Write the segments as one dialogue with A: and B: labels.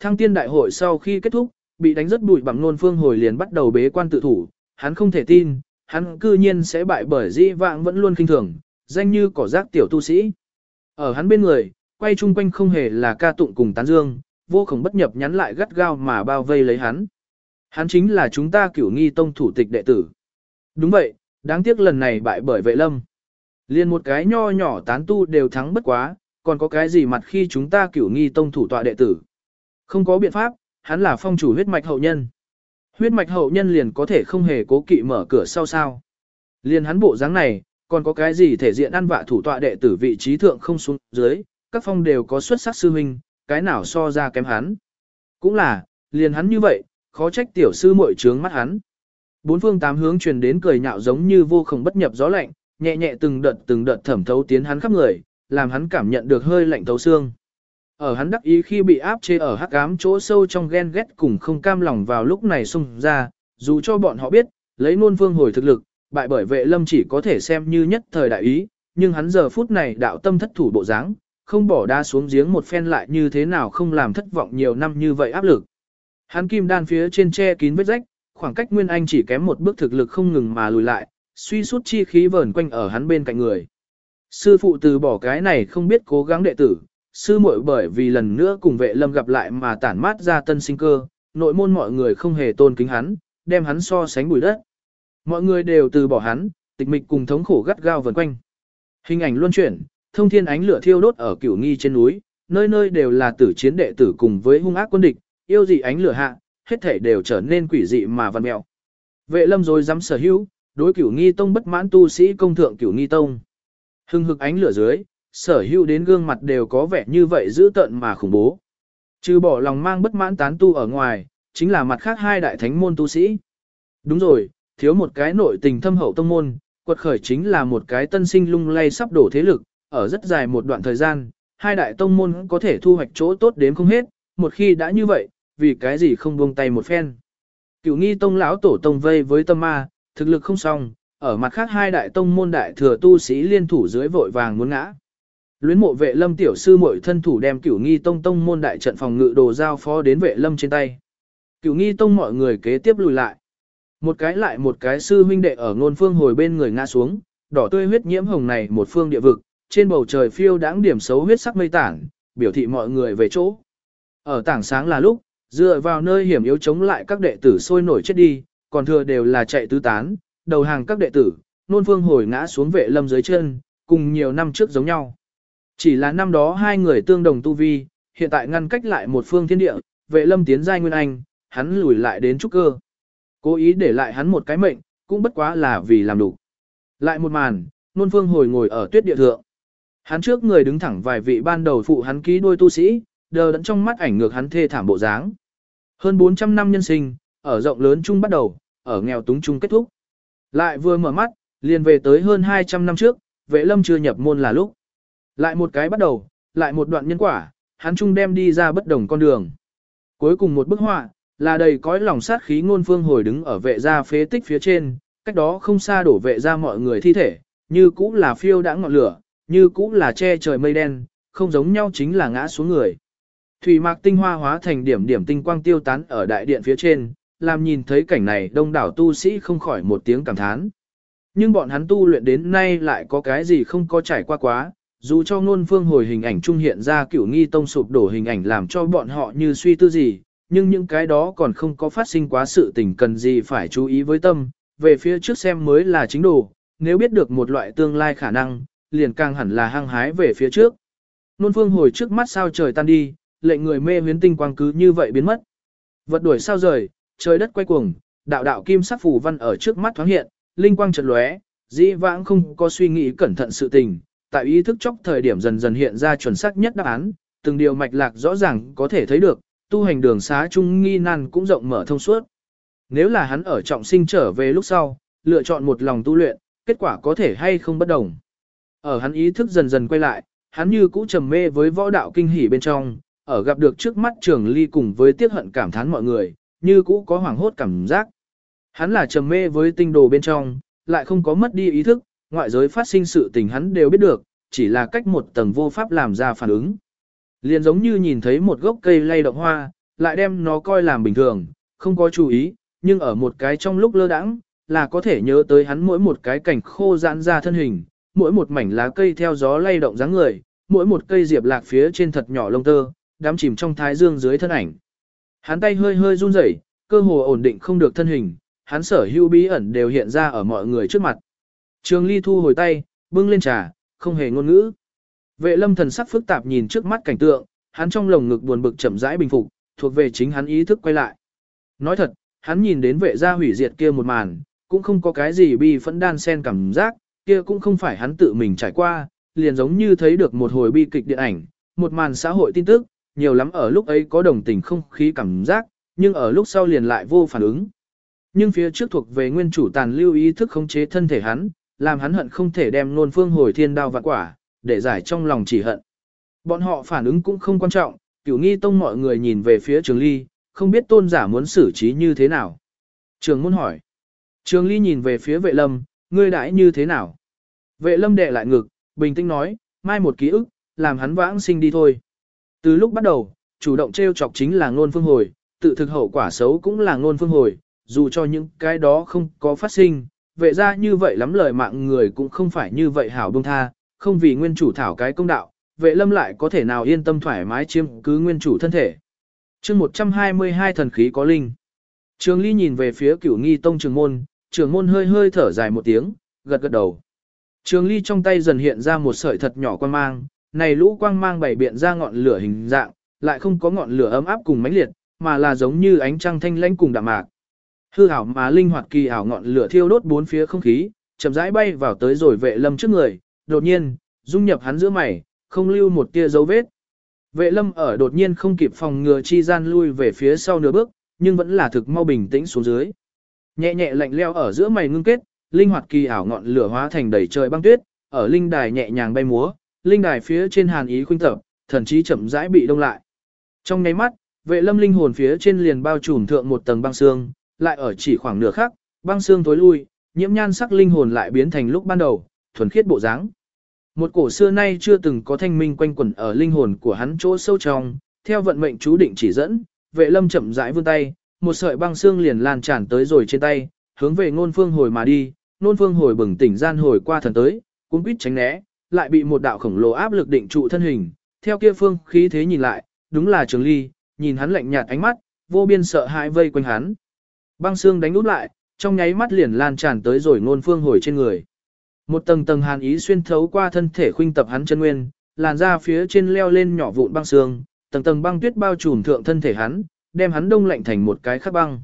A: thăng tiên đại hội sau khi kết thúc, bị đánh rất bụi bằng nôn phương hồi liền bắt đầu bế quan tự thủ, hắn không thể tin, hắn cư nhiên sẽ bại bởi dĩ vãng vẫn luôn kinh thường, danh như cỏ rác tiểu tu sĩ. Ở hắn bên người, quay chung quanh không hề là ca tụng cùng tán dương, vô khổng bất nhập nhắn lại gắt gao mà bao vây lấy hắn. Hắn chính là chúng ta cửu nghi tông thủ tịch đệ tử. Đúng vậy, đáng tiếc lần này bại bởi vệ lâm. Liên một cái nho nhỏ tán tu đều thắng bất quá, còn có cái gì mặt khi chúng ta cửu nghi tông thủ tọa đệ tử. Không có biện pháp, hắn là phong chủ huyết mạch hậu nhân. Huyết mạch hậu nhân liền có thể không hề cố kỵ mở cửa sau sao. Liền hắn bộ dáng này, còn có cái gì thể diện ăn vạ thủ tọa đệ tử vị trí thượng không xuống dưới, các phong đều có xuất sắc sư huynh, cái nào so ra kém hắn. Cũng là, liền hắn như vậy, khó trách tiểu sư muội trướng mắt hắn. Bốn phương tám hướng truyền đến cười nhạo giống như vô cùng bất nhập gió lạnh, nhẹ nhẹ từng đợt từng đợt thẩm thấu tiến hắn khắp người, làm hắn cảm nhận được hơi lạnh thấu xương. Ở hắn đắc ý khi bị áp chế ở hắc ám chỗ sâu trong ghen ghét cùng không cam lòng vào lúc này xung ra, dù cho bọn họ biết, lấy nôn phương hồi thực lực, bại bởi vệ lâm chỉ có thể xem như nhất thời đại ý, nhưng hắn giờ phút này đạo tâm thất thủ bộ dáng, không bỏ đa xuống giếng một phen lại như thế nào không làm thất vọng nhiều năm như vậy áp lực. Hắn kim đan phía trên che kín vết rách, khoảng cách Nguyên Anh chỉ kém một bước thực lực không ngừng mà lùi lại, suy suốt chi khí vờn quanh ở hắn bên cạnh người. Sư phụ từ bỏ cái này không biết cố gắng đệ tử, sư muội bởi vì lần nữa cùng vệ lâm gặp lại mà tản mát ra tân sinh cơ, nội môn mọi người không hề tôn kính hắn, đem hắn so sánh bụi đất. Mọi người đều từ bỏ hắn, tịch mịch cùng thống khổ gắt gao vần quanh. Hình ảnh luân chuyển, thông thiên ánh lửa thiêu đốt ở cửu nghi trên núi, nơi nơi đều là tử chiến đệ tử cùng với hung ác quân địch, yêu dị ánh lửa hạ, hết thể đều trở nên quỷ dị mà văn mẹo. Vệ lâm rồi dám sở hữu, đối cửu nghi tông bất mãn tu sĩ công thượng cửu nghi tông. Hưng hực ánh lửa dưới, sở hữu đến gương mặt đều có vẻ như vậy dữ tợn mà khủng bố. Trừ bỏ lòng mang bất mãn tán tu ở ngoài, chính là mặt khác hai đại thánh môn tu sĩ. Đúng rồi, thiếu một cái nội tình thâm hậu tông môn, quật khởi chính là một cái tân sinh lung lay sắp đổ thế lực, ở rất dài một đoạn thời gian, hai đại tông môn có thể thu hoạch chỗ tốt đến không hết, một khi đã như vậy, vì cái gì không buông tay một phen. Cửu nghi tông lão tổ tông vây với tâm ma, thực lực không xong, ở mặt khác hai đại tông môn đại thừa tu sĩ liên thủ dưới vội vàng muốn ngã. Luyến mộ vệ lâm tiểu sư muội thân thủ đem cửu nghi tông tông môn đại trận phòng ngự đồ giao phó đến vệ lâm trên tay. Cửu nghi tông mọi người kế tiếp lùi lại. Một cái lại một cái sư huynh đệ ở ngôn phương hồi bên người ngã xuống, đỏ tươi huyết nhiễm hồng này một phương địa vực, trên bầu trời phiêu đãng điểm xấu huyết sắc mây tảng, biểu thị mọi người về chỗ. Ở tảng sáng là lúc, dựa vào nơi hiểm yếu chống lại các đệ tử sôi nổi chết đi, còn thừa đều là chạy tứ tán, đầu hàng các đệ tử, nôn phương hồi ngã xuống vệ lâm dưới chân, cùng nhiều năm trước giống nhau. Chỉ là năm đó hai người tương đồng tu vi, hiện tại ngăn cách lại một phương thiên địa, vệ lâm tiến giai nguyên anh, hắn lùi lại đến trúc cơ. Cố ý để lại hắn một cái mệnh, cũng bất quá là vì làm đủ. Lại một màn, nôn phương hồi ngồi ở tuyết địa thượng. Hắn trước người đứng thẳng vài vị ban đầu phụ hắn ký đôi tu sĩ, đờ đẫn trong mắt ảnh ngược hắn thê thảm bộ dáng. Hơn 400 năm nhân sinh, ở rộng lớn chung bắt đầu, ở nghèo túng chung kết thúc. Lại vừa mở mắt, liền về tới hơn 200 năm trước, vệ lâm chưa nhập môn là lúc. Lại một cái bắt đầu, lại một đoạn nhân quả, hắn chung đem đi ra bất đồng con đường. Cuối cùng một bức họa, là đầy cõi lòng sát khí ngôn phương hồi đứng ở vệ gia phế tích phía trên, cách đó không xa đổ vệ ra mọi người thi thể, như cũ là phiêu đã ngọn lửa, như cũ là che trời mây đen, không giống nhau chính là ngã xuống người. Thủy mạc tinh hoa hóa thành điểm điểm tinh quang tiêu tán ở đại điện phía trên, làm nhìn thấy cảnh này đông đảo tu sĩ không khỏi một tiếng cảm thán. Nhưng bọn hắn tu luyện đến nay lại có cái gì không có trải qua quá, dù cho ngôn phương hồi hình ảnh trung hiện ra cửu nghi tông sụp đổ hình ảnh làm cho bọn họ như suy tư gì, nhưng những cái đó còn không có phát sinh quá sự tình cần gì phải chú ý với tâm, về phía trước xem mới là chính đồ, nếu biết được một loại tương lai khả năng, liền càng hẳn là hăng hái về phía trước. Nôn phương hồi trước mắt sao trời tan đi, lệnh người mê huyến tinh quang cứ như vậy biến mất. Vật đuổi sao rời, trời đất quay cuồng, đạo đạo kim sắc phù văn ở trước mắt thoáng hiện, linh quang chợt lóe, dĩ vãng không có suy nghĩ cẩn thận sự tình, tại ý thức chốc thời điểm dần dần hiện ra chuẩn xác nhất đáp án, từng điều mạch lạc rõ ràng có thể thấy được, tu hành đường xá trung nghi nan cũng rộng mở thông suốt. Nếu là hắn ở trọng sinh trở về lúc sau, lựa chọn một lòng tu luyện, kết quả có thể hay không bất đồng. Ở hắn ý thức dần dần quay lại, hắn như cũ trầm mê với võ đạo kinh hỉ bên trong, ở gặp được trước mắt trường ly cùng với tiếc hận cảm thán mọi người, như cũ có hoảng hốt cảm giác. Hắn là trầm mê với tinh đồ bên trong, lại không có mất đi ý thức, ngoại giới phát sinh sự tình hắn đều biết được, chỉ là cách một tầng vô pháp làm ra phản ứng. Liền giống như nhìn thấy một gốc cây lay động hoa, lại đem nó coi làm bình thường, không có chú ý, nhưng ở một cái trong lúc lơ đãng, là có thể nhớ tới hắn mỗi một cái cảnh khô giãn ra thân hình, mỗi một mảnh lá cây theo gió lay động dáng người, mỗi một cây diệp lạc phía trên thật nhỏ lông tơ, đám chìm trong thái dương dưới thân ảnh. Hắn tay hơi hơi run rẩy, cơ hồ ổn định không được thân hình, hắn sở hữu bí ẩn đều hiện ra ở mọi người trước mặt. Trường Ly thu hồi tay, bưng lên trà, không hề ngôn ngữ. Vệ Lâm thần sắc phức tạp nhìn trước mắt cảnh tượng, hắn trong lồng ngực buồn bực chậm rãi bình phục, thuộc về chính hắn ý thức quay lại. Nói thật, hắn nhìn đến vệ gia hủy diệt kia một màn, cũng không có cái gì bi phẫn đan sen cảm giác, kia cũng không phải hắn tự mình trải qua, liền giống như thấy được một hồi bi kịch điện ảnh, một màn xã hội tin tức, nhiều lắm ở lúc ấy có đồng tình không khí cảm giác, nhưng ở lúc sau liền lại vô phản ứng. Nhưng phía trước thuộc về nguyên chủ tàn lưu ý thức khống chế thân thể hắn, làm hắn hận không thể đem nôn phương hồi thiên đao vạn quả, để giải trong lòng chỉ hận. Bọn họ phản ứng cũng không quan trọng, cửu nghi tông mọi người nhìn về phía trường ly, không biết tôn giả muốn xử trí như thế nào. Trường muốn hỏi. Trường ly nhìn về phía vệ lâm, ngươi đãi như thế nào? Vệ lâm đệ lại ngực, bình tĩnh nói, mai một ký ức, làm hắn vãng sinh đi thôi. Từ lúc bắt đầu, chủ động treo chọc chính là ngôn phương hồi, tự thực hậu quả xấu cũng là ngôn phương hồi, dù cho những cái đó không có phát sinh, vệ ra như vậy lắm lời mạng người cũng không phải như vậy hảo bông tha, không vì nguyên chủ thảo cái công đạo, vệ lâm lại có thể nào yên tâm thoải mái chiếm cứ nguyên chủ thân thể. chương 122 thần khí có linh. Trường Ly nhìn về phía cửu nghi tông trường môn, trường môn hơi hơi thở dài một tiếng, gật gật đầu. Trường Ly trong tay dần hiện ra một sợi thật nhỏ quang mang, này lũ quang mang bảy biện ra ngọn lửa hình dạng, lại không có ngọn lửa ấm áp cùng mãnh liệt, mà là giống như ánh trăng thanh lãnh cùng đạm mạc. Hư ảo mà linh hoạt kỳ ảo ngọn lửa thiêu đốt bốn phía không khí, chậm rãi bay vào tới rồi vệ lâm trước người, đột nhiên, dung nhập hắn giữa mày, không lưu một tia dấu vết. Vệ lâm ở đột nhiên không kịp phòng ngừa chi gian lui về phía sau nửa bước, nhưng vẫn là thực mau bình tĩnh xuống dưới. Nhẹ nhẹ lạnh leo ở giữa mày ngưng kết, linh hoạt kỳ ảo ngọn lửa hóa thành đầy trời băng tuyết, ở linh đài nhẹ nhàng bay múa, linh đài phía trên hàn ý khuynh tập, thần trí chậm rãi bị đông lại. Trong nháy mắt, vệ lâm linh hồn phía trên liền bao trùm thượng một tầng băng xương, lại ở chỉ khoảng nửa khắc, băng xương tối lui, nhiễm nhan sắc linh hồn lại biến thành lúc ban đầu, thuần khiết bộ dáng. Một cổ xưa nay chưa từng có thanh minh quanh quẩn ở linh hồn của hắn chỗ sâu trong, theo vận mệnh chú định chỉ dẫn, vệ lâm chậm rãi vươn tay, một sợi băng xương liền lan tràn tới rồi trên tay, hướng về ngôn phương hồi mà đi, ngôn phương hồi bừng tỉnh gian hồi qua thần tới, cũng biết tránh né, lại bị một đạo khổng lồ áp lực định trụ thân hình, theo kia phương khí thế nhìn lại, đúng là trường ly, nhìn hắn lạnh nhạt ánh mắt, vô biên sợ hãi vây quanh hắn. Băng xương đánh nút lại, trong nháy mắt liền lan tràn tới rồi ngôn phương hồi trên người. Một tầng tầng hàn ý xuyên thấu qua thân thể khuynh tập hắn chân nguyên, làn ra phía trên leo lên nhỏ vụn băng xương, tầng tầng băng tuyết bao trùm thượng thân thể hắn, đem hắn đông lạnh thành một cái khắc băng.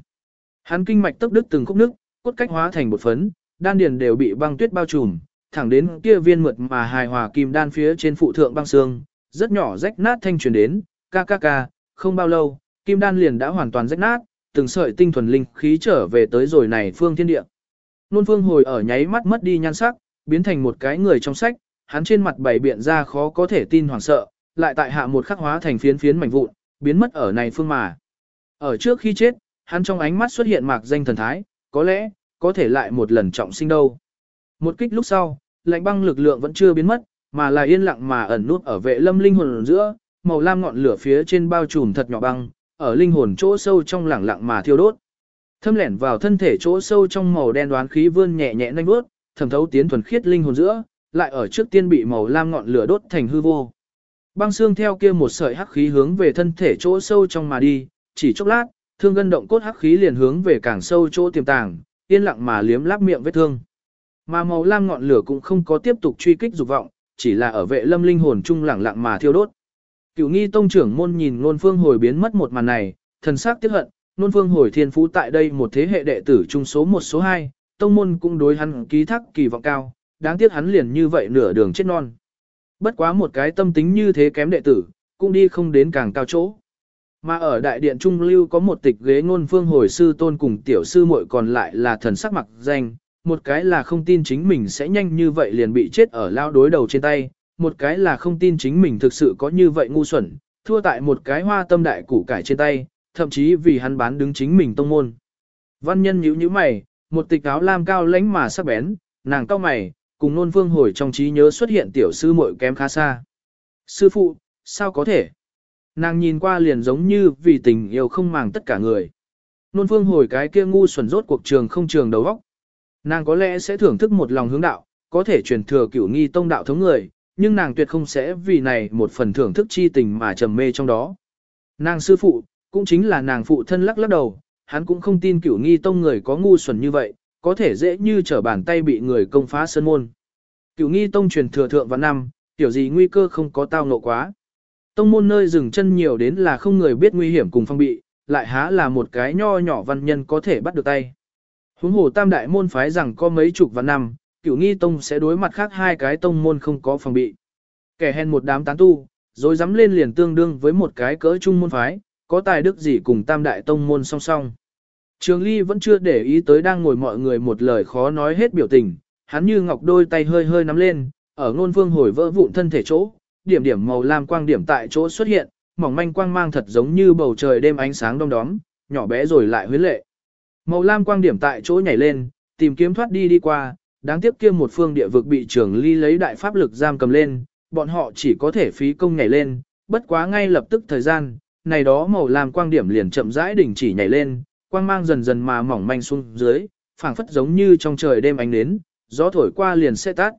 A: Hắn kinh mạch tốc đức từng khúc nước, cốt cách hóa thành một phấn, đan điền đều bị băng tuyết bao trùm, thẳng đến kia viên mượt mà hài hòa kim đan phía trên phụ thượng băng xương, rất nhỏ rách nát thanh truyền đến, ca ca ca, không bao lâu, kim đan liền đã hoàn toàn rách nát, từng sợi tinh thuần linh khí trở về tới rồi này phương thiên địa. Nôn phương hồi ở nháy mắt mất đi nhan sắc, biến thành một cái người trong sách, hắn trên mặt bày biện ra khó có thể tin hoảng sợ, lại tại hạ một khắc hóa thành phiến phiến mảnh vụn, biến mất ở này phương mà. Ở trước khi chết, hắn trong ánh mắt xuất hiện mạc danh thần thái, có lẽ, có thể lại một lần trọng sinh đâu. Một kích lúc sau, lạnh băng lực lượng vẫn chưa biến mất, mà là yên lặng mà ẩn nút ở vệ lâm linh hồn giữa, màu lam ngọn lửa phía trên bao trùm thật nhỏ băng, ở linh hồn chỗ sâu trong lẳng lặng mà thiêu đốt. Thâm lẻn vào thân thể chỗ sâu trong màu đen đoán khí vươn nhẹ nhẹ nhanh bước, thẩm thấu tiến thuần khiết linh hồn giữa, lại ở trước tiên bị màu lam ngọn lửa đốt thành hư vô. Băng xương theo kia một sợi hắc khí hướng về thân thể chỗ sâu trong mà đi, chỉ chốc lát, thương gân động cốt hắc khí liền hướng về càng sâu chỗ tiềm tàng, yên lặng mà liếm láp miệng vết thương. Mà màu lam ngọn lửa cũng không có tiếp tục truy kích dục vọng, chỉ là ở vệ lâm linh hồn trung lẳng lặng mà thiêu đốt. Cửu nghi tông trưởng môn nhìn nôn phương hồi biến mất một màn này, thần sắc tiếc hận, nôn phương hồi thiên phú tại đây một thế hệ đệ tử trung số một số hai, tông môn cũng đối hắn ký thác kỳ vọng cao, đáng tiếc hắn liền như vậy nửa đường chết non. Bất quá một cái tâm tính như thế kém đệ tử, cũng đi không đến càng cao chỗ. Mà ở đại điện trung lưu có một tịch ghế ngôn phương hồi sư tôn cùng tiểu sư muội còn lại là thần sắc mặc danh, một cái là không tin chính mình sẽ nhanh như vậy liền bị chết ở lao đối đầu trên tay, một cái là không tin chính mình thực sự có như vậy ngu xuẩn, thua tại một cái hoa tâm đại củ cải trên tay, thậm chí vì hắn bán đứng chính mình tông môn. Văn nhân nhíu nhíu mày, một tịch áo lam cao lãnh mà sắc bén, nàng cao mày, cùng nôn phương hồi trong trí nhớ xuất hiện tiểu sư muội kém khá xa. Sư phụ, sao có thể? nàng nhìn qua liền giống như vì tình yêu không màng tất cả người. Nôn phương hồi cái kia ngu xuẩn rốt cuộc trường không trường đầu óc. Nàng có lẽ sẽ thưởng thức một lòng hướng đạo, có thể truyền thừa cửu nghi tông đạo thống người, nhưng nàng tuyệt không sẽ vì này một phần thưởng thức chi tình mà trầm mê trong đó. Nàng sư phụ, cũng chính là nàng phụ thân lắc lắc đầu, hắn cũng không tin cửu nghi tông người có ngu xuẩn như vậy, có thể dễ như trở bàn tay bị người công phá sơn môn. Cửu nghi tông truyền thừa thượng và năm, tiểu gì nguy cơ không có tao ngộ quá. Tông môn nơi dừng chân nhiều đến là không người biết nguy hiểm cùng phong bị, lại há là một cái nho nhỏ văn nhân có thể bắt được tay. Huống hồ tam đại môn phái rằng có mấy chục vạn năm, cửu nghi tông sẽ đối mặt khác hai cái tông môn không có phòng bị. Kẻ hèn một đám tán tu, rồi dám lên liền tương đương với một cái cỡ trung môn phái, có tài đức gì cùng tam đại tông môn song song. Trường Ly vẫn chưa để ý tới đang ngồi mọi người một lời khó nói hết biểu tình, hắn như ngọc đôi tay hơi hơi nắm lên, ở ngôn vương hồi vỡ vụn thân thể chỗ, điểm điểm màu lam quang điểm tại chỗ xuất hiện, mỏng manh quang mang thật giống như bầu trời đêm ánh sáng đông đóm, nhỏ bé rồi lại huyến lệ. Màu lam quang điểm tại chỗ nhảy lên, tìm kiếm thoát đi đi qua, đáng tiếc kia một phương địa vực bị Trường Ly lấy đại pháp lực giam cầm lên, bọn họ chỉ có thể phí công nhảy lên, bất quá ngay lập tức thời gian, này đó màu lam quang điểm liền chậm rãi đình chỉ nhảy lên, quang mang dần dần mà mỏng manh xuống dưới, phảng phất giống như trong trời đêm ánh nến, gió thổi qua liền sẽ tắt.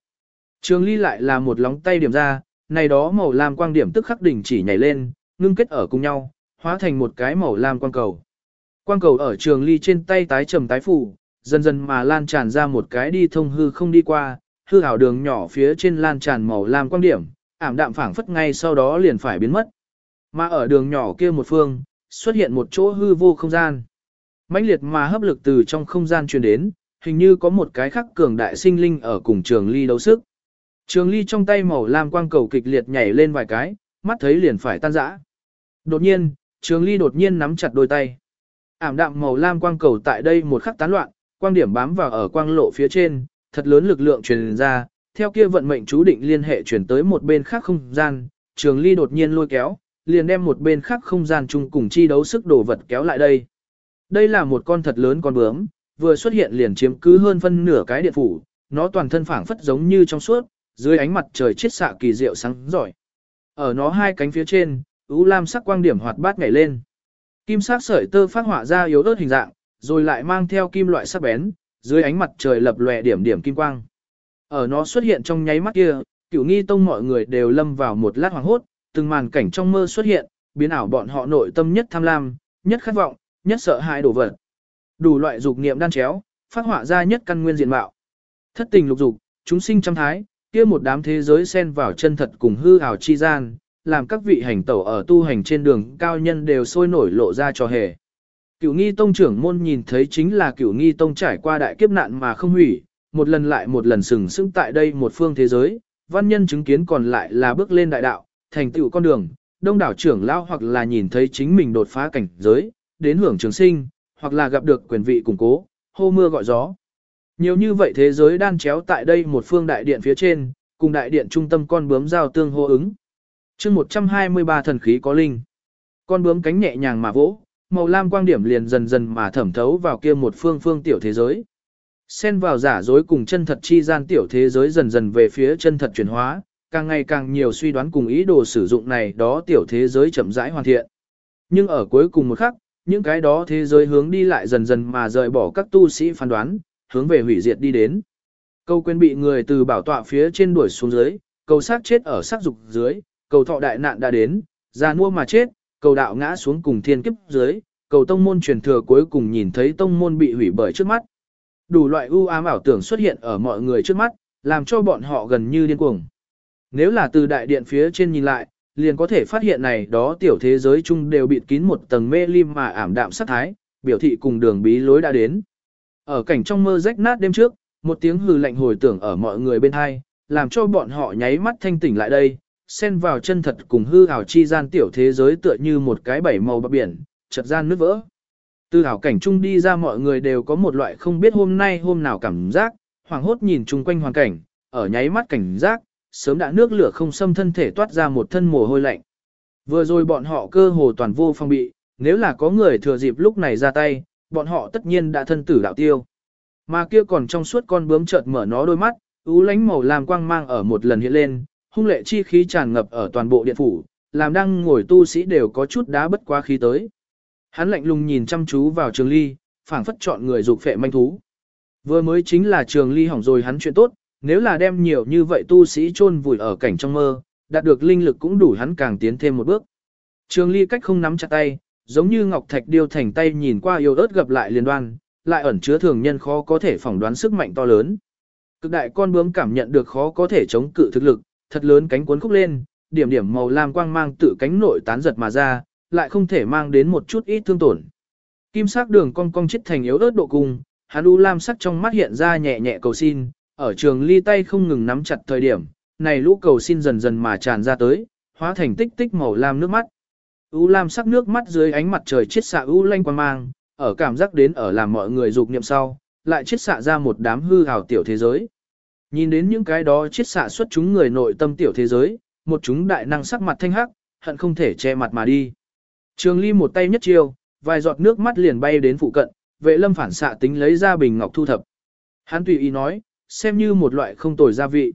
A: Trường ly lại là một lóng tay điểm ra, này đó màu lam quang điểm tức khắc đỉnh chỉ nhảy lên, ngưng kết ở cùng nhau, hóa thành một cái màu lam quang cầu. Quang cầu ở trường ly trên tay tái trầm tái phủ, dần dần mà lan tràn ra một cái đi thông hư không đi qua, hư ảo đường nhỏ phía trên lan tràn màu lam quang điểm, ảm đạm phảng phất ngay sau đó liền phải biến mất. Mà ở đường nhỏ kia một phương, xuất hiện một chỗ hư vô không gian. mãnh liệt mà hấp lực từ trong không gian truyền đến, hình như có một cái khắc cường đại sinh linh ở cùng trường ly đấu sức. Trường ly trong tay màu lam quang cầu kịch liệt nhảy lên vài cái, mắt thấy liền phải tan rã. Đột nhiên, trường ly đột nhiên nắm chặt đôi tay. Ảm đạm màu lam quang cầu tại đây một khắc tán loạn, quang điểm bám vào ở quang lộ phía trên, thật lớn lực lượng truyền ra, theo kia vận mệnh chú định liên hệ chuyển tới một bên khác không gian, trường ly đột nhiên lôi kéo, liền đem một bên khác không gian chung cùng chi đấu sức đổ vật kéo lại đây. Đây là một con thật lớn con bướm, vừa xuất hiện liền chiếm cứ hơn phân nửa cái điện phủ, nó toàn thân phảng phất giống như trong suốt, dưới ánh mặt trời chiết xạ kỳ diệu sáng giỏi. Ở nó hai cánh phía trên, ưu lam sắc quang điểm hoạt bát nhảy lên. Kim sắc sợi tơ phát họa ra yếu ớt hình dạng, rồi lại mang theo kim loại sắc bén, dưới ánh mặt trời lập lòe điểm điểm kim quang. Ở nó xuất hiện trong nháy mắt kia, cửu nghi tông mọi người đều lâm vào một lát hoàng hốt, từng màn cảnh trong mơ xuất hiện, biến ảo bọn họ nội tâm nhất tham lam, nhất khát vọng, nhất sợ hãi đổ vật. Đủ loại dục niệm đan chéo, phát họa ra nhất căn nguyên diện mạo. Thất tình lục dục, chúng sinh trăm thái, kia một đám thế giới xen vào chân thật cùng hư ảo chi gian, làm các vị hành tẩu ở tu hành trên đường cao nhân đều sôi nổi lộ ra cho hề. Cửu nghi tông trưởng môn nhìn thấy chính là cửu nghi tông trải qua đại kiếp nạn mà không hủy, một lần lại một lần sừng sững tại đây một phương thế giới, văn nhân chứng kiến còn lại là bước lên đại đạo, thành tựu con đường, đông đảo trưởng lao hoặc là nhìn thấy chính mình đột phá cảnh giới, đến hưởng trường sinh, hoặc là gặp được quyền vị củng cố, hô mưa gọi gió. Nhiều như vậy thế giới đan chéo tại đây một phương đại điện phía trên, cùng đại điện trung tâm con bướm giao tương hô ứng. chương 123 thần khí có linh. Con bướm cánh nhẹ nhàng mà vỗ, màu lam quang điểm liền dần dần mà thẩm thấu vào kia một phương phương tiểu thế giới. Xen vào giả dối cùng chân thật chi gian tiểu thế giới dần dần về phía chân thật chuyển hóa, càng ngày càng nhiều suy đoán cùng ý đồ sử dụng này đó tiểu thế giới chậm rãi hoàn thiện. Nhưng ở cuối cùng một khắc, những cái đó thế giới hướng đi lại dần dần mà rời bỏ các tu sĩ phán đoán, hướng về hủy diệt đi đến. Câu quên bị người từ bảo tọa phía trên đuổi xuống dưới, cầu sát chết ở sát dục dưới, cầu thọ đại nạn đã đến, già mua mà chết, cầu đạo ngã xuống cùng thiên kiếp dưới, cầu tông môn truyền thừa cuối cùng nhìn thấy tông môn bị hủy bởi trước mắt. Đủ loại u ám ảo tưởng xuất hiện ở mọi người trước mắt, làm cho bọn họ gần như điên cuồng. Nếu là từ đại điện phía trên nhìn lại, liền có thể phát hiện này đó tiểu thế giới chung đều bịt kín một tầng mê lim mà ảm đạm sát thái, biểu thị cùng đường bí lối đã đến. Ở cảnh trong mơ rách nát đêm trước, một tiếng hừ lạnh hồi tưởng ở mọi người bên hai, làm cho bọn họ nháy mắt thanh tỉnh lại đây, xen vào chân thật cùng hư ảo chi gian tiểu thế giới tựa như một cái bảy màu bạc biển, chợt gian nước vỡ. Từ ảo cảnh chung đi ra mọi người đều có một loại không biết hôm nay hôm nào cảm giác, hoàng hốt nhìn chung quanh hoàn cảnh, ở nháy mắt cảnh giác, sớm đã nước lửa không xâm thân thể toát ra một thân mồ hôi lạnh. Vừa rồi bọn họ cơ hồ toàn vô phong bị, nếu là có người thừa dịp lúc này ra tay, bọn họ tất nhiên đã thân tử đạo tiêu. Mà kia còn trong suốt con bướm chợt mở nó đôi mắt, ú lánh màu làm quang mang ở một lần hiện lên, hung lệ chi khí tràn ngập ở toàn bộ điện phủ, làm đang ngồi tu sĩ đều có chút đá bất quá khí tới. Hắn lạnh lùng nhìn chăm chú vào trường ly, phảng phất chọn người dục phệ manh thú. Vừa mới chính là trường ly hỏng rồi hắn chuyện tốt, nếu là đem nhiều như vậy tu sĩ chôn vùi ở cảnh trong mơ, đạt được linh lực cũng đủ hắn càng tiến thêm một bước. Trường ly cách không nắm chặt tay, giống như ngọc thạch điêu thành tay nhìn qua yêu ớt gặp lại liên đoan, lại ẩn chứa thường nhân khó có thể phỏng đoán sức mạnh to lớn. Cực đại con bướm cảm nhận được khó có thể chống cự thực lực, thật lớn cánh cuốn khúc lên, điểm điểm màu lam quang mang tự cánh nội tán giật mà ra, lại không thể mang đến một chút ít thương tổn. Kim sắc đường cong cong chết thành yếu ớt độ cung, hắn u lam sắc trong mắt hiện ra nhẹ nhẹ cầu xin, ở trường ly tay không ngừng nắm chặt thời điểm, này lũ cầu xin dần dần mà tràn ra tới, hóa thành tích tích màu lam nước mắt. U lam sắc nước mắt dưới ánh mặt trời chiết xạ u lanh quang mang, ở cảm giác đến ở làm mọi người dục niệm sau, lại chiết xạ ra một đám hư ảo tiểu thế giới. Nhìn đến những cái đó chiết xạ xuất chúng người nội tâm tiểu thế giới, một chúng đại năng sắc mặt thanh hắc, hận không thể che mặt mà đi. Trường Ly một tay nhất chiêu, vài giọt nước mắt liền bay đến phụ cận, vệ lâm phản xạ tính lấy ra bình ngọc thu thập. Hắn tùy ý nói, xem như một loại không tồi gia vị.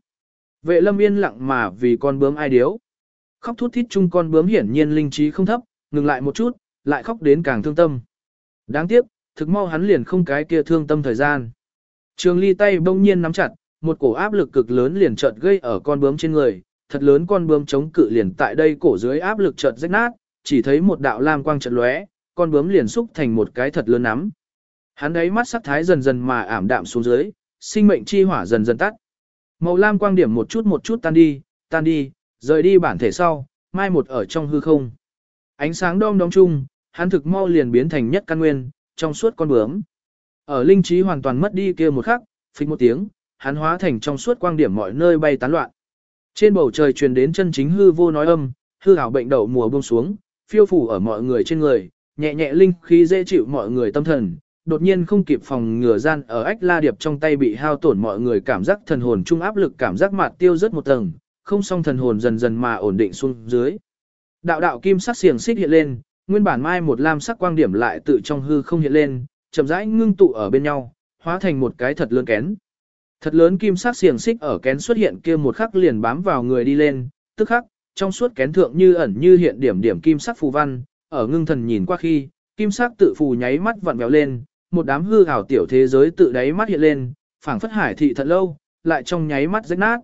A: Vệ lâm yên lặng mà vì con bướm ai điếu. Khóc thút thít chung con bướm hiển nhiên linh trí không thấp, ngừng lại một chút, lại khóc đến càng thương tâm. Đáng tiếc, thực mau hắn liền không cái kia thương tâm thời gian. Trường ly tay bỗng nhiên nắm chặt, một cổ áp lực cực lớn liền chợt gây ở con bướm trên người, thật lớn con bướm chống cự liền tại đây cổ dưới áp lực chợt rách nát, chỉ thấy một đạo lam quang chợt lóe, con bướm liền xúc thành một cái thật lớn nắm. Hắn đấy mắt sắc thái dần dần mà ảm đạm xuống dưới, sinh mệnh chi hỏa dần dần tắt. Màu lam quang điểm một chút một chút tan đi, tan đi, rời đi bản thể sau, mai một ở trong hư không. Ánh sáng đom đóm chung, hắn thực mau liền biến thành nhất căn nguyên, trong suốt con bướm. Ở linh trí hoàn toàn mất đi kia một khắc, phịch một tiếng, hắn hóa thành trong suốt quang điểm mọi nơi bay tán loạn. Trên bầu trời truyền đến chân chính hư vô nói âm, hư ảo bệnh đậu mùa buông xuống, phiêu phủ ở mọi người trên người, nhẹ nhẹ linh khí dễ chịu mọi người tâm thần, đột nhiên không kịp phòng ngừa gian ở ách la điệp trong tay bị hao tổn mọi người cảm giác thần hồn trung áp lực cảm giác mạt tiêu rất một tầng, không song thần hồn dần dần mà ổn định xuống dưới. Đạo đạo kim sắc xiềng xích hiện lên, nguyên bản mai một lam sắc quang điểm lại tự trong hư không hiện lên, chậm rãi ngưng tụ ở bên nhau, hóa thành một cái thật lớn kén. Thật lớn kim sắc xiềng xích ở kén xuất hiện kia một khắc liền bám vào người đi lên, tức khắc, trong suốt kén thượng như ẩn như hiện điểm điểm kim sắc phù văn, ở ngưng thần nhìn qua khi, kim sắc tự phù nháy mắt vặn vẹo lên, một đám hư ảo tiểu thế giới tự đáy mắt hiện lên, phảng phất hải thị thật lâu, lại trong nháy mắt rách nát.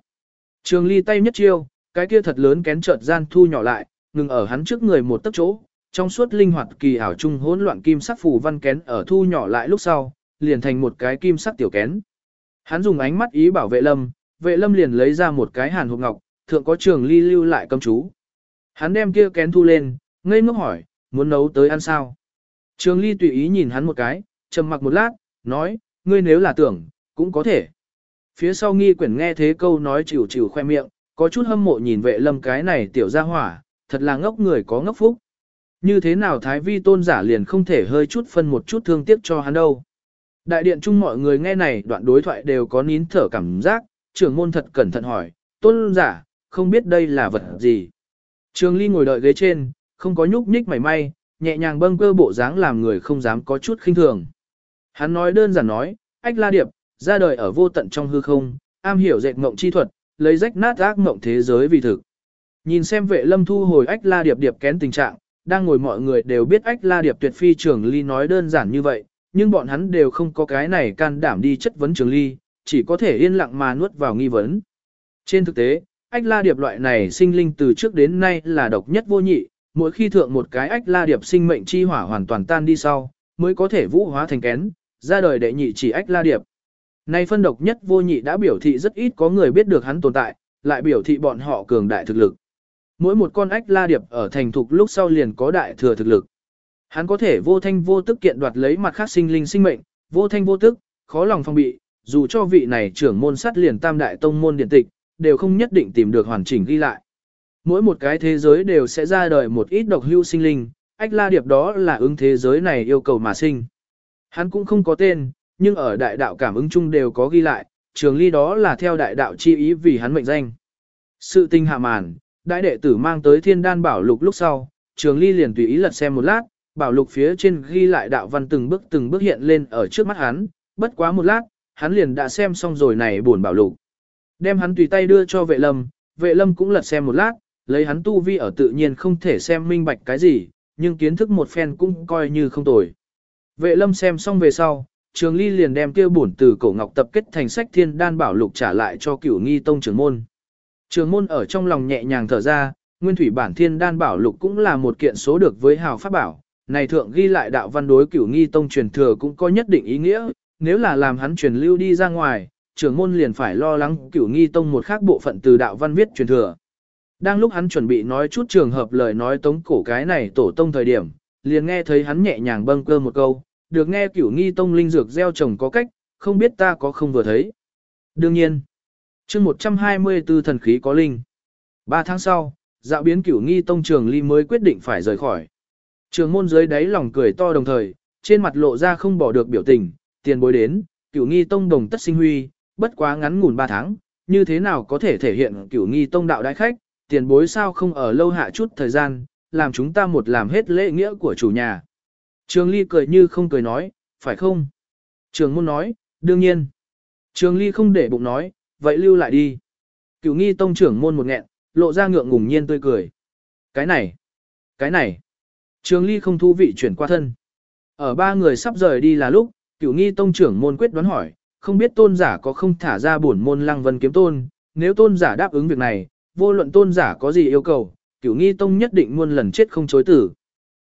A: Trường ly tay nhất chiêu, cái kia thật lớn kén chợt gian thu nhỏ lại, ngừng ở hắn trước người một tấc chỗ, trong suốt linh hoạt kỳ ảo trung hỗn loạn kim sắc phù văn kén ở thu nhỏ lại lúc sau, liền thành một cái kim sắc tiểu kén. Hắn dùng ánh mắt ý bảo vệ lâm, vệ lâm liền lấy ra một cái hàn hộp ngọc, thượng có trường ly lưu lại cấm chú. Hắn đem kia kén thu lên, ngây ngốc hỏi, muốn nấu tới ăn sao? Trường ly tùy ý nhìn hắn một cái, trầm mặc một lát, nói, ngươi nếu là tưởng, cũng có thể. Phía sau nghi quyển nghe thế câu nói chịu chịu khoe miệng, có chút hâm mộ nhìn vệ lâm cái này tiểu ra hỏa, thật là ngốc người có ngốc phúc. Như thế nào Thái Vi tôn giả liền không thể hơi chút phân một chút thương tiếc cho hắn đâu. Đại điện chung mọi người nghe này đoạn đối thoại đều có nín thở cảm giác, trưởng môn thật cẩn thận hỏi, tôn giả, không biết đây là vật gì. Trường ly ngồi đợi ghế trên, không có nhúc nhích mảy may, nhẹ nhàng bâng cơ bộ dáng làm người không dám có chút khinh thường. Hắn nói đơn giản nói, ách la điệp, ra đời ở vô tận trong hư không, am hiểu dệt mộng chi thuật, lấy rách nát ác mộng thế giới vì thực. Nhìn xem vệ lâm thu hồi ách la điệp điệp kén tình trạng, đang ngồi mọi người đều biết ách la điệp tuyệt phi trường ly nói đơn giản như vậy, nhưng bọn hắn đều không có cái này can đảm đi chất vấn trường ly, chỉ có thể yên lặng mà nuốt vào nghi vấn. Trên thực tế, ách la điệp loại này sinh linh từ trước đến nay là độc nhất vô nhị, mỗi khi thượng một cái ách la điệp sinh mệnh chi hỏa hoàn toàn tan đi sau, mới có thể vũ hóa thành kén, ra đời đệ nhị chỉ ách la điệp. Nay phân độc nhất vô nhị đã biểu thị rất ít có người biết được hắn tồn tại, lại biểu thị bọn họ cường đại thực lực. Mỗi một con ách la điệp ở thành thục lúc sau liền có đại thừa thực lực. Hắn có thể vô thanh vô tức kiện đoạt lấy mặt khác sinh linh sinh mệnh, vô thanh vô tức, khó lòng phong bị, dù cho vị này trưởng môn sát liền tam đại tông môn điện tịch, đều không nhất định tìm được hoàn chỉnh ghi lại. Mỗi một cái thế giới đều sẽ ra đời một ít độc hưu sinh linh, ách la điệp đó là ứng thế giới này yêu cầu mà sinh. Hắn cũng không có tên, nhưng ở đại đạo cảm ứng chung đều có ghi lại, trường ly đó là theo đại đạo chi ý vì hắn mệnh danh. Sự tinh hạ màn, đại đệ tử mang tới thiên đan bảo lục lúc sau, trường ly liền tùy ý lật xem một lát, bảo lục phía trên ghi lại đạo văn từng bước từng bước hiện lên ở trước mắt hắn, bất quá một lát, hắn liền đã xem xong rồi này buồn bảo lục. Đem hắn tùy tay đưa cho vệ lâm, vệ lâm cũng lật xem một lát, lấy hắn tu vi ở tự nhiên không thể xem minh bạch cái gì, nhưng kiến thức một phen cũng coi như không tồi. Vệ lâm xem xong về sau, trường ly liền đem kia bổn từ cổ ngọc tập kết thành sách thiên đan bảo lục trả lại cho cửu nghi tông trưởng môn. Trường môn ở trong lòng nhẹ nhàng thở ra, nguyên thủy bản thiên đan bảo lục cũng là một kiện số được với hào pháp bảo. Này thượng ghi lại đạo văn đối cửu nghi tông truyền thừa cũng có nhất định ý nghĩa, nếu là làm hắn truyền lưu đi ra ngoài, trưởng môn liền phải lo lắng cửu nghi tông một khác bộ phận từ đạo văn viết truyền thừa. Đang lúc hắn chuẩn bị nói chút trường hợp lời nói tống cổ cái này tổ tông thời điểm, liền nghe thấy hắn nhẹ nhàng bâng cơ một câu, được nghe cửu nghi tông linh dược gieo trồng có cách, không biết ta có không vừa thấy. Đương nhiên, chương 124 thần khí có linh. Ba tháng sau, dạo biến cửu nghi tông trường ly mới quyết định phải rời khỏi. Trường môn dưới đáy lòng cười to đồng thời, trên mặt lộ ra không bỏ được biểu tình, tiền bối đến, cửu nghi tông đồng tất sinh huy, bất quá ngắn ngủn ba tháng, như thế nào có thể thể hiện cửu nghi tông đạo đại khách, tiền bối sao không ở lâu hạ chút thời gian, làm chúng ta một làm hết lễ nghĩa của chủ nhà. Trường Ly cười như không cười nói, phải không? Trường môn nói, đương nhiên. Trường Ly không để bụng nói, vậy lưu lại đi. Cửu nghi tông trưởng môn một nghẹn, lộ ra ngượng ngùng nhiên tươi cười. Cái này, cái này. Trường Ly không thú vị chuyển qua thân. Ở ba người sắp rời đi là lúc, cửu nghi tông trưởng môn quyết đoán hỏi, không biết tôn giả có không thả ra bổn môn lăng vân kiếm tôn, nếu tôn giả đáp ứng việc này, vô luận tôn giả có gì yêu cầu, cửu nghi tông nhất định muôn lần chết không chối tử.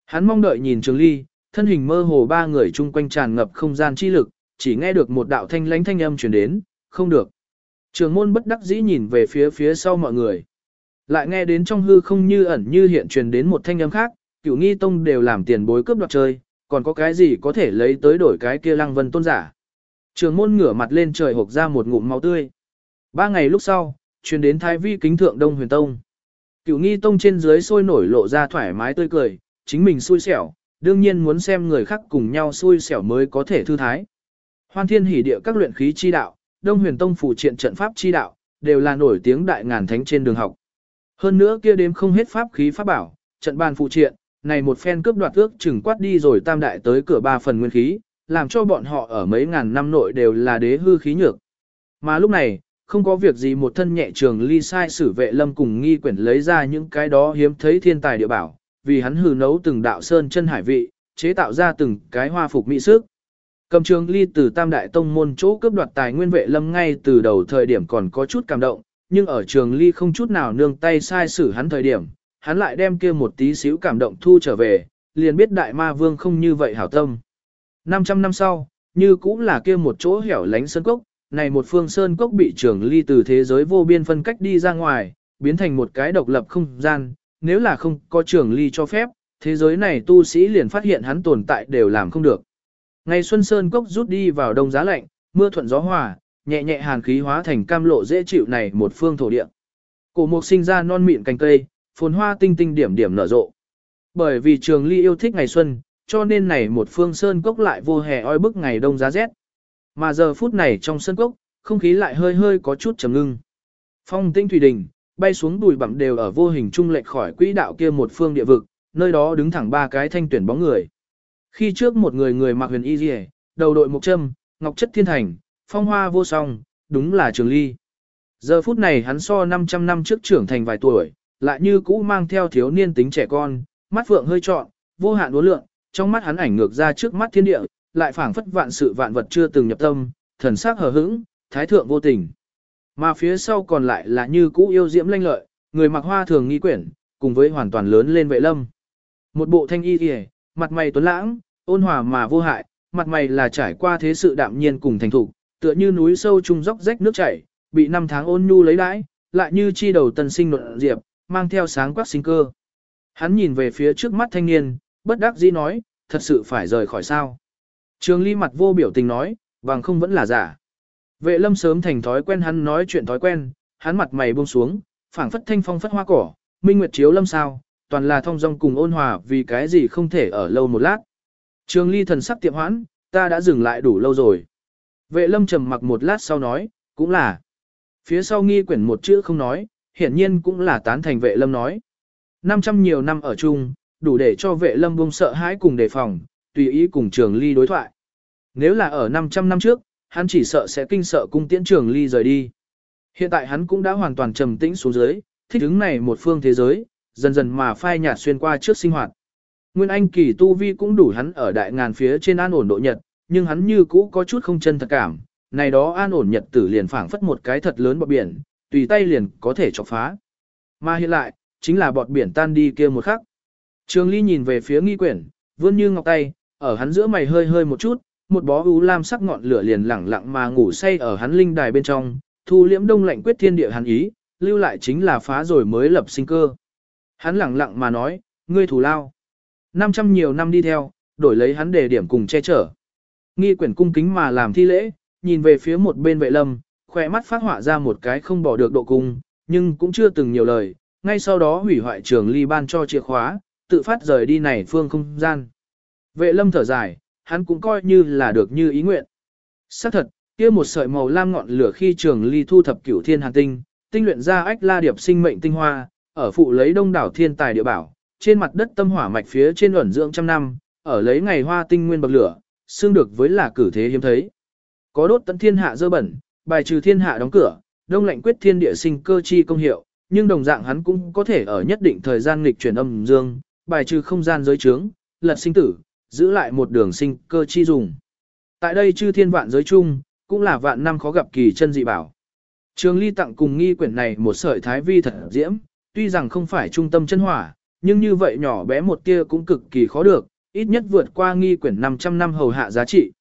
A: Hắn mong đợi nhìn Trường Ly, thân hình mơ hồ ba người chung quanh tràn ngập không gian chi lực, chỉ nghe được một đạo thanh lãnh thanh âm truyền đến, không được. Trường môn bất đắc dĩ nhìn về phía phía sau mọi người. Lại nghe đến trong hư không như ẩn như hiện truyền đến một thanh âm khác, cửu nghi tông đều làm tiền bối cướp đoạt chơi, còn có cái gì có thể lấy tới đổi cái kia lăng vân tôn giả. Trường môn ngửa mặt lên trời hộc ra một ngụm máu tươi. Ba ngày lúc sau, truyền đến thái vi kính thượng đông huyền tông. Cửu nghi tông trên dưới sôi nổi lộ ra thoải mái tươi cười, chính mình xui xẻo, đương nhiên muốn xem người khác cùng nhau xui xẻo mới có thể thư thái. Hoan thiên hỉ địa các luyện khí chi đạo, đông huyền tông phủ triện trận pháp chi đạo, đều là nổi tiếng đại ngàn thánh trên đường học. Hơn nữa kia đêm không hết pháp khí pháp bảo, trận bàn phụ triện, này một phen cướp đoạt ước chừng quát đi rồi tam đại tới cửa ba phần nguyên khí, làm cho bọn họ ở mấy ngàn năm nội đều là đế hư khí nhược. Mà lúc này, không có việc gì một thân nhẹ trường ly sai sử vệ lâm cùng nghi quyển lấy ra những cái đó hiếm thấy thiên tài địa bảo, vì hắn hừ nấu từng đạo sơn chân hải vị, chế tạo ra từng cái hoa phục mỹ sức. Cầm trường ly từ tam đại tông môn chỗ cướp đoạt tài nguyên vệ lâm ngay từ đầu thời điểm còn có chút cảm động, nhưng ở trường ly không chút nào nương tay sai sử hắn thời điểm, hắn lại đem kia một tí xíu cảm động thu trở về, liền biết đại ma vương không như vậy hảo tâm. 500 năm sau, như cũng là kia một chỗ hẻo lánh sơn cốc, này một phương sơn cốc bị trường ly từ thế giới vô biên phân cách đi ra ngoài, biến thành một cái độc lập không gian, nếu là không có trường ly cho phép, thế giới này tu sĩ liền phát hiện hắn tồn tại đều làm không được. Ngày xuân sơn cốc rút đi vào đông giá lạnh, mưa thuận gió hòa, nhẹ nhẹ hàn khí hóa thành cam lộ dễ chịu này một phương thổ địa. Cổ mục sinh ra non mịn cành cây, phồn hoa tinh tinh điểm điểm nở rộ. Bởi vì trường ly yêu thích ngày xuân, cho nên này một phương sơn cốc lại vô hè oi bức ngày đông giá rét. Mà giờ phút này trong sơn cốc, không khí lại hơi hơi có chút trầm ngưng. Phong tinh thủy đình, bay xuống đùi bặm đều ở vô hình trung lệch khỏi quỹ đạo kia một phương địa vực, nơi đó đứng thẳng ba cái thanh tuyển bóng người. Khi trước một người người mặc huyền y rìa, đầu đội mộc trâm, ngọc chất thiên thành, phong hoa vô song, đúng là trường ly. Giờ phút này hắn so 500 năm trước trưởng thành vài tuổi, lại như cũ mang theo thiếu niên tính trẻ con, mắt phượng hơi trọn, vô hạn uốn lượng, trong mắt hắn ảnh ngược ra trước mắt thiên địa, lại phảng phất vạn sự vạn vật chưa từng nhập tâm, thần sắc hờ hững, thái thượng vô tình. Mà phía sau còn lại là như cũ yêu diễm lanh lợi, người mặc hoa thường nghi quyển, cùng với hoàn toàn lớn lên vệ lâm. Một bộ thanh y kìa, mặt mày tuấn lãng, ôn hòa mà vô hại, mặt mày là trải qua thế sự đạm nhiên cùng thành thủ, tựa như núi sâu trung dốc rách nước chảy, bị năm tháng ôn nhu lấy đãi, lại như chi đầu tân sinh nộn diệp, mang theo sáng quắc sinh cơ. Hắn nhìn về phía trước mắt thanh niên, bất đắc dĩ nói, thật sự phải rời khỏi sao. Trường ly mặt vô biểu tình nói, bằng không vẫn là giả. Vệ lâm sớm thành thói quen hắn nói chuyện thói quen, hắn mặt mày buông xuống, phảng phất thanh phong phất hoa cỏ, minh nguyệt chiếu lâm sao, toàn là thông dong cùng ôn hòa vì cái gì không thể ở lâu một lát. Trường ly thần sắc tiệm hoãn, ta đã dừng lại đủ lâu rồi. Vệ lâm trầm mặc một lát sau nói, cũng là. Phía sau nghi quyển một chữ không nói, hiển nhiên cũng là tán thành vệ lâm nói. 500 nhiều năm ở chung, đủ để cho vệ lâm buông sợ hãi cùng đề phòng, tùy ý cùng trường ly đối thoại. Nếu là ở 500 năm trước, hắn chỉ sợ sẽ kinh sợ cung tiễn trường ly rời đi. Hiện tại hắn cũng đã hoàn toàn trầm tĩnh xuống dưới, thích ứng này một phương thế giới, dần dần mà phai nhạt xuyên qua trước sinh hoạt. Nguyên Anh kỳ tu vi cũng đủ hắn ở đại ngàn phía trên an ổn độ nhật, nhưng hắn như cũ có chút không chân thật cảm, này đó an ổn nhật tử liền phảng phất một cái thật lớn bọt biển, tùy tay liền có thể chọc phá. Mà hiện lại, chính là bọt biển tan đi kia một khắc. Trường Ly nhìn về phía nghi quyển, vươn như ngọc tay, ở hắn giữa mày hơi hơi một chút, một bó u lam sắc ngọn lửa liền lẳng lặng mà ngủ say ở hắn linh đài bên trong, thu liễm đông lạnh quyết thiên địa hắn ý, lưu lại chính là phá rồi mới lập sinh cơ. Hắn lẳng lặng mà nói, ngươi thủ lao. 500 nhiều năm đi theo, đổi lấy hắn để điểm cùng che chở. Nghi quyển cung kính mà làm thi lễ, nhìn về phía một bên vệ lâm, khỏe mắt phát họa ra một cái không bỏ được độ cung, nhưng cũng chưa từng nhiều lời, ngay sau đó hủy hoại trường ly ban cho chìa khóa, tự phát rời đi này phương không gian. Vệ lâm thở dài, hắn cũng coi như là được như ý nguyện. Xác thật, kia một sợi màu lam ngọn lửa khi trường ly thu thập cửu thiên hàn tinh, tinh luyện ra ách la điệp sinh mệnh tinh hoa, ở phụ lấy đông đảo thiên tài địa bảo, trên mặt đất tâm hỏa mạch phía trên ẩn dưỡng trăm năm, ở lấy ngày hoa tinh nguyên bậc lửa, xương được với là cử thế hiếm thấy. Có đốt tận thiên hạ dơ bẩn, bài trừ thiên hạ đóng cửa, đông lạnh quyết thiên địa sinh cơ chi công hiệu, nhưng đồng dạng hắn cũng có thể ở nhất định thời gian nghịch chuyển âm dương, bài trừ không gian giới trướng, lật sinh tử, giữ lại một đường sinh cơ chi dùng. Tại đây chư thiên vạn giới chung, cũng là vạn năm khó gặp kỳ chân dị bảo. Trường ly tặng cùng nghi quyển này một sợi thái vi thật diễm, tuy rằng không phải trung tâm chân hỏa, nhưng như vậy nhỏ bé một tia cũng cực kỳ khó được, ít nhất vượt qua nghi quyển 500 năm hầu hạ giá trị.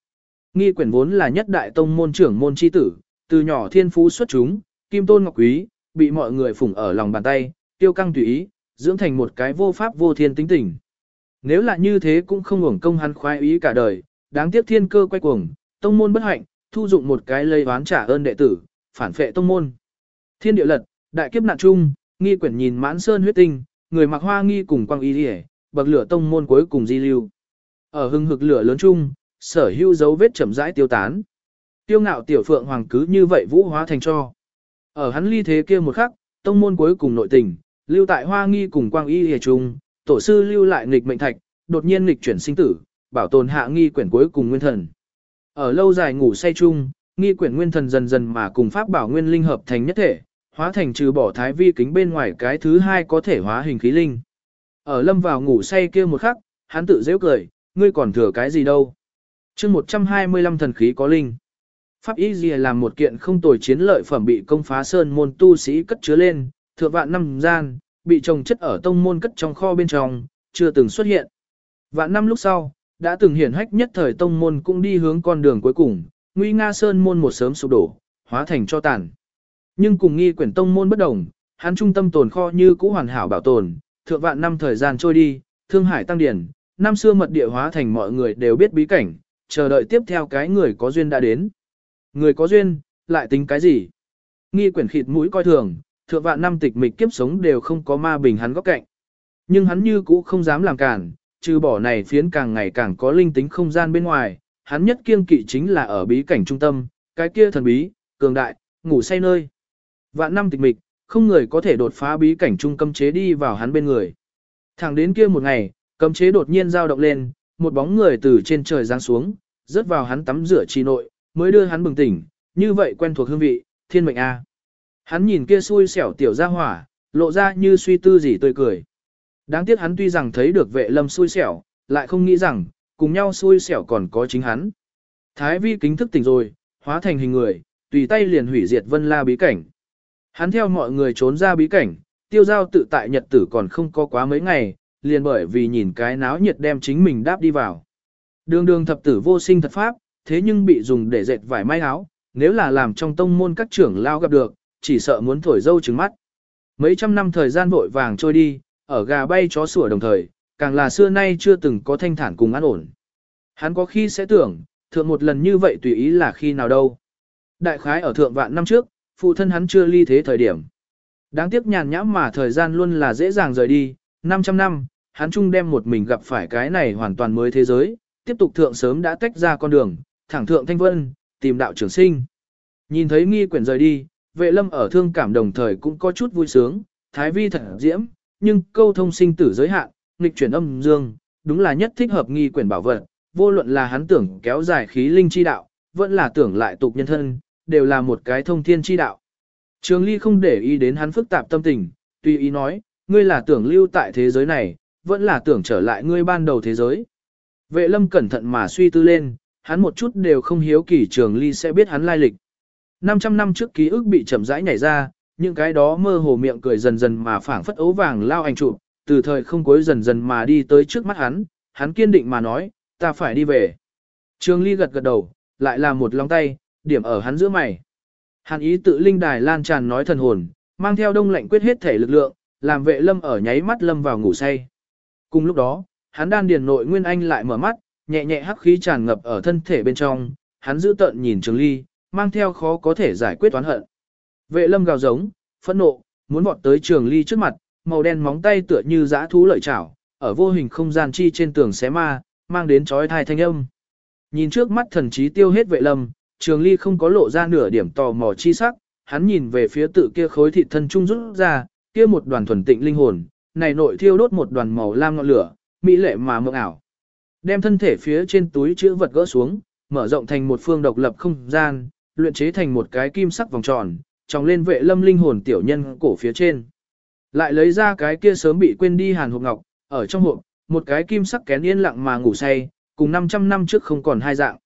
A: Nghi quyển vốn là nhất đại tông môn trưởng môn chi tử, từ nhỏ thiên phú xuất chúng, kim tôn ngọc quý, bị mọi người phủng ở lòng bàn tay, tiêu căng tùy ý, dưỡng thành một cái vô pháp vô thiên tính tình. Nếu là như thế cũng không hưởng công hắn khoái ý cả đời, đáng tiếc thiên cơ quay cuồng, tông môn bất hạnh, thu dụng một cái lây oán trả ơn đệ tử, phản phệ tông môn. Thiên địa lật, đại kiếp nạn chung, nghi quyển nhìn mãn sơn huyết tinh, người mặc hoa nghi cùng quang y điề, bậc lửa tông môn cuối cùng di lưu. Ở hưng hực lửa lớn chung, sở hữu dấu vết chậm rãi tiêu tán. Tiêu ngạo tiểu phượng hoàng cứ như vậy vũ hóa thành cho. Ở hắn ly thế kia một khắc, tông môn cuối cùng nội tình, lưu tại hoa nghi cùng quang y hề trung, tổ sư lưu lại nghịch mệnh thạch, đột nhiên nghịch chuyển sinh tử, bảo tồn hạ nghi quyển cuối cùng nguyên thần. Ở lâu dài ngủ say chung, nghi quyển nguyên thần dần dần mà cùng pháp bảo nguyên linh hợp thành nhất thể, hóa thành trừ bỏ thái vi kính bên ngoài cái thứ hai có thể hóa hình khí linh. Ở lâm vào ngủ say kia một khắc, hắn tự dễ cười, ngươi còn thừa cái gì đâu. chương 125 thần khí có linh. Pháp y gì làm một kiện không tồi chiến lợi phẩm bị công phá sơn môn tu sĩ cất chứa lên, thượng vạn năm gian, bị trồng chất ở tông môn cất trong kho bên trong, chưa từng xuất hiện. Vạn năm lúc sau, đã từng hiển hách nhất thời tông môn cũng đi hướng con đường cuối cùng, nguy nga sơn môn một sớm sụp đổ, hóa thành cho tàn. Nhưng cùng nghi quyển tông môn bất đồng, hắn trung tâm tồn kho như cũ hoàn hảo bảo tồn, thượng vạn năm thời gian trôi đi, thương hải tăng điển, năm xưa mật địa hóa thành mọi người đều biết bí cảnh, chờ đợi tiếp theo cái người có duyên đã đến. Người có duyên, lại tính cái gì? Nghi quyển khịt mũi coi thường, thượng vạn năm tịch mịch kiếp sống đều không có ma bình hắn góc cạnh. Nhưng hắn như cũ không dám làm cản, trừ bỏ này phiến càng ngày càng có linh tính không gian bên ngoài, hắn nhất kiêng kỵ chính là ở bí cảnh trung tâm, cái kia thần bí, cường đại, ngủ say nơi. Vạn năm tịch mịch, không người có thể đột phá bí cảnh trung cấm chế đi vào hắn bên người. Thẳng đến kia một ngày, cấm chế đột nhiên dao động lên, một bóng người từ trên trời giáng xuống, rớt vào hắn tắm rửa chi nội, mới đưa hắn bừng tỉnh, như vậy quen thuộc hương vị, thiên mệnh A. Hắn nhìn kia xui xẻo tiểu ra hỏa, lộ ra như suy tư gì tươi cười. Đáng tiếc hắn tuy rằng thấy được vệ lâm xui xẻo, lại không nghĩ rằng, cùng nhau xui xẻo còn có chính hắn. Thái vi kính thức tỉnh rồi, hóa thành hình người, tùy tay liền hủy diệt vân la bí cảnh. Hắn theo mọi người trốn ra bí cảnh, tiêu giao tự tại nhật tử còn không có quá mấy ngày, liền bởi vì nhìn cái náo nhiệt đem chính mình đáp đi vào. Đường đường thập tử vô sinh thật pháp, thế nhưng bị dùng để dệt vải may áo, nếu là làm trong tông môn các trưởng lao gặp được, chỉ sợ muốn thổi dâu trứng mắt. Mấy trăm năm thời gian vội vàng trôi đi, ở gà bay chó sủa đồng thời, càng là xưa nay chưa từng có thanh thản cùng an ổn. Hắn có khi sẽ tưởng, thượng một lần như vậy tùy ý là khi nào đâu. Đại khái ở thượng vạn năm trước, phụ thân hắn chưa ly thế thời điểm. Đáng tiếc nhàn nhãm mà thời gian luôn là dễ dàng rời đi, 500 năm, hắn chung đem một mình gặp phải cái này hoàn toàn mới thế giới, tiếp tục thượng sớm đã tách ra con đường, thẳng thượng thanh vân, tìm đạo trưởng sinh. Nhìn thấy nghi quyển rời đi, vệ lâm ở thương cảm đồng thời cũng có chút vui sướng, thái vi thật diễm, nhưng câu thông sinh tử giới hạn, nghịch chuyển âm dương, đúng là nhất thích hợp nghi quyển bảo vật, vô luận là hắn tưởng kéo dài khí linh chi đạo, vẫn là tưởng lại tục nhân thân, đều là một cái thông thiên chi đạo. Trường Ly không để ý đến hắn phức tạp tâm tình, tùy ý nói, ngươi là tưởng lưu tại thế giới này, vẫn là tưởng trở lại ngươi ban đầu thế giới. Vệ lâm cẩn thận mà suy tư lên, hắn một chút đều không hiếu kỳ trường ly sẽ biết hắn lai lịch. 500 năm trước ký ức bị chậm rãi nhảy ra, những cái đó mơ hồ miệng cười dần dần mà phảng phất ấu vàng lao ảnh trụ, từ thời không cuối dần dần mà đi tới trước mắt hắn, hắn kiên định mà nói, ta phải đi về. Trường ly gật gật đầu, lại là một lòng tay, điểm ở hắn giữa mày. Hàn ý tự linh đài lan tràn nói thần hồn, mang theo đông lạnh quyết hết thể lực lượng, làm vệ lâm ở nháy mắt lâm vào ngủ say. Cùng lúc đó, hắn đan điền nội nguyên anh lại mở mắt, nhẹ nhẹ hắc khí tràn ngập ở thân thể bên trong, hắn giữ tận nhìn Trường Ly, mang theo khó có thể giải quyết toán hận. Vệ lâm gào giống, phẫn nộ, muốn vọt tới Trường Ly trước mặt, màu đen móng tay tựa như dã thú lợi chảo, ở vô hình không gian chi trên tường xé ma, mang đến chói tai thanh âm. Nhìn trước mắt thần trí tiêu hết vệ lâm, Trường Ly không có lộ ra nửa điểm tò mò chi sắc, hắn nhìn về phía tự kia khối thịt thân trung rút ra, kia một đoàn thuần tịnh linh hồn, này nội thiêu đốt một đoàn màu lam ngọn lửa, mỹ lệ mà mộng ảo. Đem thân thể phía trên túi chữ vật gỡ xuống, mở rộng thành một phương độc lập không gian, luyện chế thành một cái kim sắc vòng tròn, tròng lên vệ lâm linh hồn tiểu nhân cổ phía trên. Lại lấy ra cái kia sớm bị quên đi hàn hộp ngọc, ở trong hộp, một cái kim sắc kén yên lặng mà ngủ say, cùng 500 năm trước không còn hai dạng.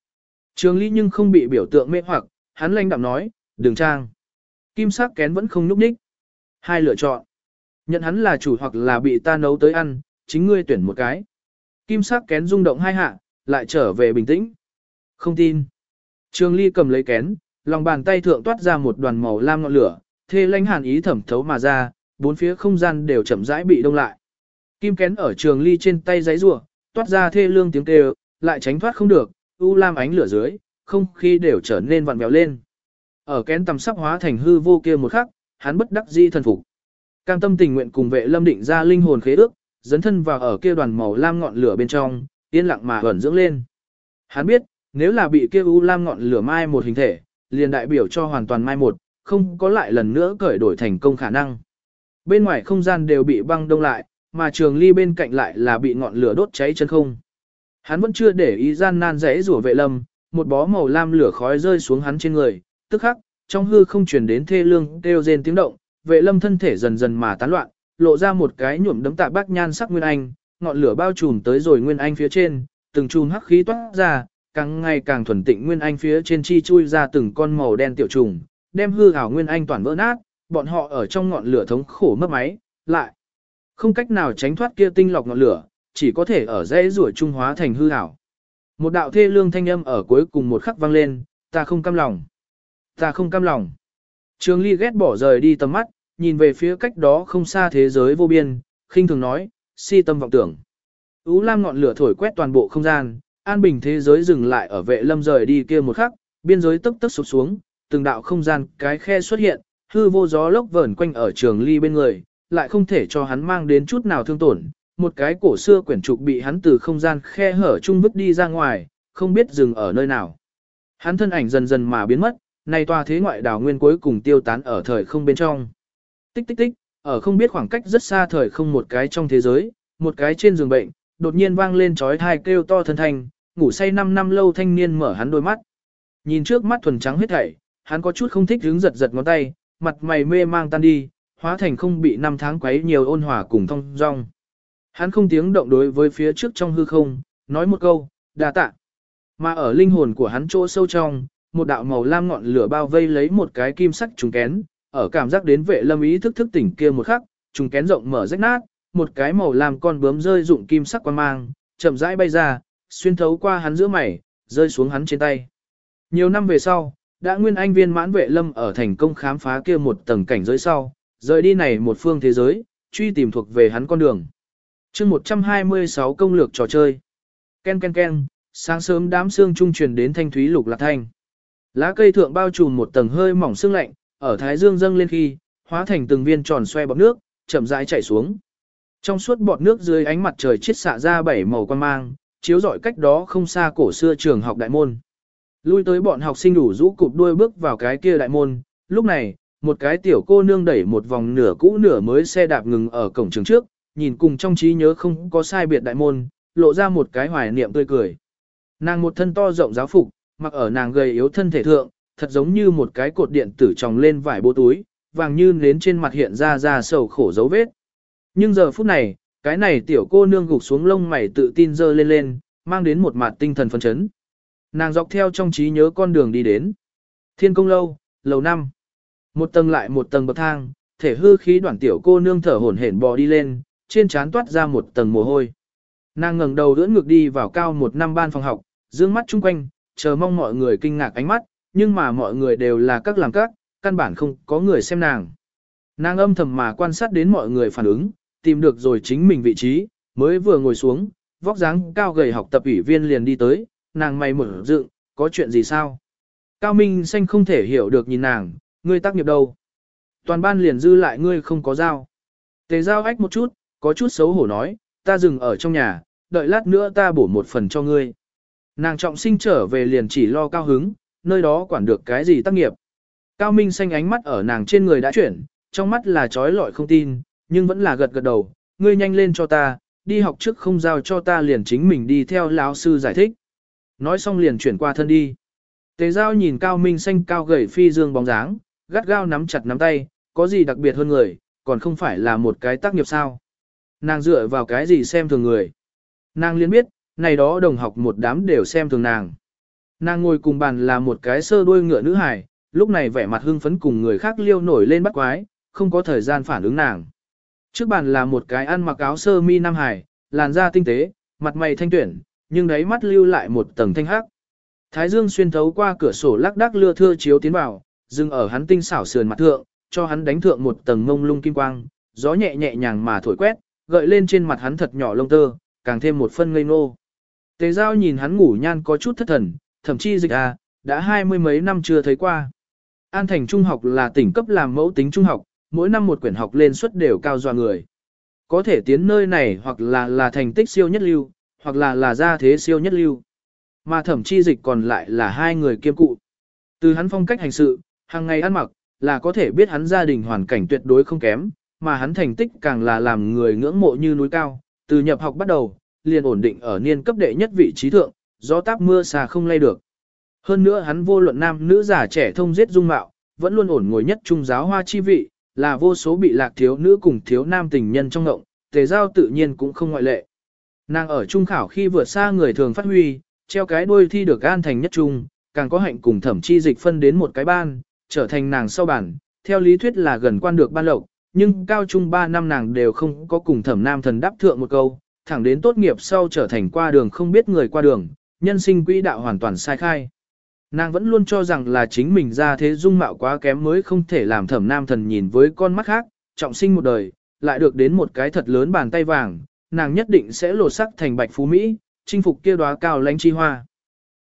A: Trường Lý nhưng không bị biểu tượng mê hoặc, hắn lanh đạm nói, đường trang. Kim sắc kén vẫn không núp ních. Hai lựa chọn. Nhận hắn là chủ hoặc là bị ta nấu tới ăn, chính ngươi tuyển một cái. Kim sắc kén rung động hai hạ, lại trở về bình tĩnh. Không tin. Trường Ly cầm lấy kén, lòng bàn tay thượng toát ra một đoàn màu lam ngọn lửa, thê lãnh hàn ý thẩm thấu mà ra, bốn phía không gian đều chậm rãi bị đông lại. Kim kén ở Trường Ly trên tay giãy rủa, toát ra thê lương tiếng kêu, lại tránh thoát không được, u lam ánh lửa dưới, không khí đều trở nên vặn vẹo lên. Ở kén tầm sắp hóa thành hư vô kia một khắc, hắn bất đắc dĩ thần phục. Cam tâm tình nguyện cùng vệ lâm định ra linh hồn khế ước, dấn thân vào ở kia đoàn màu lam ngọn lửa bên trong, yên lặng mà ẩn dưỡng lên. Hắn biết, nếu là bị kia u lam ngọn lửa mai một hình thể, liền đại biểu cho hoàn toàn mai một, không có lại lần nữa cởi đổi thành công khả năng. Bên ngoài không gian đều bị băng đông lại, mà trường ly bên cạnh lại là bị ngọn lửa đốt cháy chân không. Hắn vẫn chưa để ý gian nan rẽ rủa vệ lâm, một bó màu lam lửa khói rơi xuống hắn trên người, tức khắc, trong hư không truyền đến thê lương kêu rên tiếng động, vệ lâm thân thể dần dần mà tán loạn, lộ ra một cái nhuộm đấm tạ bác nhan sắc nguyên anh, ngọn lửa bao trùm tới rồi nguyên anh phía trên, từng chùm hắc khí toát ra, càng ngày càng thuần tịnh nguyên anh phía trên chi chui ra từng con màu đen tiểu trùng, đem hư ảo nguyên anh toàn vỡ nát, bọn họ ở trong ngọn lửa thống khổ mất máy, lại không cách nào tránh thoát kia tinh lọc ngọn lửa, chỉ có thể ở dãy rủa trung hóa thành hư ảo. Một đạo thê lương thanh âm ở cuối cùng một khắc vang lên, ta không cam lòng. Ta không cam lòng. Trường Ly ghét bỏ rời đi tầm mắt, nhìn về phía cách đó không xa thế giới vô biên, khinh thường nói, si tâm vọng tưởng. Ú lam ngọn lửa thổi quét toàn bộ không gian, an bình thế giới dừng lại ở vệ lâm rời đi kia một khắc, biên giới tức tức sụp xuống, từng đạo không gian cái khe xuất hiện, hư vô gió lốc vờn quanh ở trường ly bên người, lại không thể cho hắn mang đến chút nào thương tổn. Một cái cổ xưa quyển trục bị hắn từ không gian khe hở chung vứt đi ra ngoài, không biết dừng ở nơi nào. Hắn thân ảnh dần dần mà biến mất, nay tòa thế ngoại đảo nguyên cuối cùng tiêu tán ở thời không bên trong. Tích tích tích, ở không biết khoảng cách rất xa thời không một cái trong thế giới, một cái trên giường bệnh, đột nhiên vang lên chói tai kêu to thân thanh, ngủ say 5 năm lâu thanh niên mở hắn đôi mắt. Nhìn trước mắt thuần trắng hết thảy, hắn có chút không thích hứng giật giật ngón tay, mặt mày mê mang tan đi, hóa thành không bị năm tháng quấy nhiều ôn hòa cùng thông dong. Hắn không tiếng động đối với phía trước trong hư không, nói một câu, đa tạ. Mà ở linh hồn của hắn chỗ sâu trong, một đạo màu lam ngọn lửa bao vây lấy một cái kim sắc trùng kén, ở cảm giác đến vệ lâm ý thức thức tỉnh kia một khắc, trùng kén rộng mở rách nát, một cái màu làm con bướm rơi dụng kim sắc quan mang, chậm rãi bay ra, xuyên thấu qua hắn giữa mày, rơi xuống hắn trên tay. Nhiều năm về sau, đã nguyên anh viên mãn vệ lâm ở thành công khám phá kia một tầng cảnh giới sau, rời đi này một phương thế giới, truy tìm thuộc về hắn con đường. chương 126 công lược trò chơi. Ken ken ken, sáng sớm đám xương trung truyền đến thanh thúy lục lạc thanh. Lá cây thượng bao trùm một tầng hơi mỏng sương lạnh, ở thái dương dâng lên khi, hóa thành từng viên tròn xoe bọt nước, chậm rãi chảy xuống. Trong suốt bọt nước dưới ánh mặt trời chiết xạ ra bảy màu quan mang, chiếu rọi cách đó không xa cổ xưa trường học đại môn. Lui tới bọn học sinh đủ rũ cụp đuôi bước vào cái kia đại môn, lúc này, một cái tiểu cô nương đẩy một vòng nửa cũ nửa mới xe đạp ngừng ở cổng trường trước, nhìn cùng trong trí nhớ không có sai biệt đại môn, lộ ra một cái hoài niệm tươi cười. Nàng một thân to rộng giáo phục, mặc ở nàng gầy yếu thân thể thượng, thật giống như một cái cột điện tử tròng lên vải bố túi, vàng như nến trên mặt hiện ra ra sầu khổ dấu vết. Nhưng giờ phút này, cái này tiểu cô nương gục xuống lông mày tự tin dơ lên lên, mang đến một mặt tinh thần phấn chấn. Nàng dọc theo trong trí nhớ con đường đi đến. Thiên công lâu, lầu năm. Một tầng lại một tầng bậc thang, thể hư khí đoạn tiểu cô nương thở hổn hển bò đi lên, trên trán toát ra một tầng mồ hôi. Nàng ngẩng đầu ưỡn ngược đi vào cao một năm ban phòng học, dương mắt chung quanh, chờ mong mọi người kinh ngạc ánh mắt, nhưng mà mọi người đều là các làm các, căn bản không có người xem nàng. Nàng âm thầm mà quan sát đến mọi người phản ứng, tìm được rồi chính mình vị trí, mới vừa ngồi xuống, vóc dáng cao gầy học tập ủy viên liền đi tới, nàng mày mở dựng, có chuyện gì sao? Cao Minh Xanh không thể hiểu được nhìn nàng, ngươi tác nghiệp đâu? Toàn ban liền dư lại ngươi không có dao. Tề dao ách một chút, có chút xấu hổ nói, ta dừng ở trong nhà, đợi lát nữa ta bổ một phần cho ngươi. Nàng trọng sinh trở về liền chỉ lo cao hứng, nơi đó quản được cái gì tác nghiệp. Cao Minh xanh ánh mắt ở nàng trên người đã chuyển, trong mắt là trói lọi không tin, nhưng vẫn là gật gật đầu, ngươi nhanh lên cho ta, đi học trước không giao cho ta liền chính mình đi theo lão sư giải thích. Nói xong liền chuyển qua thân đi. Tề giao nhìn Cao Minh xanh cao gầy phi dương bóng dáng, gắt gao nắm chặt nắm tay, có gì đặc biệt hơn người, còn không phải là một cái tác nghiệp sao. Nàng dựa vào cái gì xem thường người. Nàng liền biết, này đó đồng học một đám đều xem thường nàng. Nàng ngồi cùng bàn là một cái sơ đuôi ngựa nữ hài, lúc này vẻ mặt hưng phấn cùng người khác liêu nổi lên bắt quái, không có thời gian phản ứng nàng. Trước bàn là một cái ăn mặc áo sơ mi nam hài, làn da tinh tế, mặt mày thanh tuyển, nhưng đáy mắt lưu lại một tầng thanh hắc. Thái dương xuyên thấu qua cửa sổ lắc đắc lưa thưa chiếu tiến vào, dừng ở hắn tinh xảo sườn mặt thượng, cho hắn đánh thượng một tầng ngông lung kim quang, gió nhẹ nhẹ nhàng mà thổi quét, gợi lên trên mặt hắn thật nhỏ lông tơ, càng thêm một phân ngây ngô. Tề giao nhìn hắn ngủ nhan có chút thất thần, thậm chí dịch à, đã hai mươi mấy năm chưa thấy qua. An thành trung học là tỉnh cấp làm mẫu tính trung học, mỗi năm một quyển học lên suất đều cao dọa người. Có thể tiến nơi này hoặc là là thành tích siêu nhất lưu, hoặc là là gia thế siêu nhất lưu. Mà thẩm chi dịch còn lại là hai người kiêm cụ. Từ hắn phong cách hành sự, hàng ngày ăn mặc, là có thể biết hắn gia đình hoàn cảnh tuyệt đối không kém, mà hắn thành tích càng là làm người ngưỡng mộ như núi cao, từ nhập học bắt đầu, liền ổn định ở niên cấp đệ nhất vị trí thượng, gió táp mưa xà không lay được. Hơn nữa hắn vô luận nam nữ già trẻ thông giết dung mạo, vẫn luôn ổn ngồi nhất trung giáo hoa chi vị, là vô số bị lạc thiếu nữ cùng thiếu nam tình nhân trong ngộng, tề giao tự nhiên cũng không ngoại lệ. Nàng ở trung khảo khi vượt xa người thường phát huy, treo cái đuôi thi được an thành nhất trung, càng có hạnh cùng thẩm chi dịch phân đến một cái ban, trở thành nàng sau bản, theo lý thuyết là gần quan được ban lộc, nhưng cao trung 3 năm nàng đều không có cùng thẩm nam thần đáp thượng một câu, thẳng đến tốt nghiệp sau trở thành qua đường không biết người qua đường, nhân sinh quỹ đạo hoàn toàn sai khai. Nàng vẫn luôn cho rằng là chính mình ra thế dung mạo quá kém mới không thể làm thẩm nam thần nhìn với con mắt khác, trọng sinh một đời, lại được đến một cái thật lớn bàn tay vàng, nàng nhất định sẽ lột sắc thành bạch phú Mỹ, chinh phục kia đóa cao lãnh chi hoa.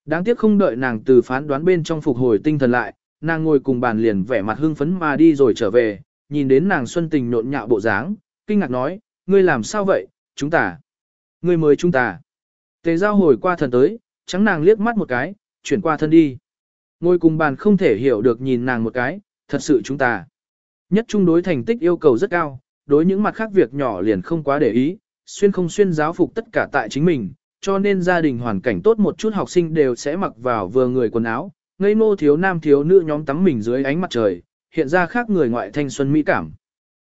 A: Đáng tiếc không đợi nàng từ phán đoán bên trong phục hồi tinh thần lại, nàng ngồi cùng bàn liền vẻ mặt hưng phấn mà đi rồi trở về, nhìn đến nàng xuân tình nhộn nhạo bộ dáng, kinh ngạc nói, ngươi làm sao vậy, chúng ta. Ngươi mời chúng ta. Tề giao hồi qua thần tới, trắng nàng liếc mắt một cái, chuyển qua thân đi. Ngồi cùng bàn không thể hiểu được nhìn nàng một cái, thật sự chúng ta. Nhất trung đối thành tích yêu cầu rất cao, đối những mặt khác việc nhỏ liền không quá để ý, xuyên không xuyên giáo phục tất cả tại chính mình, cho nên gia đình hoàn cảnh tốt một chút học sinh đều sẽ mặc vào vừa người quần áo, ngây ngô thiếu nam thiếu nữ nhóm tắm mình dưới ánh mặt trời, hiện ra khác người ngoại thanh xuân mỹ cảm.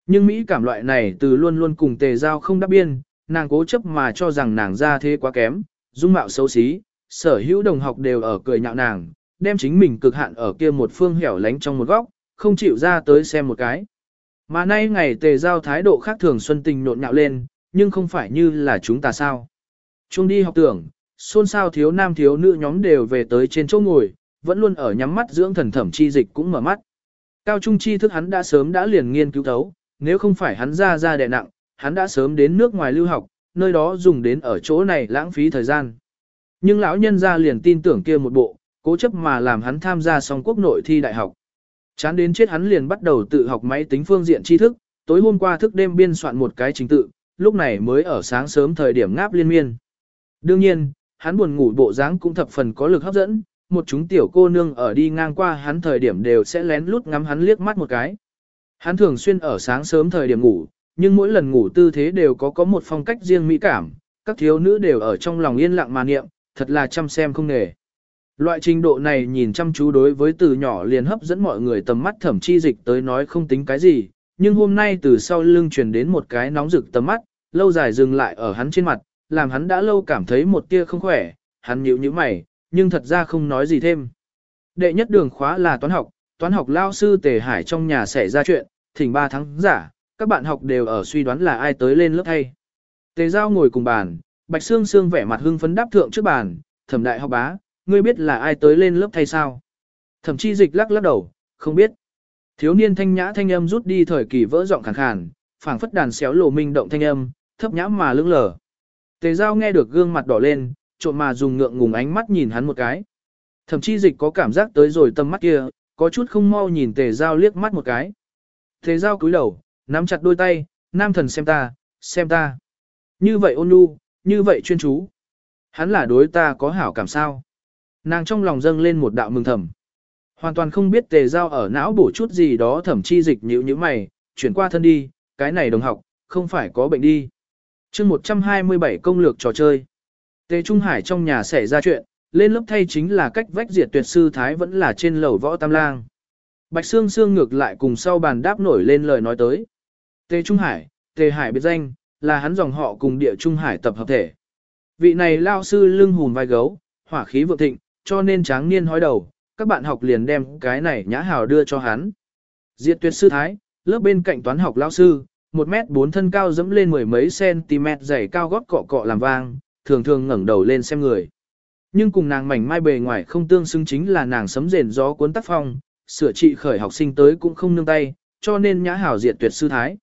A: Nhưng mỹ cảm loại này từ luôn luôn cùng tề giao không đáp biên, nàng cố chấp mà cho rằng nàng ra thế quá kém, dung mạo xấu xí, sở hữu đồng học đều ở cười nhạo nàng, đem chính mình cực hạn ở kia một phương hẻo lánh trong một góc, không chịu ra tới xem một cái. Mà nay ngày tề giao thái độ khác thường xuân tình nộn nhạo lên, nhưng không phải như là chúng ta sao. Chung đi học tưởng, xôn xao thiếu nam thiếu nữ nhóm đều về tới trên chỗ ngồi, vẫn luôn ở nhắm mắt dưỡng thần thẩm chi dịch cũng mở mắt. Cao trung chi thức hắn đã sớm đã liền nghiên cứu thấu, nếu không phải hắn ra ra đè nặng, hắn đã sớm đến nước ngoài lưu học, nơi đó dùng đến ở chỗ này lãng phí thời gian. Nhưng lão nhân ra liền tin tưởng kia một bộ, cố chấp mà làm hắn tham gia xong quốc nội thi đại học. Chán đến chết hắn liền bắt đầu tự học máy tính phương diện tri thức, tối hôm qua thức đêm biên soạn một cái trình tự, lúc này mới ở sáng sớm thời điểm ngáp liên miên. Đương nhiên, hắn buồn ngủ bộ dáng cũng thập phần có lực hấp dẫn, một chúng tiểu cô nương ở đi ngang qua hắn thời điểm đều sẽ lén lút ngắm hắn liếc mắt một cái. Hắn thường xuyên ở sáng sớm thời điểm ngủ, nhưng mỗi lần ngủ tư thế đều có có một phong cách riêng mỹ cảm, các thiếu nữ đều ở trong lòng yên lặng mà niệm, thật là chăm xem không nghề. Loại trình độ này nhìn chăm chú đối với từ nhỏ liền hấp dẫn mọi người tầm mắt thẩm chi dịch tới nói không tính cái gì, nhưng hôm nay từ sau lưng truyền đến một cái nóng rực tầm mắt, lâu dài dừng lại ở hắn trên mặt, làm hắn đã lâu cảm thấy một tia không khỏe, hắn nhíu nhíu mày, nhưng thật ra không nói gì thêm. Đệ nhất đường khóa là toán học, toán học lao sư Tề Hải trong nhà xảy ra chuyện, thỉnh 3 tháng giả, các bạn học đều ở suy đoán là ai tới lên lớp thay. Tề Giao ngồi cùng bàn, Bạch Sương Sương vẻ mặt hưng phấn đáp thượng trước bàn, thẩm đại học bá, ngươi biết là ai tới lên lớp thay sao? Thẩm chi dịch lắc lắc đầu, không biết. Thiếu niên thanh nhã thanh âm rút đi thời kỳ vỡ giọng khàn khàn, phảng phất đàn xéo lộ minh động thanh âm, thấp nhã mà lững lờ. Tề Giao nghe được gương mặt đỏ lên, trộn mà dùng ngượng ngùng ánh mắt nhìn hắn một cái. Thẩm chi dịch có cảm giác tới rồi tâm mắt kia, có chút không mau nhìn Tề Giao liếc mắt một cái. Tề Giao cúi đầu, nắm chặt đôi tay, nam thần xem ta, xem ta. Như vậy ôn nhu, như vậy chuyên chú. Hắn là đối ta có hảo cảm sao. Nàng trong lòng dâng lên một đạo mừng thầm. Hoàn toàn không biết tề giao ở não bổ chút gì đó thẩm chi dịch nhữ như mày, chuyển qua thân đi, cái này đồng học, không phải có bệnh đi. chương 127 công lược trò chơi. Tề Trung Hải trong nhà xảy ra chuyện, lên lớp thay chính là cách vách diệt tuyệt sư Thái vẫn là trên lầu võ tam lang. Bạch Sương Sương ngược lại cùng sau bàn đáp nổi lên lời nói tới. Tề Trung Hải, Tề Hải biệt danh, là hắn dòng họ cùng địa Trung Hải tập hợp thể. Vị này lao sư lưng hùn vai gấu, hỏa khí vượng thịnh, cho nên tráng niên hói đầu, các bạn học liền đem cái này nhã hào đưa cho hắn. Diệt tuyệt sư thái, lớp bên cạnh toán học lao sư, 1 mét 4 thân cao dẫm lên mười mấy cm dày cao gót cọ cọ làm vang, thường thường ngẩng đầu lên xem người. Nhưng cùng nàng mảnh mai bề ngoài không tương xứng chính là nàng sấm rền gió cuốn tác phong, sửa trị khởi học sinh tới cũng không nương tay, cho nên nhã hảo diệt tuyệt sư thái.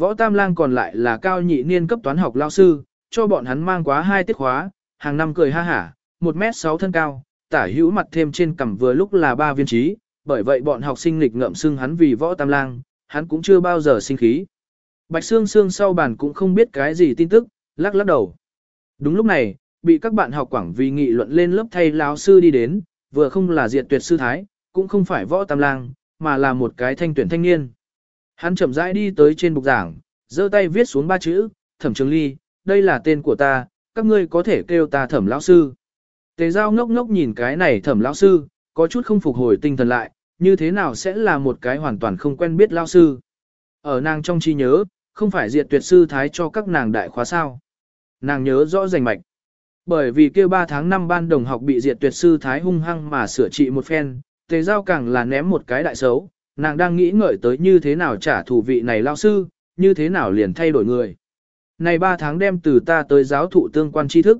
A: Võ Tam Lang còn lại là cao nhị niên cấp toán học lao sư, cho bọn hắn mang quá hai tiết khóa, hàng năm cười ha hả, 1 mét 6 thân cao, tả hữu mặt thêm trên cằm vừa lúc là ba viên trí, bởi vậy bọn học sinh lịch ngợm xưng hắn vì võ tam lang, hắn cũng chưa bao giờ sinh khí. Bạch Sương Sương sau bàn cũng không biết cái gì tin tức, lắc lắc đầu. Đúng lúc này, bị các bạn học quảng vì nghị luận lên lớp thay lão sư đi đến, vừa không là diệt tuyệt sư thái, cũng không phải võ tam lang, mà là một cái thanh tuyển thanh niên. Hắn chậm rãi đi tới trên bục giảng, giơ tay viết xuống ba chữ, thẩm trường ly, đây là tên của ta, các ngươi có thể kêu ta thẩm lão sư. Tề giao ngốc ngốc nhìn cái này thẩm lão sư, có chút không phục hồi tinh thần lại, như thế nào sẽ là một cái hoàn toàn không quen biết lão sư. Ở nàng trong trí nhớ, không phải diệt tuyệt sư thái cho các nàng đại khóa sao. Nàng nhớ rõ rành mạch. Bởi vì kêu 3 tháng 5 ban đồng học bị diệt tuyệt sư thái hung hăng mà sửa trị một phen, tề giao càng là ném một cái đại xấu, nàng đang nghĩ ngợi tới như thế nào trả thù vị này lao sư, như thế nào liền thay đổi người. Này 3 tháng đem từ ta tới giáo thụ tương quan tri thức.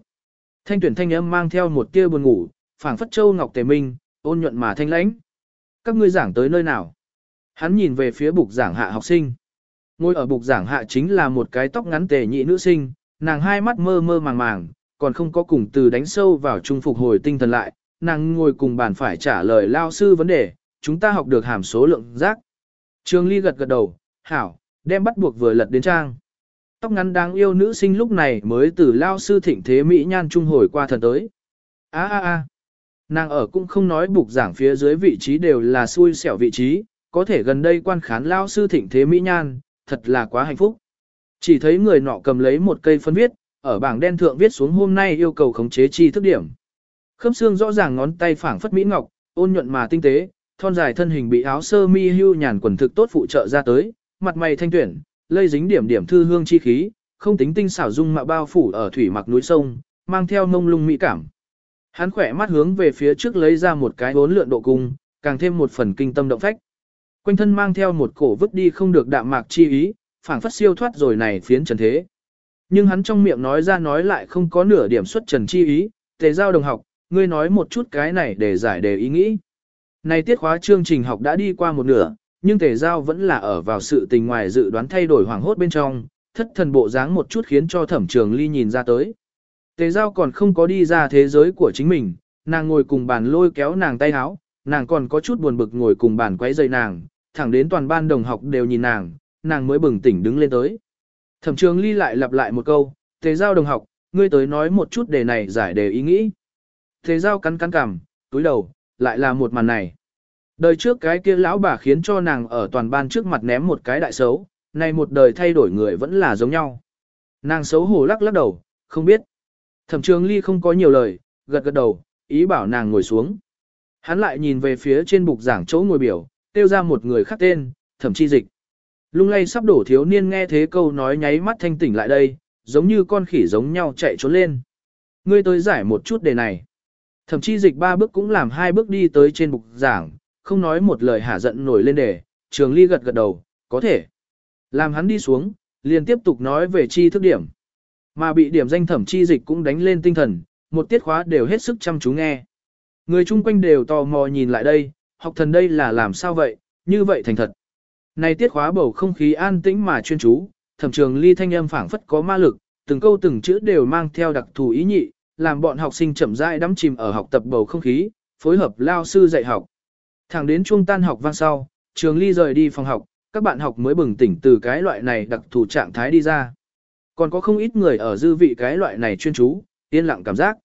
A: Thanh tuyển thanh âm mang theo một tia buồn ngủ, phảng phất châu ngọc tề minh, ôn nhuận mà thanh lãnh. Các ngươi giảng tới nơi nào? Hắn nhìn về phía bục giảng hạ học sinh. Ngồi ở bục giảng hạ chính là một cái tóc ngắn tề nhị nữ sinh, nàng hai mắt mơ mơ màng màng, còn không có cùng từ đánh sâu vào trung phục hồi tinh thần lại, nàng ngồi cùng bàn phải trả lời lao sư vấn đề, chúng ta học được hàm số lượng giác. Trường Ly gật gật đầu, hảo, đem bắt buộc vừa lật đến trang tóc ngắn đáng yêu nữ sinh lúc này mới từ lao sư thịnh thế Mỹ nhan trung hồi qua thần tới. Á á á, nàng ở cũng không nói bục giảng phía dưới vị trí đều là xui xẻo vị trí, có thể gần đây quan khán lao sư thịnh thế Mỹ nhan, thật là quá hạnh phúc. Chỉ thấy người nọ cầm lấy một cây phân viết, ở bảng đen thượng viết xuống hôm nay yêu cầu khống chế chi thức điểm. Khớp xương rõ ràng ngón tay phảng phất mỹ ngọc, ôn nhuận mà tinh tế, thon dài thân hình bị áo sơ mi hưu nhàn quần thực tốt phụ trợ ra tới, mặt mày thanh tuyển, lây dính điểm điểm thư hương chi khí, không tính tinh xảo dung mạo bao phủ ở thủy mặc núi sông, mang theo mông lung mỹ cảm. Hắn khỏe mắt hướng về phía trước lấy ra một cái bốn lượn độ cung, càng thêm một phần kinh tâm động phách. Quanh thân mang theo một cổ vứt đi không được đạm mạc chi ý, phảng phất siêu thoát rồi này phiến trần thế. Nhưng hắn trong miệng nói ra nói lại không có nửa điểm xuất trần chi ý, tề giao đồng học, ngươi nói một chút cái này để giải đề ý nghĩ. Này tiết khóa chương trình học đã đi qua một nửa, nhưng tề giao vẫn là ở vào sự tình ngoài dự đoán thay đổi hoàng hốt bên trong, thất thần bộ dáng một chút khiến cho thẩm trường ly nhìn ra tới. Tề giao còn không có đi ra thế giới của chính mình, nàng ngồi cùng bàn lôi kéo nàng tay háo, nàng còn có chút buồn bực ngồi cùng bàn quấy dây nàng, thẳng đến toàn ban đồng học đều nhìn nàng, nàng mới bừng tỉnh đứng lên tới. Thẩm trường ly lại lặp lại một câu, tề giao đồng học, ngươi tới nói một chút đề này giải đề ý nghĩ. Tề giao cắn cắn cằm, túi đầu, lại là một màn này. Đời trước cái kia lão bà khiến cho nàng ở toàn ban trước mặt ném một cái đại xấu, này một đời thay đổi người vẫn là giống nhau. Nàng xấu hổ lắc lắc đầu, không biết. Thẩm trường ly không có nhiều lời, gật gật đầu, ý bảo nàng ngồi xuống. Hắn lại nhìn về phía trên bục giảng chỗ ngồi biểu, tiêu ra một người khác tên, thẩm chi dịch. Lung lay sắp đổ thiếu niên nghe thế câu nói nháy mắt thanh tỉnh lại đây, giống như con khỉ giống nhau chạy trốn lên. Ngươi tới giải một chút đề này. Thẩm chi dịch ba bước cũng làm hai bước đi tới trên bục giảng, không nói một lời hả giận nổi lên đề, trường ly gật gật đầu, có thể. Làm hắn đi xuống, liền tiếp tục nói về chi thức điểm. Mà bị điểm danh thẩm chi dịch cũng đánh lên tinh thần, một tiết khóa đều hết sức chăm chú nghe. Người chung quanh đều tò mò nhìn lại đây, học thần đây là làm sao vậy, như vậy thành thật. Này tiết khóa bầu không khí an tĩnh mà chuyên chú, thẩm trường ly thanh âm phảng phất có ma lực, từng câu từng chữ đều mang theo đặc thù ý nhị, làm bọn học sinh chậm rãi đắm chìm ở học tập bầu không khí, phối hợp lao sư dạy học. Thẳng đến trung tan học vang sau, trường ly rời đi phòng học, các bạn học mới bừng tỉnh từ cái loại này đặc thù trạng thái đi ra. Còn có không ít người ở dư vị cái loại này chuyên chú, yên lặng cảm giác.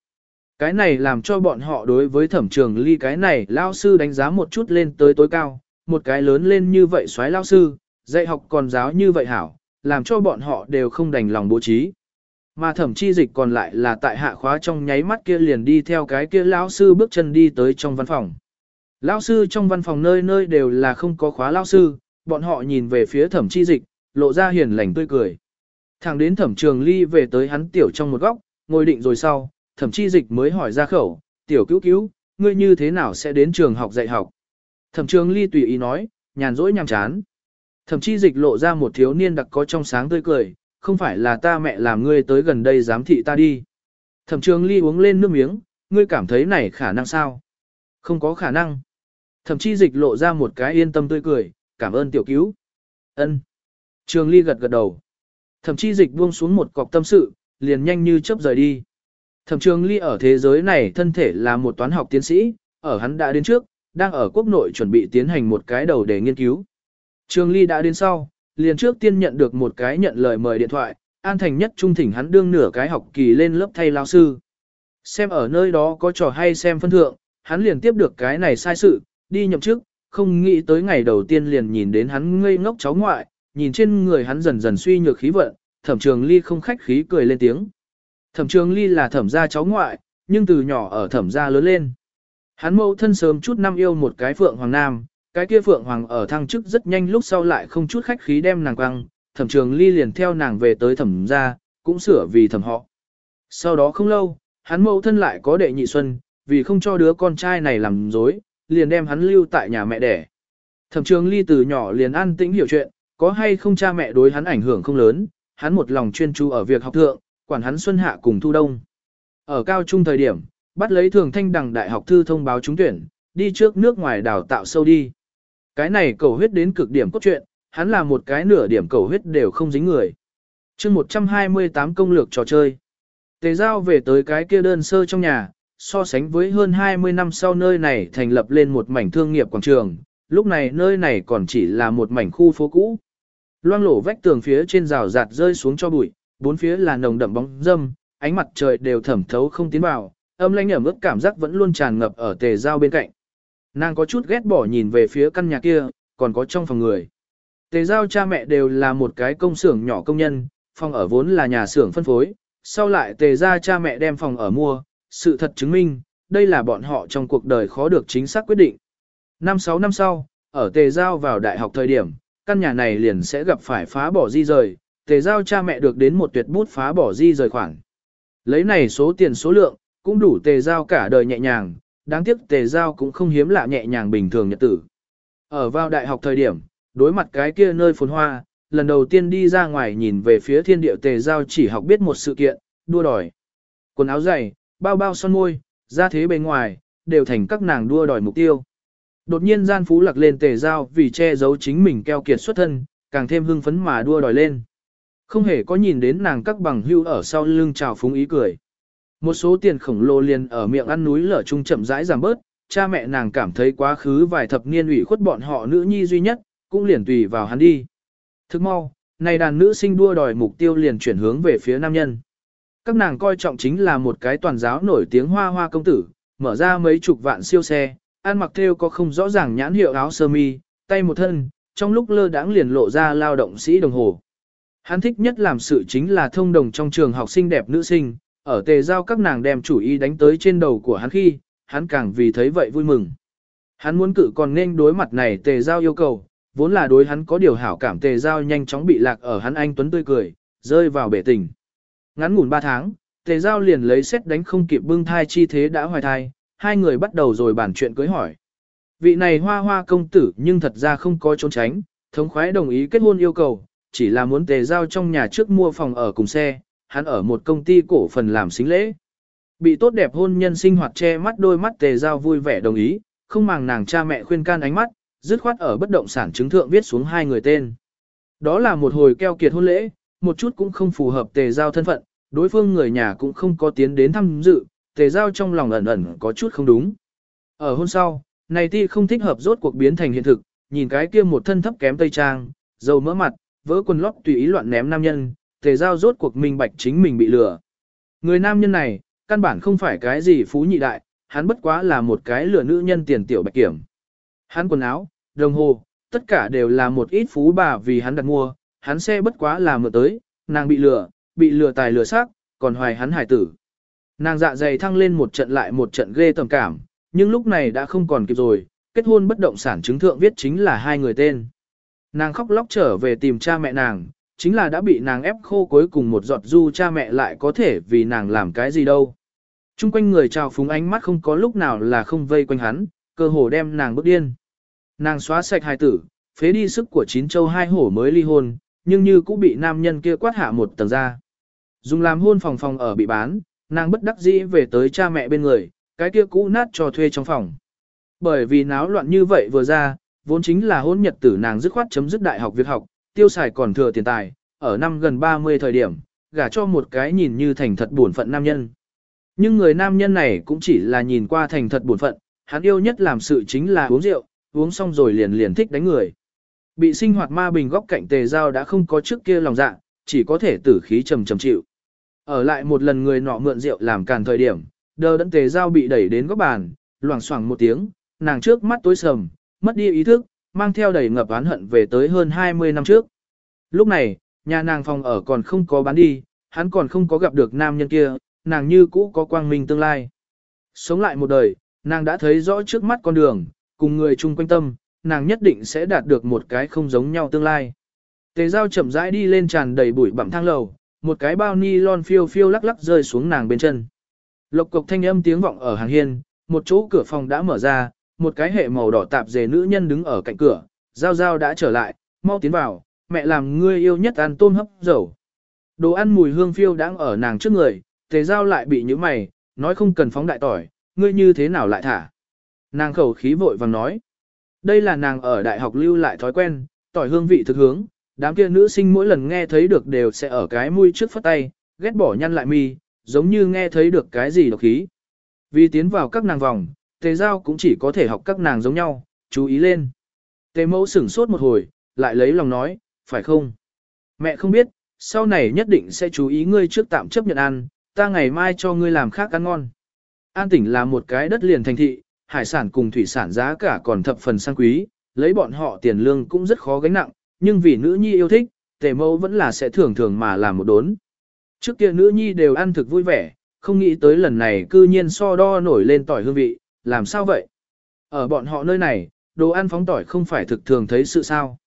A: Cái này làm cho bọn họ đối với thẩm trường ly cái này lao sư đánh giá một chút lên tới tối cao, một cái lớn lên như vậy xoáy lao sư, dạy học còn giáo như vậy hảo, làm cho bọn họ đều không đành lòng bố trí. Mà thẩm chi dịch còn lại là tại hạ khóa trong nháy mắt kia liền đi theo cái kia lão sư bước chân đi tới trong văn phòng. Lão sư trong văn phòng nơi nơi đều là không có khóa lão sư, bọn họ nhìn về phía thẩm chi dịch, lộ ra hiền lành tươi cười. Thẳng đến thẩm trường ly về tới hắn tiểu trong một góc, ngồi định rồi sau, thẩm chi dịch mới hỏi ra khẩu, tiểu cứu cứu, ngươi như thế nào sẽ đến trường học dạy học? Thẩm trường ly tùy ý nói, nhàn rỗi nhàm chán. Thẩm chi dịch lộ ra một thiếu niên đặc có trong sáng tươi cười, không phải là ta mẹ làm ngươi tới gần đây giám thị ta đi. Thẩm trường ly uống lên nước miếng, ngươi cảm thấy này khả năng sao? Không có khả năng. Thẩm chi dịch lộ ra một cái yên tâm tươi cười, cảm ơn tiểu cứu. Ân. Trường ly gật gật đầu. Thẩm chi dịch buông xuống một cọc tâm sự, liền nhanh như chớp rời đi. Thẩm trường ly ở thế giới này thân thể là một toán học tiến sĩ, ở hắn đã đến trước, đang ở quốc nội chuẩn bị tiến hành một cái đầu để nghiên cứu. Trường ly đã đến sau, liền trước tiên nhận được một cái nhận lời mời điện thoại, an thành nhất trung thỉnh hắn đương nửa cái học kỳ lên lớp thay lao sư. Xem ở nơi đó có trò hay xem phân thượng, hắn liền tiếp được cái này sai sự, đi nhậm chức, không nghĩ tới ngày đầu tiên liền nhìn đến hắn ngây ngốc cháu ngoại, nhìn trên người hắn dần dần suy nhược khí vận, thẩm trường ly không khách khí cười lên tiếng. Thẩm trường ly là thẩm gia cháu ngoại, nhưng từ nhỏ ở thẩm gia lớn lên. Hắn mẫu thân sớm chút năm yêu một cái phượng hoàng nam, cái kia phượng hoàng ở thăng chức rất nhanh lúc sau lại không chút khách khí đem nàng quăng, thẩm trường ly liền theo nàng về tới thẩm gia, cũng sửa vì thẩm họ. Sau đó không lâu, hắn mẫu thân lại có đệ nhị xuân, vì không cho đứa con trai này làm dối, liền đem hắn lưu tại nhà mẹ đẻ. Thẩm trường ly từ nhỏ liền an tĩnh hiểu chuyện, có hay không cha mẹ đối hắn ảnh hưởng không lớn, hắn một lòng chuyên chú ở việc học thượng, quản hắn xuân hạ cùng thu đông. Ở cao trung thời điểm, bắt lấy thường thanh đằng đại học thư thông báo trúng tuyển, đi trước nước ngoài đào tạo sâu đi. Cái này cầu huyết đến cực điểm cốt truyện, hắn là một cái nửa điểm cầu huyết đều không dính người. chương 128 công lược trò chơi. Tề giao về tới cái kia đơn sơ trong nhà, so sánh với hơn 20 năm sau nơi này thành lập lên một mảnh thương nghiệp quảng trường, lúc này nơi này còn chỉ là một mảnh khu phố cũ. Loang lổ vách tường phía trên rào rạt rơi xuống cho bụi, bốn phía là nồng đậm bóng dâm, ánh mặt trời đều thẩm thấu không tiến vào, âm lãnh ẩm ướt cảm giác vẫn luôn tràn ngập ở tề giao bên cạnh. Nàng có chút ghét bỏ nhìn về phía căn nhà kia, còn có trong phòng người. Tề giao cha mẹ đều là một cái công xưởng nhỏ công nhân, phòng ở vốn là nhà xưởng phân phối, sau lại tề ra cha mẹ đem phòng ở mua, sự thật chứng minh, đây là bọn họ trong cuộc đời khó được chính xác quyết định. Năm 6 năm sau, ở tề giao vào đại học thời điểm, căn nhà này liền sẽ gặp phải phá bỏ di rời, tề giao cha mẹ được đến một tuyệt bút phá bỏ di rời khoản. Lấy này số tiền số lượng, cũng đủ tề giao cả đời nhẹ nhàng, đáng tiếc tề giao cũng không hiếm lạ nhẹ nhàng bình thường nhật tử. Ở vào đại học thời điểm, đối mặt cái kia nơi phồn hoa, lần đầu tiên đi ra ngoài nhìn về phía thiên địa tề giao chỉ học biết một sự kiện, đua đòi. Quần áo dày, bao bao son môi, ra thế bề ngoài, đều thành các nàng đua đòi mục tiêu. Đột nhiên gian phú lặc lên tề giao vì che giấu chính mình keo kiệt xuất thân, càng thêm hưng phấn mà đua đòi lên. Không hề có nhìn đến nàng các bằng hưu ở sau lưng chào phúng ý cười. Một số tiền khổng lồ liền ở miệng ăn núi lở trung chậm rãi giảm bớt, cha mẹ nàng cảm thấy quá khứ vài thập niên ủy khuất bọn họ nữ nhi duy nhất, cũng liền tùy vào hắn đi. Thức mau, này đàn nữ sinh đua đòi mục tiêu liền chuyển hướng về phía nam nhân. Các nàng coi trọng chính là một cái toàn giáo nổi tiếng hoa hoa công tử, mở ra mấy chục vạn siêu xe, ăn mặc theo có không rõ ràng nhãn hiệu áo sơ mi, tay một thân, trong lúc lơ đãng liền lộ ra lao động sĩ đồng hồ. Hắn thích nhất làm sự chính là thông đồng trong trường học sinh đẹp nữ sinh, ở tề giao các nàng đem chủ ý đánh tới trên đầu của hắn khi, hắn càng vì thấy vậy vui mừng. Hắn muốn cự còn nên đối mặt này tề giao yêu cầu, vốn là đối hắn có điều hảo cảm tề giao nhanh chóng bị lạc ở hắn anh tuấn tươi cười, rơi vào bể tình. Ngắn ngủn 3 tháng, tề giao liền lấy xét đánh không kịp bưng thai chi thế đã hoài thai, hai người bắt đầu rồi bàn chuyện cưới hỏi. Vị này hoa hoa công tử nhưng thật ra không có trốn tránh, thống khoái đồng ý kết hôn yêu cầu, chỉ là muốn tề giao trong nhà trước mua phòng ở cùng xe, hắn ở một công ty cổ phần làm xính lễ. Bị tốt đẹp hôn nhân sinh hoạt che mắt đôi mắt tề giao vui vẻ đồng ý, không màng nàng cha mẹ khuyên can ánh mắt, dứt khoát ở bất động sản chứng thượng viết xuống hai người tên. Đó là một hồi keo kiệt hôn lễ, một chút cũng không phù hợp tề giao thân phận, đối phương người nhà cũng không có tiến đến thăm dự, tề giao trong lòng ẩn ẩn có chút không đúng. Ở hôn sau, này ti không thích hợp rốt cuộc biến thành hiện thực, nhìn cái kia một thân thấp kém tây trang, dầu mỡ mặt, vỡ quần lót tùy ý loạn ném nam nhân, tề giao rốt cuộc minh bạch chính mình bị lừa. Người nam nhân này, căn bản không phải cái gì phú nhị đại, hắn bất quá là một cái lừa nữ nhân tiền tiểu bạch kiểm. Hắn quần áo, đồng hồ, tất cả đều là một ít phú bà vì hắn đặt mua, hắn xe bất quá là mượn tới, nàng bị lừa, bị lừa tài lừa xác, còn hoài hắn hải tử. Nàng dạ dày thăng lên một trận lại một trận ghê tầm cảm, nhưng lúc này đã không còn kịp rồi, kết hôn bất động sản chứng thượng viết chính là hai người tên. Nàng khóc lóc trở về tìm cha mẹ nàng, chính là đã bị nàng ép khô cuối cùng một giọt du cha mẹ lại có thể vì nàng làm cái gì đâu. Trung quanh người trào phúng ánh mắt không có lúc nào là không vây quanh hắn, cơ hồ đem nàng bức điên. Nàng xóa sạch hai tử, phế đi sức của chín châu hai hổ mới ly hôn, nhưng như cũng bị nam nhân kia quát hạ một tầng ra. Dùng làm hôn phòng phòng ở bị bán, nàng bất đắc dĩ về tới cha mẹ bên người, cái kia cũ nát cho thuê trong phòng. Bởi vì náo loạn như vậy vừa ra, vốn chính là hôn nhật tử nàng dứt khoát chấm dứt đại học việc học, tiêu xài còn thừa tiền tài, ở năm gần 30 thời điểm, gả cho một cái nhìn như thành thật buồn phận nam nhân. Nhưng người nam nhân này cũng chỉ là nhìn qua thành thật buồn phận, hắn yêu nhất làm sự chính là uống rượu, uống xong rồi liền liền thích đánh người. Bị sinh hoạt ma bình góc cạnh tề giao đã không có trước kia lòng dạ, chỉ có thể tử khí trầm trầm chịu. Ở lại một lần người nọ mượn rượu làm càn thời điểm, đờ đẫn tề giao bị đẩy đến góc bàn, loảng xoảng một tiếng, nàng trước mắt tối sầm, mất đi ý thức, mang theo đầy ngập oán hận về tới hơn 20 năm trước. Lúc này, nhà nàng phòng ở còn không có bán đi, hắn còn không có gặp được nam nhân kia, nàng như cũ có quang minh tương lai. Sống lại một đời, nàng đã thấy rõ trước mắt con đường, cùng người chung quanh tâm, nàng nhất định sẽ đạt được một cái không giống nhau tương lai. Tề dao chậm rãi đi lên tràn đầy bụi bặm thang lầu, một cái bao ni lon phiêu phiêu lắc lắc rơi xuống nàng bên chân. Lộc cộc thanh âm tiếng vọng ở hàng hiên, một chỗ cửa phòng đã mở ra, một cái hệ màu đỏ tạp dề nữ nhân đứng ở cạnh cửa, giao giao đã trở lại, mau tiến vào, mẹ làm ngươi yêu nhất ăn tôm hấp dầu. Đồ ăn mùi hương phiêu đang ở nàng trước người, tề giao lại bị những mày, nói không cần phóng đại tỏi, ngươi như thế nào lại thả. Nàng khẩu khí vội vàng nói. Đây là nàng ở đại học lưu lại thói quen, tỏi hương vị thực hướng, đám kia nữ sinh mỗi lần nghe thấy được đều sẽ ở cái mũi trước phất tay, ghét bỏ nhăn lại mi, giống như nghe thấy được cái gì độc khí. Vì tiến vào các nàng vòng, tề giao cũng chỉ có thể học các nàng giống nhau, chú ý lên. Tề mẫu sửng sốt một hồi, lại lấy lòng nói, phải không? Mẹ không biết, sau này nhất định sẽ chú ý ngươi trước tạm chấp nhận ăn, ta ngày mai cho ngươi làm khác ăn ngon. An tỉnh là một cái đất liền thành thị, hải sản cùng thủy sản giá cả còn thập phần sang quý, lấy bọn họ tiền lương cũng rất khó gánh nặng, nhưng vì nữ nhi yêu thích, tề mẫu vẫn là sẽ thường thường mà làm một đốn. Trước kia nữ nhi đều ăn thực vui vẻ, không nghĩ tới lần này cư nhiên so đo nổi lên tỏi hương vị, làm sao vậy? Ở bọn họ nơi này, đồ ăn phóng tỏi không phải thực thường thấy sự sao.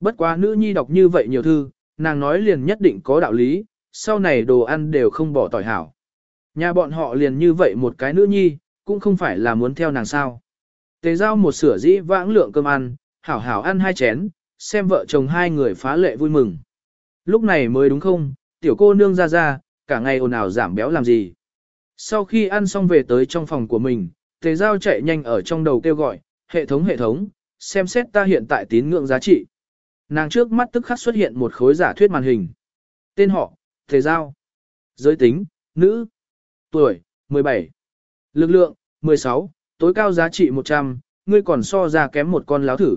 A: Bất quá nữ nhi đọc như vậy nhiều thư, nàng nói liền nhất định có đạo lý, sau này đồ ăn đều không bỏ tỏi hảo. Nhà bọn họ liền như vậy một cái nữ nhi, cũng không phải là muốn theo nàng sao. Tề giao một sửa dĩ vãng lượng cơm ăn, hảo hảo ăn hai chén, xem vợ chồng hai người phá lệ vui mừng. Lúc này mới đúng không, tiểu cô nương ra ra, cả ngày ồn ào giảm béo làm gì. Sau khi ăn xong về tới trong phòng của mình, tề giao chạy nhanh ở trong đầu kêu gọi, hệ thống hệ thống, xem xét ta hiện tại tín ngưỡng giá trị. Nàng trước mắt tức khắc xuất hiện một khối giả thuyết màn hình. Tên họ, tề giao. Giới tính, nữ. Tuổi, 17. Lực lượng, 16, tối cao giá trị 100, ngươi còn so ra kém một con láo thử.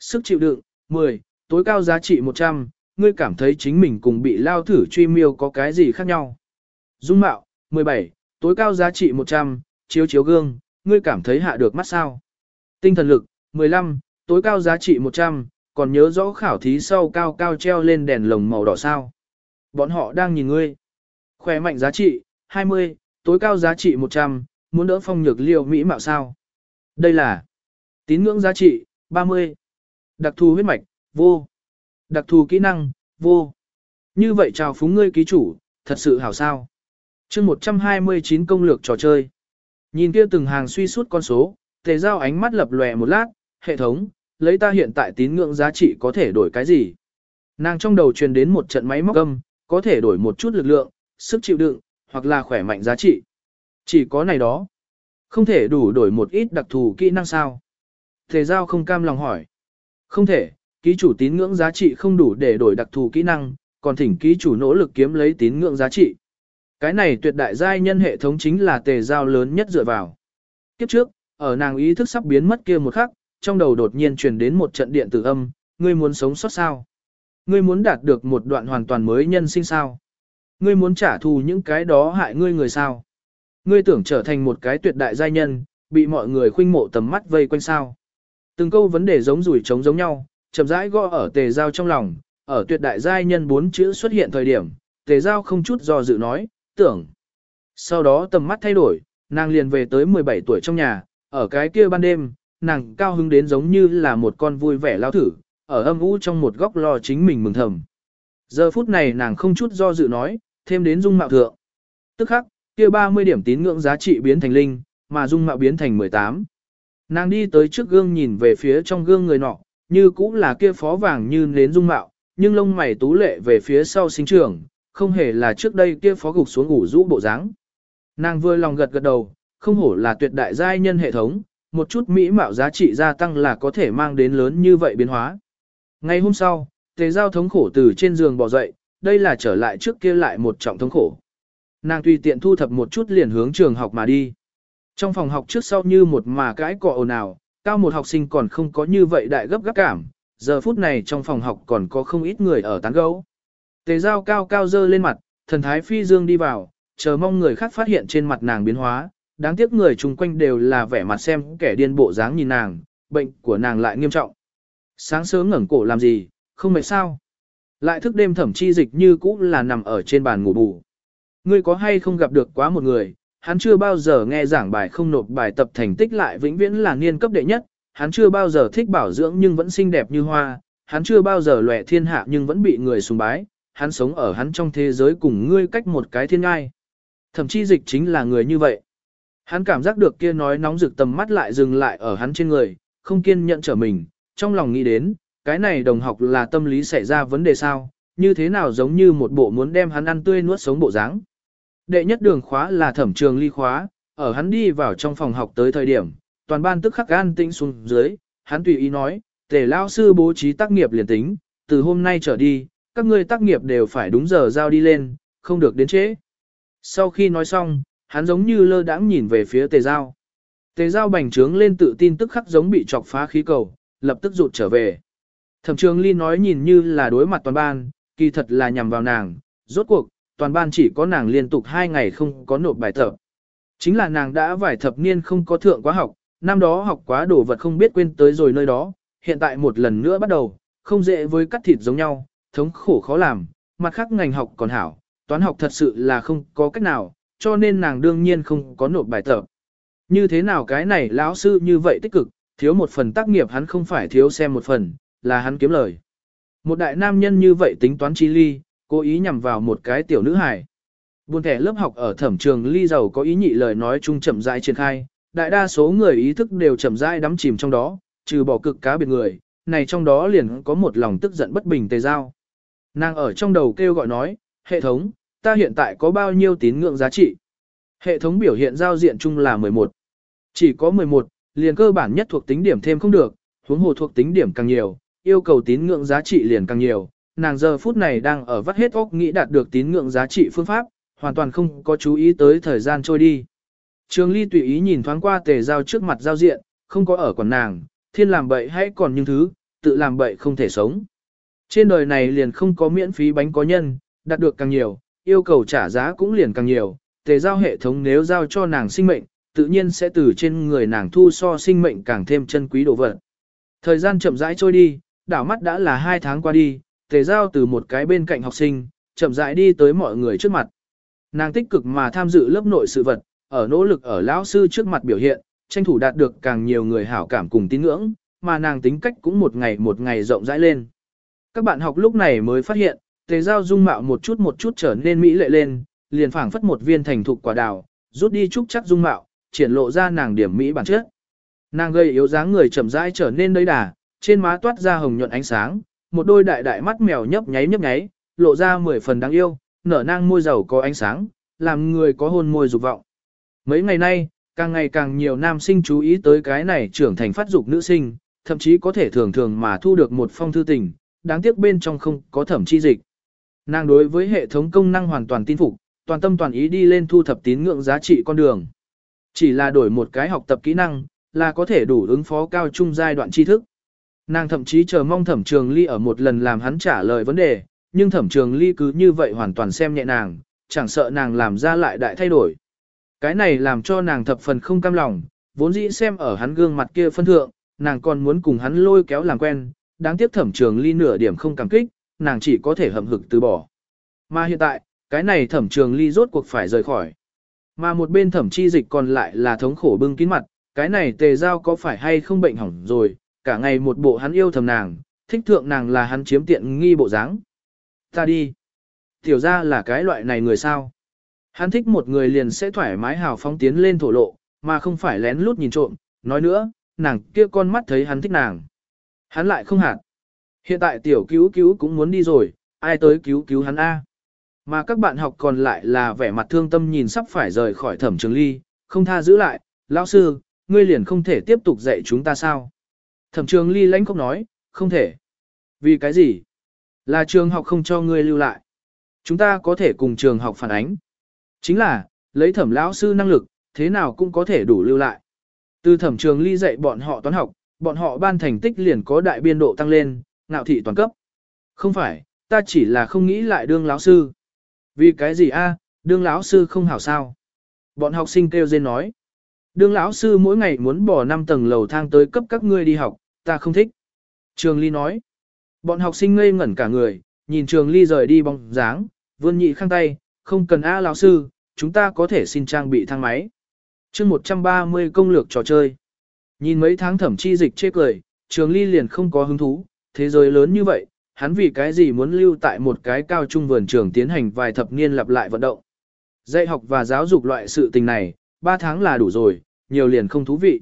A: Sức chịu đựng, 10, tối cao giá trị 100, ngươi cảm thấy chính mình cùng bị lao thử truy miêu có cái gì khác nhau. Dung mạo, 17, tối cao giá trị 100, chiếu chiếu gương, ngươi cảm thấy hạ được mắt sao. Tinh thần lực, 15, tối cao giá trị 100, còn nhớ rõ khảo thí sau cao cao treo lên đèn lồng màu đỏ sao. Bọn họ đang nhìn ngươi. Khỏe mạnh giá trị, 20, tối cao giá trị 100, muốn đỡ phong nhược liều mỹ mạo sao. Đây là tín ngưỡng giá trị, 30. Đặc thù huyết mạch, vô. Đặc thù kỹ năng, vô. Như vậy chào phúng ngươi ký chủ, thật sự hảo sao. chương 129 công lược trò chơi. Nhìn kia từng hàng suy suốt con số, tề giao ánh mắt lập lòe một lát, hệ thống, lấy ta hiện tại tín ngưỡng giá trị có thể đổi cái gì? Nàng trong đầu truyền đến một trận máy móc âm, có thể đổi một chút lực lượng, sức chịu đựng, hoặc là khỏe mạnh giá trị. Chỉ có này đó. Không thể đủ đổi một ít đặc thù kỹ năng sao? Tề giao không cam lòng hỏi. Không thể, ký chủ tín ngưỡng giá trị không đủ để đổi đặc thù kỹ năng, còn thỉnh ký chủ nỗ lực kiếm lấy tín ngưỡng giá trị. Cái này tuyệt đại giai nhân hệ thống chính là tề giao lớn nhất dựa vào. Kiếp trước, ở nàng ý thức sắp biến mất kia một khắc, trong đầu đột nhiên truyền đến một trận điện tử âm, ngươi muốn sống sót sao? Ngươi muốn đạt được một đoạn hoàn toàn mới nhân sinh sao? Ngươi muốn trả thù những cái đó hại ngươi người sao? Ngươi tưởng trở thành một cái tuyệt đại giai nhân, bị mọi người khuynh mộ tầm mắt vây quanh sao? Từng câu vấn đề giống rủi trống giống nhau, chậm rãi gõ ở tề giao trong lòng, ở tuyệt đại giai nhân bốn chữ xuất hiện thời điểm, tề giao không chút do dự nói, tưởng. Sau đó tầm mắt thay đổi, nàng liền về tới 17 tuổi trong nhà, ở cái kia ban đêm, nàng cao hứng đến giống như là một con vui vẻ lao thử, ở âm u trong một góc lo chính mình mừng thầm. Giờ phút này nàng không chút do dự nói, thêm đến dung mạo thượng. Tức khắc, kia 30 điểm tín ngưỡng giá trị biến thành linh, mà dung mạo biến thành 18. Nàng đi tới trước gương nhìn về phía trong gương người nọ, như cũng là kia phó vàng như nến dung mạo, nhưng lông mày tú lệ về phía sau sinh trưởng, không hề là trước đây kia phó gục xuống ngủ rũ bộ dáng. Nàng vừa lòng gật gật đầu, không hổ là tuyệt đại giai nhân hệ thống, một chút mỹ mạo giá trị gia tăng là có thể mang đến lớn như vậy biến hóa. Ngày hôm sau, tề giao thống khổ từ trên giường bò dậy, đây là trở lại trước kia lại một trọng thống khổ. Nàng tùy tiện thu thập một chút liền hướng trường học mà đi. Trong phòng học trước sau như một mà cãi cọ ồn ào, cao một học sinh còn không có như vậy đại gấp gáp cảm, giờ phút này trong phòng học còn có không ít người ở tán gấu. Tề dao cao cao dơ lên mặt, thần thái phi dương đi vào, chờ mong người khác phát hiện trên mặt nàng biến hóa, đáng tiếc người chung quanh đều là vẻ mặt xem kẻ điên bộ dáng nhìn nàng, bệnh của nàng lại nghiêm trọng. Sáng sớm ngẩng cổ làm gì, không mệt sao. Lại thức đêm thẩm chi dịch như cũ là nằm ở trên bàn ngủ bù. Ngươi có hay không gặp được quá một người, hắn chưa bao giờ nghe giảng bài không nộp bài tập thành tích lại vĩnh viễn là niên cấp đệ nhất, hắn chưa bao giờ thích bảo dưỡng nhưng vẫn xinh đẹp như hoa, hắn chưa bao giờ lòe thiên hạ nhưng vẫn bị người sùng bái, hắn sống ở hắn trong thế giới cùng ngươi cách một cái thiên ngai. Thậm chí dịch chính là người như vậy. Hắn cảm giác được kia nói nóng rực tầm mắt lại dừng lại ở hắn trên người, không kiên nhận trở mình, trong lòng nghĩ đến, cái này đồng học là tâm lý xảy ra vấn đề sao, như thế nào giống như một bộ muốn đem hắn ăn tươi nuốt sống bộ dáng. Đệ nhất đường khóa là thẩm trường ly khóa, ở hắn đi vào trong phòng học tới thời điểm, toàn ban tức khắc an tĩnh xuống dưới, hắn tùy ý nói, tề lao sư bố trí tác nghiệp liền tính, từ hôm nay trở đi, các ngươi tác nghiệp đều phải đúng giờ giao đi lên, không được đến trễ. Sau khi nói xong, hắn giống như lơ đãng nhìn về phía tề giao. Tề giao bành trướng lên tự tin tức khắc giống bị chọc phá khí cầu, lập tức rụt trở về. Thẩm trường ly nói nhìn như là đối mặt toàn ban, kỳ thật là nhằm vào nàng, rốt cuộc, toàn ban chỉ có nàng liên tục hai ngày không có nộp bài tập. Chính là nàng đã vài thập niên không có thượng quá học, năm đó học quá đồ vật không biết quên tới rồi nơi đó, hiện tại một lần nữa bắt đầu, không dễ với cắt thịt giống nhau, thống khổ khó làm, mặt khác ngành học còn hảo, toán học thật sự là không có cách nào, cho nên nàng đương nhiên không có nộp bài tập. Như thế nào cái này lão sư như vậy tích cực, thiếu một phần tác nghiệp hắn không phải thiếu xem một phần, là hắn kiếm lời. Một đại nam nhân như vậy tính toán chi ly, cố ý nhằm vào một cái tiểu nữ hài. Buồn thẻ lớp học ở thẩm trường ly giàu có ý nhị lời nói chung chậm rãi triển khai, đại đa số người ý thức đều chậm rãi đắm chìm trong đó, trừ bỏ cực cá biệt người, này trong đó liền có một lòng tức giận bất bình tề giao. Nàng ở trong đầu kêu gọi nói, hệ thống, ta hiện tại có bao nhiêu tín ngưỡng giá trị? Hệ thống biểu hiện giao diện chung là 11. Chỉ có 11, liền cơ bản nhất thuộc tính điểm thêm không được, huống hồ thuộc tính điểm càng nhiều, yêu cầu tín ngưỡng giá trị liền càng nhiều. Nàng giờ phút này đang ở vắt hết óc nghĩ đạt được tín ngưỡng giá trị phương pháp, hoàn toàn không có chú ý tới thời gian trôi đi. Trường Ly tùy ý nhìn thoáng qua tề giao trước mặt giao diện, không có ở còn nàng, thiên làm bậy hay còn những thứ, tự làm bậy không thể sống. Trên đời này liền không có miễn phí bánh có nhân, đạt được càng nhiều, yêu cầu trả giá cũng liền càng nhiều, tề giao hệ thống nếu giao cho nàng sinh mệnh, tự nhiên sẽ từ trên người nàng thu so sinh mệnh càng thêm chân quý đồ vật. Thời gian chậm rãi trôi đi, đảo mắt đã là hai tháng qua đi, tề giao từ một cái bên cạnh học sinh, chậm rãi đi tới mọi người trước mặt. Nàng tích cực mà tham dự lớp nội sự vật, ở nỗ lực ở lão sư trước mặt biểu hiện, tranh thủ đạt được càng nhiều người hảo cảm cùng tín ngưỡng, mà nàng tính cách cũng một ngày một ngày rộng rãi lên. Các bạn học lúc này mới phát hiện, tề giao dung mạo một chút một chút trở nên mỹ lệ lên, liền phảng phất một viên thành thục quả đào, rút đi chút chắc dung mạo, triển lộ ra nàng điểm mỹ bản chất. Nàng gây yếu dáng người chậm rãi trở nên đầy đà, trên má toát ra hồng nhuận ánh sáng, một đôi đại đại mắt mèo nhấp nháy nhấp nháy, lộ ra mười phần đáng yêu, nở nang môi dầu có ánh sáng, làm người có hôn môi dục vọng. Mấy ngày nay, càng ngày càng nhiều nam sinh chú ý tới cái này trưởng thành phát dục nữ sinh, thậm chí có thể thường thường mà thu được một phong thư tình, đáng tiếc bên trong không có thẩm chi dịch. Nàng đối với hệ thống công năng hoàn toàn tin phục, toàn tâm toàn ý đi lên thu thập tín ngưỡng giá trị con đường. Chỉ là đổi một cái học tập kỹ năng, là có thể đủ ứng phó cao trung giai đoạn tri thức. Nàng thậm chí chờ mong thẩm trường ly ở một lần làm hắn trả lời vấn đề, nhưng thẩm trường ly cứ như vậy hoàn toàn xem nhẹ nàng, chẳng sợ nàng làm ra lại đại thay đổi. Cái này làm cho nàng thập phần không cam lòng, vốn dĩ xem ở hắn gương mặt kia phân thượng, nàng còn muốn cùng hắn lôi kéo làm quen, đáng tiếc thẩm trường ly nửa điểm không cảm kích, nàng chỉ có thể hậm hực từ bỏ. Mà hiện tại, cái này thẩm trường ly rốt cuộc phải rời khỏi. Mà một bên thẩm chi dịch còn lại là thống khổ bưng kín mặt, cái này tề giao có phải hay không bệnh hỏng rồi, cả ngày một bộ hắn yêu thầm nàng, thích thượng nàng là hắn chiếm tiện nghi bộ dáng. Ta đi. Tiểu ra là cái loại này người sao. Hắn thích một người liền sẽ thoải mái hào phóng tiến lên thổ lộ, mà không phải lén lút nhìn trộm, nói nữa, nàng kia con mắt thấy hắn thích nàng. Hắn lại không hạt. Hiện tại tiểu cứu cứu cũng muốn đi rồi, ai tới cứu cứu hắn A. Mà các bạn học còn lại là vẻ mặt thương tâm nhìn sắp phải rời khỏi thẩm trường ly, không tha giữ lại, lão sư, ngươi liền không thể tiếp tục dạy chúng ta sao. Thẩm trường ly lãnh không nói, không thể. Vì cái gì? Là trường học không cho ngươi lưu lại. Chúng ta có thể cùng trường học phản ánh. Chính là, lấy thẩm lão sư năng lực, thế nào cũng có thể đủ lưu lại. Từ thẩm trường ly dạy bọn họ toán học, bọn họ ban thành tích liền có đại biên độ tăng lên, ngạo thị toàn cấp. Không phải, ta chỉ là không nghĩ lại đương lão sư. Vì cái gì a? đương lão sư không hảo sao? Bọn học sinh kêu dên nói. Đương lão sư mỗi ngày muốn bỏ 5 tầng lầu thang tới cấp các ngươi đi học, ta không thích. Trường Ly nói. Bọn học sinh ngây ngẩn cả người, nhìn Trường Ly rời đi bóng dáng, vươn nhị khang tay, không cần a lão sư, chúng ta có thể xin trang bị thang máy. Chương 130 công lược trò chơi. Nhìn mấy tháng thẩm chi dịch chê cười, Trường Ly liền không có hứng thú, thế giới lớn như vậy, hắn vì cái gì muốn lưu tại một cái cao trung vườn trường tiến hành vài thập niên lặp lại vận động. Dạy học và giáo dục loại sự tình này, 3 tháng là đủ rồi, nhiều liền không thú vị.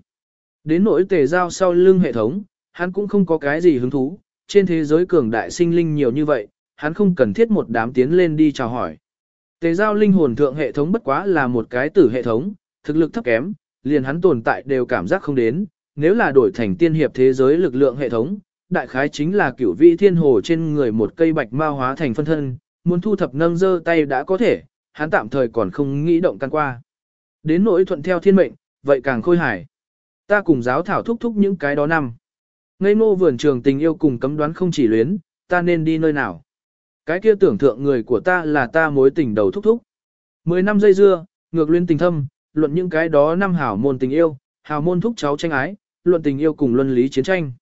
A: Đến nỗi tề giao sau lưng hệ thống, hắn cũng không có cái gì hứng thú, trên thế giới cường đại sinh linh nhiều như vậy, hắn không cần thiết một đám tiến lên đi chào hỏi. Tề giao linh hồn thượng hệ thống bất quá là một cái tử hệ thống, thực lực thấp kém, liền hắn tồn tại đều cảm giác không đến, nếu là đổi thành tiên hiệp thế giới lực lượng hệ thống, đại khái chính là cửu vị thiên hồ trên người một cây bạch ma hóa thành phân thân, muốn thu thập nâng dơ tay đã có thể, hắn tạm thời còn không nghĩ động căn qua. Đến nỗi thuận theo thiên mệnh, vậy càng khôi hài. Ta cùng giáo thảo thúc thúc những cái đó năm. Ngây ngô vườn trường tình yêu cùng cấm đoán không chỉ luyến, ta nên đi nơi nào. Cái kia tưởng thượng người của ta là ta mối tình đầu thúc thúc. Mười năm dây dưa, ngược luyến tình thâm, luận những cái đó năm hảo môn tình yêu, hảo môn thúc cháu tranh ái, luận tình yêu cùng luân lý chiến tranh.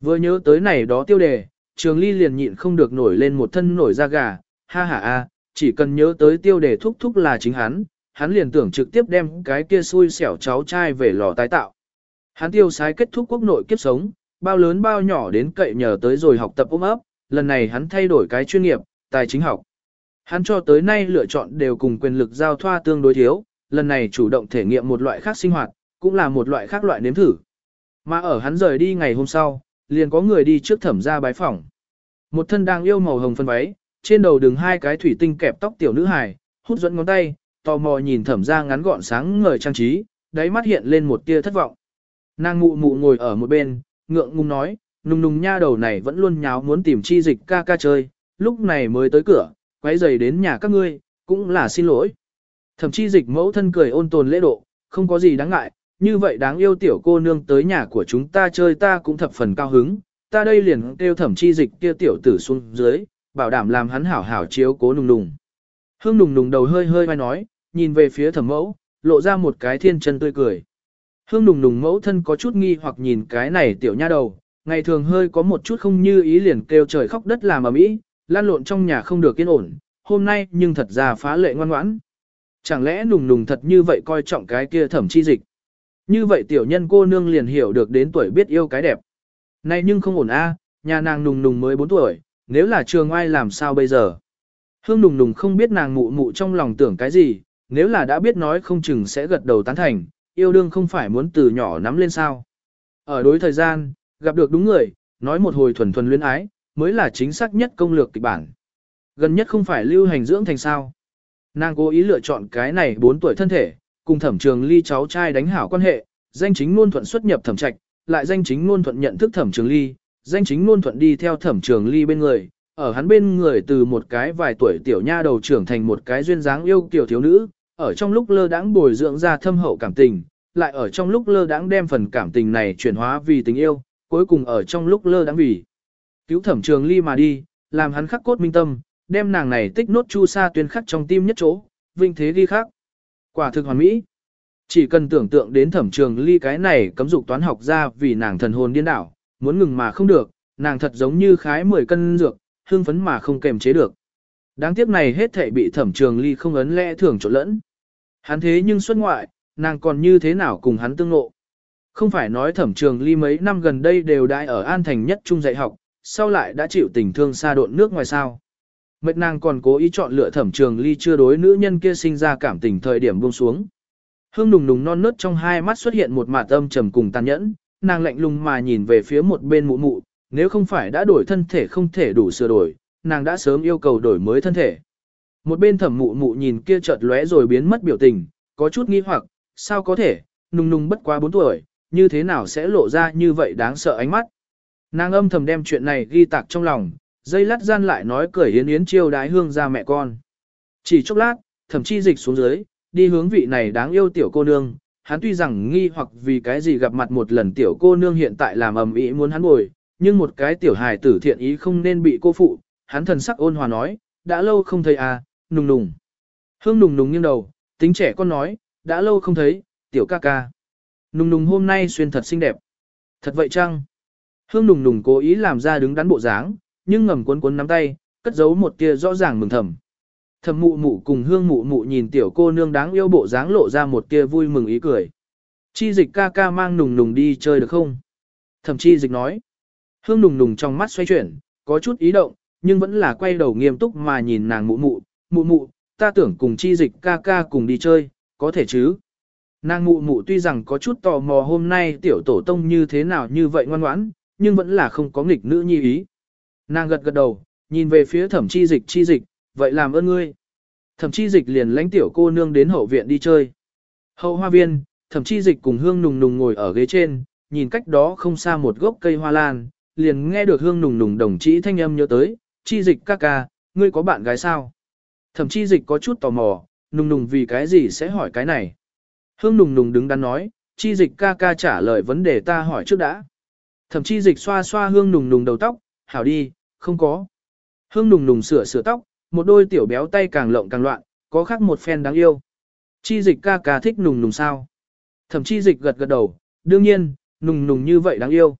A: Vừa nhớ tới này đó tiêu đề, trường ly liền nhịn không được nổi lên một thân nổi da gà, ha ha a, chỉ cần nhớ tới tiêu đề thúc thúc là chính hắn, hắn liền tưởng trực tiếp đem cái kia xui xẻo cháu trai về lò tái tạo. Hắn tiêu sái kết thúc quốc nội kiếp sống, bao lớn bao nhỏ đến cậy nhờ tới rồi học tập ôm ấp, lần này hắn thay đổi cái chuyên nghiệp, tài chính học. Hắn cho tới nay lựa chọn đều cùng quyền lực giao thoa tương đối thiếu, lần này chủ động thể nghiệm một loại khác sinh hoạt, cũng là một loại khác loại nếm thử. Mà ở hắn rời đi ngày hôm sau, liền có người đi trước thẩm ra bái phỏng. Một thân đang yêu màu hồng phân váy, trên đầu đường hai cái thủy tinh kẹp tóc tiểu nữ hài, hút dẫn ngón tay, tò mò nhìn thẩm ra ngắn gọn sáng ngời trang trí, đáy mắt hiện lên một tia thất vọng. Nàng mụ mụ ngồi ở một bên, ngượng ngùng nói, nùng nùng nha đầu này vẫn luôn nháo muốn tìm chi dịch ca ca chơi, lúc này mới tới cửa, quay giày đến nhà các ngươi, cũng là xin lỗi. Thẩm chi dịch mẫu thân cười ôn tồn lễ độ, không có gì đáng ngại, như vậy đáng yêu tiểu cô nương tới nhà của chúng ta chơi ta cũng thập phần cao hứng, ta đây liền kêu thẩm chi dịch kia tiểu tử xuống dưới, bảo đảm làm hắn hảo hảo chiếu cố nùng nùng. Hương nùng nùng đầu hơi hơi vai nói, nhìn về phía thẩm mẫu, lộ ra một cái thiên chân tươi cười. Hương nùng nùng mẫu thân có chút nghi hoặc nhìn cái này tiểu nha đầu, ngày thường hơi có một chút không như ý liền kêu trời khóc đất làm ở mỹ, lan lộn trong nhà không được yên ổn, hôm nay nhưng thật ra phá lệ ngoan ngoãn. Chẳng lẽ nùng nùng thật như vậy coi trọng cái kia thẩm chi dịch. Như vậy tiểu nhân cô nương liền hiểu được đến tuổi biết yêu cái đẹp. Này nhưng không ổn a, nhà nàng nùng nùng mới 4 tuổi, nếu là trường ai làm sao bây giờ. Hương nùng nùng không biết nàng mụ mụ trong lòng tưởng cái gì, nếu là đã biết nói không chừng sẽ gật đầu tán thành, yêu đương không phải muốn từ nhỏ nắm lên sao. Ở đối thời gian, gặp được đúng người, nói một hồi thuần thuần luyến ái, mới là chính xác nhất công lược kịch bản. Gần nhất không phải lưu hành dưỡng thành sao. Nàng cố ý lựa chọn cái này 4 tuổi thân thể, cùng thẩm trường ly cháu trai đánh hảo quan hệ, danh chính ngôn thuận xuất nhập thẩm trạch, lại danh chính ngôn thuận nhận thức thẩm trường ly, danh chính ngôn thuận đi theo thẩm trường ly bên người, ở hắn bên người từ một cái vài tuổi tiểu nha đầu trưởng thành một cái duyên dáng yêu tiểu thiếu nữ, ở trong lúc lơ đãng bồi dưỡng ra thâm hậu cảm tình, lại ở trong lúc lơ đãng đem phần cảm tình này chuyển hóa vì tình yêu, cuối cùng ở trong lúc lơ đãng vì cứu thẩm trường ly mà đi, làm hắn khắc cốt minh tâm, đem nàng này tích nốt chu sa tuyên khắc trong tim nhất chỗ, vinh thế ghi khắc. Quả thực hoàn mỹ. Chỉ cần tưởng tượng đến thẩm trường ly cái này cấm dục toán học ra vì nàng thần hồn điên đảo, muốn ngừng mà không được, nàng thật giống như khái 10 cân dược, hương phấn mà không kềm chế được. Đáng tiếc này hết thảy bị thẩm trường ly không ấn lẽ thường trộn lẫn. Hắn thế nhưng xuất ngoại, nàng còn như thế nào cùng hắn tương ngộ. Không phải nói thẩm trường ly mấy năm gần đây đều đại ở An Thành nhất trung dạy học, sau lại đã chịu tình thương xa độn nước ngoài sao. Mệt nàng còn cố ý chọn lựa thẩm trường ly chưa đối nữ nhân kia sinh ra cảm tình thời điểm buông xuống. Hương nùng nùng non nớt trong hai mắt xuất hiện một mạt âm trầm cùng tàn nhẫn, nàng lạnh lùng mà nhìn về phía một bên mụ mụ, nếu không phải đã đổi thân thể không thể đủ sửa đổi, nàng đã sớm yêu cầu đổi mới thân thể. Một bên thẩm mụ mụ nhìn kia chợt lóe rồi biến mất biểu tình, có chút nghi hoặc, sao có thể, nùng nùng bất quá 4 tuổi, như thế nào sẽ lộ ra như vậy đáng sợ ánh mắt. Nàng âm thầm đem chuyện này ghi tạc trong lòng, dây lát gian lại nói cười yến yến chiêu đái hương ra mẹ con. Chỉ chốc lát, thẩm chi dịch xuống dưới, đi hướng vị này đáng yêu tiểu cô nương, hắn tuy rằng nghi hoặc vì cái gì gặp mặt một lần tiểu cô nương hiện tại làm ầm ĩ muốn hắn bồi, nhưng một cái tiểu hài tử thiện ý không nên bị cô phụ, hắn thần sắc ôn hòa nói, đã lâu không thấy à, nùng nùng. Hương nùng nùng nghiêng đầu, tính trẻ con nói, đã lâu không thấy, tiểu ca ca. Nùng nùng hôm nay xuyên thật xinh đẹp. Thật vậy chăng? Hương nùng nùng cố ý làm ra đứng đắn bộ dáng, nhưng ngầm cuốn cuốn nắm tay, cất giấu một tia rõ ràng mừng thầm. Thầm mụ mụ cùng hương mụ mụ nhìn tiểu cô nương đáng yêu bộ dáng lộ ra một tia vui mừng ý cười. Chi dịch ca ca mang nùng nùng đi chơi được không? thầm chi dịch nói. Hương nùng nùng trong mắt xoay chuyển, có chút ý động, nhưng vẫn là quay đầu nghiêm túc mà nhìn nàng mụ mụ, mụ mụ, ta tưởng cùng chi dịch ca ca cùng đi chơi, có thể chứ? Nàng mụ mụ tuy rằng có chút tò mò hôm nay tiểu tổ tông như thế nào như vậy ngoan ngoãn, nhưng vẫn là không có nghịch nữ nhi ý. Nàng gật gật đầu, nhìn về phía thẩm chi dịch chi dịch, vậy làm ơn ngươi. Thẩm chi dịch liền lãnh tiểu cô nương đến hậu viện đi chơi. Hậu hoa viên, thẩm chi dịch cùng hương nùng nùng ngồi ở ghế trên, nhìn cách đó không xa một gốc cây hoa lan, liền nghe được hương nùng nùng đồng chí thanh âm nhớ tới, chi dịch ca ca, ngươi có bạn gái sao? Thẩm chi dịch có chút tò mò, nùng nùng vì cái gì sẽ hỏi cái này? Hương nùng nùng đứng đắn nói, chi dịch ca ca trả lời vấn đề ta hỏi trước đã. Thẩm chi dịch xoa xoa hương nùng nùng đầu tóc, hảo đi, không có. Hương nùng nùng sửa sửa tóc, một đôi tiểu béo tay càng lộng càng loạn, có khác một phen đáng yêu. Chi dịch ca ca thích nùng nùng sao? Thẩm chi dịch gật gật đầu, đương nhiên, nùng nùng như vậy đáng yêu.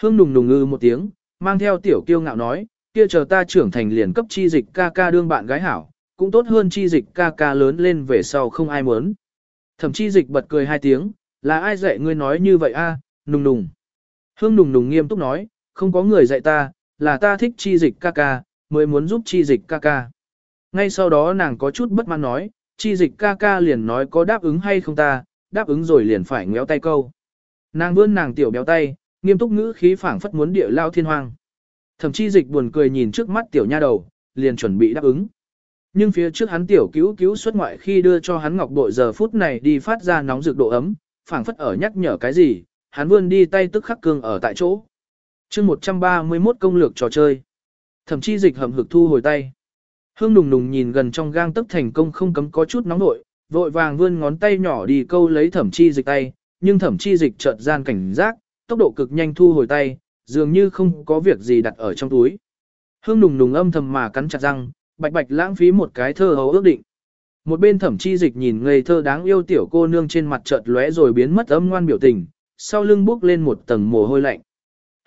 A: Hương nùng nùng ngư một tiếng, mang theo tiểu kiêu ngạo nói, kia chờ ta trưởng thành liền cấp chi dịch ca ca đương bạn gái hảo, cũng tốt hơn chi dịch ca ca lớn lên về sau không ai muốn. Thẩm chi dịch bật cười hai tiếng, là ai dạy ngươi nói như vậy a? nùng nùng. Hương nùng nùng nghiêm túc nói, không có người dạy ta, là ta thích chi dịch ca ca, mới muốn giúp chi dịch ca ca. Ngay sau đó nàng có chút bất mãn nói, chi dịch ca ca liền nói có đáp ứng hay không ta, đáp ứng rồi liền phải ngéo tay câu. Nàng vươn nàng tiểu béo tay, nghiêm túc ngữ khí phảng phất muốn địa lao thiên hoang. Thẩm chi dịch buồn cười nhìn trước mắt tiểu nha đầu, liền chuẩn bị đáp ứng. Nhưng phía trước hắn tiểu cứu cứu xuất ngoại khi đưa cho hắn ngọc bội giờ phút này đi phát ra nóng rực độ ấm, phảng phất ở nhắc nhở cái gì, hắn vươn đi tay tức khắc cương ở tại chỗ chương 131 công lược trò chơi. Thậm chi dịch hầm hực thu hồi tay. Hương nùng nùng nhìn gần trong gang tấc thành công không cấm có chút nóng nội, vội vàng vươn ngón tay nhỏ đi câu lấy thẩm chi dịch tay, nhưng thẩm chi dịch chợt gian cảnh giác, tốc độ cực nhanh thu hồi tay, dường như không có việc gì đặt ở trong túi. Hương nùng nùng âm thầm mà cắn chặt răng, bạch bạch lãng phí một cái thơ hấu ước định. Một bên thẩm chi dịch nhìn ngây thơ đáng yêu tiểu cô nương trên mặt chợt lóe rồi biến mất âm ngoan biểu tình, sau lưng bước lên một tầng mồ hôi lạnh.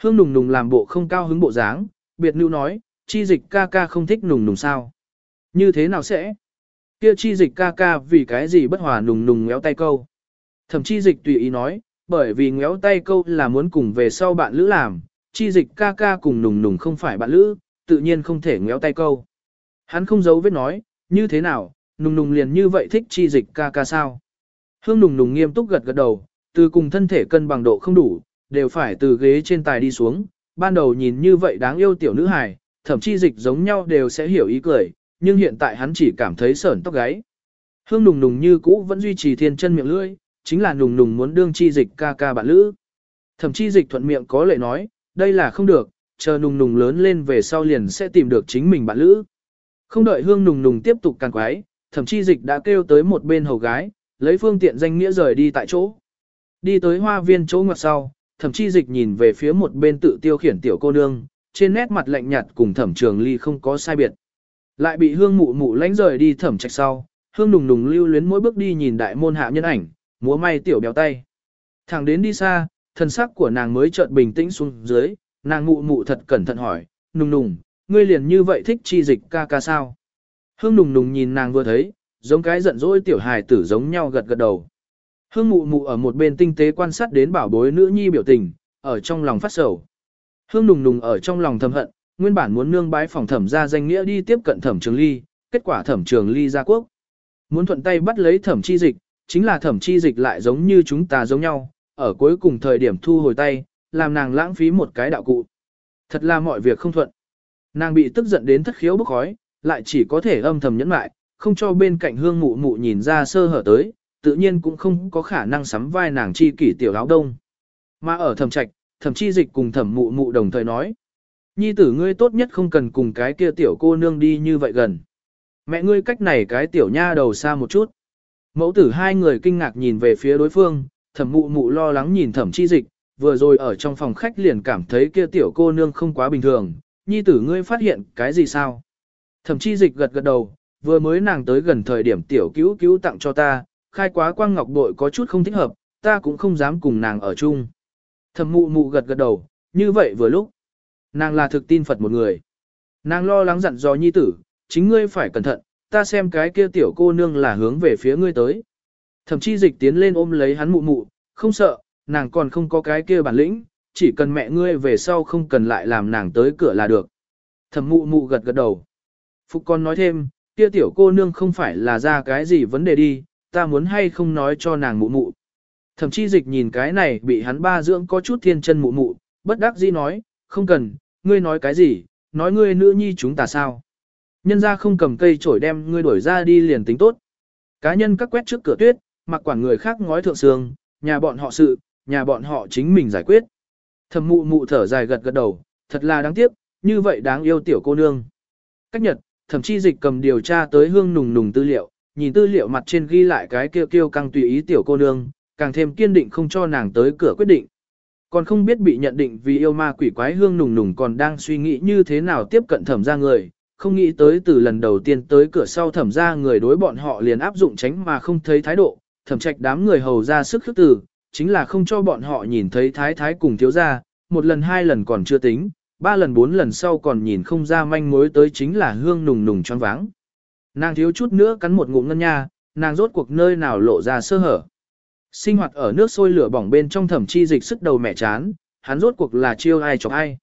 A: Hương nùng nùng làm bộ không cao hứng bộ dáng, biệt nữ nói, chi dịch ca ca không thích nùng nùng sao. Như thế nào sẽ? Kia chi dịch ca ca vì cái gì bất hòa nùng nùng ngéo tay câu. Thẩm chi dịch tùy ý nói, bởi vì ngéo tay câu là muốn cùng về sau bạn lữ làm, chi dịch ca ca cùng nùng nùng không phải bạn lữ, tự nhiên không thể ngéo tay câu. Hắn không giấu vết nói, như thế nào, nùng nùng liền như vậy thích chi dịch ca ca sao. Hương nùng nùng nghiêm túc gật gật đầu, từ cùng thân thể cân bằng độ không đủ, đều phải từ ghế trên tài đi xuống, ban đầu nhìn như vậy đáng yêu tiểu nữ hài, thậm chi dịch giống nhau đều sẽ hiểu ý cười, nhưng hiện tại hắn chỉ cảm thấy sởn tóc gáy. Hương nùng nùng như cũ vẫn duy trì thiên chân miệng lưỡi, chính là nùng nùng muốn đương chi dịch ca ca bạn lữ. Thậm chi dịch thuận miệng có lệ nói, đây là không được, chờ nùng nùng lớn lên về sau liền sẽ tìm được chính mình bạn lữ. Không đợi hương nùng nùng tiếp tục càng quái, thậm chi dịch đã kêu tới một bên hầu gái, lấy phương tiện danh nghĩa rời đi tại chỗ. Đi tới hoa viên chỗ ngoặt sau, thậm chi dịch nhìn về phía một bên tự tiêu khiển tiểu cô nương, trên nét mặt lạnh nhạt cùng thẩm trường ly không có sai biệt. Lại bị hương mụ mụ lánh rời đi thẩm trạch sau, hương nùng nùng lưu luyến mỗi bước đi nhìn đại môn hạ nhân ảnh, múa may tiểu béo tay. Thẳng đến đi xa, thân sắc của nàng mới chợt bình tĩnh xuống dưới, nàng mụ mụ thật cẩn thận hỏi, nùng nùng, ngươi liền như vậy thích chi dịch ca ca sao? Hương nùng nùng nhìn nàng vừa thấy, giống cái giận dỗi tiểu hài tử giống nhau gật gật đầu. Hương mụ mụ ở một bên tinh tế quan sát đến bảo bối nữ nhi biểu tình, ở trong lòng phát sầu. Hương nùng nùng ở trong lòng thầm hận, nguyên bản muốn nương bái phòng thẩm ra danh nghĩa đi tiếp cận thẩm trường ly, kết quả thẩm trường ly ra quốc. Muốn thuận tay bắt lấy thẩm chi dịch, chính là thẩm chi dịch lại giống như chúng ta giống nhau, ở cuối cùng thời điểm thu hồi tay, làm nàng lãng phí một cái đạo cụ. Thật là mọi việc không thuận. Nàng bị tức giận đến thất khiếu bức khói, lại chỉ có thể âm thầm nhẫn lại, không cho bên cạnh hương mụ mụ nhìn ra sơ hở tới, tự nhiên cũng không có khả năng sắm vai nàng chi kỷ tiểu áo đông. Mà ở thẩm trạch, thẩm chi dịch cùng thẩm mụ mụ đồng thời nói. Nhi tử ngươi tốt nhất không cần cùng cái kia tiểu cô nương đi như vậy gần. Mẹ ngươi cách này cái tiểu nha đầu xa một chút. Mẫu tử hai người kinh ngạc nhìn về phía đối phương, thẩm mụ mụ lo lắng nhìn thẩm chi dịch, vừa rồi ở trong phòng khách liền cảm thấy kia tiểu cô nương không quá bình thường. Nhi tử ngươi phát hiện cái gì sao? Thẩm chi dịch gật gật đầu, vừa mới nàng tới gần thời điểm tiểu cứu cứu tặng cho ta, khai quá quang ngọc bội có chút không thích hợp, ta cũng không dám cùng nàng ở chung. Thẩm mụ mụ gật gật đầu, như vậy vừa lúc. Nàng là thực tin Phật một người. Nàng lo lắng dặn dò nhi tử, chính ngươi phải cẩn thận, ta xem cái kia tiểu cô nương là hướng về phía ngươi tới. Thẩm chi dịch tiến lên ôm lấy hắn mụ mụ, không sợ, nàng còn không có cái kia bản lĩnh, chỉ cần mẹ ngươi về sau không cần lại làm nàng tới cửa là được. Thẩm mụ mụ gật gật đầu. Phục con nói thêm, kia tiểu cô nương không phải là ra cái gì vấn đề đi, ta muốn hay không nói cho nàng mụ mụ. Thẩm chi dịch nhìn cái này bị hắn ba dưỡng có chút thiên chân mụ mụ, bất đắc dĩ nói, không cần, ngươi nói cái gì, nói ngươi nữ nhi chúng ta sao. Nhân ra không cầm cây chổi đem ngươi đuổi ra đi liền tính tốt. Cá nhân các quét trước cửa tuyết, mặc quản người khác ngói thượng sương, nhà bọn họ sự, nhà bọn họ chính mình giải quyết. Thẩm mụ mụ thở dài gật gật đầu, thật là đáng tiếc, như vậy đáng yêu tiểu cô nương. Cách nhật, thẩm chi dịch cầm điều tra tới hương nùng nùng tư liệu, nhìn tư liệu mặt trên ghi lại cái kêu kêu căng tùy ý tiểu cô nương, càng thêm kiên định không cho nàng tới cửa quyết định. Còn không biết bị nhận định vì yêu ma quỷ quái hương nùng nùng còn đang suy nghĩ như thế nào tiếp cận thẩm ra người, không nghĩ tới từ lần đầu tiên tới cửa sau thẩm ra người đối bọn họ liền áp dụng tránh mà không thấy thái độ, thẩm trạch đám người hầu ra sức khước từ, chính là không cho bọn họ nhìn thấy thái thái cùng thiếu ra, một lần hai lần còn chưa tính, ba lần bốn lần sau còn nhìn không ra manh mối tới chính là hương nùng nùng choáng váng. Nàng thiếu chút nữa cắn một ngụm ngân nha, nàng rốt cuộc nơi nào lộ ra sơ hở. Sinh hoạt ở nước sôi lửa bỏng bên trong thẩm chi dịch sức đầu mẹ chán, hắn rốt cuộc là chiêu ai chọc ai.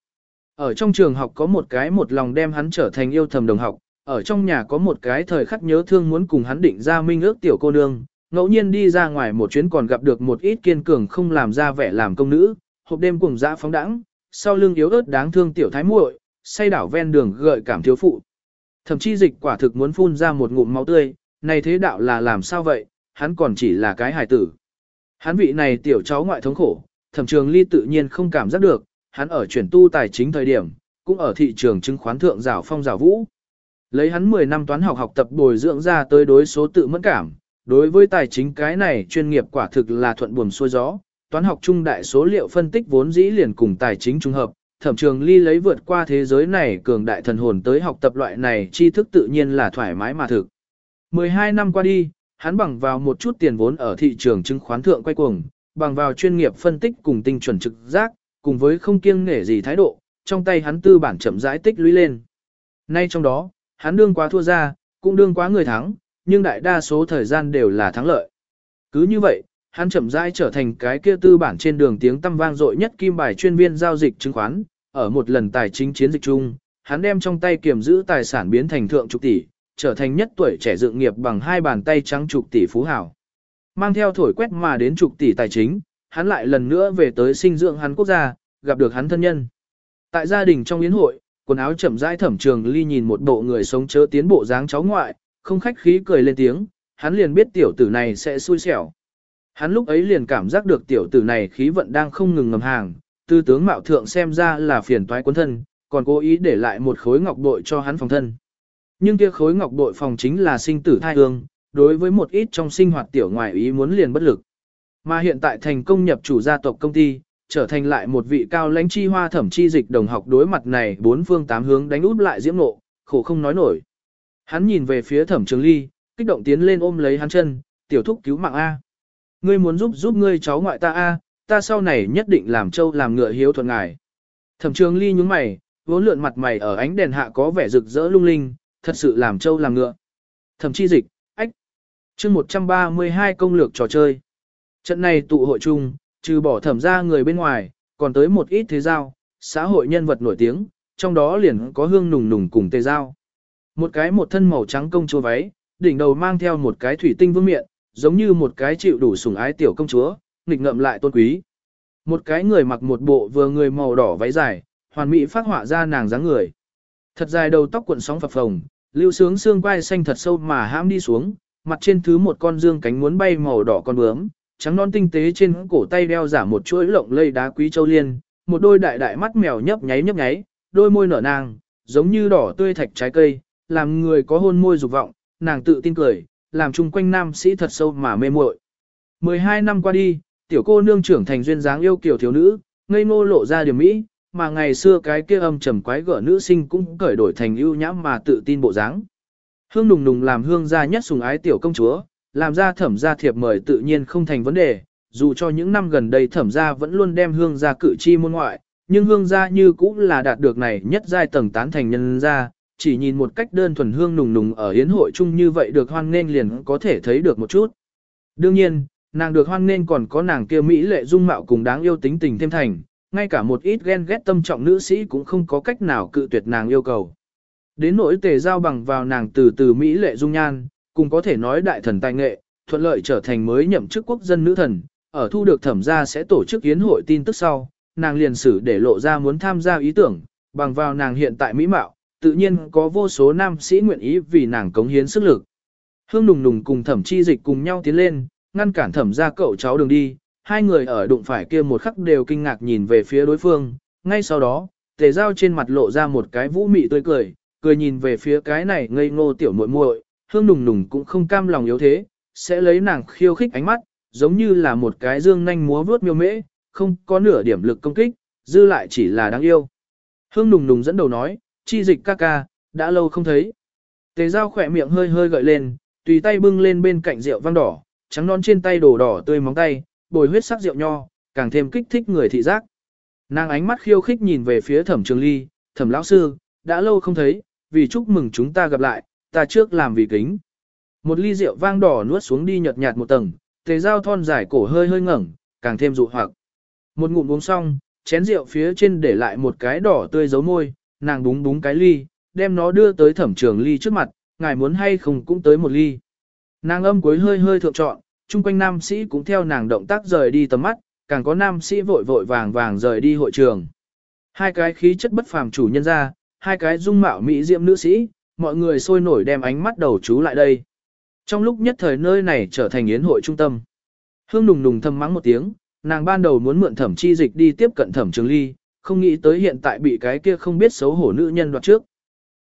A: Ở trong trường học có một cái một lòng đem hắn trở thành yêu thầm đồng học, ở trong nhà có một cái thời khắc nhớ thương muốn cùng hắn định ra minh ước tiểu cô nương, ngẫu nhiên đi ra ngoài một chuyến còn gặp được một ít kiên cường không làm ra vẻ làm công nữ, hộp đêm cùng dã phóng đãng, sau lưng yếu ớt đáng thương tiểu thái muội, say đảo ven đường gợi cảm thiếu phụ. Thậm chí dịch quả thực muốn phun ra một ngụm máu tươi, này thế đạo là làm sao vậy, hắn còn chỉ là cái hài tử. Hắn vị này tiểu cháu ngoại thống khổ, thẩm trường ly tự nhiên không cảm giác được, hắn ở chuyển tu tài chính thời điểm, cũng ở thị trường chứng khoán thượng rào phong rào vũ. Lấy hắn 10 năm toán học học tập bồi dưỡng ra tới đối số tự mẫn cảm, đối với tài chính cái này chuyên nghiệp quả thực là thuận buồm xuôi gió, toán học trung đại số liệu phân tích vốn dĩ liền cùng tài chính trung hợp, thẩm trường ly lấy vượt qua thế giới này cường đại thần hồn tới học tập loại này tri thức tự nhiên là thoải mái mà thực. 12 năm qua đi, hắn bằng vào một chút tiền vốn ở thị trường chứng khoán thượng quay cuồng, bằng vào chuyên nghiệp phân tích cùng tinh chuẩn trực giác, cùng với không kiêng nể gì thái độ, trong tay hắn tư bản chậm rãi tích lũy lên. Nay trong đó, hắn đương quá thua ra, cũng đương quá người thắng, nhưng đại đa số thời gian đều là thắng lợi. Cứ như vậy, hắn chậm rãi trở thành cái kia tư bản trên đường tiếng tăm vang dội nhất kim bài chuyên viên giao dịch chứng khoán, ở một lần tài chính chiến dịch chung, hắn đem trong tay kiểm giữ tài sản biến thành thượng trục tỷ, trở thành nhất tuổi trẻ dự nghiệp bằng hai bàn tay trắng trục tỷ phú hảo. Mang theo thổi quét mà đến trục tỷ tài chính, hắn lại lần nữa về tới sinh dưỡng hắn quốc gia, gặp được hắn thân nhân. Tại gia đình trong yến hội, quần áo chậm rãi thẩm trường ly nhìn một bộ người sống chớ tiến bộ dáng cháu ngoại, không khách khí cười lên tiếng, hắn liền biết tiểu tử này sẽ xui xẻo. Hắn lúc ấy liền cảm giác được tiểu tử này khí vận đang không ngừng ngầm hàng, tư tướng mạo thượng xem ra là phiền toái quân thân, còn cố ý để lại một khối ngọc bội cho hắn phòng thân. Nhưng kia khối ngọc bội phòng chính là sinh tử thai hương, đối với một ít trong sinh hoạt tiểu ngoại ý muốn liền bất lực. Mà hiện tại thành công nhập chủ gia tộc công ty, trở thành lại một vị cao lãnh chi hoa thẩm chi dịch đồng học đối mặt này bốn phương tám hướng đánh út lại diễm nộ, khổ không nói nổi. Hắn nhìn về phía thẩm trường ly, kích động tiến lên ôm lấy hắn chân, tiểu thúc cứu mạng A. Ngươi muốn giúp giúp ngươi cháu ngoại ta A, ta sau này nhất định làm châu làm ngựa hiếu thuận ngài. Thẩm trường ly nhúng mày, vốn lượn mặt mày ở ánh đèn hạ có vẻ rực rỡ lung linh, thật sự làm châu làm ngựa. Thẩm chi dịch, ách. chương 132 công lược trò chơi. Trận này tụ hội chung, trừ bỏ thẩm ra người bên ngoài, còn tới một ít thế giao, xã hội nhân vật nổi tiếng, trong đó liền có hương nùng nùng cùng tề giao. Một cái một thân màu trắng công chúa váy, đỉnh đầu mang theo một cái thủy tinh vương miện, giống như một cái chịu đủ sủng ái tiểu công chúa, nghịch ngậm lại tôn quý. Một cái người mặc một bộ vừa người màu đỏ váy dài, hoàn mỹ phát họa ra nàng dáng người. Thật dài đầu tóc cuộn sóng phập phồng, lưu sướng xương quai xanh thật sâu mà hãm đi xuống, mặt trên thứ một con dương cánh muốn bay màu đỏ con bướm, trắng non tinh tế trên cổ tay đeo giả một chuỗi lộng lây đá quý châu liên, một đôi đại đại mắt mèo nhấp nháy nhấp nháy, đôi môi nở nàng, giống như đỏ tươi thạch trái cây, làm người có hôn môi dục vọng, nàng tự tin cười, làm chung quanh nam sĩ thật sâu mà mê muội. 12 năm qua đi, tiểu cô nương trưởng thành duyên dáng yêu kiều thiếu nữ, ngây ngô lộ ra điểm mỹ, mà ngày xưa cái kia âm trầm quái gở nữ sinh cũng cởi đổi thành ưu nhãm mà tự tin bộ dáng. Hương nùng nùng làm hương gia nhất sùng ái tiểu công chúa, làm ra thẩm gia thiệp mời tự nhiên không thành vấn đề, dù cho những năm gần đây thẩm gia vẫn luôn đem hương gia cử chi môn ngoại, nhưng hương gia như cũng là đạt được này nhất giai tầng tán thành nhân gia, chỉ nhìn một cách đơn thuần hương nùng nùng ở hiến hội chung như vậy được hoan nghênh liền có thể thấy được một chút. Đương nhiên, nàng được hoan nên còn có nàng kia mỹ lệ dung mạo cùng đáng yêu tính tình thêm thành, ngay cả một ít ghen ghét tâm trọng nữ sĩ cũng không có cách nào cự tuyệt nàng yêu cầu. Đến nỗi tề giao bằng vào nàng từ từ mỹ lệ dung nhan, cùng có thể nói đại thần tài nghệ, thuận lợi trở thành mới nhậm chức quốc dân nữ thần, ở thu được thẩm gia sẽ tổ chức yến hội tin tức sau, nàng liền xử để lộ ra muốn tham gia ý tưởng, bằng vào nàng hiện tại mỹ mạo, tự nhiên có vô số nam sĩ nguyện ý vì nàng cống hiến sức lực. Hương nùng nùng cùng thẩm chi dịch cùng nhau tiến lên, ngăn cản thẩm ra cậu cháu đường đi, hai người ở đụng phải kia một khắc đều kinh ngạc nhìn về phía đối phương, ngay sau đó, tề giao trên mặt lộ ra một cái vũ mị tươi cười, cười nhìn về phía cái này ngây ngô tiểu muội muội, hương nùng nùng cũng không cam lòng yếu thế, sẽ lấy nàng khiêu khích ánh mắt, giống như là một cái dương nhanh múa vướt miêu mễ, không có nửa điểm lực công kích, dư lại chỉ là đáng yêu. Hương nùng nùng dẫn đầu nói, chi dịch ca ca, đã lâu không thấy. Tề dao khỏe miệng hơi hơi gợi lên, tùy tay bưng lên bên cạnh rượu vang đỏ, trắng non trên tay đổ đỏ tươi móng tay, bồi huyết sắc rượu nho, càng thêm kích thích người thị giác. Nàng ánh mắt khiêu khích nhìn về phía thẩm trường ly, thẩm lão sư, đã lâu không thấy, vì chúc mừng chúng ta gặp lại, ta trước làm vì kính. Một ly rượu vang đỏ nuốt xuống đi nhợt nhạt một tầng, tề dao thon dài cổ hơi hơi ngẩng, càng thêm dụ hoặc. Một ngụm uống xong, chén rượu phía trên để lại một cái đỏ tươi dấu môi, nàng búng búng cái ly, đem nó đưa tới thẩm trường ly trước mặt, ngài muốn hay không cũng tới một ly. Nàng âm cuối hơi hơi thượng trọn, chung quanh nam sĩ cũng theo nàng động tác rời đi tầm mắt, càng có nam sĩ vội vội vàng vàng rời đi hội trường. Hai cái khí chất bất phàm chủ nhân ra, hai cái dung mạo mỹ diệm nữ sĩ, mọi người sôi nổi đem ánh mắt đầu chú lại đây. Trong lúc nhất thời nơi này trở thành yến hội trung tâm. Hương nùng nùng thầm mắng một tiếng, nàng ban đầu muốn mượn thẩm chi dịch đi tiếp cận thẩm trường ly, không nghĩ tới hiện tại bị cái kia không biết xấu hổ nữ nhân đoạt trước.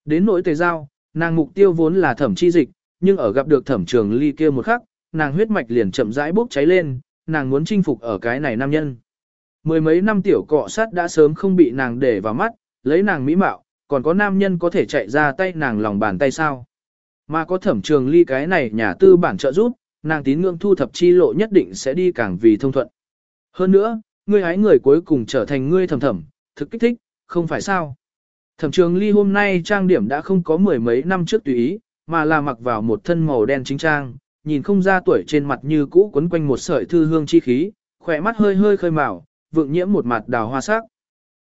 A: Đến nỗi tề giao, nàng mục tiêu vốn là thẩm chi dịch, nhưng ở gặp được thẩm trường ly kia một khắc, nàng huyết mạch liền chậm rãi bốc cháy lên, nàng muốn chinh phục ở cái này nam nhân. Mười mấy năm tiểu cọ sát đã sớm không bị nàng để vào mắt, lấy nàng mỹ mạo, còn có nam nhân có thể chạy ra tay nàng lòng bàn tay sao. Mà có thẩm trường ly cái này nhà tư bản trợ giúp, nàng tín ngưỡng thu thập chi lộ nhất định sẽ đi càng vì thông thuận. Hơn nữa, ngươi hái người cuối cùng trở thành ngươi thầm thầm, thực kích thích, không phải sao. Thẩm trường ly hôm nay trang điểm đã không có mười mấy năm trước tùy ý, mà là mặc vào một thân màu đen chính trang, nhìn không ra tuổi trên mặt như cũ quấn quanh một sợi thư hương chi khí, khỏe mắt hơi hơi khơi màu, vượng nhiễm một mặt đào hoa sắc.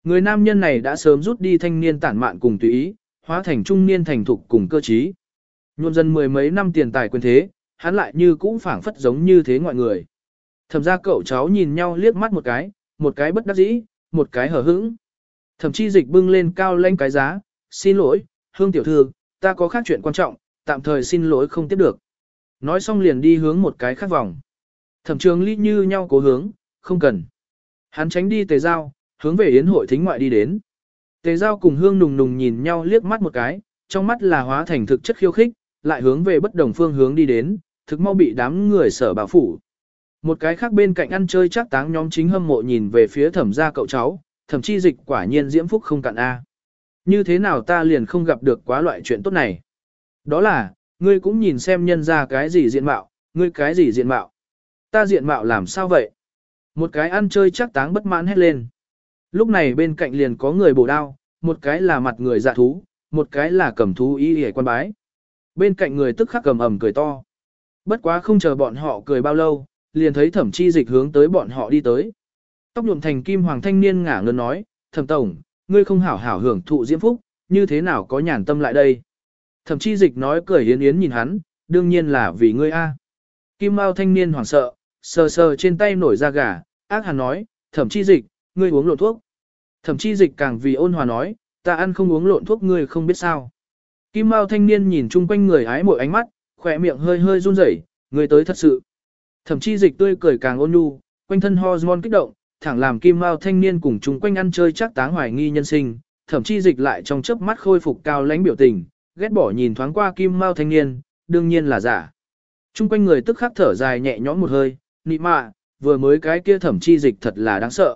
A: Người nam nhân này đã sớm rút đi thanh niên tản mạn cùng tùy ý, hóa thành trung niên thành thục cùng cơ trí. Nhuộm dân mười mấy năm tiền tài quyền thế, hắn lại như cũ phảng phất giống như thế ngoại người. Thẩm ra cậu cháu nhìn nhau liếc mắt một cái, một cái bất đắc dĩ, một cái hờ hững. Thẩm chi dịch bưng lên cao lên cái giá, xin lỗi, hương tiểu thư, ta có khác chuyện quan trọng, tạm thời xin lỗi không tiếp được. Nói xong liền đi hướng một cái khác vòng. Thẩm trường ly như nhau cố hướng, không cần. Hắn tránh đi tề giao, hướng về yến hội thính ngoại đi đến. Tề giao cùng hương nùng nùng nhìn nhau liếc mắt một cái, trong mắt là hóa thành thực chất khiêu khích, lại hướng về bất đồng phương hướng đi đến, thực mau bị đám người sở bảo phủ. Một cái khác bên cạnh ăn chơi chắc táng nhóm chính hâm mộ nhìn về phía thẩm gia cậu cháu, thẩm chi dịch quả nhiên diễm phúc không cạn A. Như thế nào ta liền không gặp được quá loại chuyện tốt này? Đó là, ngươi cũng nhìn xem nhân ra cái gì diện mạo, ngươi cái gì diện mạo. Ta diện mạo làm sao vậy? Một cái ăn chơi chắc táng bất mãn hết lên. Lúc này bên cạnh liền có người bổ đao, một cái là mặt người dạ thú, một cái là cầm thú y hề quan bái. Bên cạnh người tức khắc cầm ầm cười to. Bất quá không chờ bọn họ cười bao lâu, liền thấy thẩm chi dịch hướng tới bọn họ đi tới. Tóc nhuộm thành kim hoàng thanh niên ngả ngớn nói, thẩm tổng, ngươi không hảo hảo hưởng thụ diễm phúc, như thế nào có nhàn tâm lại đây. Thẩm chi dịch nói cười yến yến nhìn hắn, đương nhiên là vì ngươi a. Kim Mao thanh niên hoảng sợ, sờ sờ trên tay nổi da gà, ác hàn nói, thẩm chi dịch, ngươi uống lộn thuốc. Thẩm chi dịch càng vì ôn hòa nói, ta ăn không uống lộn thuốc ngươi không biết sao. Kim Mao thanh niên nhìn chung quanh người ái mỗi ánh mắt, khỏe miệng hơi hơi run rẩy, ngươi tới thật sự. Thẩm chi dịch tươi cười càng ôn nhu, quanh thân hormone kích động, thẳng làm Kim Mao thanh niên cùng chung quanh ăn chơi chắc táng hoài nghi nhân sinh, thẩm chi dịch lại trong chớp mắt khôi phục cao lãnh biểu tình, ghét bỏ nhìn thoáng qua Kim Mao thanh niên, đương nhiên là giả. Trung quanh người tức khắc thở dài nhẹ nhõm một hơi, nị mạ, vừa mới cái kia thẩm chi dịch thật là đáng sợ.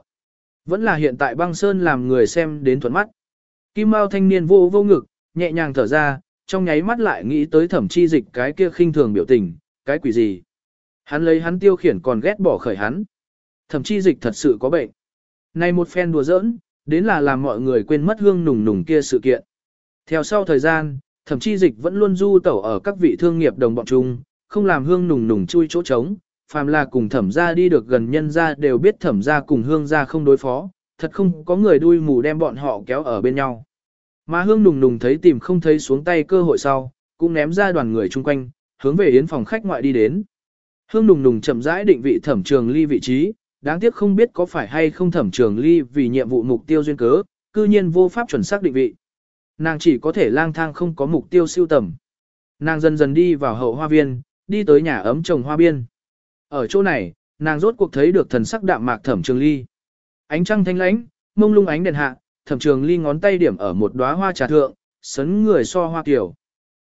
A: Vẫn là hiện tại băng sơn làm người xem đến thuận mắt. Kim Mao thanh niên vô vô ngực, nhẹ nhàng thở ra, trong nháy mắt lại nghĩ tới thẩm chi dịch cái kia khinh thường biểu tình, cái quỷ gì. Hắn lấy hắn tiêu khiển còn ghét bỏ khởi hắn. Thẩm chi dịch thật sự có bệnh. Này một phen đùa giỡn, đến là làm mọi người quên mất hương nùng nùng kia sự kiện. Theo sau thời gian, thẩm chi dịch vẫn luôn du tẩu ở các vị thương nghiệp đồng bọn chung, không làm hương nùng nùng chui chỗ trống, phàm là cùng thẩm gia đi được gần nhân gia đều biết thẩm gia cùng hương gia không đối phó, thật không có người đuôi mù đem bọn họ kéo ở bên nhau. Mà hương nùng nùng thấy tìm không thấy xuống tay cơ hội sau, cũng ném ra đoàn người chung quanh, hướng về yến phòng khách ngoại đi đến. Hương nùng nùng chậm rãi định vị thẩm trường ly vị trí, đáng tiếc không biết có phải hay không thẩm trường ly vì nhiệm vụ mục tiêu duyên cớ, cư nhiên vô pháp chuẩn xác định vị. Nàng chỉ có thể lang thang không có mục tiêu siêu tầm. Nàng dần dần đi vào hậu hoa viên, đi tới nhà ấm trồng hoa biên. Ở chỗ này, nàng rốt cuộc thấy được thần sắc đạm mạc thẩm trường ly. Ánh trăng thanh lãnh, mông lung ánh đèn hạ, thẩm trường ly ngón tay điểm ở một đóa hoa trà thượng, sấn người so hoa kiểu.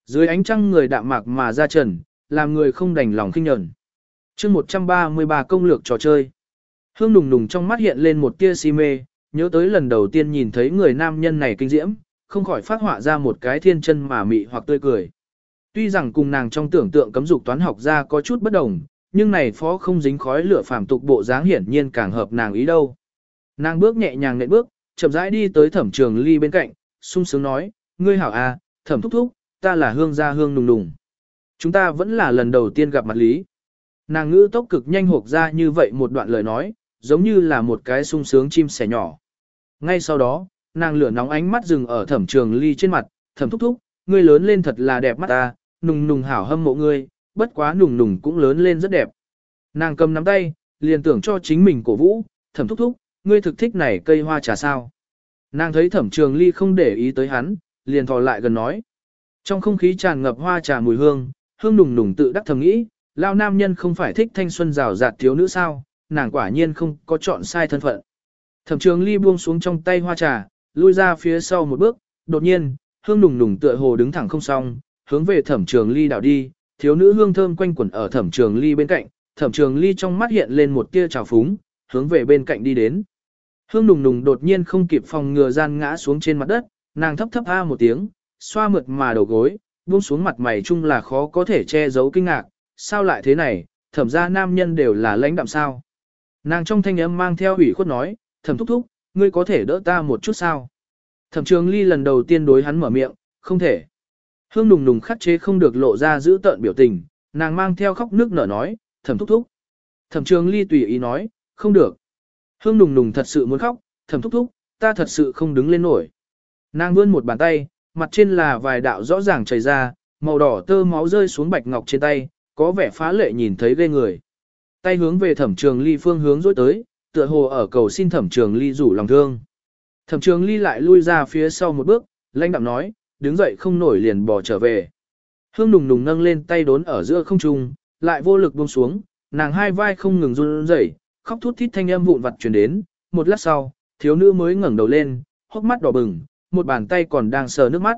A: Dưới ánh trăng người đạm mạc mà ra trần, làm người không đành lòng kinh nhẫn. chương 133 công lược trò chơi. Hương nùng nùng trong mắt hiện lên một tia si mê, nhớ tới lần đầu tiên nhìn thấy người nam nhân này kinh diễm, không khỏi phát họa ra một cái thiên chân mà mị hoặc tươi cười. Tuy rằng cùng nàng trong tưởng tượng cấm dục toán học ra có chút bất đồng, nhưng này phó không dính khói lửa phàm tục bộ dáng hiển nhiên càng hợp nàng ý đâu. Nàng bước nhẹ nhàng nện bước, chậm rãi đi tới thẩm trường ly bên cạnh, sung sướng nói, ngươi hảo à, thẩm thúc thúc, ta là hương gia hương nùng nùng. Chúng ta vẫn là lần đầu tiên gặp mặt lý. Nàng ngữ tốc cực nhanh hộp ra như vậy một đoạn lời nói, giống như là một cái sung sướng chim sẻ nhỏ. Ngay sau đó, nàng lửa nóng ánh mắt dừng ở thẩm trường ly trên mặt, thẩm thúc thúc, ngươi lớn lên thật là đẹp mắt ta, nùng nùng hảo hâm mộ ngươi, bất quá nùng nùng cũng lớn lên rất đẹp. Nàng cầm nắm tay, liền tưởng cho chính mình cổ vũ, thẩm thúc thúc, ngươi thực thích này cây hoa trà sao. Nàng thấy thẩm trường ly không để ý tới hắn, liền thò lại gần nói. Trong không khí tràn ngập hoa trà mùi hương, hương nùng nùng tự đắc thầm nghĩ, lao nam nhân không phải thích thanh xuân rào rạt thiếu nữ sao, nàng quả nhiên không có chọn sai thân phận. Thẩm trường ly buông xuống trong tay hoa trà, lui ra phía sau một bước, đột nhiên, hương nùng nùng tựa hồ đứng thẳng không xong, hướng về thẩm trường ly đảo đi, thiếu nữ hương thơm quanh quẩn ở thẩm trường ly bên cạnh, thẩm trường ly trong mắt hiện lên một tia trào phúng, hướng về bên cạnh đi đến. Hương nùng nùng đột nhiên không kịp phòng ngừa gian ngã xuống trên mặt đất, nàng thấp thấp a một tiếng, xoa mượt mà đầu gối, buông xuống mặt mày chung là khó có thể che giấu kinh ngạc, sao lại thế này, thẩm ra nam nhân đều là lãnh đạm sao. Nàng trong thanh âm mang theo ủy khuất nói, thẩm thúc thúc, ngươi có thể đỡ ta một chút sao. Thẩm trường ly lần đầu tiên đối hắn mở miệng, không thể. Hương nùng nùng khắc chế không được lộ ra giữ tợn biểu tình, nàng mang theo khóc nước nở nói, thẩm thúc thúc. Thẩm trường ly tùy ý nói, không được. Hương nùng nùng thật sự muốn khóc, thẩm thúc thúc, ta thật sự không đứng lên nổi. Nàng vươn một bàn tay, mặt trên là vài đạo rõ ràng chảy ra, màu đỏ tơ máu rơi xuống bạch ngọc trên tay, có vẻ phá lệ nhìn thấy ghê người. Tay hướng về thẩm trường ly phương hướng dối tới, tựa hồ ở cầu xin thẩm trường ly rủ lòng thương. Thẩm trường ly lại lui ra phía sau một bước, lãnh đạm nói, đứng dậy không nổi liền bỏ trở về. Hương nùng nùng nâng lên tay đốn ở giữa không trung, lại vô lực buông xuống, nàng hai vai không ngừng run rẩy, khóc thút thít thanh âm vụn vặt truyền đến, một lát sau, thiếu nữ mới ngẩng đầu lên, hốc mắt đỏ bừng, một bàn tay còn đang sờ nước mắt.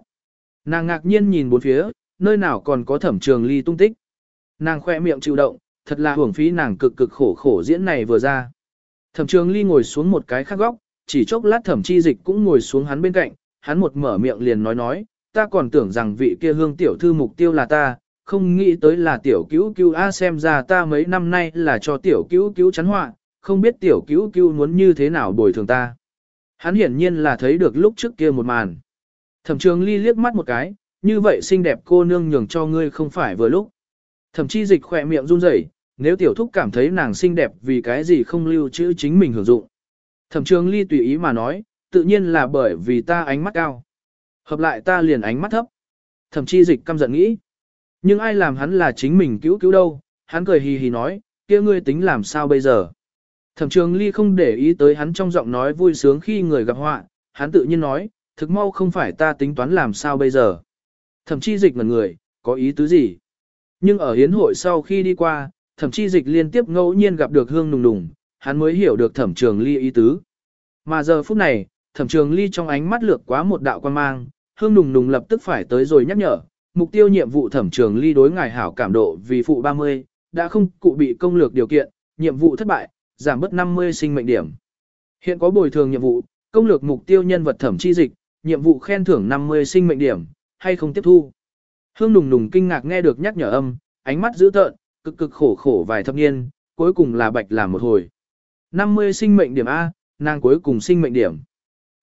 A: Nàng ngạc nhiên nhìn bốn phía, nơi nào còn có thẩm trường ly tung tích. Nàng khoe miệng chịu động, thật là hưởng phí nàng cực cực khổ khổ diễn này vừa ra. Thẩm trường ly ngồi xuống một cái khác góc, chỉ chốc lát thẩm chi dịch cũng ngồi xuống hắn bên cạnh, hắn một mở miệng liền nói nói, ta còn tưởng rằng vị kia hương tiểu thư mục tiêu là ta, không nghĩ tới là tiểu cứu cứu A xem ra ta mấy năm nay là cho tiểu cứu cứu chắn họa, không biết tiểu cứu cứu muốn như thế nào bồi thường ta. Hắn hiển nhiên là thấy được lúc trước kia một màn. Thẩm trường ly liếc mắt một cái, như vậy xinh đẹp cô nương nhường cho ngươi không phải vừa lúc. Thẩm chi dịch khỏe miệng run rẩy, nếu tiểu thúc cảm thấy nàng xinh đẹp vì cái gì không lưu trữ chính mình hưởng dụng. Thẩm trường ly tùy ý mà nói, tự nhiên là bởi vì ta ánh mắt cao. Hợp lại ta liền ánh mắt thấp. Thẩm chi dịch căm giận nghĩ. Nhưng ai làm hắn là chính mình cứu cứu đâu, hắn cười hì hì nói, kia ngươi tính làm sao bây giờ. Thẩm trường ly không để ý tới hắn trong giọng nói vui sướng khi người gặp họa, hắn tự nhiên nói, thực mau không phải ta tính toán làm sao bây giờ. Thẩm chi dịch ngần người, có ý tứ gì? Nhưng ở hiến hội sau khi đi qua, thẩm chi dịch liên tiếp ngẫu nhiên gặp được hương nùng nùng, hắn mới hiểu được thẩm trường ly ý tứ. Mà giờ phút này, thẩm trường ly trong ánh mắt lược quá một đạo quan mang, hương nùng nùng lập tức phải tới rồi nhắc nhở, mục tiêu nhiệm vụ thẩm trường ly đối ngài hảo cảm độ vì phụ 30, đã không cụ bị công lược điều kiện, nhiệm vụ thất bại, giảm bớt 50 sinh mệnh điểm. Hiện có bồi thường nhiệm vụ, công lược mục tiêu nhân vật thẩm chi dịch, nhiệm vụ khen thưởng 50 sinh mệnh điểm, hay không tiếp thu. Hương nùng nùng kinh ngạc nghe được nhắc nhở âm, ánh mắt dữ tợn, cực cực khổ khổ vài thập niên, cuối cùng là bạch làm một hồi. 50 sinh mệnh điểm A, nàng cuối cùng sinh mệnh điểm.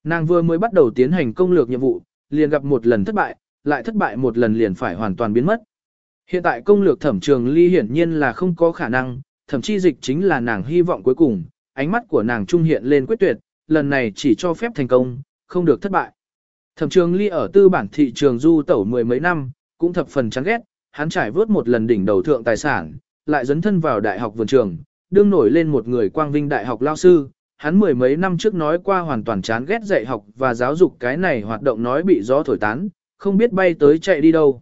A: Nàng vừa mới bắt đầu tiến hành công lược nhiệm vụ, liền gặp một lần thất bại, lại thất bại một lần liền phải hoàn toàn biến mất. Hiện tại công lược thẩm trường ly hiển nhiên là không có khả năng, thậm chí dịch chính là nàng hy vọng cuối cùng, ánh mắt của nàng trung hiện lên quyết tuyệt, lần này chỉ cho phép thành công, không được thất bại. Thẩm trường ly ở tư bản thị trường du tẩu mười mấy năm, cũng thập phần chán ghét, hắn trải vớt một lần đỉnh đầu thượng tài sản, lại dấn thân vào đại học vườn trường, đương nổi lên một người quang vinh đại học lao sư. Hắn mười mấy năm trước nói qua hoàn toàn chán ghét dạy học và giáo dục cái này hoạt động nói bị gió thổi tán, không biết bay tới chạy đi đâu.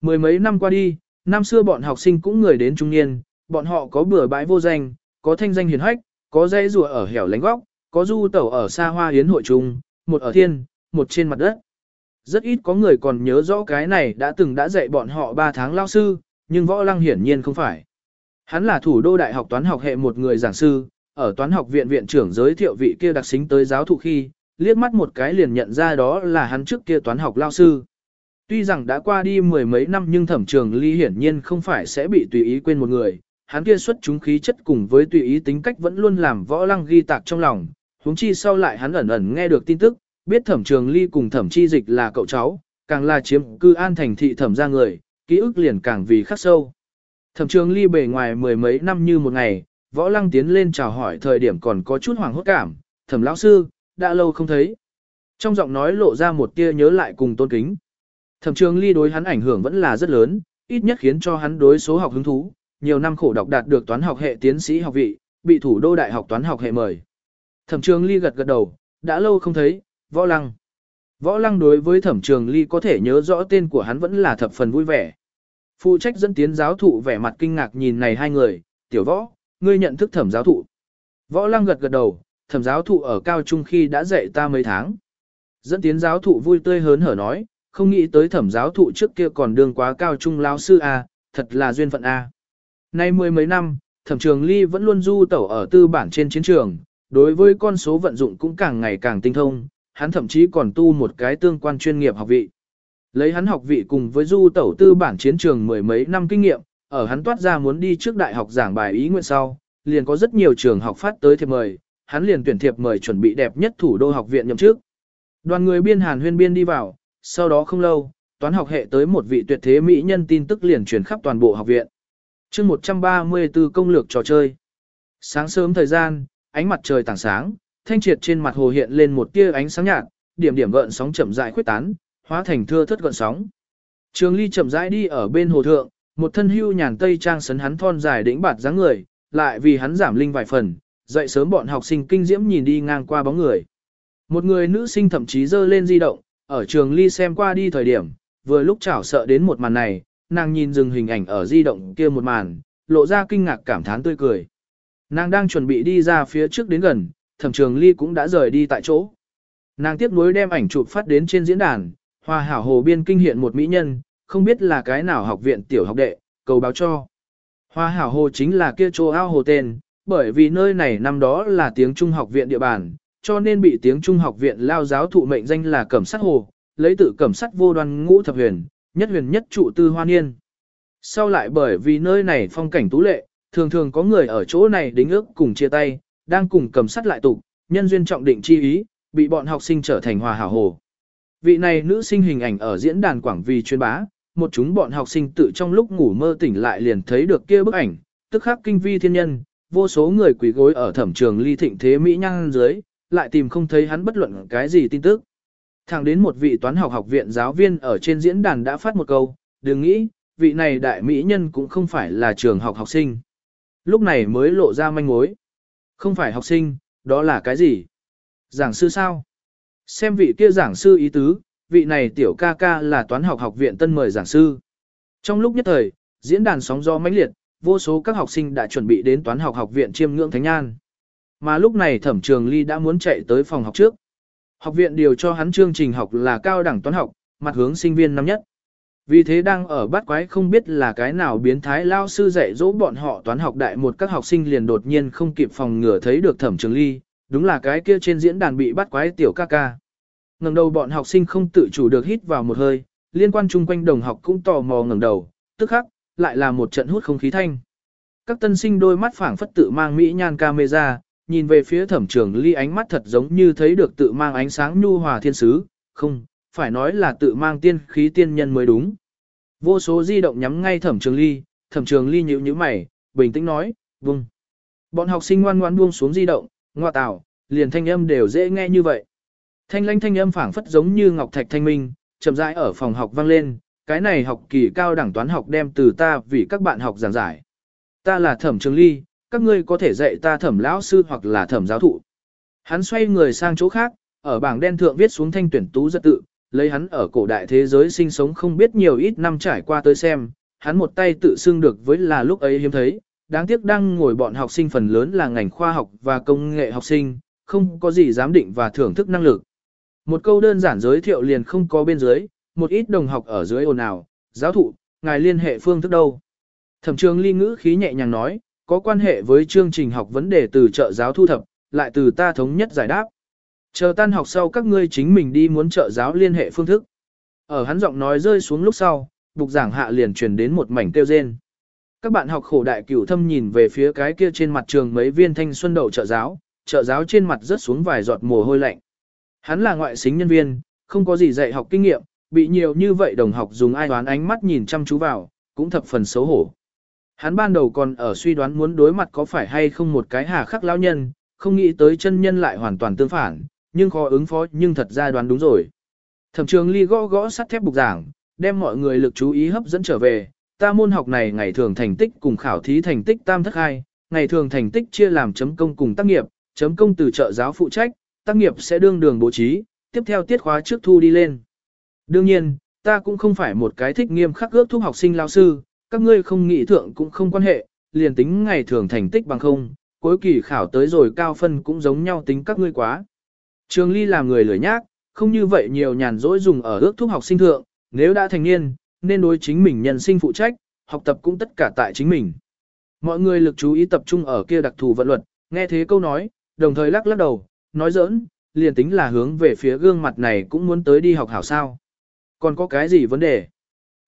A: Mười mấy năm qua đi, năm xưa bọn học sinh cũng người đến trung niên, bọn họ có bừa bãi vô danh, có thanh danh hiền hách, có dãy rùa ở hẻo lánh góc, có du tẩu ở xa hoa hiến hội trung, một ở thiên, một trên mặt đất. Rất ít có người còn nhớ rõ cái này đã từng đã dạy bọn họ 3 tháng lao sư, nhưng võ lăng hiển nhiên không phải. Hắn là thủ đô đại học toán học hệ một người giảng sư, ở toán học viện viện trưởng giới thiệu vị kia đặc xính tới giáo thụ khi, liếc mắt một cái liền nhận ra đó là hắn trước kia toán học lao sư. Tuy rằng đã qua đi mười mấy năm nhưng thẩm trường ly hiển nhiên không phải sẽ bị tùy ý quên một người, hắn kia xuất chúng khí chất cùng với tùy ý tính cách vẫn luôn làm võ lăng ghi tạc trong lòng, huống chi sau lại hắn ẩn ẩn nghe được tin tức, biết thẩm trường ly cùng thẩm chi dịch là cậu cháu, càng là chiếm cư an thành thị thẩm ra người, ký ức liền càng vì khắc sâu. Thẩm trường ly bề ngoài mười mấy năm như một ngày, võ lăng tiến lên chào hỏi thời điểm còn có chút hoàng hốt cảm, thẩm lão sư, đã lâu không thấy. Trong giọng nói lộ ra một tia nhớ lại cùng tôn kính. Thẩm trường ly đối hắn ảnh hưởng vẫn là rất lớn, ít nhất khiến cho hắn đối số học hứng thú, nhiều năm khổ đọc đạt được toán học hệ tiến sĩ học vị, bị thủ đô đại học toán học hệ mời. Thẩm trường ly gật gật đầu, đã lâu không thấy, võ lăng. Võ lăng đối với thẩm trường ly có thể nhớ rõ tên của hắn vẫn là thập phần vui vẻ. Phụ trách dẫn tiến giáo thụ vẻ mặt kinh ngạc nhìn này hai người, tiểu võ, ngươi nhận thức thẩm giáo thụ. Võ lăng gật gật đầu, thẩm giáo thụ ở cao trung khi đã dạy ta mấy tháng. Dẫn tiến giáo thụ vui tươi hớn hở nói, không nghĩ tới thẩm giáo thụ trước kia còn đương quá cao trung Lão sư A, thật là duyên phận A. Nay mười mấy năm, thẩm trường ly vẫn luôn du tẩu ở tư bản trên chiến trường, đối với con số vận dụng cũng càng ngày càng tinh thông, hắn thậm chí còn tu một cái tương quan chuyên nghiệp học vị. Lấy hắn học vị cùng với du tẩu tư bản chiến trường mười mấy năm kinh nghiệm, ở hắn toát ra muốn đi trước đại học giảng bài ý nguyện sau, liền có rất nhiều trường học phát tới thiệp mời, hắn liền tuyển thiệp mời chuẩn bị đẹp nhất thủ đô học viện nhậm trước. Đoàn người biên hàn huyên biên đi vào, sau đó không lâu, toán học hệ tới một vị tuyệt thế mỹ nhân tin tức liền truyền khắp toàn bộ học viện. chương 134 công lược trò chơi. Sáng sớm thời gian, ánh mặt trời tảng sáng, thanh triệt trên mặt hồ hiện lên một tia ánh sáng nhạt, điểm điểm gợn sóng chậm rãi khuyết tán, hóa thành thưa thất gợn sóng. Trường Ly chậm rãi đi ở bên hồ thượng, một thân hưu nhàn tây trang sấn hắn thon dài đĩnh bạt dáng người, lại vì hắn giảm linh vài phần, dậy sớm bọn học sinh kinh diễm nhìn đi ngang qua bóng người. Một người nữ sinh thậm chí dơ lên di động, ở trường Ly xem qua đi thời điểm, vừa lúc chảo sợ đến một màn này, nàng nhìn dừng hình ảnh ở di động kia một màn, lộ ra kinh ngạc cảm thán tươi cười. Nàng đang chuẩn bị đi ra phía trước đến gần, thẩm trường ly cũng đã rời đi tại chỗ. Nàng tiếp nối đem ảnh chụp phát đến trên diễn đàn, hòa hảo hồ biên kinh hiện một mỹ nhân, không biết là cái nào học viện tiểu học đệ, cầu báo cho. Hoa hảo hồ chính là kia chỗ ao hồ tên, bởi vì nơi này năm đó là tiếng Trung học viện địa bàn, cho nên bị tiếng Trung học viện lao giáo thụ mệnh danh là cẩm sát hồ, lấy tự cẩm sát vô đoan ngũ thập huyền, nhất huyền nhất trụ tư hoa niên. Sau lại bởi vì nơi này phong cảnh tú lệ, thường thường có người ở chỗ này đính ước cùng chia tay, đang cùng cầm sắt lại tục, nhân duyên trọng định chi ý, bị bọn học sinh trở thành hòa hảo hồ. Vị này nữ sinh hình ảnh ở diễn đàn quảng vì chuyên bá, một chúng bọn học sinh tự trong lúc ngủ mơ tỉnh lại liền thấy được kia bức ảnh, tức khắc kinh vi thiên nhân, vô số người quỳ gối ở thẩm trường ly thịnh thế Mỹ nhang dưới, lại tìm không thấy hắn bất luận cái gì tin tức. Thẳng đến một vị toán học học viện giáo viên ở trên diễn đàn đã phát một câu, đừng nghĩ, vị này đại mỹ nhân cũng không phải là trường học học sinh. Lúc này mới lộ ra manh mối. Không phải học sinh, đó là cái gì? Giảng sư sao? Xem vị kia giảng sư ý tứ, vị này tiểu ca ca là toán học học viện tân mời giảng sư. Trong lúc nhất thời, diễn đàn sóng gió mãnh liệt, vô số các học sinh đã chuẩn bị đến toán học học viện chiêm ngưỡng thánh nhan. Mà lúc này thẩm trường ly đã muốn chạy tới phòng học trước. Học viện điều cho hắn chương trình học là cao đẳng toán học, mặt hướng sinh viên năm nhất. Vì thế đang ở bắt quái không biết là cái nào biến thái lao sư dạy dỗ bọn họ toán học đại một các học sinh liền đột nhiên không kịp phòng ngừa thấy được thẩm trường ly, đúng là cái kia trên diễn đàn bị bắt quái tiểu ca ca. ngẩng đầu bọn học sinh không tự chủ được hít vào một hơi, liên quan chung quanh đồng học cũng tò mò ngẩng đầu, tức khắc, lại là một trận hút không khí thanh. Các tân sinh đôi mắt phảng phất tự mang mỹ nhan camera, nhìn về phía thẩm trường ly ánh mắt thật giống như thấy được tự mang ánh sáng nhu hòa thiên sứ, không, phải nói là tự mang tiên khí tiên nhân mới đúng. Vô số di động nhắm ngay thẩm trường ly, thẩm trường ly nhíu nhíu mày, bình tĩnh nói, vung. Bọn học sinh ngoan ngoan buông xuống di động, ngoa tảo, liền thanh âm đều dễ nghe như vậy. Thanh lãnh thanh âm phảng phất giống như ngọc thạch thanh minh, chậm rãi ở phòng học vang lên, cái này học kỳ cao đẳng toán học đem từ ta vì các bạn học giảng giải. Ta là thẩm trường ly, các ngươi có thể dạy ta thẩm lão sư hoặc là thẩm giáo thụ. Hắn xoay người sang chỗ khác, ở bảng đen thượng viết xuống thanh tuyển tú giật tự, lấy hắn ở cổ đại thế giới sinh sống không biết nhiều ít năm trải qua tới xem, hắn một tay tự xưng được với là lúc ấy hiếm thấy, đáng tiếc đang ngồi bọn học sinh phần lớn là ngành khoa học và công nghệ học sinh, không có gì giám định và thưởng thức năng lực. Một câu đơn giản giới thiệu liền không có bên dưới, một ít đồng học ở dưới ồn ào, giáo thụ, ngài liên hệ phương thức đâu. Thẩm trường ly ngữ khí nhẹ nhàng nói, có quan hệ với chương trình học vấn đề từ trợ giáo thu thập, lại từ ta thống nhất giải đáp. Chờ tan học sau các ngươi chính mình đi muốn trợ giáo liên hệ phương thức. Ở hắn giọng nói rơi xuống lúc sau, bục giảng hạ liền truyền đến một mảnh kêu rên. Các bạn học khổ đại cửu thâm nhìn về phía cái kia trên mặt trường mấy viên thanh xuân đậu trợ giáo, trợ giáo trên mặt rớt xuống vài giọt mồ hôi lạnh. Hắn là ngoại xính nhân viên, không có gì dạy học kinh nghiệm, bị nhiều như vậy đồng học dùng ai đoán ánh mắt nhìn chăm chú vào, cũng thập phần xấu hổ. Hắn ban đầu còn ở suy đoán muốn đối mặt có phải hay không một cái hà khắc lão nhân, không nghĩ tới chân nhân lại hoàn toàn tương phản, nhưng khó ứng phó nhưng thật ra đoán đúng rồi. Thẩm trường ly gõ gõ sắt thép bục giảng, đem mọi người lực chú ý hấp dẫn trở về, ta môn học này ngày thường thành tích cùng khảo thí thành tích tam thất hai, ngày thường thành tích chia làm chấm công cùng tác nghiệp, chấm công từ trợ giáo phụ trách, tác nghiệp sẽ đương đường bố trí, tiếp theo tiết khóa trước thu đi lên. Đương nhiên, ta cũng không phải một cái thích nghiêm khắc ước thúc học sinh lao sư, các ngươi không nghĩ thượng cũng không quan hệ, liền tính ngày thường thành tích bằng không, cuối kỳ khảo tới rồi cao phân cũng giống nhau tính các ngươi quá. Trường Ly làm người lười nhác, không như vậy nhiều nhàn rỗi dùng ở ước thúc học sinh thượng, nếu đã thành niên, nên đối chính mình nhân sinh phụ trách, học tập cũng tất cả tại chính mình. Mọi người lực chú ý tập trung ở kia đặc thù vận luật, nghe thế câu nói, đồng thời lắc lắc đầu, nói giỡn, liền tính là hướng về phía gương mặt này cũng muốn tới đi học hảo sao. Còn có cái gì vấn đề?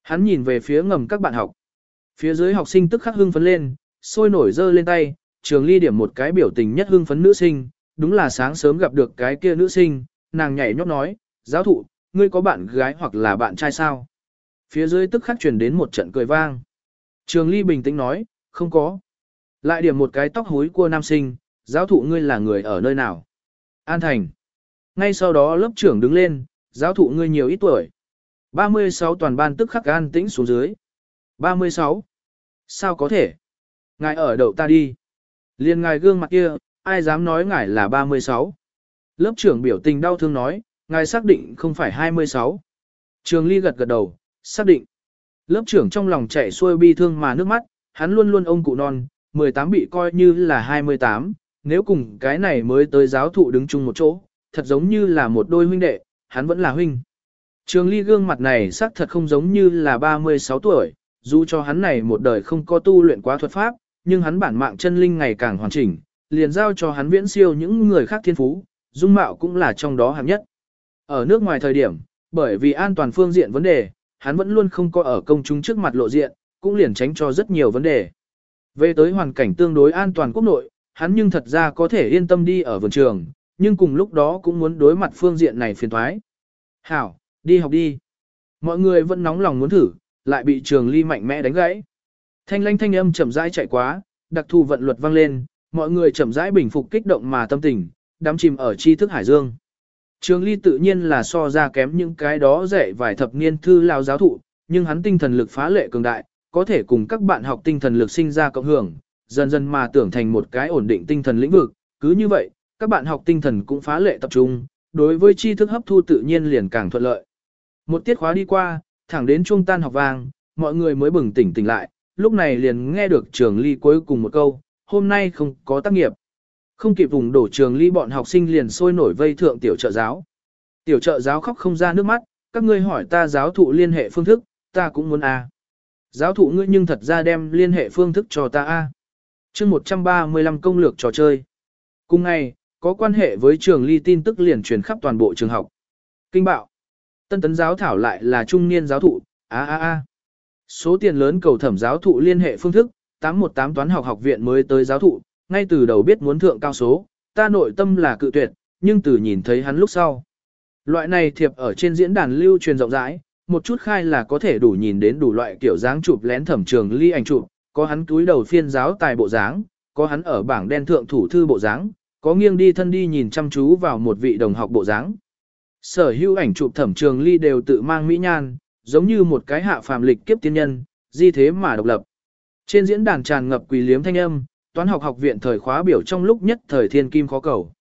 A: Hắn nhìn về phía ngầm các bạn học. Phía dưới học sinh tức khắc hưng phấn lên, sôi nổi dơ lên tay, trường ly điểm một cái biểu tình nhất hưng phấn nữ sinh, đúng là sáng sớm gặp được cái kia nữ sinh, nàng nhảy nhót nói, giáo thụ, ngươi có bạn gái hoặc là bạn trai sao? Phía dưới tức khắc truyền đến một trận cười vang. Trường Ly bình tĩnh nói, không có. Lại điểm một cái tóc hối của nam sinh, giáo thụ ngươi là người ở nơi nào? An Thành. Ngay sau đó lớp trưởng đứng lên, giáo thụ ngươi nhiều ít tuổi. 36 toàn ban tức khắc an tĩnh xuống dưới. 36. Sao có thể? Ngài ở đậu ta đi. Liên ngài gương mặt kia, ai dám nói ngài là 36. Lớp trưởng biểu tình đau thương nói, ngài xác định không phải 26. Trường Ly gật gật đầu, xác định. Lớp trưởng trong lòng chạy xuôi bi thương mà nước mắt, hắn luôn luôn ông cụ non, 18 bị coi như là 28, nếu cùng cái này mới tới giáo thụ đứng chung một chỗ, thật giống như là một đôi huynh đệ, hắn vẫn là huynh. Trường Ly gương mặt này xác thật không giống như là 36 tuổi, dù cho hắn này một đời không có tu luyện quá thuật pháp, nhưng hắn bản mạng chân linh ngày càng hoàn chỉnh, liền giao cho hắn viễn siêu những người khác thiên phú, dung mạo cũng là trong đó hạng nhất. Ở nước ngoài thời điểm, bởi vì an toàn phương diện vấn đề, hắn vẫn luôn không có ở công chúng trước mặt lộ diện, cũng liền tránh cho rất nhiều vấn đề. Về tới hoàn cảnh tương đối an toàn quốc nội, hắn nhưng thật ra có thể yên tâm đi ở vườn trường, nhưng cùng lúc đó cũng muốn đối mặt phương diện này phiền thoái. Hảo, đi học đi. Mọi người vẫn nóng lòng muốn thử, lại bị trường ly mạnh mẽ đánh gãy. Thanh lanh thanh âm chậm rãi chạy quá, đặc thù vận luật vang lên, mọi người chậm rãi bình phục kích động mà tâm tình, đắm chìm ở tri thức hải dương. Trường ly tự nhiên là so ra kém những cái đó dạy vài thập niên thư lao giáo thụ, nhưng hắn tinh thần lực phá lệ cường đại, có thể cùng các bạn học tinh thần lực sinh ra cộng hưởng, dần dần mà tưởng thành một cái ổn định tinh thần lĩnh vực. Cứ như vậy, các bạn học tinh thần cũng phá lệ tập trung, đối với tri thức hấp thu tự nhiên liền càng thuận lợi. Một tiết khóa đi qua, thẳng đến trung tan học vang, mọi người mới bừng tỉnh tỉnh lại, lúc này liền nghe được trường ly cuối cùng một câu, hôm nay không có tác nghiệp. Không kịp vùng đổ trường ly bọn học sinh liền sôi nổi vây thượng tiểu trợ giáo. Tiểu trợ giáo khóc không ra nước mắt, các ngươi hỏi ta giáo thụ liên hệ phương thức, ta cũng muốn a. Giáo thụ ngươi nhưng thật ra đem liên hệ phương thức cho ta a. À. Chương 135 công lược trò chơi. Cùng ngày, có quan hệ với trường ly tin tức liền truyền khắp toàn bộ trường học. Kinh bạo. Tân tấn giáo thảo lại là trung niên giáo thụ, a a a. Số tiền lớn cầu thẩm giáo thụ liên hệ phương thức, 818 toán học học viện mới tới giáo thụ, ngay từ đầu biết muốn thượng cao số, ta nội tâm là cự tuyệt, nhưng từ nhìn thấy hắn lúc sau. Loại này thiệp ở trên diễn đàn lưu truyền rộng rãi, một chút khai là có thể đủ nhìn đến đủ loại kiểu dáng chụp lén thẩm trường ly ảnh chụp, có hắn túi đầu phiên giáo tài bộ dáng, có hắn ở bảng đen thượng thủ thư bộ dáng, có nghiêng đi thân đi nhìn chăm chú vào một vị đồng học bộ dáng. Sở hữu ảnh chụp thẩm trường ly đều tự mang mỹ nhan, giống như một cái hạ phàm lịch kiếp tiên nhân, di thế mà độc lập. Trên diễn đàn tràn ngập quỳ liếm thanh âm, toán học học viện thời khóa biểu trong lúc nhất thời thiên kim khó cầu.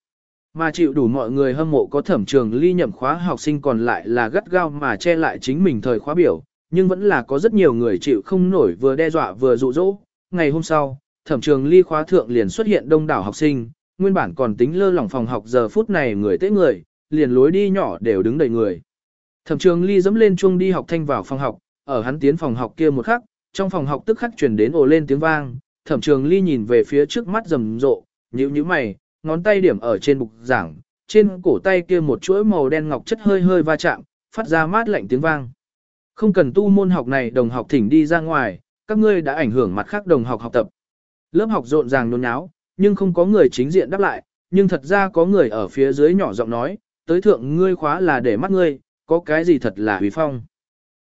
A: Mà chịu đủ mọi người hâm mộ có thẩm trường ly nhậm khóa học sinh còn lại là gắt gao mà che lại chính mình thời khóa biểu, nhưng vẫn là có rất nhiều người chịu không nổi vừa đe dọa vừa dụ dỗ. Ngày hôm sau, thẩm trường ly khóa thượng liền xuất hiện đông đảo học sinh, nguyên bản còn tính lơ lỏng phòng học giờ phút này người tế người, liền lối đi nhỏ đều đứng đầy người. Thẩm trường ly dẫm lên chuông đi học thanh vào phòng học, ở hắn tiến phòng học kia một khắc, trong phòng học tức khắc truyền đến ồ lên tiếng vang, thẩm trường ly nhìn về phía trước mắt rầm rộ, nhíu nhíu mày, ngón tay điểm ở trên bục giảng, trên cổ tay kia một chuỗi màu đen ngọc chất hơi hơi va chạm, phát ra mát lạnh tiếng vang. Không cần tu môn học này đồng học thỉnh đi ra ngoài, các ngươi đã ảnh hưởng mặt khác đồng học học tập. Lớp học rộn ràng nôn náo, nhưng không có người chính diện đáp lại, nhưng thật ra có người ở phía dưới nhỏ giọng nói, tới thượng ngươi khóa là để mắt ngươi, có cái gì thật là hủy phong.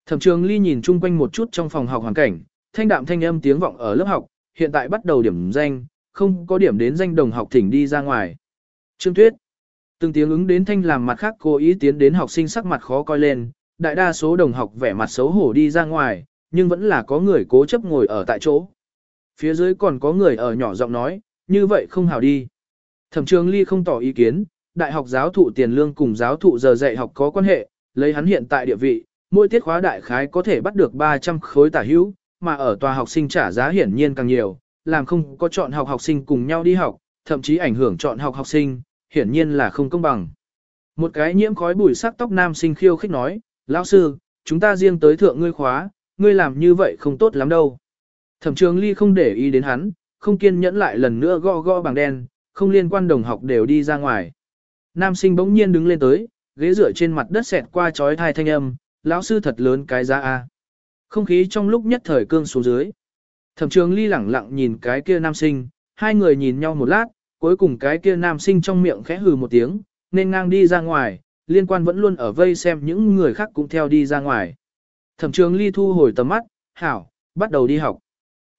A: Thẩm trường ly nhìn chung quanh một chút trong phòng học hoàn cảnh, thanh đạm thanh âm tiếng vọng ở lớp học, hiện tại bắt đầu điểm danh, không có điểm đến danh đồng học thỉnh đi ra ngoài. Trương Tuyết. Từng tiếng ứng đến thanh làm mặt khác cố ý tiến đến học sinh sắc mặt khó coi lên, đại đa số đồng học vẻ mặt xấu hổ đi ra ngoài, nhưng vẫn là có người cố chấp ngồi ở tại chỗ. Phía dưới còn có người ở nhỏ giọng nói, như vậy không hào đi. Thẩm trường ly không tỏ ý kiến, đại học giáo thụ tiền lương cùng giáo thụ giờ dạy học có quan hệ, lấy hắn hiện tại địa vị, mỗi tiết khóa đại khái có thể bắt được 300 khối tả hữu, mà ở tòa học sinh trả giá hiển nhiên càng nhiều, làm không có chọn học học sinh cùng nhau đi học, thậm chí ảnh hưởng chọn học học sinh, hiển nhiên là không công bằng. Một cái nhiễm khói bụi sắc tóc nam sinh khiêu khích nói, lão sư, chúng ta riêng tới thượng ngươi khóa, ngươi làm như vậy không tốt lắm đâu. Thẩm trường ly không để ý đến hắn, không kiên nhẫn lại lần nữa gõ gõ bằng đen, không liên quan đồng học đều đi ra ngoài. Nam sinh bỗng nhiên đứng lên tới, ghế dựa trên mặt đất xẹt qua chói thai thanh âm, lão sư thật lớn cái giá a. Không khí trong lúc nhất thời cương xuống dưới. Thẩm trường ly lẳng lặng nhìn cái kia nam sinh, hai người nhìn nhau một lát, cuối cùng cái kia nam sinh trong miệng khẽ hừ một tiếng, nên ngang đi ra ngoài, liên quan vẫn luôn ở vây xem những người khác cũng theo đi ra ngoài. Thẩm trường ly thu hồi tầm mắt, hảo, bắt đầu đi học.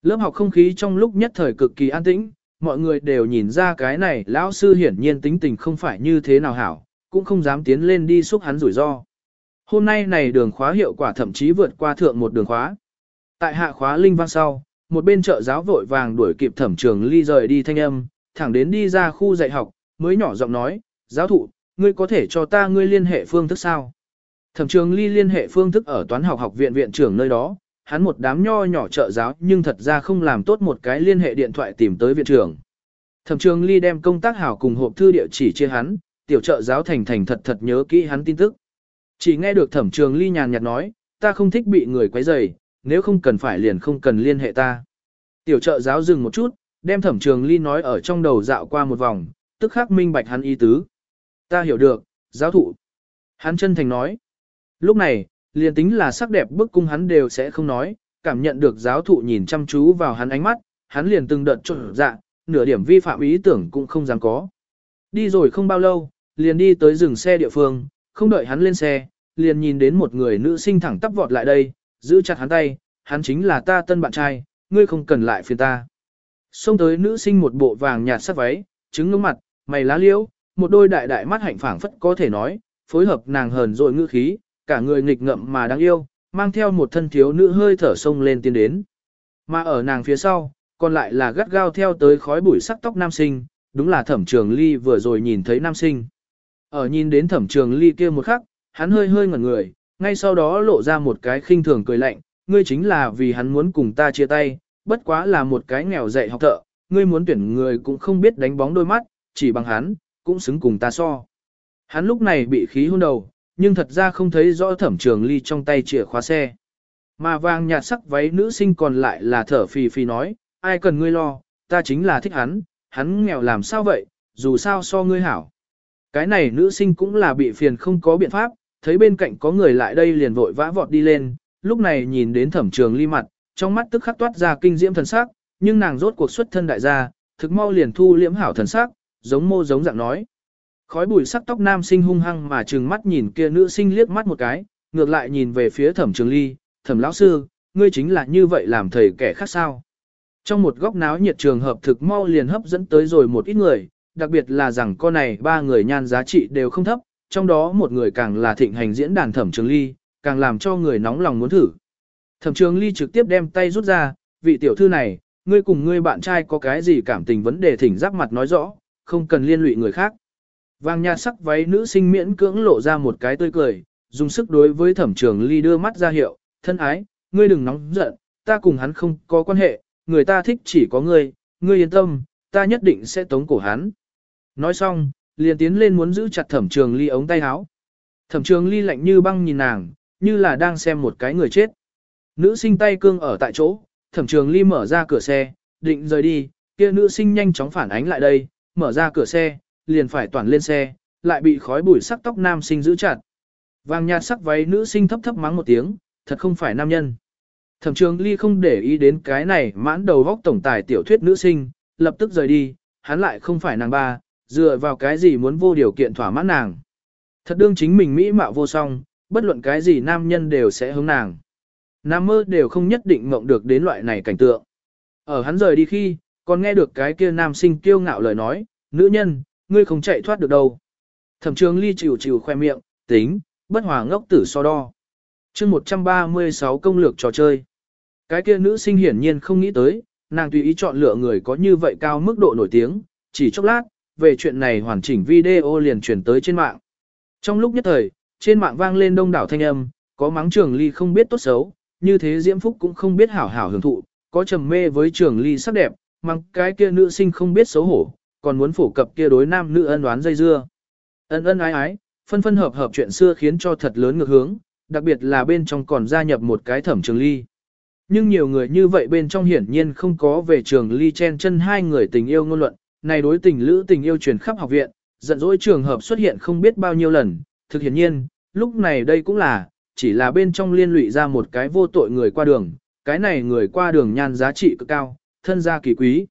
A: Lớp học không khí trong lúc nhất thời cực kỳ an tĩnh, mọi người đều nhìn ra cái này lão sư hiển nhiên tính tình không phải như thế nào hảo, cũng không dám tiến lên đi xúc hắn rủi ro. Hôm nay này đường khóa hiệu quả thậm chí vượt qua thượng một đường khóa. Tại hạ khóa linh văn sau, một bên trợ giáo vội vàng đuổi kịp thẩm trường ly rời đi thanh âm, thẳng đến đi ra khu dạy học, mới nhỏ giọng nói, giáo thụ, ngươi có thể cho ta ngươi liên hệ phương thức sao? Thẩm trường ly liên hệ phương thức ở toán học học viện viện trưởng nơi đó, hắn một đám nho nhỏ trợ giáo nhưng thật ra không làm tốt một cái liên hệ điện thoại tìm tới viện trưởng. Thẩm trường ly đem công tác hảo cùng hộp thư địa chỉ chia hắn, tiểu trợ giáo thành thành thật thật nhớ kỹ hắn tin tức. Chỉ nghe được thẩm trường ly nhàn nhạt nói, ta không thích bị người quấy rầy, nếu không cần phải liền không cần liên hệ ta. Tiểu trợ giáo dừng một chút, đem thẩm trường ly nói ở trong đầu dạo qua một vòng, tức khắc minh bạch hắn ý tứ. Ta hiểu được, giáo thụ. Hắn chân thành nói. Lúc này, liền tính là sắc đẹp bức cung hắn đều sẽ không nói, cảm nhận được giáo thụ nhìn chăm chú vào hắn ánh mắt, hắn liền từng đợt trộn dạ, nửa điểm vi phạm ý tưởng cũng không dám có. Đi rồi không bao lâu, liền đi tới rừng xe địa phương, không đợi hắn lên xe, liền nhìn đến một người nữ sinh thẳng tắp vọt lại đây, giữ chặt hắn tay, hắn chính là ta tân bạn trai, ngươi không cần lại phiền ta. Xông tới nữ sinh một bộ vàng nhạt sắc váy, trứng ngưỡng mặt, mày lá liễu, một đôi đại đại mắt hạnh phảng phất có thể nói, phối hợp nàng hờn rồi ngữ khí, cả người nghịch ngậm mà đáng yêu, mang theo một thân thiếu nữ hơi thở sông lên tiến đến. Mà ở nàng phía sau, còn lại là gắt gao theo tới khói bụi sắc tóc nam sinh, đúng là thẩm trường ly vừa rồi nhìn thấy nam sinh. Ở nhìn đến thẩm trường ly kia một khắc, hắn hơi hơi ngẩn người, ngay sau đó lộ ra một cái khinh thường cười lạnh, ngươi chính là vì hắn muốn cùng ta chia tay, bất quá là một cái nghèo dạy học thợ, ngươi muốn tuyển người cũng không biết đánh bóng đôi mắt, chỉ bằng hắn, cũng xứng cùng ta so. Hắn lúc này bị khí hôn đầu, nhưng thật ra không thấy rõ thẩm trường ly trong tay chìa khóa xe. Mà vàng nhạt sắc váy nữ sinh còn lại là thở phì phì nói, ai cần ngươi lo, ta chính là thích hắn, hắn nghèo làm sao vậy, dù sao so ngươi hảo. Cái này nữ sinh cũng là bị phiền không có biện pháp, thấy bên cạnh có người lại đây liền vội vã vọt đi lên, lúc này nhìn đến thẩm trường ly mặt, trong mắt tức khắc toát ra kinh diễm thần sắc, nhưng nàng rốt cuộc xuất thân đại gia, thực mau liền thu liễm hảo thần sắc, giống mô giống dạng nói. Khói bụi sắc tóc nam sinh hung hăng mà trừng mắt nhìn kia nữ sinh liếc mắt một cái, ngược lại nhìn về phía thẩm trường ly, thẩm lão sư, ngươi chính là như vậy làm thầy kẻ khác sao. Trong một góc náo nhiệt trường hợp thực mau liền hấp dẫn tới rồi một ít người, đặc biệt là rằng con này ba người nhan giá trị đều không thấp, trong đó một người càng là thịnh hành diễn đàn thẩm trường ly, càng làm cho người nóng lòng muốn thử. Thẩm trường ly trực tiếp đem tay rút ra, vị tiểu thư này, ngươi cùng ngươi bạn trai có cái gì cảm tình vấn đề thỉnh giáp mặt nói rõ, không cần liên lụy người khác. Vàng nhạt sắc váy nữ sinh miễn cưỡng lộ ra một cái tươi cười, dùng sức đối với thẩm trường ly đưa mắt ra hiệu, thân ái, ngươi đừng nóng giận, ta cùng hắn không có quan hệ, người ta thích chỉ có ngươi, ngươi yên tâm, ta nhất định sẽ tống cổ hắn. Nói xong, liền tiến lên muốn giữ chặt thẩm trường ly ống tay áo. Thẩm trường ly lạnh như băng nhìn nàng, như là đang xem một cái người chết. Nữ sinh tay cương ở tại chỗ, thẩm trường ly mở ra cửa xe, định rời đi, kia nữ sinh nhanh chóng phản ánh lại đây, mở ra cửa xe, liền phải toàn lên xe, lại bị khói bụi sắc tóc nam sinh giữ chặt. Vàng nhạt sắc váy nữ sinh thấp thấp mắng một tiếng, thật không phải nam nhân. Thẩm trường ly không để ý đến cái này mãn đầu vóc tổng tài tiểu thuyết nữ sinh, lập tức rời đi, hắn lại không phải nàng ba, dựa vào cái gì muốn vô điều kiện thỏa mãn nàng. Thật đương chính mình mỹ mạo vô song, bất luận cái gì nam nhân đều sẽ hướng nàng. Nam mơ đều không nhất định mộng được đến loại này cảnh tượng. Ở hắn rời đi khi, còn nghe được cái kia nam sinh kiêu ngạo lời nói, nữ nhân, ngươi không chạy thoát được đâu. Thẩm trường ly chịu chịu khoe miệng, tính, bất hòa ngốc tử so đo. chương 136 công lược trò chơi. Cái kia nữ sinh hiển nhiên không nghĩ tới, nàng tùy ý chọn lựa người có như vậy cao mức độ nổi tiếng, chỉ chốc lát, về chuyện này hoàn chỉnh video liền truyền tới trên mạng. Trong lúc nhất thời, trên mạng vang lên đông đảo thanh âm, có mắng trường ly không biết tốt xấu, như thế Diễm Phúc cũng không biết hảo hảo hưởng thụ, có trầm mê với trường ly sắc đẹp, mắng cái kia nữ sinh không biết xấu hổ, còn muốn phổ cập kia đối nam nữ ân oán dây dưa. Ân ân ái ái, phân phân hợp hợp chuyện xưa khiến cho thật lớn ngược hướng, đặc biệt là bên trong còn gia nhập một cái thẩm trường ly. Nhưng nhiều người như vậy bên trong hiển nhiên không có về trường ly chen chân hai người tình yêu ngôn luận, này đối tình lữ tình yêu truyền khắp học viện, giận dỗi trường hợp xuất hiện không biết bao nhiêu lần, thực hiện nhiên, lúc này đây cũng là, chỉ là bên trong liên lụy ra một cái vô tội người qua đường, cái này người qua đường nhan giá trị cực cao, thân gia kỳ quý.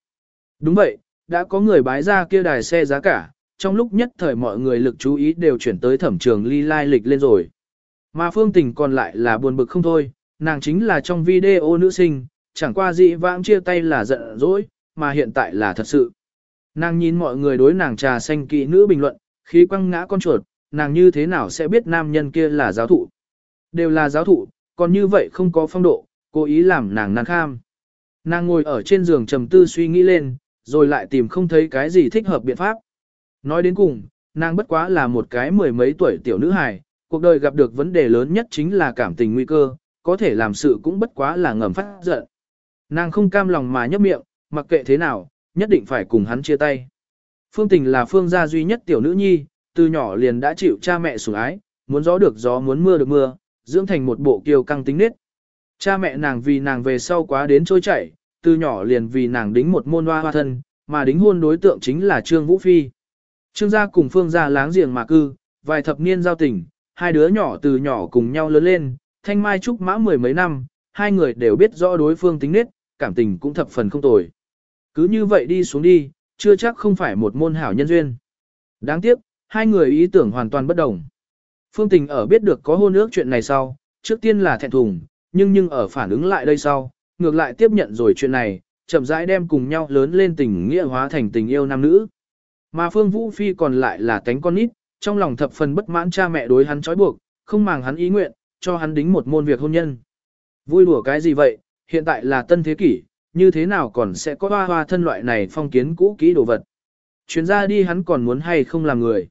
A: Đúng vậy, đã có người bái ra kia đài xe giá cả, trong lúc nhất thời mọi người lực chú ý đều chuyển tới thẩm trường ly lai lịch lên rồi. Mà phương tình còn lại là buồn bực không thôi, nàng chính là trong video nữ sinh, chẳng qua dị vãng chia tay là giận dỗi, mà hiện tại là thật sự. Nàng nhìn mọi người đối nàng trà xanh kỵ nữ bình luận, khí quăng ngã con chuột, nàng như thế nào sẽ biết nam nhân kia là giáo thụ. Đều là giáo thụ, còn như vậy không có phong độ, cố ý làm nàng nàng kham. Nàng ngồi ở trên giường trầm tư suy nghĩ lên, rồi lại tìm không thấy cái gì thích hợp biện pháp. Nói đến cùng, nàng bất quá là một cái mười mấy tuổi tiểu nữ hài, cuộc đời gặp được vấn đề lớn nhất chính là cảm tình nguy cơ, có thể làm sự cũng bất quá là ngầm phát giận. Nàng không cam lòng mà nhấp miệng, mặc kệ thế nào, nhất định phải cùng hắn chia tay. Phương Tình là phương gia duy nhất tiểu nữ nhi, từ nhỏ liền đã chịu cha mẹ sủng ái, muốn gió được gió muốn mưa được mưa, dưỡng thành một bộ kiều căng tính nết. Cha mẹ nàng vì nàng về sau quá đến trôi chảy, từ nhỏ liền vì nàng đính một môn hoa hoa thân, mà đính hôn đối tượng chính là Trương Vũ Phi. Trương gia cùng phương gia láng giềng mà cư, vài thập niên giao tình, hai đứa nhỏ từ nhỏ cùng nhau lớn lên, thanh mai trúc mã mười mấy năm, hai người đều biết rõ đối phương tính nết, cảm tình cũng thập phần không tồi. Cứ như vậy đi xuống đi, chưa chắc không phải một môn hảo nhân duyên. Đáng tiếc, hai người ý tưởng hoàn toàn bất đồng. Phương Tình ở biết được có hôn ước chuyện này sau, trước tiên là thẹn thùng, nhưng nhưng ở phản ứng lại đây sau, ngược lại tiếp nhận rồi chuyện này, chậm rãi đem cùng nhau lớn lên tình nghĩa hóa thành tình yêu nam nữ. Mà Phương Vũ Phi còn lại là tánh con nít, trong lòng thập phần bất mãn cha mẹ đối hắn trói buộc, không màng hắn ý nguyện, cho hắn đính một môn việc hôn nhân. Vui đùa cái gì vậy, hiện tại là tân thế kỷ, như thế nào còn sẽ có hoa hoa thân loại này phong kiến cũ kỹ đồ vật. Chuyến ra đi hắn còn muốn hay không làm người.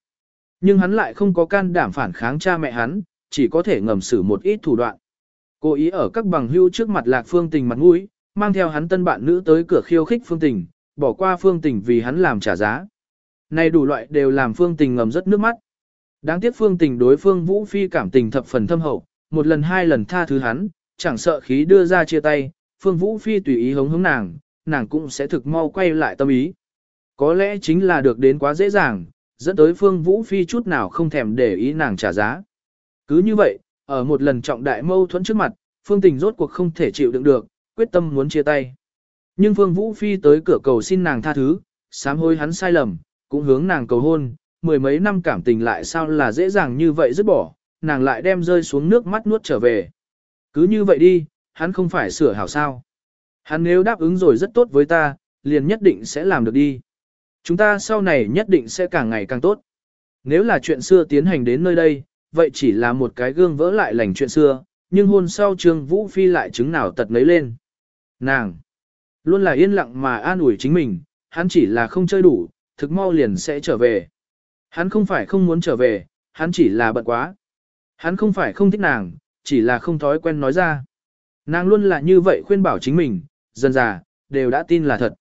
A: Nhưng hắn lại không có can đảm phản kháng cha mẹ hắn, chỉ có thể ngầm xử một ít thủ đoạn. Cố ý ở các bằng hưu trước mặt lạc phương tình mặt mũi, mang theo hắn tân bạn nữ tới cửa khiêu khích phương tình, bỏ qua phương tình vì hắn làm trả giá. Này đủ loại đều làm phương tình ngầm rất nước mắt. Đáng tiếc phương tình đối phương Vũ Phi cảm tình thập phần thâm hậu, một lần hai lần tha thứ hắn, chẳng sợ khí đưa ra chia tay, phương Vũ Phi tùy ý hống hống nàng, nàng cũng sẽ thực mau quay lại tâm ý. Có lẽ chính là được đến quá dễ dàng, dẫn tới phương Vũ Phi chút nào không thèm để ý nàng trả giá. Cứ như vậy, ở một lần trọng đại mâu thuẫn trước mặt, phương tình rốt cuộc không thể chịu đựng được, quyết tâm muốn chia tay. Nhưng phương Vũ Phi tới cửa cầu xin nàng tha thứ, sám hối hắn sai lầm, cũng hướng nàng cầu hôn, mười mấy năm cảm tình lại sao là dễ dàng như vậy dứt bỏ, nàng lại đem rơi xuống nước mắt nuốt trở về. Cứ như vậy đi, hắn không phải sửa hảo sao. Hắn nếu đáp ứng rồi rất tốt với ta, liền nhất định sẽ làm được đi. Chúng ta sau này nhất định sẽ càng ngày càng tốt. Nếu là chuyện xưa tiến hành đến nơi đây, vậy chỉ là một cái gương vỡ lại lành chuyện xưa, nhưng hôn sau Trương Vũ Phi lại chứng nào tật nấy lên. Nàng, luôn là yên lặng mà an ủi chính mình, hắn chỉ là không chơi đủ, thực mau liền sẽ trở về. Hắn không phải không muốn trở về, hắn chỉ là bận quá. Hắn không phải không thích nàng, chỉ là không thói quen nói ra. Nàng luôn là như vậy khuyên bảo chính mình, dần già, đều đã tin là thật.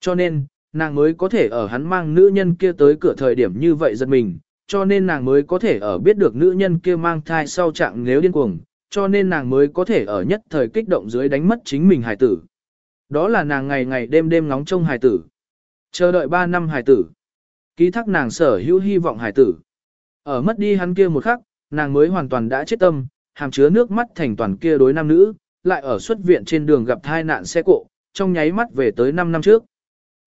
A: Cho nên, nàng mới có thể ở hắn mang nữ nhân kia tới cửa thời điểm như vậy giật mình, cho nên nàng mới có thể ở biết được nữ nhân kia mang thai sau trạng nếu điên cuồng, cho nên nàng mới có thể ở nhất thời kích động dưới đánh mất chính mình hài tử. Đó là nàng ngày ngày đêm đêm ngóng trông hài tử. Chờ đợi 3 năm hài tử. Ký thác nàng sở hữu hy vọng hài tử. Ở mất đi hắn kia một khắc, nàng mới hoàn toàn đã chết tâm, hàm chứa nước mắt thành toàn kia đối nam nữ, lại ở xuất viện trên đường gặp thai nạn xe cộ, trong nháy mắt về tới 5 năm trước.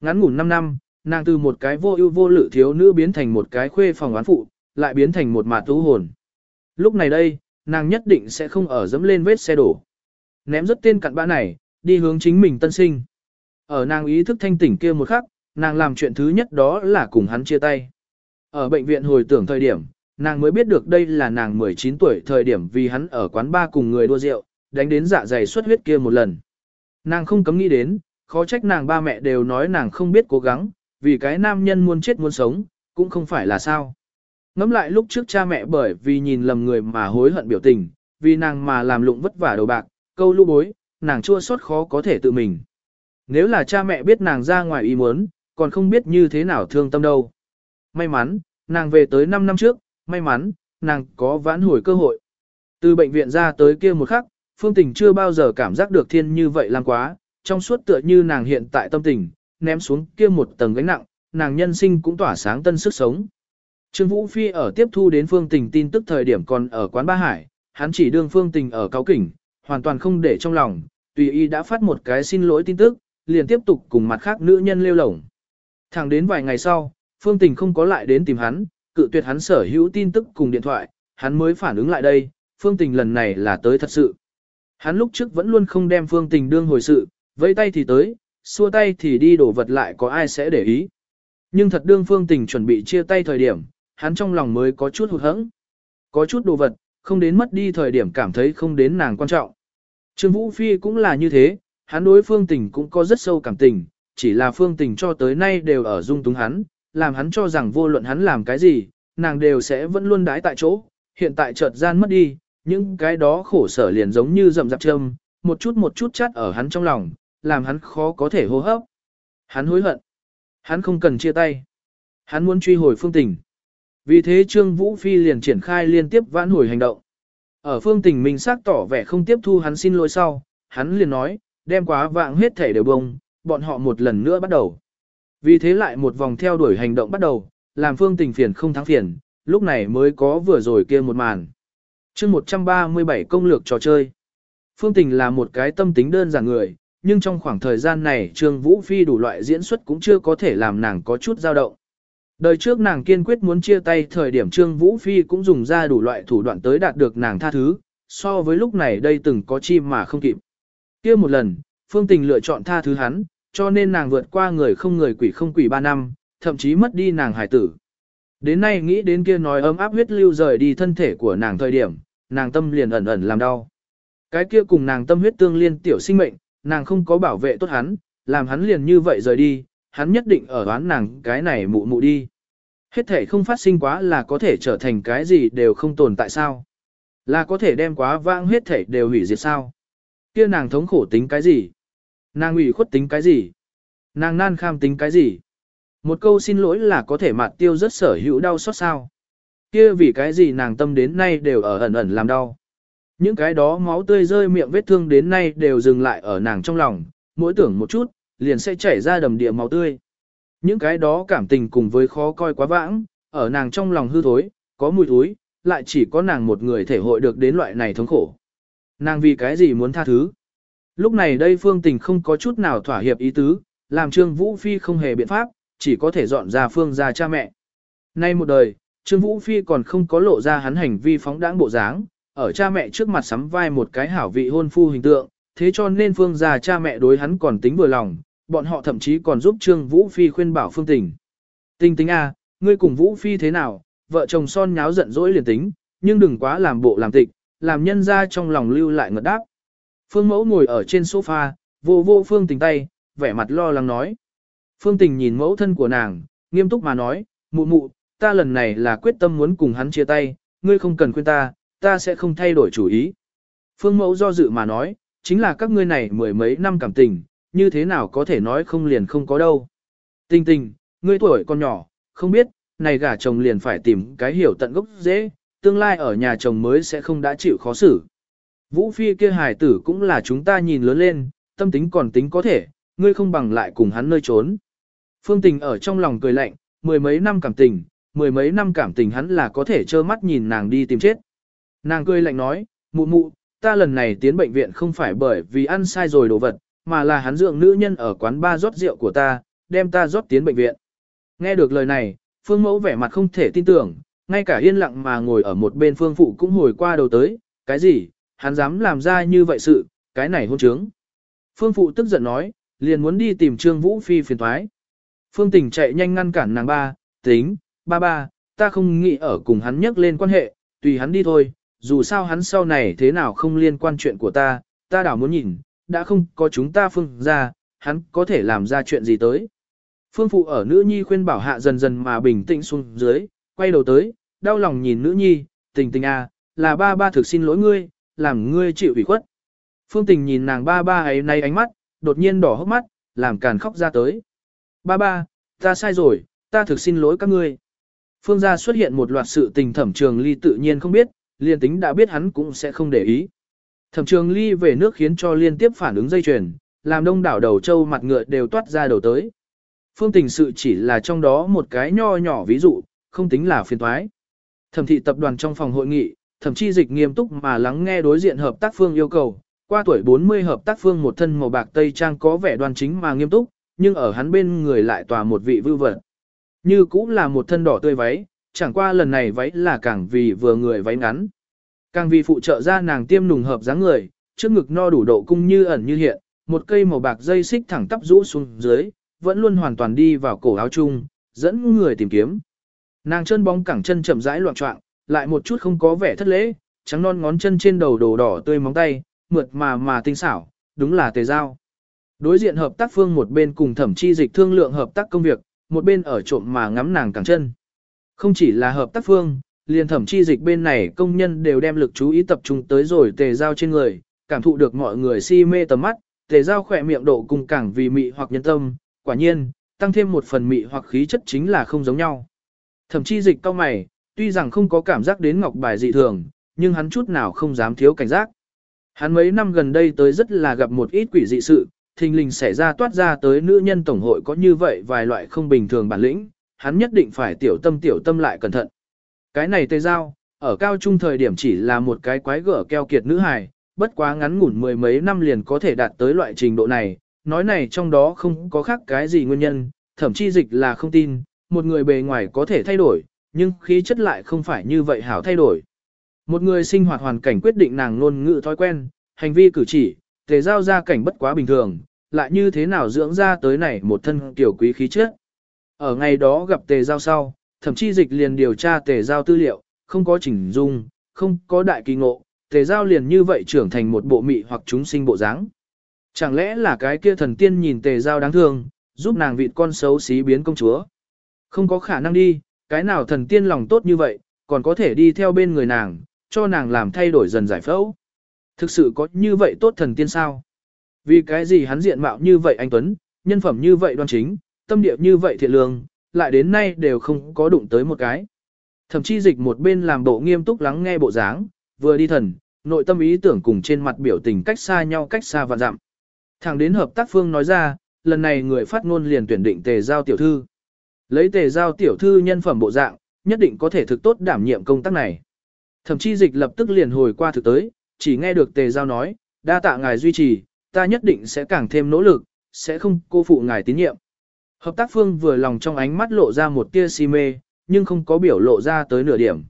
A: Ngắn ngủn 5 năm, nàng từ một cái vô ưu vô lự thiếu nữ biến thành một cái khuê phòng oán phụ, lại biến thành một mạt tú hồn. Lúc này đây, nàng nhất định sẽ không ở dẫm lên vết xe đổ. Ném rất tên cặn bã này, đi hướng chính mình tân sinh. Ở nàng ý thức thanh tỉnh kia một khắc, nàng làm chuyện thứ nhất đó là cùng hắn chia tay. Ở bệnh viện hồi tưởng thời điểm, nàng mới biết được đây là nàng 19 tuổi thời điểm vì hắn ở quán ba cùng người đua rượu, đánh đến dạ dày xuất huyết kia một lần. Nàng không cấm nghĩ đến, khó trách nàng ba mẹ đều nói nàng không biết cố gắng, vì cái nam nhân muốn chết muốn sống, cũng không phải là sao. Ngắm lại lúc trước cha mẹ bởi vì nhìn lầm người mà hối hận biểu tình, vì nàng mà làm lụng vất vả đầu bạc, câu lũ bối, nàng chua xót khó có thể tự mình. Nếu là cha mẹ biết nàng ra ngoài ý muốn, còn không biết như thế nào thương tâm đâu. May mắn, nàng về tới 5 năm trước, may mắn, nàng có vãn hồi cơ hội. Từ bệnh viện ra tới kia một khắc, Phương Tình chưa bao giờ cảm giác được thiên như vậy làm quá, trong suốt tựa như nàng hiện tại tâm tình, ném xuống kia một tầng gánh nặng, nàng nhân sinh cũng tỏa sáng tân sức sống. Trương Vũ Phi ở tiếp thu đến Phương Tình tin tức thời điểm còn ở quán Ba Hải, hắn chỉ đương Phương Tình ở cáo kỉnh, hoàn toàn không để trong lòng, tùy y đã phát một cái xin lỗi tin tức, liền tiếp tục cùng mặt khác nữ nhân lêu lổng. Thẳng đến vài ngày sau, Phương Tình không có lại đến tìm hắn, cự tuyệt hắn sở hữu tin tức cùng điện thoại, hắn mới phản ứng lại đây, Phương Tình lần này là tới thật sự hắn lúc trước vẫn luôn không đem phương tình đương hồi sự, vẫy tay thì tới, xua tay thì đi đổ vật lại có ai sẽ để ý. Nhưng thật đương phương tình chuẩn bị chia tay thời điểm, hắn trong lòng mới có chút hụt hẫng. Có chút đồ vật, không đến mất đi thời điểm cảm thấy không đến nàng quan trọng. Trương Vũ Phi cũng là như thế, hắn đối phương tình cũng có rất sâu cảm tình, chỉ là phương tình cho tới nay đều ở dung túng hắn, làm hắn cho rằng vô luận hắn làm cái gì, nàng đều sẽ vẫn luôn đái tại chỗ, hiện tại chợt gian mất đi, những cái đó khổ sở liền giống như rậm rạp châm, một chút một chút chắt ở hắn trong lòng, làm hắn khó có thể hô hấp. Hắn hối hận. Hắn không cần chia tay. Hắn muốn truy hồi phương tình. Vì thế Trương Vũ Phi liền triển khai liên tiếp vãn hồi hành động. Ở phương tình mình xác tỏ vẻ không tiếp thu hắn xin lỗi sau, hắn liền nói, đem quá vạng hết thể đều bông, bọn họ một lần nữa bắt đầu. Vì thế lại một vòng theo đuổi hành động bắt đầu, làm phương tình phiền không thắng phiền, lúc này mới có vừa rồi kia một màn chương 137 công lược trò chơi. Phương tình là một cái tâm tính đơn giản người, nhưng trong khoảng thời gian này Trương Vũ Phi đủ loại diễn xuất cũng chưa có thể làm nàng có chút dao động. Đời trước nàng kiên quyết muốn chia tay thời điểm Trương Vũ Phi cũng dùng ra đủ loại thủ đoạn tới đạt được nàng tha thứ, so với lúc này đây từng có chi mà không kịp. kia một lần, Phương Tình lựa chọn tha thứ hắn, cho nên nàng vượt qua người không người quỷ không quỷ ba năm, thậm chí mất đi nàng hải tử. Đến nay nghĩ đến kia nói ấm áp huyết lưu rời đi thân thể của nàng thời điểm, nàng tâm liền ẩn ẩn làm đau. Cái kia cùng nàng tâm huyết tương liên tiểu sinh mệnh, nàng không có bảo vệ tốt hắn, làm hắn liền như vậy rời đi, hắn nhất định ở đoán nàng cái này mụ mụ đi. Hết thể không phát sinh quá là có thể trở thành cái gì đều không tồn tại sao. Là có thể đem quá vãng hết thể đều hủy diệt sao. Kia nàng thống khổ tính cái gì? Nàng ủy khuất tính cái gì? Nàng nan kham tính cái gì? Một câu xin lỗi là có thể mạt tiêu rất sở hữu đau xót sao. Kia vì cái gì nàng tâm đến nay đều ở ẩn ẩn làm đau. Những cái đó máu tươi rơi miệng vết thương đến nay đều dừng lại ở nàng trong lòng, mỗi tưởng một chút, liền sẽ chảy ra đầm địa máu tươi. Những cái đó cảm tình cùng với khó coi quá vãng, ở nàng trong lòng hư thối, có mùi thối, lại chỉ có nàng một người thể hội được đến loại này thống khổ. Nàng vì cái gì muốn tha thứ? Lúc này đây phương tình không có chút nào thỏa hiệp ý tứ, làm Trương Vũ Phi không hề biện pháp, chỉ có thể dọn ra phương ra cha mẹ. Nay một đời, Trương Vũ Phi còn không có lộ ra hắn hành vi phóng đãng bộ dáng, ở cha mẹ trước mặt sắm vai một cái hảo vị hôn phu hình tượng, thế cho nên phương gia cha mẹ đối hắn còn tính vừa lòng, bọn họ thậm chí còn giúp Trương Vũ Phi khuyên bảo phương tình. Tình tính a, à, ngươi cùng Vũ Phi thế nào, vợ chồng son nháo giận dỗi liền tính, nhưng đừng quá làm bộ làm tịch, làm nhân ra trong lòng lưu lại ngợt đáp. Phương mẫu ngồi ở trên sofa, vô vô phương tình tay, vẻ mặt lo lắng nói. Phương tình nhìn mẫu thân của nàng, nghiêm túc mà nói, mụ mụ, ta lần này là quyết tâm muốn cùng hắn chia tay, ngươi không cần khuyên ta, ta sẽ không thay đổi chủ ý. Phương mẫu do dự mà nói, chính là các ngươi này mười mấy năm cảm tình, như thế nào có thể nói không liền không có đâu. Tình tình, ngươi tuổi còn nhỏ, không biết, này gả chồng liền phải tìm cái hiểu tận gốc dễ, tương lai ở nhà chồng mới sẽ không đã chịu khó xử. Vũ Phi kia hài tử cũng là chúng ta nhìn lớn lên, tâm tính còn tính có thể, ngươi không bằng lại cùng hắn nơi trốn. Phương tình ở trong lòng cười lạnh, mười mấy năm cảm tình, mười mấy năm cảm tình hắn là có thể trơ mắt nhìn nàng đi tìm chết. Nàng cười lạnh nói, mụ mụ, ta lần này tiến bệnh viện không phải bởi vì ăn sai rồi đồ vật, mà là hắn dưỡng nữ nhân ở quán ba rót rượu của ta, đem ta rót tiến bệnh viện. Nghe được lời này, phương mẫu vẻ mặt không thể tin tưởng, ngay cả yên lặng mà ngồi ở một bên phương phụ cũng hồi qua đầu tới, cái gì, hắn dám làm ra như vậy sự, cái này hôn trướng. Phương phụ tức giận nói, liền muốn đi tìm Trương Vũ Phi phiền thoái. Phương tình chạy nhanh ngăn cản nàng ba, tính, ba ba, ta không nghĩ ở cùng hắn nhắc lên quan hệ, tùy hắn đi thôi, dù sao hắn sau này thế nào không liên quan chuyện của ta, ta đảo muốn nhìn, đã không có chúng ta phương ra, hắn có thể làm ra chuyện gì tới. Phương phụ ở nữ nhi khuyên bảo hạ dần dần mà bình tĩnh xuống dưới, quay đầu tới, đau lòng nhìn nữ nhi, tình tình à, là ba ba thực xin lỗi ngươi, làm ngươi chịu ủy khuất. Phương tình nhìn nàng ba ba ấy nay ánh mắt, đột nhiên đỏ hốc mắt, làm càn khóc ra tới. Ba ba, ta sai rồi, ta thực xin lỗi các ngươi. Phương gia xuất hiện một loạt sự tình thẩm trường ly tự nhiên không biết, liên tính đã biết hắn cũng sẽ không để ý. Thẩm trường ly về nước khiến cho liên tiếp phản ứng dây chuyền, làm đông đảo đầu châu mặt ngựa đều toát ra đầu tới. Phương tình sự chỉ là trong đó một cái nho nhỏ ví dụ, không tính là phiền thoái. Thẩm thị tập đoàn trong phòng hội nghị, thẩm chi dịch nghiêm túc mà lắng nghe đối diện hợp tác phương yêu cầu. Qua tuổi 40 hợp tác phương một thân màu bạc tây trang có vẻ đoan chính mà nghiêm túc, nhưng ở hắn bên người lại tòa một vị vưu vật. Như cũng là một thân đỏ tươi váy, chẳng qua lần này váy là càng vì vừa người váy ngắn. Càng vì phụ trợ ra nàng tiêm nùng hợp dáng người, trước ngực no đủ độ cung như ẩn như hiện, một cây màu bạc dây xích thẳng tắp rũ xuống dưới, vẫn luôn hoàn toàn đi vào cổ áo chung, dẫn người tìm kiếm. Nàng chân bóng cẳng chân chậm rãi loạn trọng, lại một chút không có vẻ thất lễ, trắng non ngón chân trên đầu đồ đỏ tươi móng tay, mượt mà mà tinh xảo, đúng là tề giao. Đối diện hợp tác phương một bên cùng thẩm chi dịch thương lượng hợp tác công việc, một bên ở trộm mà ngắm nàng càng chân. Không chỉ là hợp tác phương, liền thẩm chi dịch bên này công nhân đều đem lực chú ý tập trung tới rồi tề giao trên người, cảm thụ được mọi người si mê tầm mắt, tề giao khỏe miệng độ cùng càng vì mị hoặc nhân tâm, quả nhiên, tăng thêm một phần mị hoặc khí chất chính là không giống nhau. Thẩm chi dịch cao mày, tuy rằng không có cảm giác đến ngọc bài dị thường, nhưng hắn chút nào không dám thiếu cảnh giác. Hắn mấy năm gần đây tới rất là gặp một ít quỷ dị sự, thình lình xảy ra toát ra tới nữ nhân tổng hội có như vậy vài loại không bình thường bản lĩnh, hắn nhất định phải tiểu tâm tiểu tâm lại cẩn thận. Cái này tê giao, ở cao trung thời điểm chỉ là một cái quái gở keo kiệt nữ hài, bất quá ngắn ngủn mười mấy năm liền có thể đạt tới loại trình độ này, nói này trong đó không có khác cái gì nguyên nhân, thậm chí dịch là không tin, một người bề ngoài có thể thay đổi, nhưng khí chất lại không phải như vậy hảo thay đổi. Một người sinh hoạt hoàn cảnh quyết định nàng ngôn ngữ thói quen, hành vi cử chỉ, tề giao ra cảnh bất quá bình thường, lại như thế nào dưỡng ra tới này một thân tiểu quý khí chất. Ở ngày đó gặp tề giao sau, thậm chí dịch liền điều tra tề giao tư liệu, không có chỉnh dung, không có đại kỳ ngộ, tề giao liền như vậy trưởng thành một bộ mị hoặc chúng sinh bộ dáng. Chẳng lẽ là cái kia thần tiên nhìn tề giao đáng thương, giúp nàng vịt con xấu xí biến công chúa? Không có khả năng đi, cái nào thần tiên lòng tốt như vậy, còn có thể đi theo bên người nàng, cho nàng làm thay đổi dần giải phẫu. Thực sự có như vậy tốt thần tiên sao? Vì cái gì hắn diện mạo như vậy anh Tuấn, nhân phẩm như vậy đoan chính, tâm địa như vậy thiện lương, lại đến nay đều không có đụng tới một cái. Thậm chí dịch một bên làm bộ nghiêm túc lắng nghe bộ dáng, vừa đi thần, nội tâm ý tưởng cùng trên mặt biểu tình cách xa nhau cách xa và dặm. Thẳng đến hợp tác phương nói ra, lần này người phát ngôn liền tuyển định tề giao tiểu thư. Lấy tề giao tiểu thư nhân phẩm bộ dạng, nhất định có thể thực tốt đảm nhiệm công tác này. Thậm chí dịch lập tức liền hồi qua thực tới, chỉ nghe được tề giao nói, đa tạ ngài duy trì, ta nhất định sẽ càng thêm nỗ lực, sẽ không cô phụ ngài tín nhiệm. Hợp tác phương vừa lòng trong ánh mắt lộ ra một tia si mê, nhưng không có biểu lộ ra tới nửa điểm.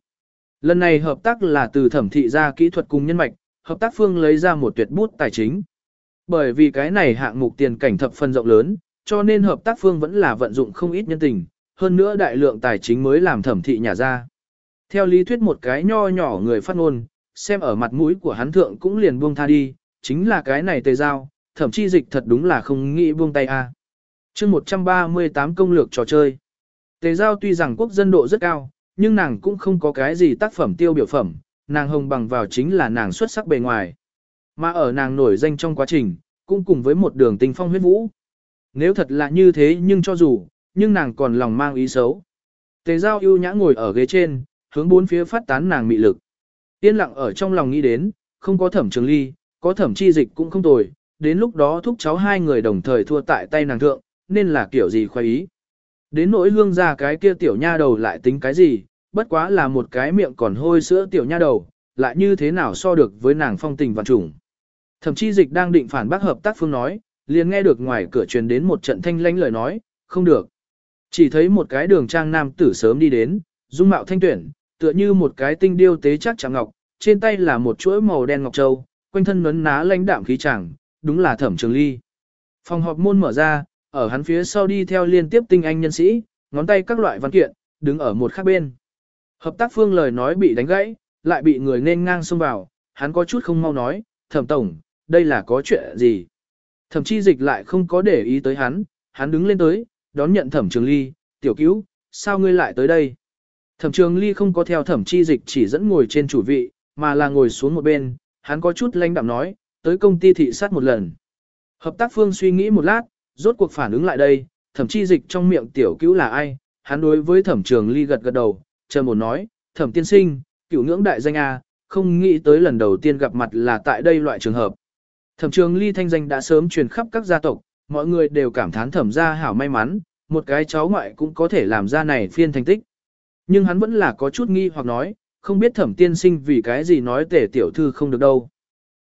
A: Lần này hợp tác là từ thẩm thị ra kỹ thuật cùng nhân mạch, hợp tác phương lấy ra một tuyệt bút tài chính. Bởi vì cái này hạng mục tiền cảnh thập phần rộng lớn, cho nên hợp tác phương vẫn là vận dụng không ít nhân tình, hơn nữa đại lượng tài chính mới làm thẩm thị nhà ra. Theo lý thuyết một cái nho nhỏ người phát ngôn, xem ở mặt mũi của hắn thượng cũng liền buông tha đi, chính là cái này tề giao, thậm chí dịch thật đúng là không nghĩ buông tay a. À. Chương 138 công lược trò chơi. Tề giao tuy rằng quốc dân độ rất cao, nhưng nàng cũng không có cái gì tác phẩm tiêu biểu phẩm, nàng hồng bằng vào chính là nàng xuất sắc bề ngoài. Mà ở nàng nổi danh trong quá trình, cũng cùng với một đường tình phong huyết vũ. Nếu thật là như thế nhưng cho dù, nhưng nàng còn lòng mang ý xấu. Tề giao ưu nhã ngồi ở ghế trên, hướng bốn phía phát tán nàng mị lực. Yên lặng ở trong lòng nghĩ đến, không có thẩm trường ly, có thẩm chi dịch cũng không tồi, đến lúc đó thúc cháu hai người đồng thời thua tại tay nàng thượng, nên là kiểu gì khoái ý. Đến nỗi hương ra cái kia tiểu nha đầu lại tính cái gì, bất quá là một cái miệng còn hôi sữa tiểu nha đầu, lại như thế nào so được với nàng phong tình vạn trùng. Thẩm chi dịch đang định phản bác hợp tác phương nói, liền nghe được ngoài cửa truyền đến một trận thanh lãnh lời nói, không được. Chỉ thấy một cái đường trang nam tử sớm đi đến, dung mạo thanh tuyển, tựa như một cái tinh điêu tế chắc chẳng ngọc, trên tay là một chuỗi màu đen ngọc châu, quanh thân nấn ná lãnh đạm khí chẳng, đúng là thẩm trường ly. Phòng họp môn mở ra, ở hắn phía sau đi theo liên tiếp tinh anh nhân sĩ, ngón tay các loại văn kiện, đứng ở một khác bên. Hợp tác phương lời nói bị đánh gãy, lại bị người nên ngang xông vào, hắn có chút không mau nói, thẩm tổng, đây là có chuyện gì. Thẩm chi dịch lại không có để ý tới hắn, hắn đứng lên tới, đón nhận thẩm trường ly, tiểu cứu, sao ngươi lại tới đây? Thẩm trường ly không có theo thẩm chi dịch chỉ dẫn ngồi trên chủ vị, mà là ngồi xuống một bên, hắn có chút lãnh đạm nói, tới công ty thị sát một lần. Hợp tác phương suy nghĩ một lát, rốt cuộc phản ứng lại đây, thẩm chi dịch trong miệng tiểu cứu là ai, hắn đối với thẩm trường ly gật gật đầu, chờ một nói, thẩm tiên sinh, cửu ngưỡng đại danh A, không nghĩ tới lần đầu tiên gặp mặt là tại đây loại trường hợp. Thẩm trường ly thanh danh đã sớm truyền khắp các gia tộc, mọi người đều cảm thán thẩm gia hảo may mắn, một cái cháu ngoại cũng có thể làm ra này phiên thành tích. Nhưng hắn vẫn là có chút nghi hoặc nói, không biết thẩm tiên sinh vì cái gì nói tể tiểu thư không được đâu.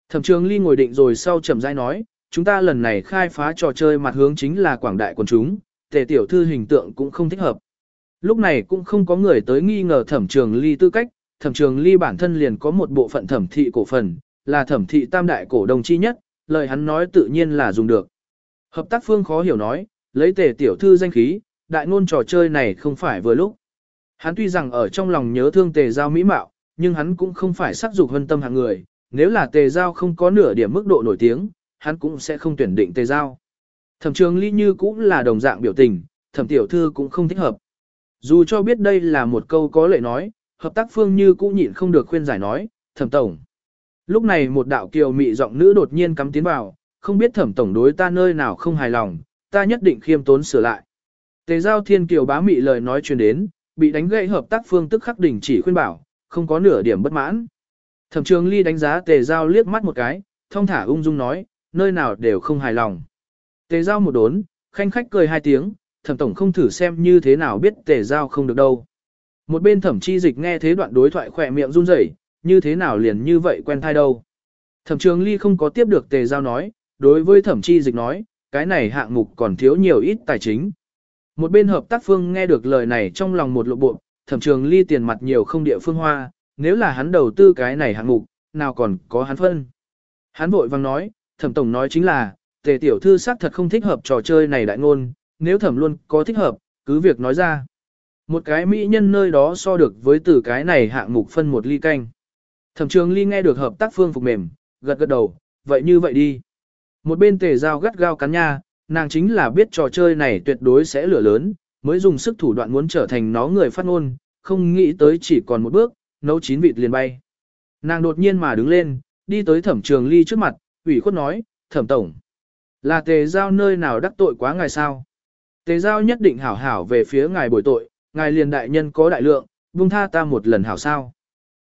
A: Thẩm trường ly ngồi định rồi sau chậm rãi nói, chúng ta lần này khai phá trò chơi mặt hướng chính là quảng đại quần chúng, tể tiểu thư hình tượng cũng không thích hợp. Lúc này cũng không có người tới nghi ngờ thẩm trường ly tư cách, thẩm trường ly bản thân liền có một bộ phận thẩm thị cổ phần, là thẩm thị tam đại cổ đồng chi nhất, lời hắn nói tự nhiên là dùng được. Hợp tác phương khó hiểu nói, lấy tề tiểu thư danh khí, đại ngôn trò chơi này không phải vừa lúc. Hắn tuy rằng ở trong lòng nhớ thương tề giao mỹ mạo, nhưng hắn cũng không phải sắc dục hân tâm hạng người, nếu là tề giao không có nửa điểm mức độ nổi tiếng, hắn cũng sẽ không tuyển định tề giao. Thẩm trường ly như cũng là đồng dạng biểu tình, thẩm tiểu thư cũng không thích hợp. Dù cho biết đây là một câu có lệ nói, hợp tác phương như cũng nhịn không được khuyên giải nói, thẩm tổng. Lúc này một đạo kiều mị giọng nữ đột nhiên cắm tiến vào, không biết thẩm tổng đối ta nơi nào không hài lòng, ta nhất định khiêm tốn sửa lại. Tề giao thiên kiều bá mị lời nói truyền đến, bị đánh gãy hợp tác phương tức khắc đỉnh chỉ khuyên bảo, không có nửa điểm bất mãn. Thẩm trường ly đánh giá tề giao liếc mắt một cái, thông thả ung dung nói, nơi nào đều không hài lòng. Tề giao một đốn, khanh khách cười hai tiếng, thẩm tổng không thử xem như thế nào biết tề giao không được đâu. Một bên thẩm chi dịch nghe thế đoạn đối thoại khỏe miệng run rẩy, như thế nào liền như vậy quen thai đâu. Thẩm trường ly không có tiếp được tề giao nói, đối với thẩm chi dịch nói, cái này hạng mục còn thiếu nhiều ít tài chính. Một bên hợp tác phương nghe được lời này trong lòng một lộ bộ, thẩm trường ly tiền mặt nhiều không địa phương hoa, nếu là hắn đầu tư cái này hạng mục, nào còn có hắn phân. Hắn vội vang nói, thẩm tổng nói chính là, tề tiểu thư xác thật không thích hợp trò chơi này đại ngôn, nếu thẩm luôn có thích hợp, cứ việc nói ra. Một cái mỹ nhân nơi đó so được với từ cái này hạng mục phân một ly canh. Thẩm trường ly nghe được hợp tác phương phục mềm, gật gật đầu, vậy như vậy đi. Một bên tề dao gắt gao cắn nha, nàng chính là biết trò chơi này tuyệt đối sẽ lửa lớn, mới dùng sức thủ đoạn muốn trở thành nó người phát ngôn, không nghĩ tới chỉ còn một bước, nấu chín vịt liền bay. Nàng đột nhiên mà đứng lên, đi tới thẩm trường ly trước mặt, ủy khuất nói, thẩm tổng. Là tề giao nơi nào đắc tội quá ngài sao? Tề giao nhất định hảo hảo về phía ngài bồi tội, ngài liền đại nhân có đại lượng, buông tha ta một lần hảo sao.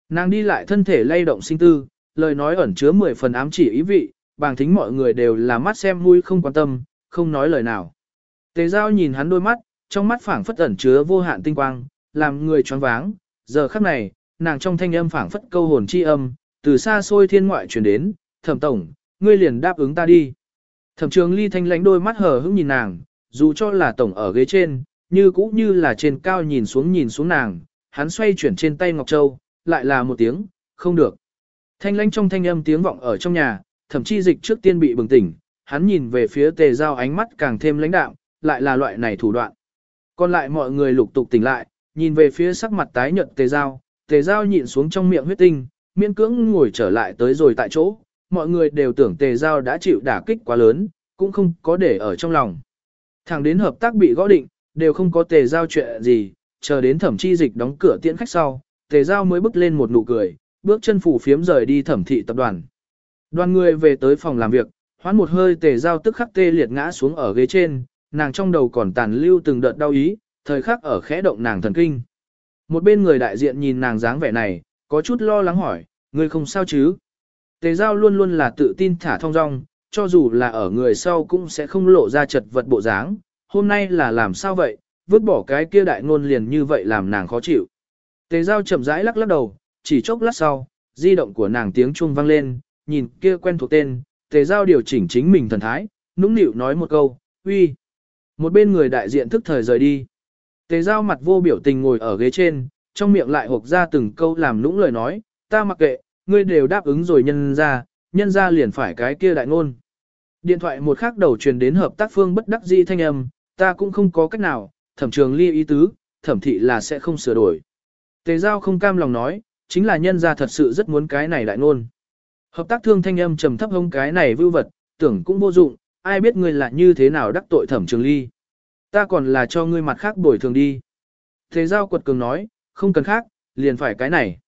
A: Nàng đi lại thân thể lay động sinh tư, lời nói ẩn chứa mười phần ám chỉ ý vị, bàng thính mọi người đều là mắt xem mũi không quan tâm, không nói lời nào. Tề giao nhìn hắn đôi mắt, trong mắt phảng phất ẩn chứa vô hạn tinh quang, làm người choáng váng, giờ khắc này, nàng trong thanh âm phảng phất câu hồn chi âm, từ xa xôi thiên ngoại truyền đến, thẩm tổng, ngươi liền đáp ứng ta đi. Thẩm trường ly thanh lãnh đôi mắt hờ hững nhìn nàng, dù cho là tổng ở ghế trên, như cũ như là trên cao nhìn xuống nhìn xuống nàng, hắn xoay chuyển trên tay Ngọc Châu, lại là một tiếng, không được. Thanh lãnh trong thanh âm tiếng vọng ở trong nhà, thậm chí dịch trước tiên bị bừng tỉnh, hắn nhìn về phía tề giao ánh mắt càng thêm lãnh đạm, lại là loại này thủ đoạn. Còn lại mọi người lục tục tỉnh lại, nhìn về phía sắc mặt tái nhợt tề giao, tề giao nhịn xuống trong miệng huyết tinh, miễn cưỡng ngồi trở lại tới rồi tại chỗ, mọi người đều tưởng tề giao đã chịu đả kích quá lớn, cũng không có để ở trong lòng. Thẳng đến hợp tác bị gõ định, đều không có tề giao chuyện gì, chờ đến thẩm chi dịch đóng cửa tiễn khách sau, tề giao mới bước lên một nụ cười, bước chân phủ phiếm rời đi thẩm thị tập đoàn. Đoàn người về tới phòng làm việc, hoán một hơi tề giao tức khắc tê liệt ngã xuống ở ghế trên, nàng trong đầu còn tàn lưu từng đợt đau ý, thời khắc ở khẽ động nàng thần kinh. Một bên người đại diện nhìn nàng dáng vẻ này, có chút lo lắng hỏi, người không sao chứ? Tề giao luôn luôn là tự tin thả thong dong, cho dù là ở người sau cũng sẽ không lộ ra chật vật bộ dáng. Hôm nay là làm sao vậy, vứt bỏ cái kia đại ngôn liền như vậy làm nàng khó chịu. Tề giao chậm rãi lắc lắc đầu, chỉ chốc lát sau, di động của nàng tiếng chuông vang lên, nhìn kia quen thuộc tên, tề giao điều chỉnh chính mình thần thái, nũng nịu nói một câu, uy. Một bên người đại diện thức thời rời đi. Tề giao mặt vô biểu tình ngồi ở ghế trên, trong miệng lại hộp ra từng câu làm nũng lời nói, ta mặc kệ, ngươi đều đáp ứng rồi nhân ra, nhân ra liền phải cái kia đại ngôn. Điện thoại một khắc đầu truyền đến hợp tác phương bất đắc dĩ thanh âm, ta cũng không có cách nào, thẩm trường ly ý tứ, thẩm thị là sẽ không sửa đổi. Tề giao không cam lòng nói, chính là nhân ra thật sự rất muốn cái này đại ngôn. Hợp tác thương thanh âm trầm thấp hông cái này vưu vật, tưởng cũng vô dụng, ai biết ngươi là như thế nào đắc tội thẩm trường ly. Ta còn là cho ngươi mặt khác bồi thường đi. Thế giao quật cường nói, không cần khác, liền phải cái này.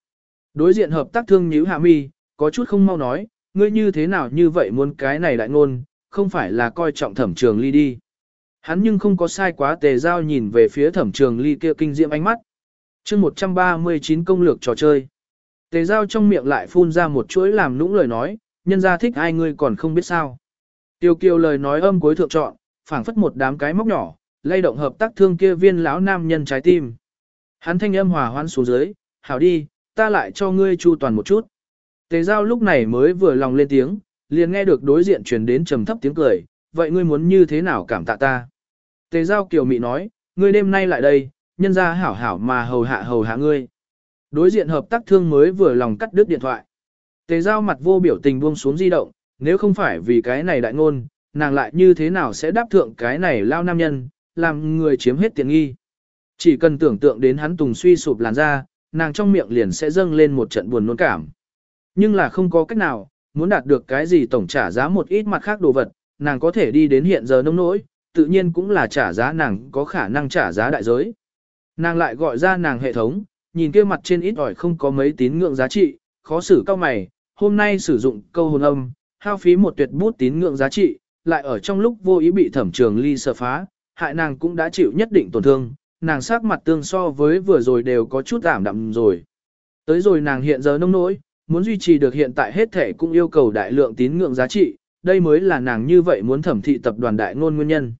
A: Đối diện hợp tác thương nhíu hạ mi, có chút không mau nói, ngươi như thế nào như vậy muốn cái này đại ngôn, không phải là coi trọng thẩm trường ly đi. Hắn nhưng không có sai quá tề giao nhìn về phía thẩm trường ly kia kinh diệm ánh mắt. chương 139 công lược trò chơi. Tề giao trong miệng lại phun ra một chuỗi làm nũng lời nói, nhân ra thích ai ngươi còn không biết sao. Tiêu kiều lời nói âm cuối thượng trọn, phảng phất một đám cái móc nhỏ, lay động hợp tác thương kia viên lão nam nhân trái tim. Hắn thanh âm hòa hoãn xuống dưới, hảo đi, ta lại cho ngươi chu toàn một chút. Tề giao lúc này mới vừa lòng lên tiếng, liền nghe được đối diện truyền đến trầm thấp tiếng cười, vậy ngươi muốn như thế nào cảm tạ ta? Tề giao kiều mị nói, ngươi đêm nay lại đây, nhân ra hảo hảo mà hầu hạ hầu hạ ngươi. Đối diện hợp tác thương mới vừa lòng cắt đứt điện thoại. Tề giao mặt vô biểu tình buông xuống di động, nếu không phải vì cái này đại ngôn, nàng lại như thế nào sẽ đáp thượng cái này lao nam nhân, làm người chiếm hết tiện nghi. Chỉ cần tưởng tượng đến hắn tùng suy sụp làn da, nàng trong miệng liền sẽ dâng lên một trận buồn nôn cảm. Nhưng là không có cách nào, muốn đạt được cái gì tổng trả giá một ít mặt khác đồ vật, nàng có thể đi đến hiện giờ nông nỗi, tự nhiên cũng là trả giá nàng có khả năng trả giá đại giới. Nàng lại gọi ra nàng hệ thống, nhìn kia mặt trên ít ỏi không có mấy tín ngưỡng giá trị, khó xử cao mày, hôm nay sử dụng câu hồn âm, hao phí một tuyệt bút tín ngưỡng giá trị, lại ở trong lúc vô ý bị thẩm trường ly sở phá, hại nàng cũng đã chịu nhất định tổn thương, nàng sắc mặt tương so với vừa rồi đều có chút ảm đạm rồi. Tới rồi nàng hiện giờ nông nỗi, muốn duy trì được hiện tại hết thể cũng yêu cầu đại lượng tín ngưỡng giá trị, đây mới là nàng như vậy muốn thẩm thị tập đoàn đại ngôn nguyên nhân.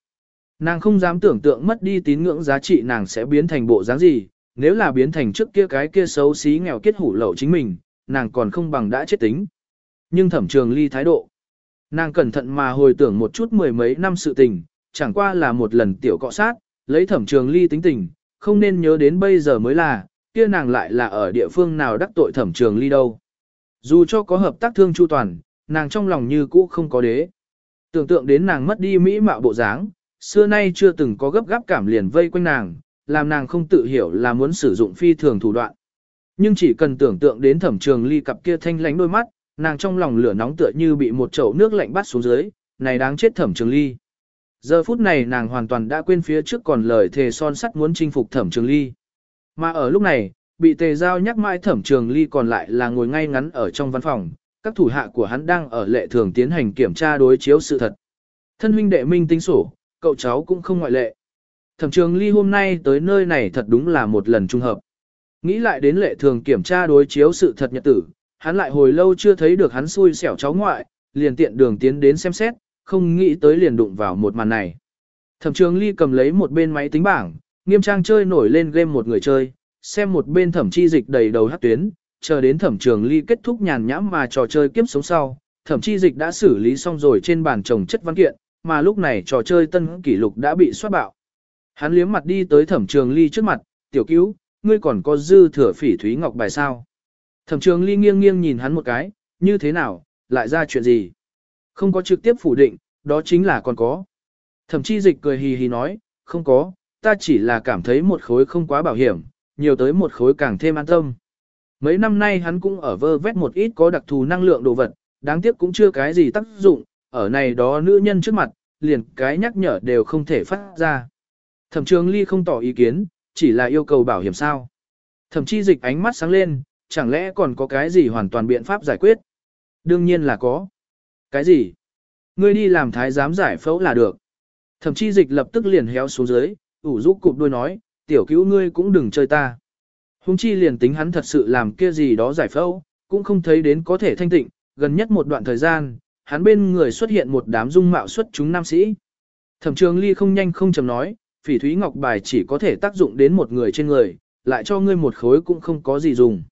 A: Nàng không dám tưởng tượng mất đi tín ngưỡng giá trị nàng sẽ biến thành bộ dáng gì, nếu là biến thành trước kia cái kia xấu xí nghèo kết hủ lậu chính mình, nàng còn không bằng đã chết tính. Nhưng thẩm trường ly thái độ. Nàng cẩn thận mà hồi tưởng một chút mười mấy năm sự tình, chẳng qua là một lần tiểu cọ sát, lấy thẩm trường ly tính tình, không nên nhớ đến bây giờ mới là, kia nàng lại là ở địa phương nào đắc tội thẩm trường ly đâu. Dù cho có hợp tác thương chu toàn, nàng trong lòng như cũ không có đế. Tưởng tượng đến nàng mất đi mỹ mạo bộ dáng, xưa nay chưa từng có gấp gáp cảm liền vây quanh nàng, làm nàng không tự hiểu là muốn sử dụng phi thường thủ đoạn. Nhưng chỉ cần tưởng tượng đến thẩm trường ly cặp kia thanh lánh đôi mắt, nàng trong lòng lửa nóng tựa như bị một chậu nước lạnh bắt xuống dưới, này đáng chết thẩm trường ly. Giờ phút này nàng hoàn toàn đã quên phía trước còn lời thề son sắt muốn chinh phục thẩm trường ly. Mà ở lúc này, bị tề giao nhắc mãi thẩm trường ly còn lại là ngồi ngay ngắn ở trong văn phòng, các thủ hạ của hắn đang ở lệ thường tiến hành kiểm tra đối chiếu sự thật. Thân huynh đệ minh tính sổ, cậu cháu cũng không ngoại lệ. Thẩm trường ly hôm nay tới nơi này thật đúng là một lần trung hợp. Nghĩ lại đến lệ thường kiểm tra đối chiếu sự thật nhật tử, hắn lại hồi lâu chưa thấy được hắn xui xẻo cháu ngoại, liền tiện đường tiến đến xem xét, không nghĩ tới liền đụng vào một màn này. Thẩm trường ly cầm lấy một bên máy tính bảng, nghiêm trang chơi nổi lên game một người chơi, xem một bên thẩm chi dịch đầy đầu hát tuyến, chờ đến thẩm trường ly kết thúc nhàn nhãm mà trò chơi kiếp sống sau, thẩm chi dịch đã xử lý xong rồi trên bàn trồng chất văn kiện, mà lúc này trò chơi tân kỷ lục đã bị soát bạo. Hắn liếm mặt đi tới thẩm trường ly trước mặt, tiểu cứu, ngươi còn có dư thừa phỉ thúy ngọc bài sao. Thẩm trường ly nghiêng nghiêng nhìn hắn một cái, như thế nào, lại ra chuyện gì? Không có trực tiếp phủ định, đó chính là còn có. Thẩm chi dịch cười hì hì nói, không có, ta chỉ là cảm thấy một khối không quá bảo hiểm, nhiều tới một khối càng thêm an tâm. Mấy năm nay hắn cũng ở vơ vét một ít có đặc thù năng lượng đồ vật, đáng tiếc cũng chưa cái gì tác dụng, ở này đó nữ nhân trước mặt, liền cái nhắc nhở đều không thể phát ra. Thẩm trường ly không tỏ ý kiến, chỉ là yêu cầu bảo hiểm sao. Thẩm chi dịch ánh mắt sáng lên, chẳng lẽ còn có cái gì hoàn toàn biện pháp giải quyết? Đương nhiên là có. Cái gì? Ngươi đi làm thái giám giải phẫu là được. Thẩm chi dịch lập tức liền héo xuống dưới, ủ rũ cụp đôi nói, tiểu cứu ngươi cũng đừng chơi ta. Hùng chi liền tính hắn thật sự làm kia gì đó giải phẫu, cũng không thấy đến có thể thanh tịnh, gần nhất một đoạn thời gian, hắn bên người xuất hiện một đám dung mạo xuất chúng nam sĩ. Thẩm trường ly không nhanh không chầm nói, phỉ thúy ngọc bài chỉ có thể tác dụng đến một người trên người, lại cho ngươi một khối cũng không có gì dùng.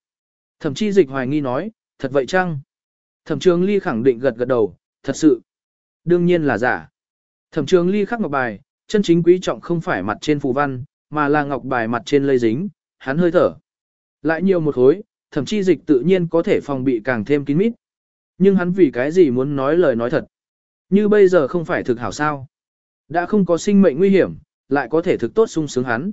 A: Thẩm chi dịch hoài nghi nói, thật vậy chăng? Thẩm trường ly khẳng định gật gật đầu, thật sự. Đương nhiên là giả. Thẩm trường ly khắc ngọc bài, chân chính quý trọng không phải mặt trên phù văn, mà là ngọc bài mặt trên lây dính, hắn hơi thở. Lại nhiều một khối, Thẩm chi dịch tự nhiên có thể phòng bị càng thêm kín mít. Nhưng hắn vì cái gì muốn nói lời nói thật. Như bây giờ không phải thực hảo sao. Đã không có sinh mệnh nguy hiểm, lại có thể thực tốt sung sướng hắn.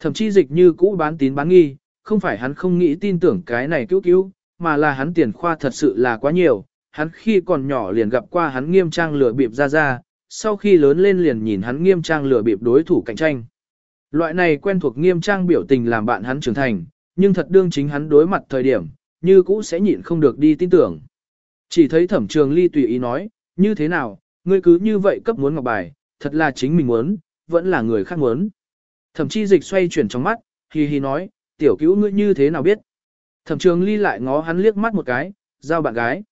A: Thậm chí dịch như cũ bán tín bán nghi, không phải hắn không nghĩ tin tưởng cái này cứu cứu, mà là hắn tiền khoa thật sự là quá nhiều. Hắn khi còn nhỏ liền gặp qua hắn nghiêm trang lừa bịp ra ra, sau khi lớn lên liền nhìn hắn nghiêm trang lừa bịp đối thủ cạnh tranh. Loại này quen thuộc nghiêm trang biểu tình làm bạn hắn trưởng thành, nhưng thật đương chính hắn đối mặt thời điểm, như cũ sẽ nhịn không được đi tin tưởng. Chỉ thấy thẩm trường ly tùy ý nói, như thế nào, ngươi cứ như vậy cấp muốn ngọc bài, thật là chính mình muốn, vẫn là người khác muốn. Thẩm chi dịch xoay chuyển trong mắt, hì hì nói, tiểu cứu ngươi như thế nào biết. Thẩm trường ly lại ngó hắn liếc mắt một cái, giao bạn gái.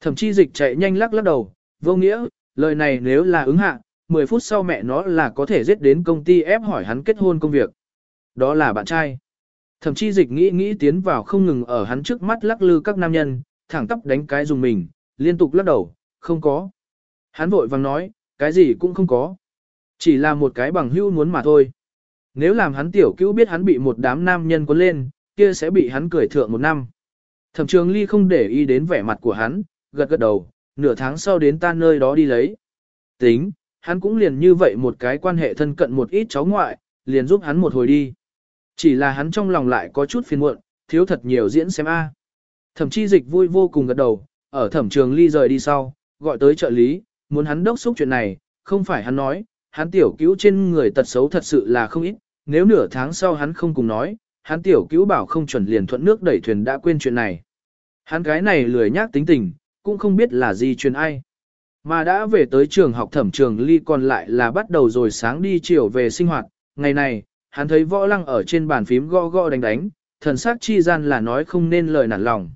A: Thẩm chi dịch chạy nhanh lắc lắc đầu, vô nghĩa, lời này nếu là ứng hạ, 10 phút sau mẹ nó là có thể giết đến công ty ép hỏi hắn kết hôn công việc. Đó là bạn trai. Thẩm Chi dịch nghĩ nghĩ tiến vào không ngừng ở hắn trước mắt lắc lư các nam nhân, thẳng tắp đánh cái dùng mình, liên tục lắc đầu, không có. Hắn vội vàng nói, cái gì cũng không có. Chỉ là một cái bằng hữu muốn mà thôi. Nếu làm hắn tiểu cứu biết hắn bị một đám nam nhân cuốn lên, kia sẽ bị hắn cười thượng một năm. Thẩm trường ly không để ý đến vẻ mặt của hắn, gật gật đầu, nửa tháng sau đến ta nơi đó đi lấy. Tính, hắn cũng liền như vậy một cái quan hệ thân cận một ít cháu ngoại, liền giúp hắn một hồi đi. Chỉ là hắn trong lòng lại có chút phiền muộn, thiếu thật nhiều diễn xem a. À. Thẩm chi dịch vui vô cùng gật đầu, ở thẩm trường ly rời đi sau, gọi tới trợ lý, muốn hắn đốc xúc chuyện này, không phải hắn nói, hắn tiểu cứu trên người tật xấu thật sự là không ít, nếu nửa tháng sau hắn không cùng nói, hắn tiểu cứu bảo không chuẩn liền thuận nước đẩy thuyền đã quên chuyện này. Hắn cái này lười nhác tính tình, cũng không biết là gì truyền ai. Mà đã về tới trường học thẩm trường ly còn lại là bắt đầu rồi sáng đi chiều về sinh hoạt, ngày này, hắn thấy võ lăng ở trên bàn phím gõ gõ đánh đánh, thần sắc chi gian là nói không nên lời nản lòng.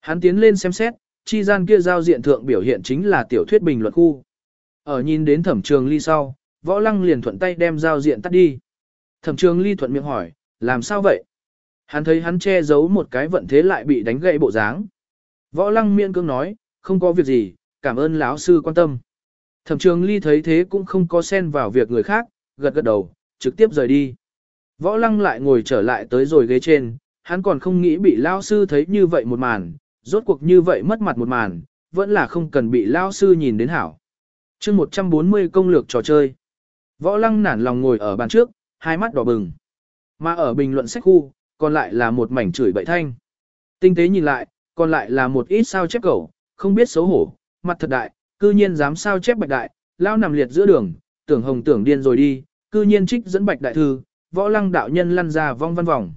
A: Hắn tiến lên xem xét, chi gian kia giao diện thượng biểu hiện chính là tiểu thuyết bình luận khu. Ở nhìn đến thẩm trường ly sau, võ lăng liền thuận tay đem giao diện tắt đi. Thẩm trường ly thuận miệng hỏi, làm sao vậy? Hắn thấy hắn che giấu một cái vận thế lại bị đánh gãy bộ dáng. Võ lăng miễn cưỡng nói, không có việc gì, cảm ơn lão sư quan tâm. Thẩm trường ly thấy thế cũng không có xen vào việc người khác, gật gật đầu, trực tiếp rời đi. Võ lăng lại ngồi trở lại tới rồi ghế trên, hắn còn không nghĩ bị lão sư thấy như vậy một màn, rốt cuộc như vậy mất mặt một màn, vẫn là không cần bị lão sư nhìn đến hảo. chương 140 công lược trò chơi. Võ lăng nản lòng ngồi ở bàn trước, hai mắt đỏ bừng. Mà ở bình luận sách khu, còn lại là một mảnh chửi bậy thanh. Tinh tế nhìn lại, còn lại là một ít sao chép cẩu, không biết xấu hổ, mặt thật đại, cư nhiên dám sao chép bạch đại, lao nằm liệt giữa đường, tưởng hồng tưởng điên rồi đi, cư nhiên trích dẫn bạch đại thư, võ lăng đạo nhân lăn ra vong văn vòng.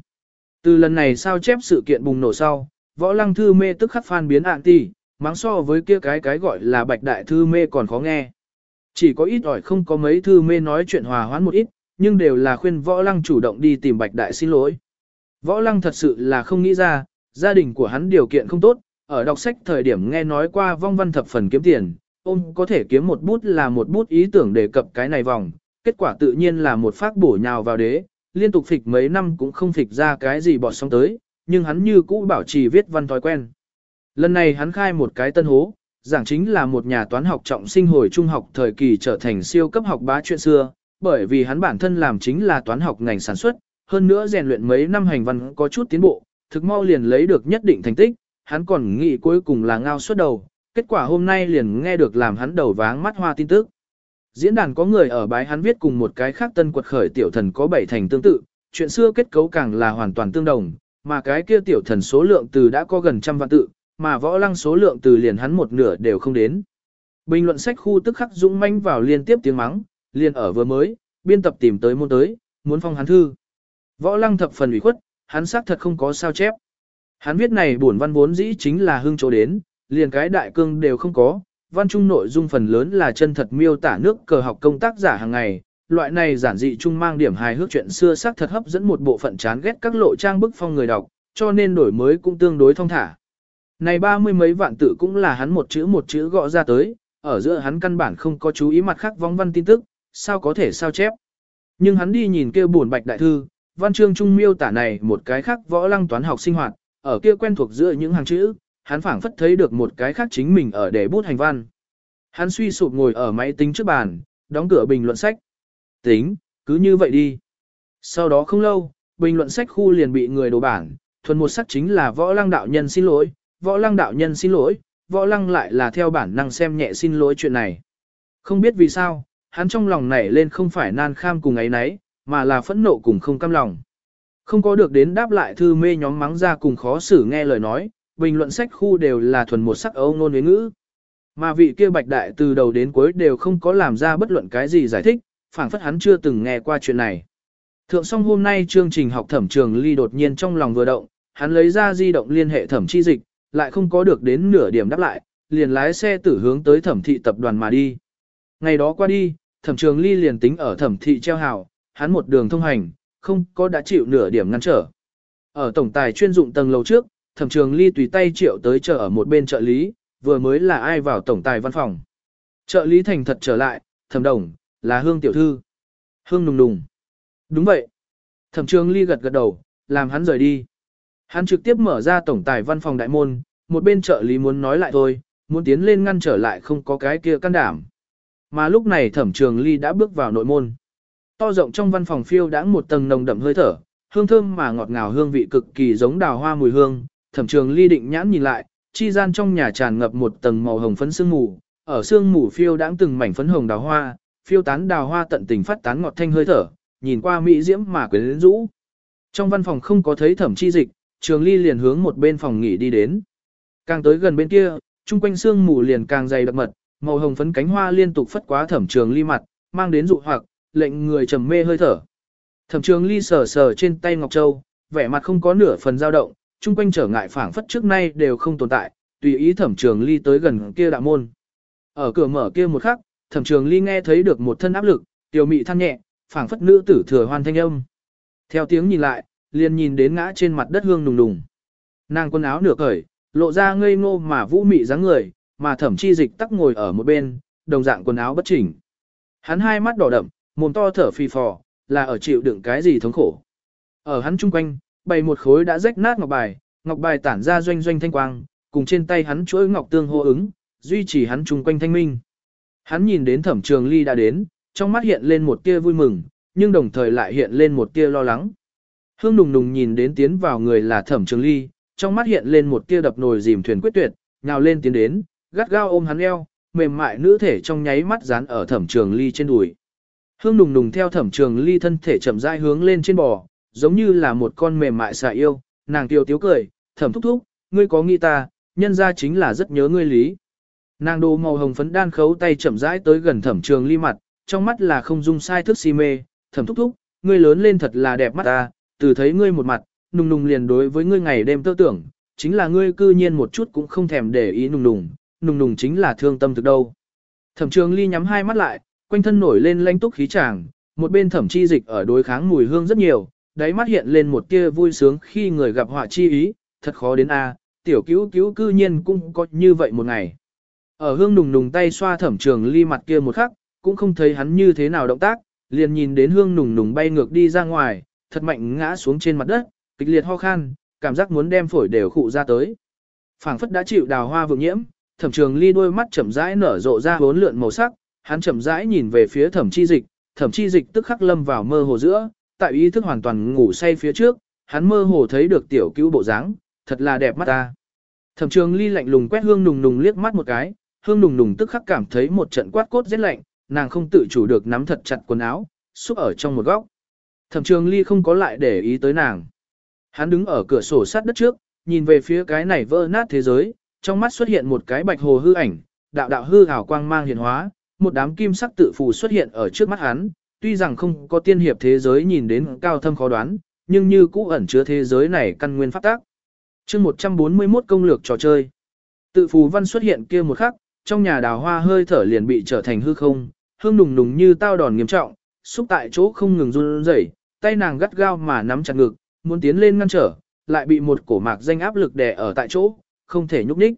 A: Từ lần này sao chép sự kiện bùng nổ sau, võ lăng thư mê tức khắc phan biến ạn ti, mắng so với kia cái cái gọi là bạch đại thư mê còn khó nghe. Chỉ có ít ỏi không có mấy thư mê nói chuyện hòa hoãn một ít, nhưng đều là khuyên võ lăng chủ động đi tìm bạch đại xin lỗi. Võ lăng thật sự là không nghĩ ra, gia đình của hắn điều kiện không tốt, ở đọc sách thời điểm nghe nói qua vong văn thập phần kiếm tiền, ông có thể kiếm một bút là một bút ý tưởng đề cập cái này vòng, kết quả tự nhiên là một phát bổ nhào vào đế, liên tục phịch mấy năm cũng không phịch ra cái gì bọt sóng tới, nhưng hắn như cũ bảo trì viết văn thói quen. Lần này hắn khai một cái tân hố, giảng chính là một nhà toán học trọng sinh hồi trung học thời kỳ trở thành siêu cấp học bá chuyện xưa, bởi vì hắn bản thân làm chính là toán học ngành sản xuất, hơn nữa rèn luyện mấy năm hành văn có chút tiến bộ, thực mau liền lấy được nhất định thành tích, hắn còn nghĩ cuối cùng là ngao suốt đầu, kết quả hôm nay liền nghe được làm hắn đầu váng mắt hoa tin tức. Diễn đàn có người ở bái hắn viết cùng một cái khác tân quật khởi tiểu thần có bảy thành tương tự, chuyện xưa kết cấu càng là hoàn toàn tương đồng, mà cái kia tiểu thần số lượng từ đã có gần trăm vạn tự, mà võ lăng số lượng từ liền hắn một nửa đều không đến. Bình luận sách khu tức khắc dũng manh vào liên tiếp tiếng mắng, liền ở vừa mới, biên tập tìm tới môn tới, muốn phong hắn thư. Võ lăng thập phần ủy khuất, hắn xác thật không có sao chép. Hắn viết này buồn văn vốn dĩ chính là hương chỗ đến, liền cái đại cương đều không có, văn trung nội dung phần lớn là chân thật miêu tả nước cờ học công tác giả hàng ngày, loại này giản dị trung mang điểm hài hước chuyện xưa xác thật hấp dẫn một bộ phận chán ghét các lộ trang bức phong người đọc, cho nên đổi mới cũng tương đối thông thả. Này ba mươi mấy vạn tự cũng là hắn một chữ một chữ gõ ra tới, ở giữa hắn căn bản không có chú ý mặt khác vong văn tin tức, sao có thể sao chép. Nhưng hắn đi nhìn kêu buồn bạch đại thư, văn chương trung miêu tả này một cái khác võ lăng toán học sinh hoạt, ở kia quen thuộc giữa những hàng chữ, hắn phảng phất thấy được một cái khác chính mình ở để bút hành văn. Hắn suy sụp ngồi ở máy tính trước bàn, đóng cửa bình luận sách. Tính, cứ như vậy đi. Sau đó không lâu, bình luận sách khu liền bị người đổ bản, thuần một sắc chính là võ lăng đạo nhân xin lỗi, võ lăng đạo nhân xin lỗi, võ lăng lại là theo bản năng xem nhẹ xin lỗi chuyện này. Không biết vì sao, hắn trong lòng nảy lên không phải nan kham cùng ấy nấy, mà là phẫn nộ cùng không cam lòng. Không có được đến đáp lại thư mê nhóm mắng ra cùng khó xử nghe lời nói, bình luận sách khu đều là thuần một sắc âu ngôn ngữ. Mà vị kia bạch đại từ đầu đến cuối đều không có làm ra bất luận cái gì giải thích, phảng phất hắn chưa từng nghe qua chuyện này. Thượng xong hôm nay chương trình học thẩm trường ly đột nhiên trong lòng vừa động, hắn lấy ra di động liên hệ thẩm chi dịch, lại không có được đến nửa điểm đáp lại, liền lái xe tử hướng tới thẩm thị tập đoàn mà đi. Ngày đó qua đi, thẩm trường ly liền tính ở thẩm thị treo hào, hắn một đường thông hành, không có đã chịu nửa điểm ngăn trở. Ở tổng tài chuyên dụng tầng lầu trước, thẩm trường ly tùy tay triệu tới chờ ở một bên trợ lý, vừa mới là ai vào tổng tài văn phòng. Trợ lý thành thật trở lại, thẩm đồng, là hương tiểu thư. Hương nùng nùng. Đúng vậy. Thẩm trường ly gật gật đầu, làm hắn rời đi. Hắn trực tiếp mở ra tổng tài văn phòng đại môn, một bên trợ lý muốn nói lại thôi, muốn tiến lên ngăn trở lại không có cái kia can đảm. Mà lúc này thẩm trường ly đã bước vào nội môn. To rộng trong văn phòng phiêu đã một tầng nồng đậm hơi thở, hương thơm mà ngọt ngào hương vị cực kỳ giống đào hoa mùi hương, thẩm trường ly định nhãn nhìn lại, chi gian trong nhà tràn ngập một tầng màu hồng phấn sương mù, ở sương mù phiêu đãng từng mảnh phấn hồng đào hoa, phiêu tán đào hoa tận tình phát tán ngọt thanh hơi thở, nhìn qua mỹ diễm mà quyến rũ. Trong văn phòng không có thấy thẩm chi dịch, trường ly liền hướng một bên phòng nghỉ đi đến. Càng tới gần bên kia, chung quanh sương mù liền càng dày đặc mật, màu hồng phấn cánh hoa liên tục phất quá thẩm trường ly mặt, mang đến dụ hoặc, lệnh người trầm mê hơi thở. Thẩm trường ly sờ sờ trên tay Ngọc Châu, vẻ mặt không có nửa phần dao động, chung quanh trở ngại phảng phất trước nay đều không tồn tại, tùy ý thẩm trường ly tới gần kia đạo môn. Ở cửa mở kia một khắc, thẩm trường ly nghe thấy được một thân áp lực, tiểu mị than nhẹ, phảng phất nữ tử thừa hoan thanh âm. Theo tiếng nhìn lại, liền nhìn đến ngã trên mặt đất hương nùng nùng. Nàng quần áo nửa cởi, lộ ra ngây ngô mà vũ mị dáng người, mà thẩm chi dịch tắc ngồi ở một bên, đồng dạng quần áo bất chỉnh. Hắn hai mắt đỏ đậm, mồm to thở phì phò, là ở chịu đựng cái gì thống khổ. Ở hắn chung quanh, bày một khối đã rách nát ngọc bài, ngọc bài tản ra doanh doanh thanh quang, cùng trên tay hắn chuỗi ngọc tương hô ứng, duy trì hắn chung quanh thanh minh. Hắn nhìn đến thẩm trường ly đã đến, trong mắt hiện lên một tia vui mừng, nhưng đồng thời lại hiện lên một tia lo lắng. Hương nùng nùng nhìn đến tiến vào người là thẩm trường ly, trong mắt hiện lên một tia đập nồi dìm thuyền quyết tuyệt, nhào lên tiến đến, gắt gao ôm hắn eo, mềm mại nữ thể trong nháy mắt dán ở thẩm trường ly trên đùi. Hương nùng nùng theo thẩm trường ly thân thể chậm rãi hướng lên trên bò, giống như là một con mềm mại xà yêu, nàng tiêu tiếu cười, thẩm thúc thúc, ngươi có nghĩ ta, nhân ra chính là rất nhớ ngươi lý. Nàng đồ màu hồng phấn đan khấu tay chậm rãi tới gần thẩm trường ly mặt, trong mắt là không dung sai thức si mê, thẩm thúc thúc, ngươi lớn lên thật là đẹp mắt ta, từ thấy ngươi một mặt, nùng nùng liền đối với ngươi ngày đêm tơ tưởng, chính là ngươi cư nhiên một chút cũng không thèm để ý nùng nùng, nùng nùng chính là thương tâm thực đâu. Thẩm trường ly nhắm hai mắt lại, quanh thân nổi lên lanh túc khí tràng, một bên thẩm chi dịch ở đối kháng mùi hương rất nhiều, đáy mắt hiện lên một tia vui sướng khi người gặp họa chi ý, thật khó đến a, tiểu cứu cứu cư nhiên cũng có như vậy một ngày. Ở hương nùng nùng tay xoa thẩm trường ly mặt kia một khắc, cũng không thấy hắn như thế nào động tác, liền nhìn đến hương nùng nùng bay ngược đi ra ngoài, thật mạnh ngã xuống trên mặt đất, kịch liệt ho khan, cảm giác muốn đem phổi đều khụ ra tới. phảng phất đã chịu đào hoa vượng nhiễm, thẩm trường ly đôi mắt chậm rãi nở rộ ra bốn lượn màu sắc, hắn chậm rãi nhìn về phía thẩm chi dịch, thẩm chi dịch tức khắc lâm vào mơ hồ giữa, tại ý thức hoàn toàn ngủ say phía trước, hắn mơ hồ thấy được tiểu cứu bộ dáng, thật là đẹp mắt ta. Thẩm trường ly lạnh lùng quét hương nùng nùng liếc mắt một cái, hương nùng nùng tức khắc cảm thấy một trận quát cốt rét lạnh, nàng không tự chủ được nắm thật chặt quần áo, xúc ở trong một góc. Thẩm trường ly không có lại để ý tới nàng. Hắn đứng ở cửa sổ sát đất trước, nhìn về phía cái này vỡ nát thế giới, trong mắt xuất hiện một cái bạch hồ hư ảnh, đạo đạo hư hào quang mang hiện hóa, một đám kim sắc tự phù xuất hiện ở trước mắt hắn, tuy rằng không có tiên hiệp thế giới nhìn đến cao thâm khó đoán, nhưng như cũ ẩn chứa thế giới này căn nguyên pháp tác. Chương 141 công lược trò chơi. Tự phù văn xuất hiện kia một khắc, trong nhà đào hoa hơi thở liền bị trở thành hư không, hương nùng nùng như tao đòn nghiêm trọng, xúc tại chỗ không ngừng run rẩy, tay nàng gắt gao mà nắm chặt ngực, muốn tiến lên ngăn trở, lại bị một cổ mạc danh áp lực đè ở tại chỗ, không thể nhúc nhích.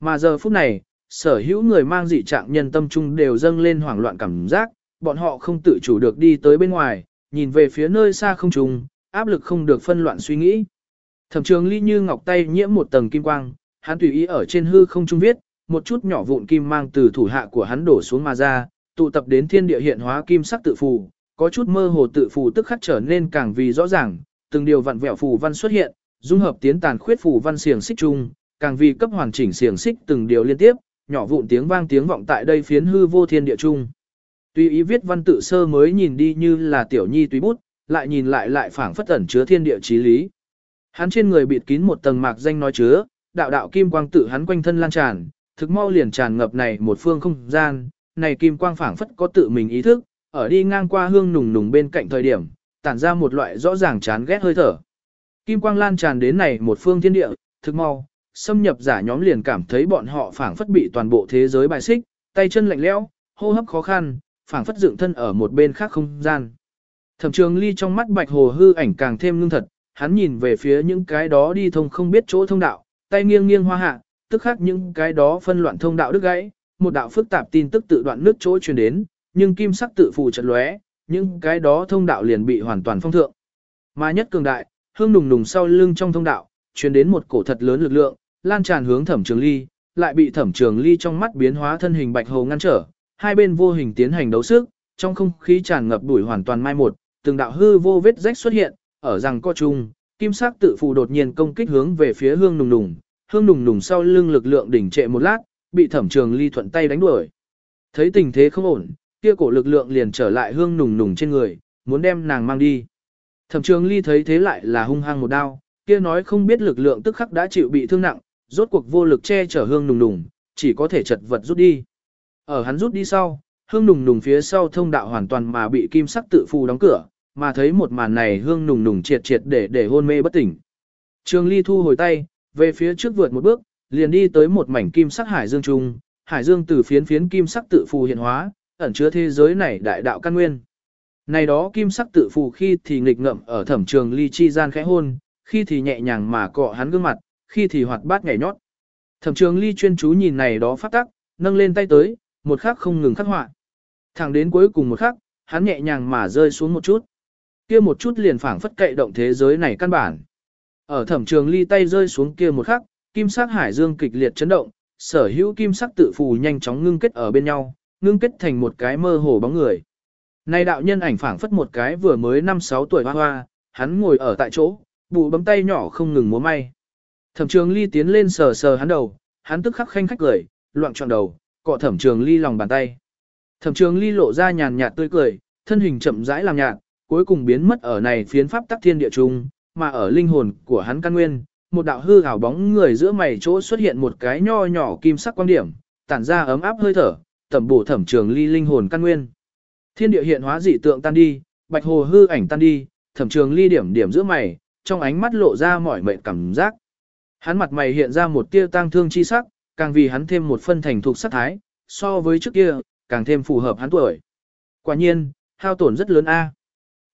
A: Mà giờ phút này, sở hữu người mang dị trạng nhân tâm trung đều dâng lên hoảng loạn cảm giác, bọn họ không tự chủ được đi tới bên ngoài, nhìn về phía nơi xa không trùng, áp lực không được phân loạn suy nghĩ. Thẩm trường ly như ngọc tay nhiễm một tầng kim quang, hắn tùy ý ở trên hư không trung viết, một chút nhỏ vụn kim mang từ thủ hạ của hắn đổ xuống mà ra, tụ tập đến thiên địa hiện hóa kim sắc tự phù, có chút mơ hồ tự phù tức khắc trở nên càng vì rõ ràng, từng điều vặn vẹo phù văn xuất hiện, dung hợp tiến tàn khuyết phù văn xiềng xích chung, càng vì cấp hoàn chỉnh xiềng xích từng điều liên tiếp, nhỏ vụn tiếng vang tiếng vọng tại đây phiến hư vô thiên địa chung. Tuy ý viết văn tự sơ mới nhìn đi như là tiểu nhi tùy bút, lại nhìn lại lại phảng phất ẩn chứa thiên địa chí lý. Hắn trên người bịt kín một tầng mạc danh nói chứa, đạo đạo kim quang tự hắn quanh thân lan tràn, thực mau liền tràn ngập này một phương không gian, này kim quang phảng phất có tự mình ý thức, ở đi ngang qua hương nùng nùng bên cạnh thời điểm, tản ra một loại rõ ràng chán ghét hơi thở. Kim quang lan tràn đến này một phương thiên địa, thực mau, xâm nhập giả nhóm liền cảm thấy bọn họ phảng phất bị toàn bộ thế giới bài xích, tay chân lạnh lẽo, hô hấp khó khăn, phảng phất dựng thân ở một bên khác không gian. Thẩm trường ly trong mắt bạch hồ hư ảnh càng thêm ngưng thật, hắn nhìn về phía những cái đó đi thông không biết chỗ thông đạo, tay nghiêng nghiêng hoa hạ, tức khắc những cái đó phân loạn thông đạo đứt gãy, một đạo phức tạp tin tức tự đoạn nước chỗ truyền đến, nhưng kim sắc tự phù trận lóe, những cái đó thông đạo liền bị hoàn toàn phong thượng. Mà nhất cường đại, hương nùng nùng sau lưng trong thông đạo, truyền đến một cổ thật lớn lực lượng, lan tràn hướng thẩm trường ly, lại bị thẩm trường ly trong mắt biến hóa thân hình bạch hồ ngăn trở, hai bên vô hình tiến hành đấu sức, trong không khí tràn ngập đuổi hoàn toàn mai một, từng đạo hư vô vết rách xuất hiện, ở rằng co chung, kim sắc tự phù đột nhiên công kích hướng về phía hương nùng nùng, hương nùng nùng sau lưng lực lượng đỉnh trệ một lát, bị thẩm trường ly thuận tay đánh đuổi. Thấy tình thế không ổn, kia cổ lực lượng liền trở lại hương nùng nùng trên người, muốn đem nàng mang đi. Thẩm trường ly thấy thế lại là hung hăng một đao, kia nói không biết lực lượng tức khắc đã chịu bị thương nặng, rốt cuộc vô lực che chở hương nùng nùng, chỉ có thể chật vật rút đi. Ở hắn rút đi sau, hương nùng nùng phía sau thông đạo hoàn toàn mà bị kim sắc tự phù đóng cửa, mà thấy một màn này hương nùng nùng triệt triệt để để hôn mê bất tỉnh. Trường ly thu hồi tay, về phía trước vượt một bước, liền đi tới một mảnh kim sắc hải dương trung, hải dương từ phiến phiến kim sắc tự phù hiện hóa, ẩn chứa thế giới này đại đạo căn nguyên. Này đó kim sắc tự phù khi thì nghịch ngậm ở thẩm trường ly chi gian khẽ hôn, khi thì nhẹ nhàng mà cọ hắn gương mặt, khi thì hoạt bát nhảy nhót. Thẩm trường ly chuyên chú nhìn này đó phát tắc, nâng lên tay tới, một khắc không ngừng khắc họa. Thẳng đến cuối cùng một khắc, hắn nhẹ nhàng mà rơi xuống một chút. Kia một chút liền phảng phất cậy động thế giới này căn bản. Ở thẩm trường ly tay rơi xuống kia một khắc, kim sắc hải dương kịch liệt chấn động, sở hữu kim sắc tự phù nhanh chóng ngưng kết ở bên nhau, ngưng kết thành một cái mơ hồ bóng người. Này đạo nhân ảnh phảng phất một cái vừa mới 5-6 tuổi hoa hoa, hắn ngồi ở tại chỗ, bụ bấm tay nhỏ không ngừng múa may. Thẩm trường ly tiến lên sờ sờ hắn đầu, hắn tức khắc khanh khách cười, loạn trọn đầu, cọ thẩm trường ly lòng bàn tay. Thẩm trường ly lộ ra nhàn nhạt tươi cười, thân hình chậm rãi làm nhạt, cuối cùng biến mất ở này phiến pháp tắc thiên địa trung, mà ở linh hồn của hắn căn nguyên, một đạo hư ảo bóng người giữa mày chỗ xuất hiện một cái nho nhỏ kim sắc quan điểm, tản ra ấm áp hơi thở, tẩm bổ thẩm trường ly linh hồn căn nguyên. Thiên địa hiện hóa dị tượng tan đi, bạch hồ hư ảnh tan đi, thẩm trường ly điểm điểm giữa mày, trong ánh mắt lộ ra mỏi mệt cảm giác. Hắn mặt mày hiện ra một tia tang thương chi sắc, càng vì hắn thêm một phân thành thuộc sắc thái, so với trước kia, càng thêm phù hợp hắn tuổi. Quả nhiên, hao tổn rất lớn a.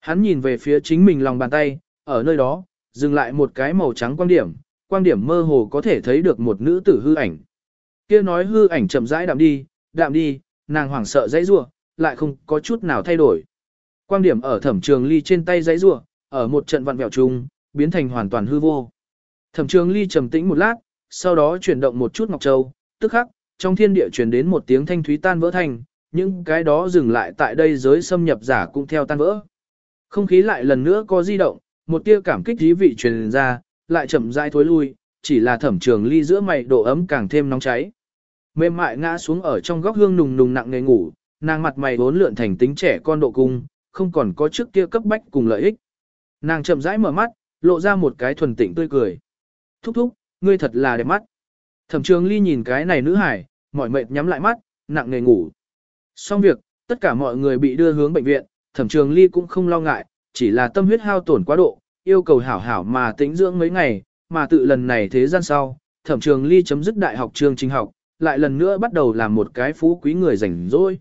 A: Hắn nhìn về phía chính mình lòng bàn tay, ở nơi đó, dừng lại một cái màu trắng quang điểm, quang điểm mơ hồ có thể thấy được một nữ tử hư ảnh. Kia nói hư ảnh chậm rãi đạm đi, đạm đi, nàng hoảng sợ dãy rủa, lại không có chút nào thay đổi. Quang điểm ở thẩm trường ly trên tay dãy rủa, ở một trận vặn vẹo chung, biến thành hoàn toàn hư vô. Thẩm trường ly trầm tĩnh một lát, sau đó chuyển động một chút ngọc châu, tức khắc, trong thiên địa truyền đến một tiếng thanh thúy tan vỡ thành, những cái đó dừng lại tại đây giới xâm nhập giả cũng theo tan vỡ. Không khí lại lần nữa có di động, một tia cảm kích thí vị truyền ra, lại chậm rãi thối lui, chỉ là thẩm trường ly giữa mày độ ấm càng thêm nóng cháy. Mềm mại ngã xuống ở trong góc hương nùng nùng nặng nề ngủ, nàng mặt mày vốn lượn thành tính trẻ con độ cung, không còn có trước kia cấp bách cùng lợi ích. Nàng chậm rãi mở mắt, lộ ra một cái thuần tịnh tươi cười. Thúc thúc, ngươi thật là đẹp mắt. Thẩm trường ly nhìn cái này nữ hải, mỏi mệt nhắm lại mắt, nặng nề ngủ. Xong việc, tất cả mọi người bị đưa hướng bệnh viện, thẩm trường ly cũng không lo ngại, chỉ là tâm huyết hao tổn quá độ, yêu cầu hảo hảo mà tĩnh dưỡng mấy ngày, mà tự lần này thế gian sau, thẩm trường ly chấm dứt đại học trường trình học, lại lần nữa bắt đầu làm một cái phú quý người rảnh rỗi.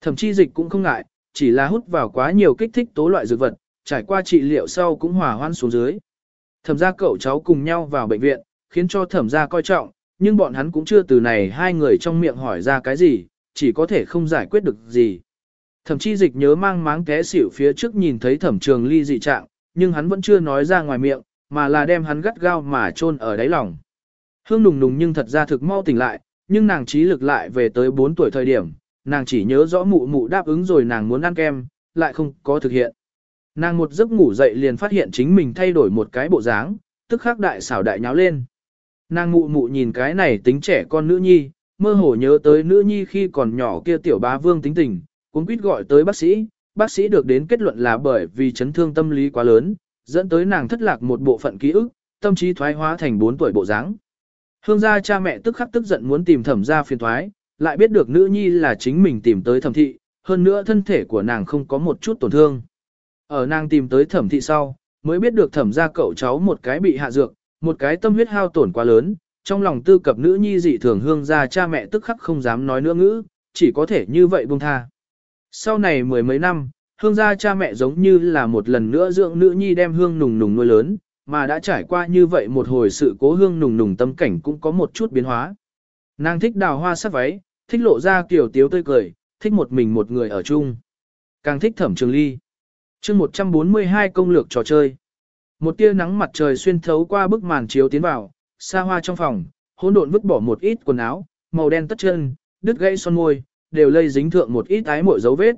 A: thậm chi dịch cũng không ngại, chỉ là hút vào quá nhiều kích thích tố loại dược vật, trải qua trị liệu sau cũng hòa hoan xuống dưới. Thẩm gia cậu cháu cùng nhau vào bệnh viện, khiến cho thẩm gia coi trọng, nhưng bọn hắn cũng chưa từ này hai người trong miệng hỏi ra cái gì, chỉ có thể không giải quyết được gì. Thẩm chi dịch nhớ mang máng té xỉu phía trước nhìn thấy thẩm trường ly dị trạng, nhưng hắn vẫn chưa nói ra ngoài miệng, mà là đem hắn gắt gao mà chôn ở đáy lòng. Hương nùng nùng nhưng thật ra thực mau tỉnh lại, nhưng nàng trí lực lại về tới 4 tuổi thời điểm, nàng chỉ nhớ rõ mụ mụ đáp ứng rồi nàng muốn ăn kem, lại không có thực hiện. Nàng một giấc ngủ dậy liền phát hiện chính mình thay đổi một cái bộ dáng, tức khắc đại xảo đại nháo lên. Nàng mụ mụ nhìn cái này tính trẻ con nữ nhi, mơ hồ nhớ tới nữ nhi khi còn nhỏ kia tiểu bá vương tính tình, cuốn quýt gọi tới bác sĩ, bác sĩ được đến kết luận là bởi vì chấn thương tâm lý quá lớn, dẫn tới nàng thất lạc một bộ phận ký ức, tâm trí thoái hóa thành 4 tuổi bộ dáng. Hương gia cha mẹ tức khắc tức giận muốn tìm thẩm gia phiền thoái, lại biết được nữ nhi là chính mình tìm tới thẩm thị, hơn nữa thân thể của nàng không có một chút tổn thương. Ở nàng tìm tới thẩm thị sau, mới biết được thẩm gia cậu cháu một cái bị hạ dược, một cái tâm huyết hao tổn quá lớn, trong lòng tư cập nữ nhi dị thường hương gia cha mẹ tức khắc không dám nói nữa ngữ, chỉ có thể như vậy buông tha. Sau này mười mấy năm, hương gia cha mẹ giống như là một lần nữa dưỡng nữ nhi đem hương nùng nùng nuôi lớn, mà đã trải qua như vậy một hồi sự cố hương nùng nùng tâm cảnh cũng có một chút biến hóa. Nàng thích đào hoa sắc váy, thích lộ ra kiểu tiếu tươi cười, thích một mình một người ở chung. Càng thích thẩm trường ly. chương 142 công lược trò chơi. Một tia nắng mặt trời xuyên thấu qua bức màn chiếu tiến vào, xa hoa trong phòng, hỗn độn vứt bỏ một ít quần áo, màu đen tất chân, đứt gãy son môi, đều lây dính thượng một ít ái mội dấu vết.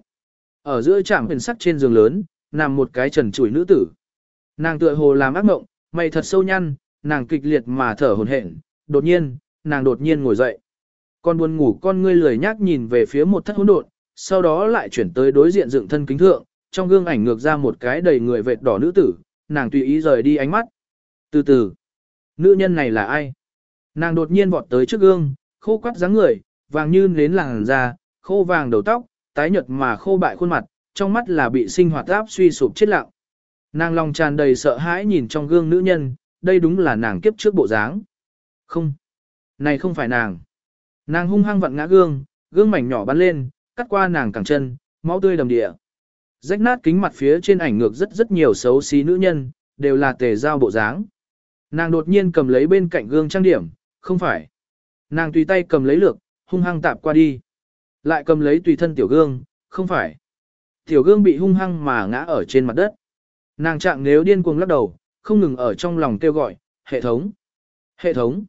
A: Ở giữa trạm huyền sắc trên giường lớn, nằm một cái trần trụi nữ tử. Nàng tựa hồ làm ác mộng, mày thật sâu nhăn, nàng kịch liệt mà thở hổn hển, đột nhiên, nàng đột nhiên ngồi dậy. Con buồn ngủ con ngươi lười nhác nhìn về phía một thất hỗn độn, sau đó lại chuyển tới đối diện dựng thân kính thượng, trong gương ảnh ngược ra một cái đầy người vệt đỏ nữ tử, nàng tùy ý rời đi ánh mắt. Từ từ, nữ nhân này là ai? Nàng đột nhiên vọt tới trước gương, khô quắt dáng người, vàng như nến làng da, khô vàng đầu tóc, tái nhợt mà khô bại khuôn mặt, trong mắt là bị sinh hoạt áp suy sụp chết lặng. Nàng lòng tràn đầy sợ hãi nhìn trong gương nữ nhân, đây đúng là nàng kiếp trước bộ dáng. Không, này không phải nàng. Nàng hung hăng vặn ngã gương, gương mảnh nhỏ bắn lên, cắt qua nàng cẳng chân, máu tươi đầm địa. Rách nát kính mặt phía trên ảnh ngược rất rất nhiều xấu xí nữ nhân, đều là tề giao bộ dáng. Nàng đột nhiên cầm lấy bên cạnh gương trang điểm, không phải. Nàng tùy tay cầm lấy lược, hung hăng tạp qua đi. Lại cầm lấy tùy thân tiểu gương, không phải. Tiểu gương bị hung hăng mà ngã ở trên mặt đất. Nàng trạng nếu điên cuồng lắc đầu, không ngừng ở trong lòng kêu gọi, hệ thống. Hệ thống.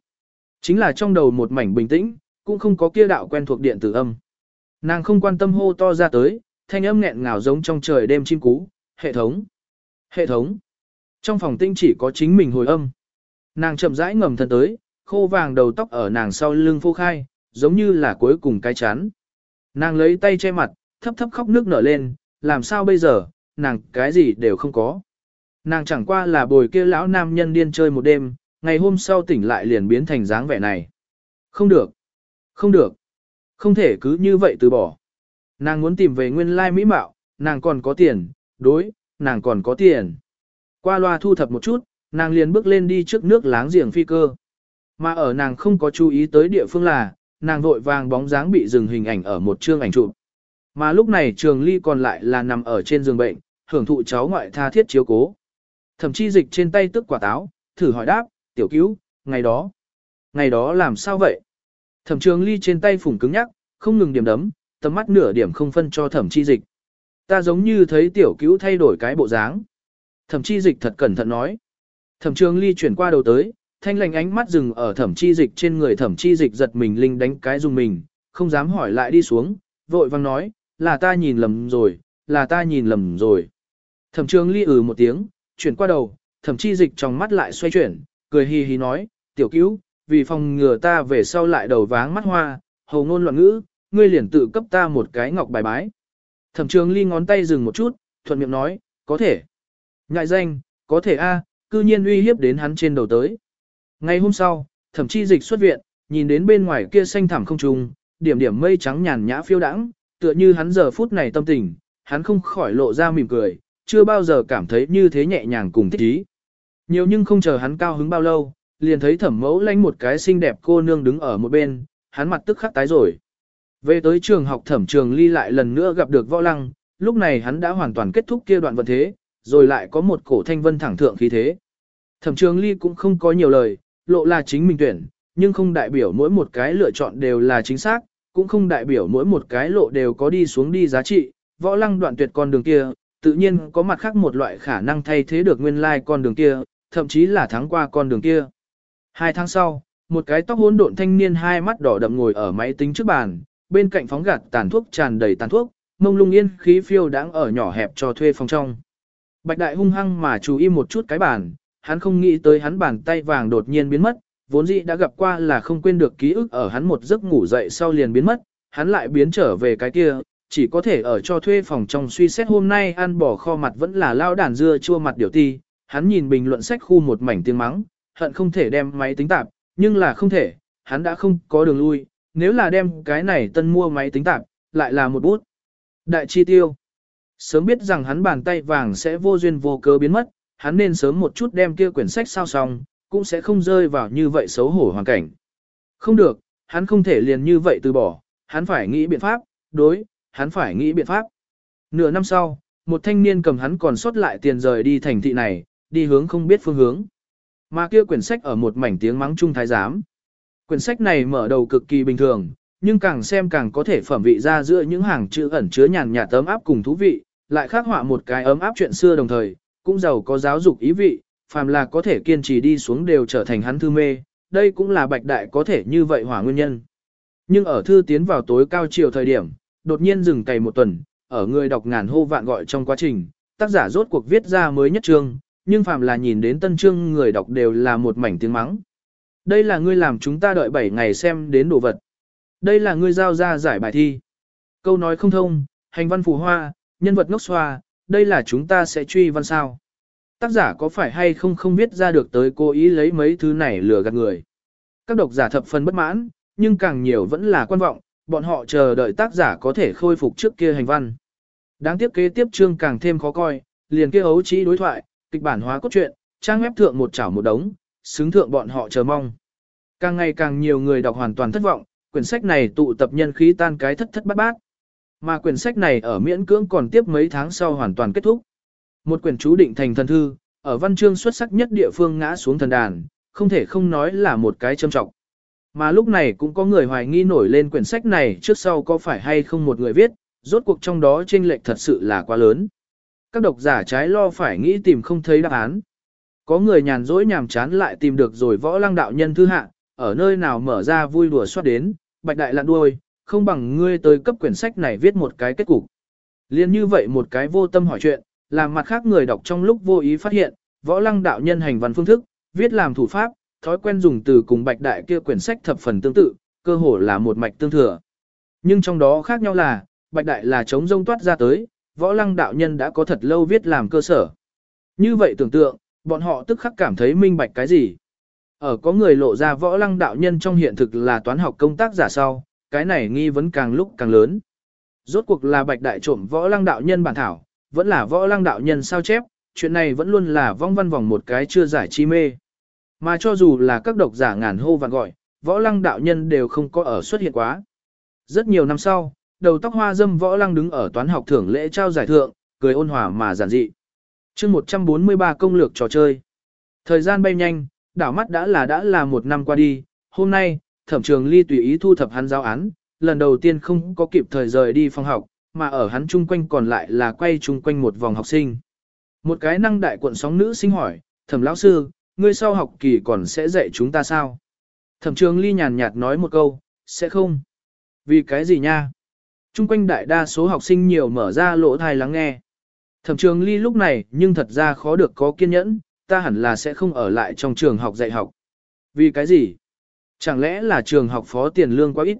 A: Chính là trong đầu một mảnh bình tĩnh, cũng không có kia đạo quen thuộc điện tử âm. Nàng không quan tâm hô to ra tới, thanh âm nghẹn ngào giống trong trời đêm chim cú, hệ thống. Hệ thống. Trong phòng tinh chỉ có chính mình hồi âm. Nàng chậm rãi ngầm thân tới, khô vàng đầu tóc ở nàng sau lưng phô khai, giống như là cuối cùng cái chán. Nàng lấy tay che mặt, thấp thấp khóc nước nở lên, làm sao bây giờ, nàng cái gì đều không có. Nàng chẳng qua là bồi kia lão nam nhân điên chơi một đêm, ngày hôm sau tỉnh lại liền biến thành dáng vẻ này. Không được, không được, không thể cứ như vậy từ bỏ. Nàng muốn tìm về nguyên lai mỹ mạo, nàng còn có tiền, đối, nàng còn có tiền. Qua loa thu thập một chút, nàng liền bước lên đi trước nước láng giềng phi cơ. Mà ở nàng không có chú ý tới địa phương là, nàng vội vàng bóng dáng bị dừng hình ảnh ở một chương ảnh chụp. Mà lúc này trường ly còn lại là nằm ở trên giường bệnh, hưởng thụ cháu ngoại tha thiết chiếu cố. thẩm chi dịch trên tay tức quả táo, thử hỏi đáp, tiểu cứu, ngày đó. Ngày đó làm sao vậy? Thẩm trường ly trên tay phủng cứng nhắc, không ngừng điểm đấm, tầm mắt nửa điểm không phân cho thẩm chi dịch. Ta giống như thấy tiểu cứu thay đổi cái bộ dáng. Thẩm chi dịch thật cẩn thận nói. Thẩm trường ly chuyển qua đầu tới, thanh lành ánh mắt dừng ở thẩm chi dịch trên người thẩm chi dịch giật mình linh đánh cái dùng mình, không dám hỏi lại đi xuống, vội vang nói, là ta nhìn lầm rồi, là ta nhìn lầm rồi. Thẩm trường ly ừ một tiếng, chuyển qua đầu, thẩm chi dịch trong mắt lại xoay chuyển, cười hì hì nói, tiểu cứu, vì phòng ngừa ta về sau lại đầu váng mắt hoa, hầu ngôn loạn ngữ, ngươi liền tự cấp ta một cái ngọc bài bái. Thẩm trường ly ngón tay dừng một chút, thuận miệng nói, có thể. Ngại danh, có thể a, cư nhiên uy hiếp đến hắn trên đầu tới. Ngày hôm sau, thẩm chi dịch xuất viện, nhìn đến bên ngoài kia xanh thẳm không trùng, điểm điểm mây trắng nhàn nhã phiêu đãng, tựa như hắn giờ phút này tâm tình, hắn không khỏi lộ ra mỉm cười, chưa bao giờ cảm thấy như thế nhẹ nhàng cùng thích ý. Nhiều nhưng không chờ hắn cao hứng bao lâu, liền thấy thẩm mẫu lánh một cái xinh đẹp cô nương đứng ở một bên, hắn mặt tức khắc tái rồi. Về tới trường học thẩm trường ly lại lần nữa gặp được võ lăng, lúc này hắn đã hoàn toàn kết thúc kia đoạn vận thế, rồi lại có một cổ thanh vân thẳng thượng khí thế. Thẩm trường ly cũng không có nhiều lời, lộ là chính mình tuyển, nhưng không đại biểu mỗi một cái lựa chọn đều là chính xác, cũng không đại biểu mỗi một cái lộ đều có đi xuống đi giá trị, võ lăng đoạn tuyệt con đường kia, tự nhiên có mặt khác một loại khả năng thay thế được nguyên lai like con đường kia, thậm chí là thắng qua con đường kia. Hai tháng sau, một cái tóc hỗn độn thanh niên hai mắt đỏ đậm ngồi ở máy tính trước bàn, bên cạnh phóng gạt tàn thuốc tràn đầy tàn thuốc, mông lung yên khí phiêu đáng ở nhỏ hẹp cho thuê phòng trong. Bạch đại hung hăng mà chú ý một chút cái bàn, hắn không nghĩ tới hắn bàn tay vàng đột nhiên biến mất, vốn dĩ đã gặp qua là không quên được ký ức ở hắn một giấc ngủ dậy sau liền biến mất, hắn lại biến trở về cái kia, chỉ có thể ở cho thuê phòng trong suy xét hôm nay ăn bỏ kho mặt vẫn là lao đàn dưa chua mặt điều ti, hắn nhìn bình luận sách khu một mảnh tiếng mắng, hận không thể đem máy tính tạp, nhưng là không thể, hắn đã không có đường lui, nếu là đem cái này tân mua máy tính tạp, lại là một bút. Đại chi tiêu. Sớm biết rằng hắn bàn tay vàng sẽ vô duyên vô cớ biến mất, hắn nên sớm một chút đem kia quyển sách sao xong, cũng sẽ không rơi vào như vậy xấu hổ hoàn cảnh. Không được, hắn không thể liền như vậy từ bỏ, hắn phải nghĩ biện pháp, đối, hắn phải nghĩ biện pháp. Nửa năm sau, một thanh niên cầm hắn còn sót lại tiền rời đi thành thị này, đi hướng không biết phương hướng. Mà kia quyển sách ở một mảnh tiếng mắng trung thái giám. Quyển sách này mở đầu cực kỳ bình thường, nhưng càng xem càng có thể phẩm vị ra giữa những hàng chữ ẩn chứa nhàn nhạt tấm áp cùng thú vị, lại khắc họa một cái ấm áp chuyện xưa đồng thời, cũng giàu có giáo dục ý vị, phàm là có thể kiên trì đi xuống đều trở thành hắn thư mê, đây cũng là bạch đại có thể như vậy hỏa nguyên nhân. Nhưng ở thư tiến vào tối cao chiều thời điểm, đột nhiên dừng cày một tuần, ở người đọc ngàn hô vạn gọi trong quá trình, tác giả rốt cuộc viết ra mới nhất chương, nhưng phàm là nhìn đến tân chương người đọc đều là một mảnh tiếng mắng. Đây là ngươi làm chúng ta đợi 7 ngày xem đến đồ vật. Đây là ngươi giao ra giải bài thi. Câu nói không thông, hành văn phù hoa, nhân vật ngốc xoa, đây là chúng ta sẽ truy văn sao. Tác giả có phải hay không không biết ra được tới cố ý lấy mấy thứ này lừa gạt người. Các độc giả thập phần bất mãn, nhưng càng nhiều vẫn là quan vọng, bọn họ chờ đợi tác giả có thể khôi phục trước kia hành văn. Đáng tiếc kế tiếp chương càng thêm khó coi, liền kia ấu trí đối thoại, kịch bản hóa cốt truyện, trang web thượng một chảo một đống, xứng thượng bọn họ chờ mong. Càng ngày càng nhiều người đọc hoàn toàn thất vọng, quyển sách này tụ tập nhân khí tan cái thất thất bát bát. Mà quyển sách này ở miễn cưỡng còn tiếp mấy tháng sau hoàn toàn kết thúc. Một quyển chú định thành thần thư, ở văn chương xuất sắc nhất địa phương ngã xuống thần đàn, không thể không nói là một cái châm trọng. Mà lúc này cũng có người hoài nghi nổi lên quyển sách này trước sau có phải hay không một người viết, rốt cuộc trong đó chênh lệch thật sự là quá lớn. Các độc giả trái lo phải nghĩ tìm không thấy đáp án. Có người nhàn rỗi nhàm chán lại tìm được rồi võ lăng đạo nhân thư hạ, ở nơi nào mở ra vui đùa soát đến, bạch đại lặn đuôi, không bằng ngươi tới cấp quyển sách này viết một cái kết cục. Liên như vậy một cái vô tâm hỏi chuyện, làm mặt khác người đọc trong lúc vô ý phát hiện, võ lăng đạo nhân hành văn phương thức, viết làm thủ pháp, thói quen dùng từ cùng bạch đại kia quyển sách thập phần tương tự, cơ hồ là một mạch tương thừa. Nhưng trong đó khác nhau là, bạch đại là chống rông toát ra tới, võ lăng đạo nhân đã có thật lâu viết làm cơ sở. Như vậy tưởng tượng, bọn họ tức khắc cảm thấy minh bạch cái gì. Ở có người lộ ra võ lăng đạo nhân trong hiện thực là toán học công tác giả sau, cái này nghi vấn càng lúc càng lớn. Rốt cuộc là bạch đại trộm võ lăng đạo nhân bản thảo, vẫn là võ lăng đạo nhân sao chép, chuyện này vẫn luôn là vong văn vòng một cái chưa giải chi mê. Mà cho dù là các độc giả ngàn hô vạn gọi, võ lăng đạo nhân đều không có ở xuất hiện quá. Rất nhiều năm sau, đầu tóc hoa dâm võ lăng đứng ở toán học thưởng lễ trao giải thượng, cười ôn hòa mà giản dị. chương 143 công lược trò chơi. Thời gian bay nhanh, đảo mắt đã là đã là một năm qua đi, hôm nay, thẩm trường ly tùy ý thu thập hắn giáo án, lần đầu tiên không có kịp thời rời đi phòng học, mà ở hắn chung quanh còn lại là quay chung quanh một vòng học sinh. Một cái năng đại cuộn sóng nữ sinh hỏi, thẩm lão sư, ngươi sau học kỳ còn sẽ dạy chúng ta sao? Thẩm trường ly nhàn nhạt nói một câu, sẽ không. Vì cái gì nha? Trung quanh đại đa số học sinh nhiều mở ra lỗ thai lắng nghe. Thẩm trường ly lúc này nhưng thật ra khó được có kiên nhẫn, ta hẳn là sẽ không ở lại trong trường học dạy học. Vì cái gì? Chẳng lẽ là trường học phó tiền lương quá ít?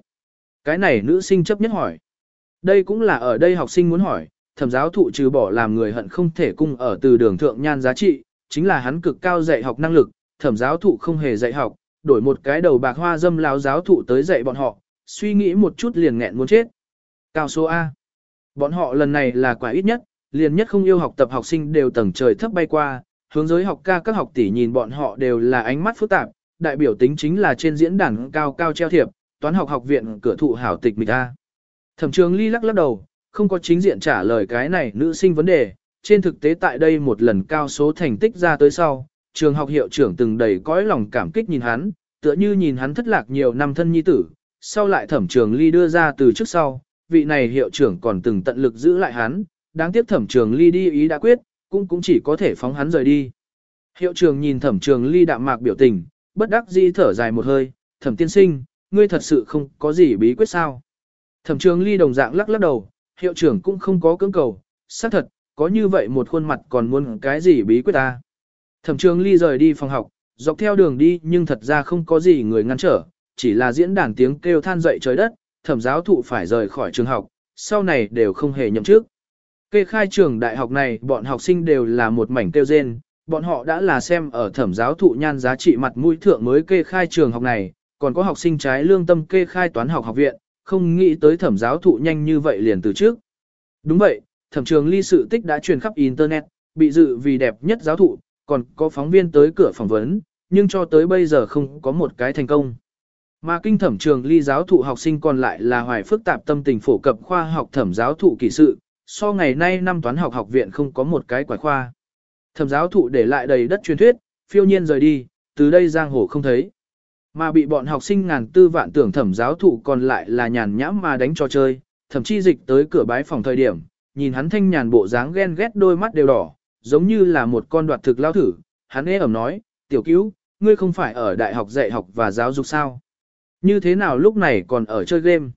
A: Cái này nữ sinh chấp nhất hỏi. Đây cũng là ở đây học sinh muốn hỏi, thẩm giáo thụ trừ bỏ làm người hận không thể cung ở từ đường thượng nhan giá trị, chính là hắn cực cao dạy học năng lực, thẩm giáo thụ không hề dạy học, đổi một cái đầu bạc hoa dâm láo giáo thụ tới dạy bọn họ, suy nghĩ một chút liền nghẹn muốn chết. Cao số A. Bọn họ lần này là quả ít nhất, liền nhất không yêu học tập học sinh đều tầng trời thấp bay qua, hướng giới học ca các học tỷ nhìn bọn họ đều là ánh mắt phức tạp, đại biểu tính chính là trên diễn đàn cao cao treo thiệp, toán học học viện cửa thụ hảo tịch mịch A. Thẩm trường ly lắc lắc đầu, không có chính diện trả lời cái này nữ sinh vấn đề, trên thực tế tại đây một lần cao số thành tích ra tới sau, trường học hiệu trưởng từng đầy cõi lòng cảm kích nhìn hắn, tựa như nhìn hắn thất lạc nhiều năm thân nhi tử, sau lại thẩm trường ly đưa ra từ trước sau, vị này hiệu trưởng còn từng tận lực giữ lại hắn, đáng tiếc thẩm trường ly đi ý đã quyết, cũng cũng chỉ có thể phóng hắn rời đi. Hiệu trưởng nhìn thẩm trường ly đạm mạc biểu tình, bất đắc dĩ thở dài một hơi, thẩm tiên sinh, ngươi thật sự không có gì bí quyết sao. Thẩm trường ly đồng dạng lắc lắc đầu, hiệu trưởng cũng không có cưỡng cầu, xác thật, có như vậy một khuôn mặt còn muốn cái gì bí quyết ta. Thẩm trường ly rời đi phòng học, dọc theo đường đi nhưng thật ra không có gì người ngăn trở, chỉ là diễn đàn tiếng kêu than dậy trời đất, thẩm giáo thụ phải rời khỏi trường học, sau này đều không hề nhậm chức. Kê khai trường đại học này bọn học sinh đều là một mảnh kêu rên, bọn họ đã là xem ở thẩm giáo thụ nhan giá trị mặt mũi thượng mới kê khai trường học này, còn có học sinh trái lương tâm kê khai toán học học viện, không nghĩ tới thẩm giáo thụ nhanh như vậy liền từ trước. Đúng vậy, thẩm trường ly sự tích đã truyền khắp Internet, bị dự vì đẹp nhất giáo thụ, còn có phóng viên tới cửa phỏng vấn, nhưng cho tới bây giờ không có một cái thành công. Mà kinh thẩm trường ly giáo thụ học sinh còn lại là hoài phức tạp tâm tình phổ cập khoa học thẩm giáo thụ kỳ sự, so ngày nay năm toán học học viện không có một cái quải khoa. Thẩm giáo thụ để lại đầy đất truyền thuyết, phiêu nhiên rời đi, từ đây giang hồ không thấy. Mà bị bọn học sinh ngàn tư vạn tưởng thẩm giáo thụ còn lại là nhàn nhãm mà đánh trò chơi, thậm chí dịch tới cửa bái phòng thời điểm, nhìn hắn thanh nhàn bộ dáng ghen ghét đôi mắt đều đỏ, giống như là một con đoạt thực lao thử, hắn ế ẩm nói, tiểu cứu, ngươi không phải ở đại học dạy học và giáo dục sao? Như thế nào lúc này còn ở chơi game?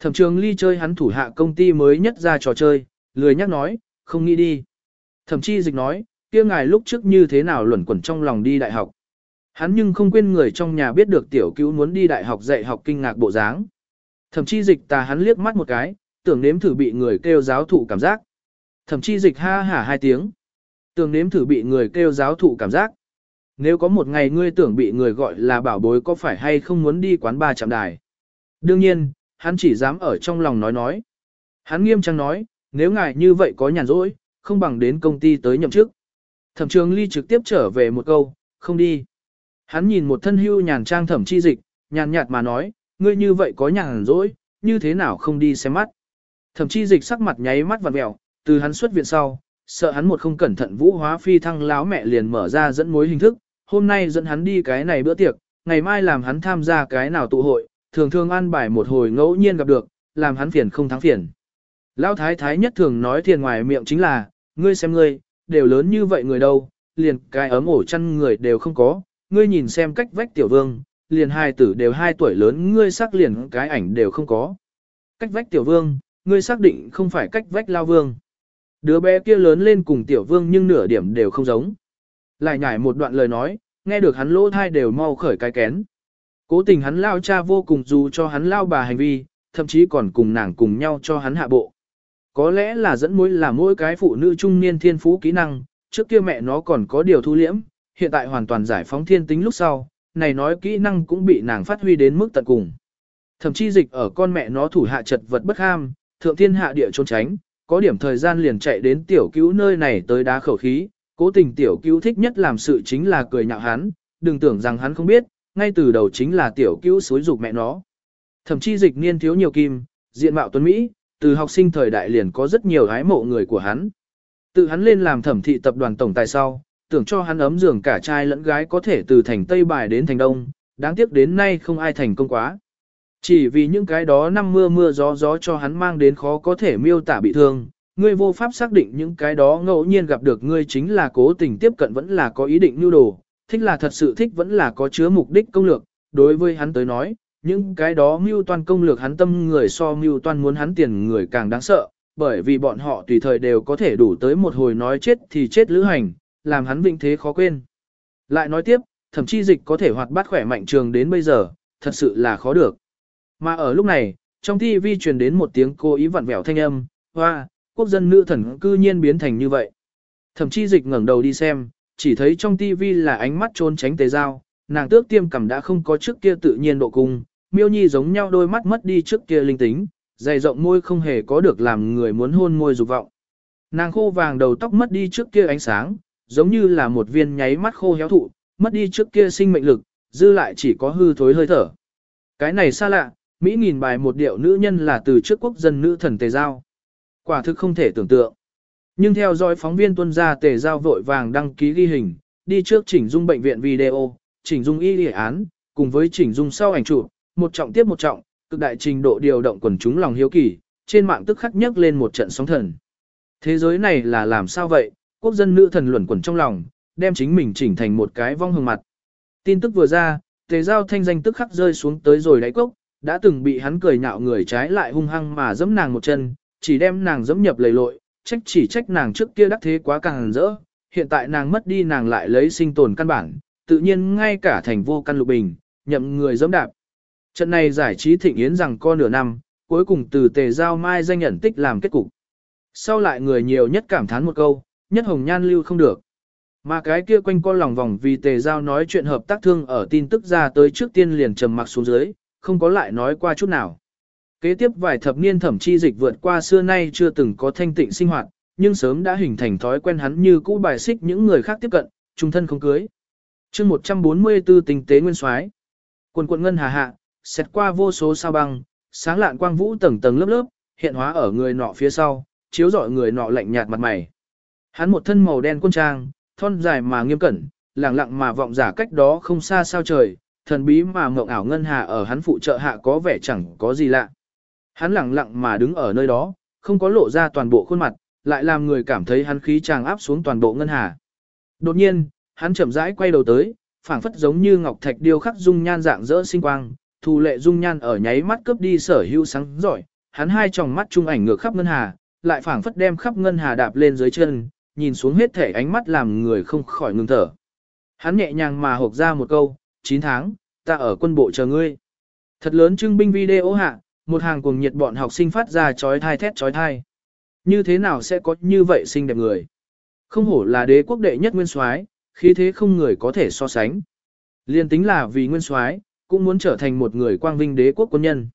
A: Thẩm trường ly chơi hắn thủ hạ công ty mới nhất ra trò chơi, lười nhắc nói, không nghĩ đi. Thẩm chi dịch nói, kia ngài lúc trước như thế nào luẩn quẩn trong lòng đi đại học. Hắn nhưng không quên người trong nhà biết được tiểu cứu muốn đi đại học dạy học kinh ngạc bộ dáng. Thậm chi dịch tà hắn liếc mắt một cái, tưởng nếm thử bị người kêu giáo thụ cảm giác. Thậm chí dịch ha hả hai tiếng. Tưởng nếm thử bị người kêu giáo thụ cảm giác. Nếu có một ngày ngươi tưởng bị người gọi là bảo bối có phải hay không muốn đi quán ba chạm đài. Đương nhiên, hắn chỉ dám ở trong lòng nói nói. Hắn nghiêm trang nói, nếu ngài như vậy có nhàn rỗi, không bằng đến công ty tới nhậm chức. Thẩm trường ly trực tiếp trở về một câu, không đi. Hắn nhìn một thân hưu nhàn trang thẩm chi dịch, nhàn nhạt mà nói, ngươi như vậy có nhàn rỗi, như thế nào không đi xem mắt thậm chí dịch sắc mặt nháy mắt vặn vẹo, từ hắn xuất viện sau, sợ hắn một không cẩn thận vũ hóa phi thăng láo mẹ liền mở ra dẫn mối hình thức, hôm nay dẫn hắn đi cái này bữa tiệc, ngày mai làm hắn tham gia cái nào tụ hội, thường thường an bài một hồi ngẫu nhiên gặp được, làm hắn phiền không thắng phiền. Lão thái thái nhất thường nói thiền ngoài miệng chính là, ngươi xem ngươi, đều lớn như vậy người đâu, liền cái ấm ổ chăn người đều không có, ngươi nhìn xem cách vách tiểu vương, liền hai tử đều hai tuổi lớn ngươi sắc liền cái ảnh đều không có. Cách vách tiểu vương, ngươi xác định không phải cách vách lao vương. Đứa bé kia lớn lên cùng tiểu vương nhưng nửa điểm đều không giống. Lại nhải một đoạn lời nói, nghe được hắn lỗ thai đều mau khởi cái kén. Cố tình hắn lao cha vô cùng dù cho hắn lao bà hành vi, thậm chí còn cùng nàng cùng nhau cho hắn hạ bộ. Có lẽ là dẫn mối là mỗi cái phụ nữ trung niên thiên phú kỹ năng, trước kia mẹ nó còn có điều thu liễm, hiện tại hoàn toàn giải phóng thiên tính lúc sau, này nói kỹ năng cũng bị nàng phát huy đến mức tận cùng. Thậm chí dịch ở con mẹ nó thủ hạ chật vật bất ham, thượng thiên hạ địa trốn tránh, có điểm thời gian liền chạy đến tiểu cứu nơi này tới đá khẩu khí, cố tình tiểu cứu thích nhất làm sự chính là cười nhạo hắn, đừng tưởng rằng hắn không biết, ngay từ đầu chính là tiểu cứu xối dục mẹ nó. Thậm chí dịch niên thiếu nhiều kim, diện mạo tuấn Mỹ, từ học sinh thời đại liền có rất nhiều hái mộ người của hắn. Tự hắn lên làm thẩm thị tập đoàn tổng tài sau, tưởng cho hắn ấm giường cả trai lẫn gái có thể từ thành Tây Bài đến thành Đông, đáng tiếc đến nay không ai thành công quá. Chỉ vì những cái đó năm mưa mưa gió gió cho hắn mang đến khó có thể miêu tả bị thương, ngươi vô pháp xác định những cái đó ngẫu nhiên gặp được ngươi chính là cố tình tiếp cận vẫn là có ý định nưu đồ, thích là thật sự thích vẫn là có chứa mục đích công lược, đối với hắn tới nói, những cái đó mưu toan công lược hắn tâm người so mưu toan muốn hắn tiền người càng đáng sợ, bởi vì bọn họ tùy thời đều có thể đủ tới một hồi nói chết thì chết lữ hành, làm hắn vinh thế khó quên. Lại nói tiếp, thậm chí dịch có thể hoạt bát khỏe mạnh trường đến bây giờ, thật sự là khó được. Mà ở lúc này, trong TV truyền đến một tiếng cô ý vặn vẹo thanh âm, hoa, quốc dân nữ thần cư nhiên biến thành như vậy. Thậm chí dịch ngẩng đầu đi xem, chỉ thấy trong TV là ánh mắt trốn tránh tề dao, nàng tước tiêm cảm đã không có trước kia tự nhiên độ cung, miêu nhi giống nhau đôi mắt mất đi trước kia linh tính, dày rộng môi không hề có được làm người muốn hôn môi dục vọng. Nàng khô vàng đầu tóc mất đi trước kia ánh sáng, giống như là một viên nháy mắt khô héo thụ, mất đi trước kia sinh mệnh lực, dư lại chỉ có hư thối hơi thở. Cái này xa lạ, Mỹ nghìn bài một điệu nữ nhân là từ trước quốc dân nữ thần tề giao. Quả thực không thể tưởng tượng. Nhưng theo dõi phóng viên tuân gia tề giao vội vàng đăng ký ghi hình, đi trước chỉnh dung bệnh viện video, chỉnh dung y lý án, cùng với chỉnh dung sau ảnh chụp, một trọng tiếp một trọng, cực đại trình độ điều động quần chúng lòng hiếu kỳ, trên mạng tức khắc nhấc lên một trận sóng thần. Thế giới này là làm sao vậy, quốc dân nữ thần luẩn quẩn trong lòng, đem chính mình chỉnh thành một cái vong hương mặt. Tin tức vừa ra, tề giao thanh danh tức khắc rơi xuống tới rồi đáy cốc, đã từng bị hắn cười nhạo người trái lại hung hăng mà giẫm nàng một chân, chỉ đem nàng giẫm nhập lầy lội, trách chỉ trách nàng trước kia đắc thế quá càng rỡ, hiện tại nàng mất đi nàng lại lấy sinh tồn căn bản, tự nhiên ngay cả thành vô căn lục bình, nhậm người giẫm đạp. Trận này giải trí thịnh yến rằng co nửa năm, cuối cùng từ tề giao mai danh nhận tích làm kết cục. Sau lại người nhiều nhất cảm thán một câu, nhất hồng nhan lưu không được. Mà cái kia quanh co lòng vòng vì tề giao nói chuyện hợp tác thương ở tin tức ra tới trước tiên liền trầm mặc xuống dưới, không có lại nói qua chút nào. Kế tiếp vài thập niên thẩm chi dịch vượt qua xưa nay chưa từng có thanh tịnh sinh hoạt, nhưng sớm đã hình thành thói quen hắn như cũ bài xích những người khác tiếp cận, trung thân không cưới. chương 144 tinh tế nguyên soái Quần quận ngân hà hạ, xét qua vô số sao băng, sáng lạn quang vũ tầng tầng lớp lớp, hiện hóa ở người nọ phía sau, chiếu rọi người nọ lạnh nhạt mặt mày. Hắn một thân màu đen quân trang, thon dài mà nghiêm cẩn, lặng lặng mà vọng giả cách đó không xa sao trời, thần bí mà mộng ảo ngân hà ở hắn phụ trợ hạ có vẻ chẳng có gì lạ. Hắn lặng lặng mà đứng ở nơi đó, không có lộ ra toàn bộ khuôn mặt, lại làm người cảm thấy hắn khí tràng áp xuống toàn bộ ngân hà. Đột nhiên, hắn chậm rãi quay đầu tới, phảng phất giống như ngọc thạch điêu khắc dung nhan dạng dỡ sinh quang, thù lệ dung nhan ở nháy mắt cướp đi sở hữu sáng giỏi, hắn hai tròng mắt trung ảnh ngược khắp ngân hà, lại phảng phất đem khắp ngân hà đạp lên dưới chân, nhìn xuống hết thể ánh mắt làm người không khỏi ngừng thở. Hắn nhẹ nhàng mà hộp ra một câu, 9 tháng, ta ở quân bộ chờ ngươi. Thật lớn trưng binh video hạ, một hàng cuồng nhiệt bọn học sinh phát ra chói thai thét chói thai. Như thế nào sẽ có như vậy xinh đẹp người? Không hổ là đế quốc đệ nhất nguyên soái, khí thế không người có thể so sánh. Liên tính là vì nguyên soái, cũng muốn trở thành một người quang vinh đế quốc quân nhân.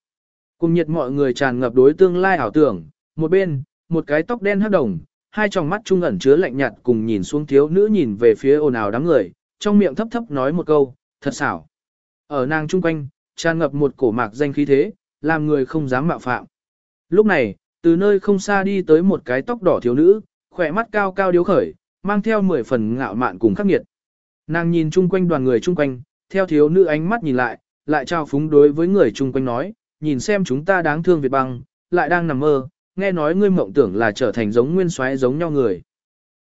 A: Cùng nhiệt mọi người tràn ngập đối tương lai ảo tưởng, một bên, một cái tóc đen hắc đồng, hai tròng mắt trung ẩn chứa lạnh nhạt cùng nhìn xuống thiếu nữ nhìn về phía ồn ào đám người, trong miệng thấp thấp nói một câu, thật xảo. Ở nàng trung quanh, tràn ngập một cổ mạc danh khí thế, làm người không dám mạo phạm. Lúc này, từ nơi không xa đi tới một cái tóc đỏ thiếu nữ, khỏe mắt cao cao điếu khởi, mang theo mười phần ngạo mạn cùng khắc nghiệt. Nàng nhìn chung quanh đoàn người chung quanh, theo thiếu nữ ánh mắt nhìn lại, lại trao phúng đối với người chung quanh nói, nhìn xem chúng ta đáng thương Việt băng, lại đang nằm mơ, nghe nói ngươi mộng tưởng là trở thành giống nguyên soái giống nhau người.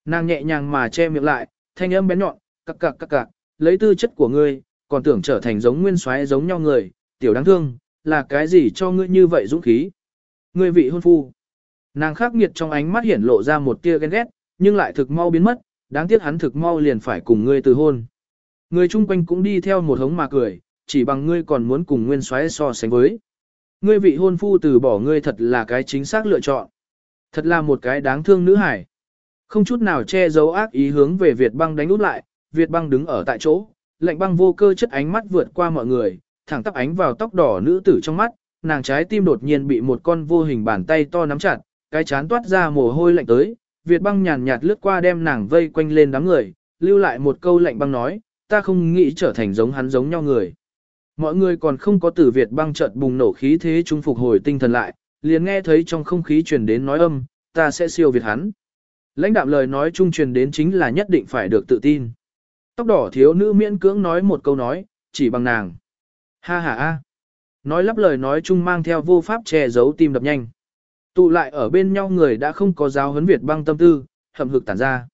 A: Nàng nhẹ nhàng mà che miệng lại, thanh âm bén nhọn, cặc cặc cặc cặc, lấy tư chất của ngươi, còn tưởng trở thành giống nguyên soái giống nhau người, tiểu đáng thương, là cái gì cho ngươi như vậy dũng khí? Ngươi vị hôn phu. Nàng khắc nghiệt trong ánh mắt hiển lộ ra một tia ghen ghét, nhưng lại thực mau biến mất, đáng tiếc hắn thực mau liền phải cùng ngươi từ hôn. Người chung quanh cũng đi theo một hống mà cười, chỉ bằng ngươi còn muốn cùng nguyên soái so sánh với. Ngươi vị hôn phu từ bỏ ngươi thật là cái chính xác lựa chọn. Thật là một cái đáng thương nữ hải. Không chút nào che giấu ác ý hướng về Việt băng đánh út lại, Việt băng đứng ở tại chỗ, lạnh băng vô cơ chất ánh mắt vượt qua mọi người, thẳng tắp ánh vào tóc đỏ nữ tử trong mắt, nàng trái tim đột nhiên bị một con vô hình bàn tay to nắm chặt, cái chán toát ra mồ hôi lạnh tới, Việt băng nhàn nhạt lướt qua đem nàng vây quanh lên đám người, lưu lại một câu lạnh băng nói, ta không nghĩ trở thành giống hắn giống nhau người. Mọi người còn không có tử Việt băng chợt bùng nổ khí thế trung phục hồi tinh thần lại, liền nghe thấy trong không khí truyền đến nói âm, ta sẽ siêu Việt hắn. Lãnh đạm lời nói trung truyền đến chính là nhất định phải được tự tin. Tóc đỏ thiếu nữ miễn cưỡng nói một câu nói, chỉ bằng nàng. Ha ha ha. Nói lắp lời nói chung mang theo vô pháp che giấu tim đập nhanh. Tụ lại ở bên nhau người đã không có giáo huấn Việt băng tâm tư, hậm hực tản ra.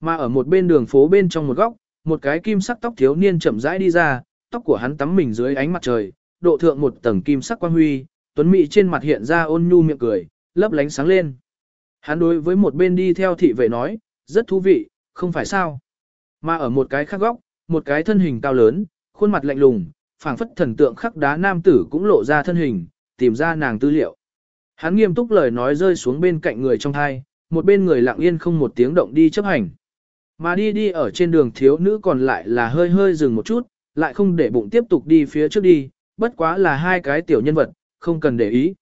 A: Mà ở một bên đường phố bên trong một góc, một cái kim sắc tóc thiếu niên chậm rãi đi ra, tóc của hắn tắm mình dưới ánh mặt trời, độ thượng một tầng kim sắc quang huy, tuấn mỹ trên mặt hiện ra ôn nhu miệng cười, lấp lánh sáng lên. Hắn đối với một bên đi theo thị vệ nói, rất thú vị, không phải sao. Mà ở một cái khác góc, một cái thân hình cao lớn, khuôn mặt lạnh lùng, phảng phất thần tượng khắc đá nam tử cũng lộ ra thân hình, tìm ra nàng tư liệu. Hắn nghiêm túc lời nói rơi xuống bên cạnh người trong thai, một bên người lặng yên không một tiếng động đi chấp hành. Mà đi đi ở trên đường thiếu nữ còn lại là hơi hơi dừng một chút, lại không để bụng tiếp tục đi phía trước đi, bất quá là hai cái tiểu nhân vật, không cần để ý.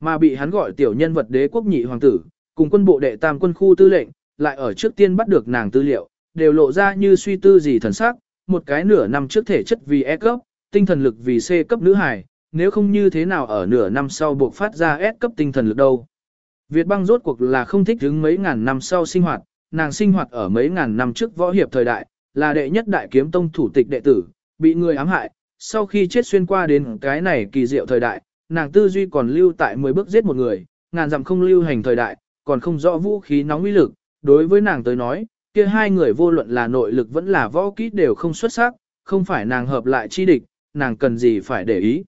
A: Mà bị hắn gọi tiểu nhân vật đế quốc nhị hoàng tử, cùng quân bộ đệ tam quân khu tư lệnh, lại ở trước tiên bắt được nàng tư liệu, đều lộ ra như suy tư gì thần sắc, một cái nửa năm trước thể chất vì E cấp, tinh thần lực vì C cấp nữ hải, nếu không như thế nào ở nửa năm sau buộc phát ra S cấp tinh thần lực đâu. Việt băng rốt cuộc là không thích đứng mấy ngàn năm sau sinh hoạt, nàng sinh hoạt ở mấy ngàn năm trước võ hiệp thời đại, là đệ nhất đại kiếm tông thủ tịch đệ tử, bị người ám hại, sau khi chết xuyên qua đến cái này kỳ diệu thời đại, nàng tư duy còn lưu tại 10 bước giết một người, ngàn dặm không lưu hành thời đại, còn không rõ vũ khí nóng uy lực, đối với nàng tới nói, kia hai người vô luận là nội lực vẫn là võ kỹ đều không xuất sắc, không phải nàng hợp lại chi địch, nàng cần gì phải để ý.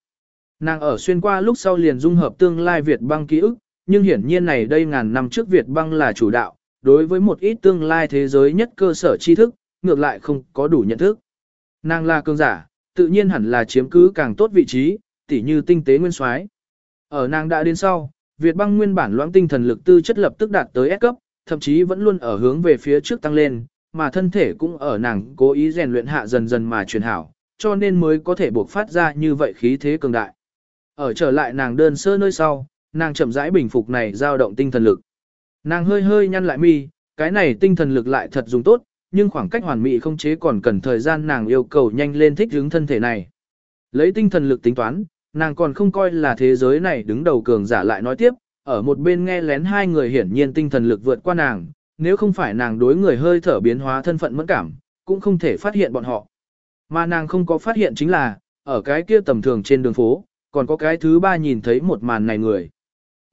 A: Nàng ở xuyên qua lúc sau liền dung hợp tương lai Việt băng ký ức, nhưng hiển nhiên này đây ngàn năm trước Việt băng là chủ đạo, đối với một ít tương lai thế giới nhất cơ sở tri thức, ngược lại không có đủ nhận thức. Nàng là cường giả, tự nhiên hẳn là chiếm cứ càng tốt vị trí, tỉ như tinh tế nguyên soái. Ở nàng đã đến sau, Việt băng nguyên bản loãng tinh thần lực tư chất lập tức đạt tới S cấp, thậm chí vẫn luôn ở hướng về phía trước tăng lên, mà thân thể cũng ở nàng cố ý rèn luyện hạ dần dần mà truyền hảo, cho nên mới có thể buộc phát ra như vậy khí thế cường đại. Ở trở lại nàng đơn sơ nơi sau, nàng chậm rãi bình phục này dao động tinh thần lực. Nàng hơi hơi nhăn lại mi, cái này tinh thần lực lại thật dùng tốt, nhưng khoảng cách hoàn mỹ không chế còn cần thời gian nàng yêu cầu nhanh lên thích ứng thân thể này. Lấy tinh thần lực tính toán, nàng còn không coi là thế giới này đứng đầu cường giả lại nói tiếp, ở một bên nghe lén hai người hiển nhiên tinh thần lực vượt qua nàng, nếu không phải nàng đối người hơi thở biến hóa thân phận mẫn cảm, cũng không thể phát hiện bọn họ. Mà nàng không có phát hiện chính là, ở cái kia tầm thường trên đường phố, còn có cái thứ ba nhìn thấy một màn này người.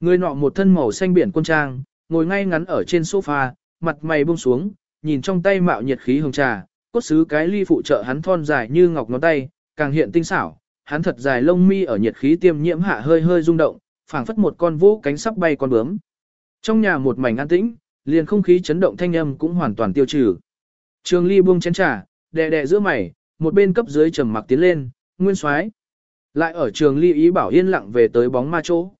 A: Người nọ một thân màu xanh biển quân trang, ngồi ngay ngắn ở trên sofa, mặt mày buông xuống, nhìn trong tay mạo nhiệt khí hồng trà, cốt xứ cái ly phụ trợ hắn thon dài như ngọc ngón tay, càng hiện tinh xảo, hắn thật dài lông mi ở nhiệt khí tiêm nhiễm hạ hơi hơi rung động, phảng phất một con vũ cánh sắp bay con bướm. Trong nhà một mảnh an tĩnh, liền không khí chấn động thanh âm cũng hoàn toàn tiêu trừ. Trường Ly buông chén trà, đè đè giữa mày, một bên cấp dưới trầm mặc tiến lên, nguyên soái. Lại ở Trường Ly ý bảo yên lặng về tới bóng ma chỗ.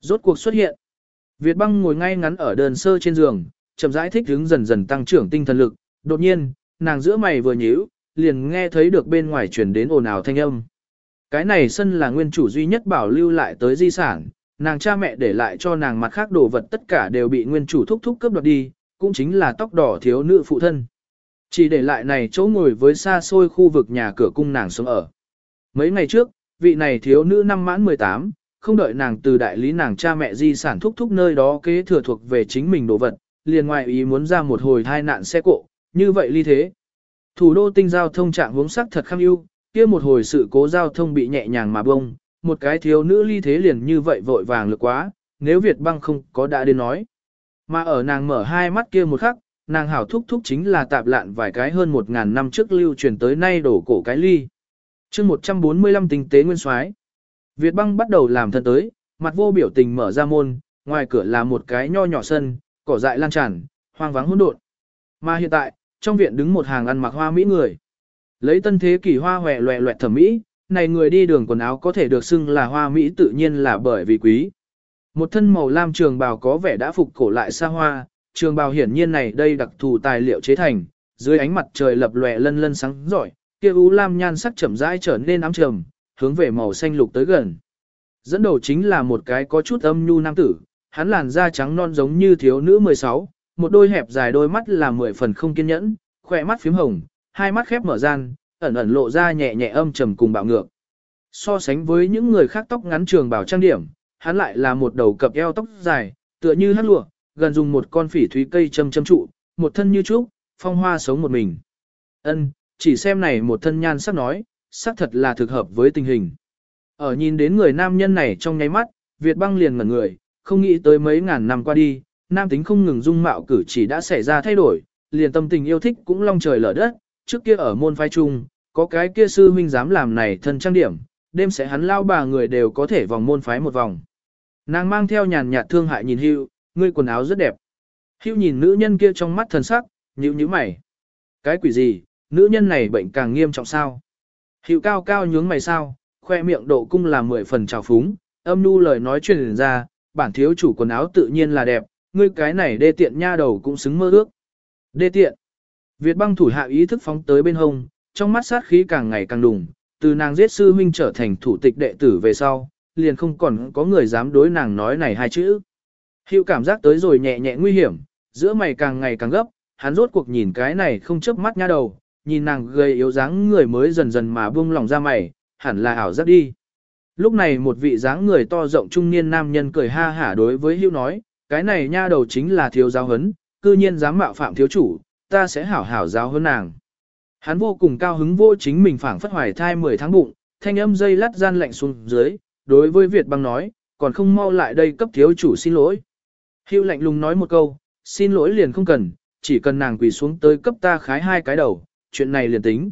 A: Rốt cuộc xuất hiện. Việt Băng ngồi ngay ngắn ở đơn sơ trên giường, chậm rãi thích ứng dần dần tăng trưởng tinh thần lực, đột nhiên, nàng giữa mày vừa nhíu, liền nghe thấy được bên ngoài truyền đến ồn ào thanh âm. Cái này sân là nguyên chủ duy nhất bảo lưu lại tới di sản, nàng cha mẹ để lại cho nàng mặt khác đồ vật tất cả đều bị nguyên chủ thúc thúc cướp đoạt đi, cũng chính là tóc đỏ thiếu nữ phụ thân. Chỉ để lại này chỗ ngồi với xa xôi khu vực nhà cửa cung nàng sống ở. Mấy ngày trước, vị này thiếu nữ năm mãn 18, không đợi nàng từ đại lý nàng cha mẹ di sản thúc thúc nơi đó kế thừa thuộc về chính mình đồ vật, liền ngoại ý muốn ra một hồi thai nạn xe cộ, như vậy ly thế. Thủ đô tinh giao thông trạng hướng sắc thật khăng ưu, kia một hồi sự cố giao thông bị nhẹ nhàng mà bông, một cái thiếu nữ ly thế liền như vậy vội vàng lực quá, nếu Việt băng không có đã đến nói. Mà ở nàng mở hai mắt kia một khắc, nàng hảo thúc thúc chính là tạp lạn vài cái hơn một ngàn năm trước lưu truyền tới nay đổ cổ cái ly. chương 145 tinh tế nguyên soái Việt băng bắt đầu làm thân tới, mặt vô biểu tình mở ra môn, ngoài cửa là một cái nho nhỏ sân, cỏ dại lan tràn, hoang vắng hỗn độn. Mà hiện tại, trong viện đứng một hàng ăn mặc hoa mỹ người. Lấy tân thế kỷ hoa hòe loẹ loẹt thẩm mỹ, này người đi đường quần áo có thể được xưng là hoa mỹ tự nhiên là bởi vì quý. Một thân màu lam trường bào có vẻ đã phục cổ lại xa hoa, trường bào hiển nhiên này đây đặc thù tài liệu chế thành, dưới ánh mặt trời lập lòe lân lân sáng giỏi, kia u lam nhan sắc chậm rãi trở nên ám trầm, hướng về màu xanh lục tới gần. Dẫn đầu chính là một cái có chút âm nhu nam tử, hắn làn da trắng non giống như thiếu nữ 16, một đôi hẹp dài đôi mắt là mười phần không kiên nhẫn, khỏe mắt phím hồng, hai mắt khép mở gian, ẩn ẩn lộ ra nhẹ nhẹ âm trầm cùng bạo ngược. So sánh với những người khác tóc ngắn trường bảo trang điểm, hắn lại là một đầu cặp eo tóc dài, tựa như hát lụa, gần dùng một con phỉ thúy cây châm châm trụ, một thân như trúc, phong hoa sống một mình. Ân, chỉ xem này một thân nhan sắc nói, sắc thật là thực hợp với tình hình. Ở nhìn đến người nam nhân này trong nháy mắt, Việt băng liền ngẩn người, không nghĩ tới mấy ngàn năm qua đi, nam tính không ngừng dung mạo cử chỉ đã xảy ra thay đổi, liền tâm tình yêu thích cũng long trời lở đất, trước kia ở môn phái chung, có cái kia sư huynh dám làm này thân trang điểm, đêm sẽ hắn lao bà người đều có thể vòng môn phái một vòng. Nàng mang theo nhàn nhạt thương hại nhìn hưu, ngươi quần áo rất đẹp. Hưu nhìn nữ nhân kia trong mắt thần sắc, nhíu nhíu mày. Cái quỷ gì, nữ nhân này bệnh càng nghiêm trọng sao? Hưu cao cao nhướng mày sao, khoe miệng độ cung là mười phần trào phúng, âm nu lời nói truyền ra, bản thiếu chủ quần áo tự nhiên là đẹp, ngươi cái này đê tiện nha đầu cũng xứng mơ ước. Đê tiện. Việt băng thủ hạ ý thức phóng tới bên hông, trong mắt sát khí càng ngày càng đùng, từ nàng giết sư huynh trở thành thủ tịch đệ tử về sau, liền không còn có người dám đối nàng nói này hai chữ. Hiệu cảm giác tới rồi nhẹ nhẹ nguy hiểm, giữa mày càng ngày càng gấp, hắn rốt cuộc nhìn cái này không chớp mắt nha đầu, nhìn nàng gầy yếu dáng người mới dần dần mà buông lòng ra mày, hẳn là ảo giác đi. Lúc này một vị dáng người to rộng trung niên nam nhân cười ha hả đối với Hưu nói, cái này nha đầu chính là thiếu giáo hấn, cư nhiên dám mạo phạm thiếu chủ, ta sẽ hảo hảo giáo hơn nàng. Hắn vô cùng cao hứng vô chính mình phảng phất hoài thai 10 tháng bụng, thanh âm dây lát gian lạnh xuống dưới, đối với Việt băng nói, còn không mau lại đây cấp thiếu chủ xin lỗi. Hưu lạnh lùng nói một câu, xin lỗi liền không cần, chỉ cần nàng quỳ xuống tới cấp ta khái hai cái đầu, chuyện này liền tính.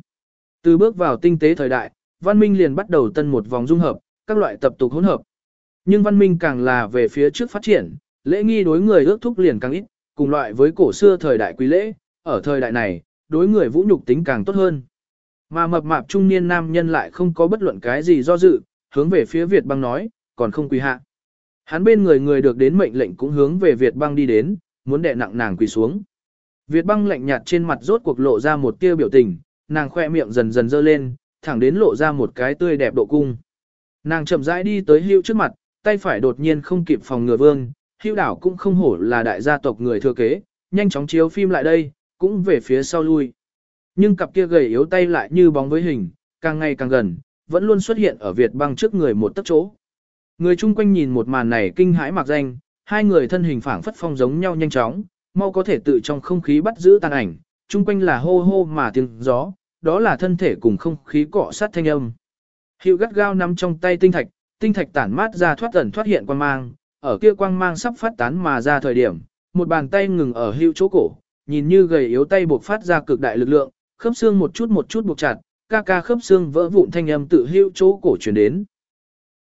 A: Từ bước vào tinh tế thời đại, văn minh liền bắt đầu tân một vòng dung hợp, các loại tập tục hỗn hợp. Nhưng văn minh càng là về phía trước phát triển, lễ nghi đối người ước thúc liền càng ít, cùng loại với cổ xưa thời đại quý lễ, ở thời đại này, đối người vũ nhục tính càng tốt hơn. Mà mập mạp trung niên nam nhân lại không có bất luận cái gì do dự, hướng về phía Việt băng nói, còn không quỳ hạ. Hắn bên người người được đến mệnh lệnh cũng hướng về Việt băng đi đến, muốn đè nặng nàng quỳ xuống. Việt băng lạnh nhạt trên mặt rốt cuộc lộ ra một tia biểu tình, nàng khoe miệng dần dần dơ lên, thẳng đến lộ ra một cái tươi đẹp độ cung. Nàng chậm rãi đi tới hưu trước mặt, tay phải đột nhiên không kịp phòng ngừa vương, hưu đảo cũng không hổ là đại gia tộc người thừa kế, nhanh chóng chiếu phim lại đây, cũng về phía sau lui. Nhưng cặp kia gầy yếu tay lại như bóng với hình, càng ngày càng gần, vẫn luôn xuất hiện ở Việt băng trước người một tấc chỗ. Người chung quanh nhìn một màn này kinh hãi mặc danh, hai người thân hình phảng phất phong giống nhau nhanh chóng, mau có thể tự trong không khí bắt giữ tàn ảnh, chung quanh là hô hô mà tiếng gió, đó là thân thể cùng không khí cọ sát thanh âm. Hiệu gắt gao nắm trong tay tinh thạch, tinh thạch tản mát ra thoát ẩn thoát hiện quang mang, ở kia quang mang sắp phát tán mà ra thời điểm, một bàn tay ngừng ở hưu chỗ cổ, nhìn như gầy yếu tay buộc phát ra cực đại lực lượng, khớp xương một chút một chút buộc chặt, ca ca khớp xương vỡ vụn thanh âm tự hưu chỗ cổ truyền đến.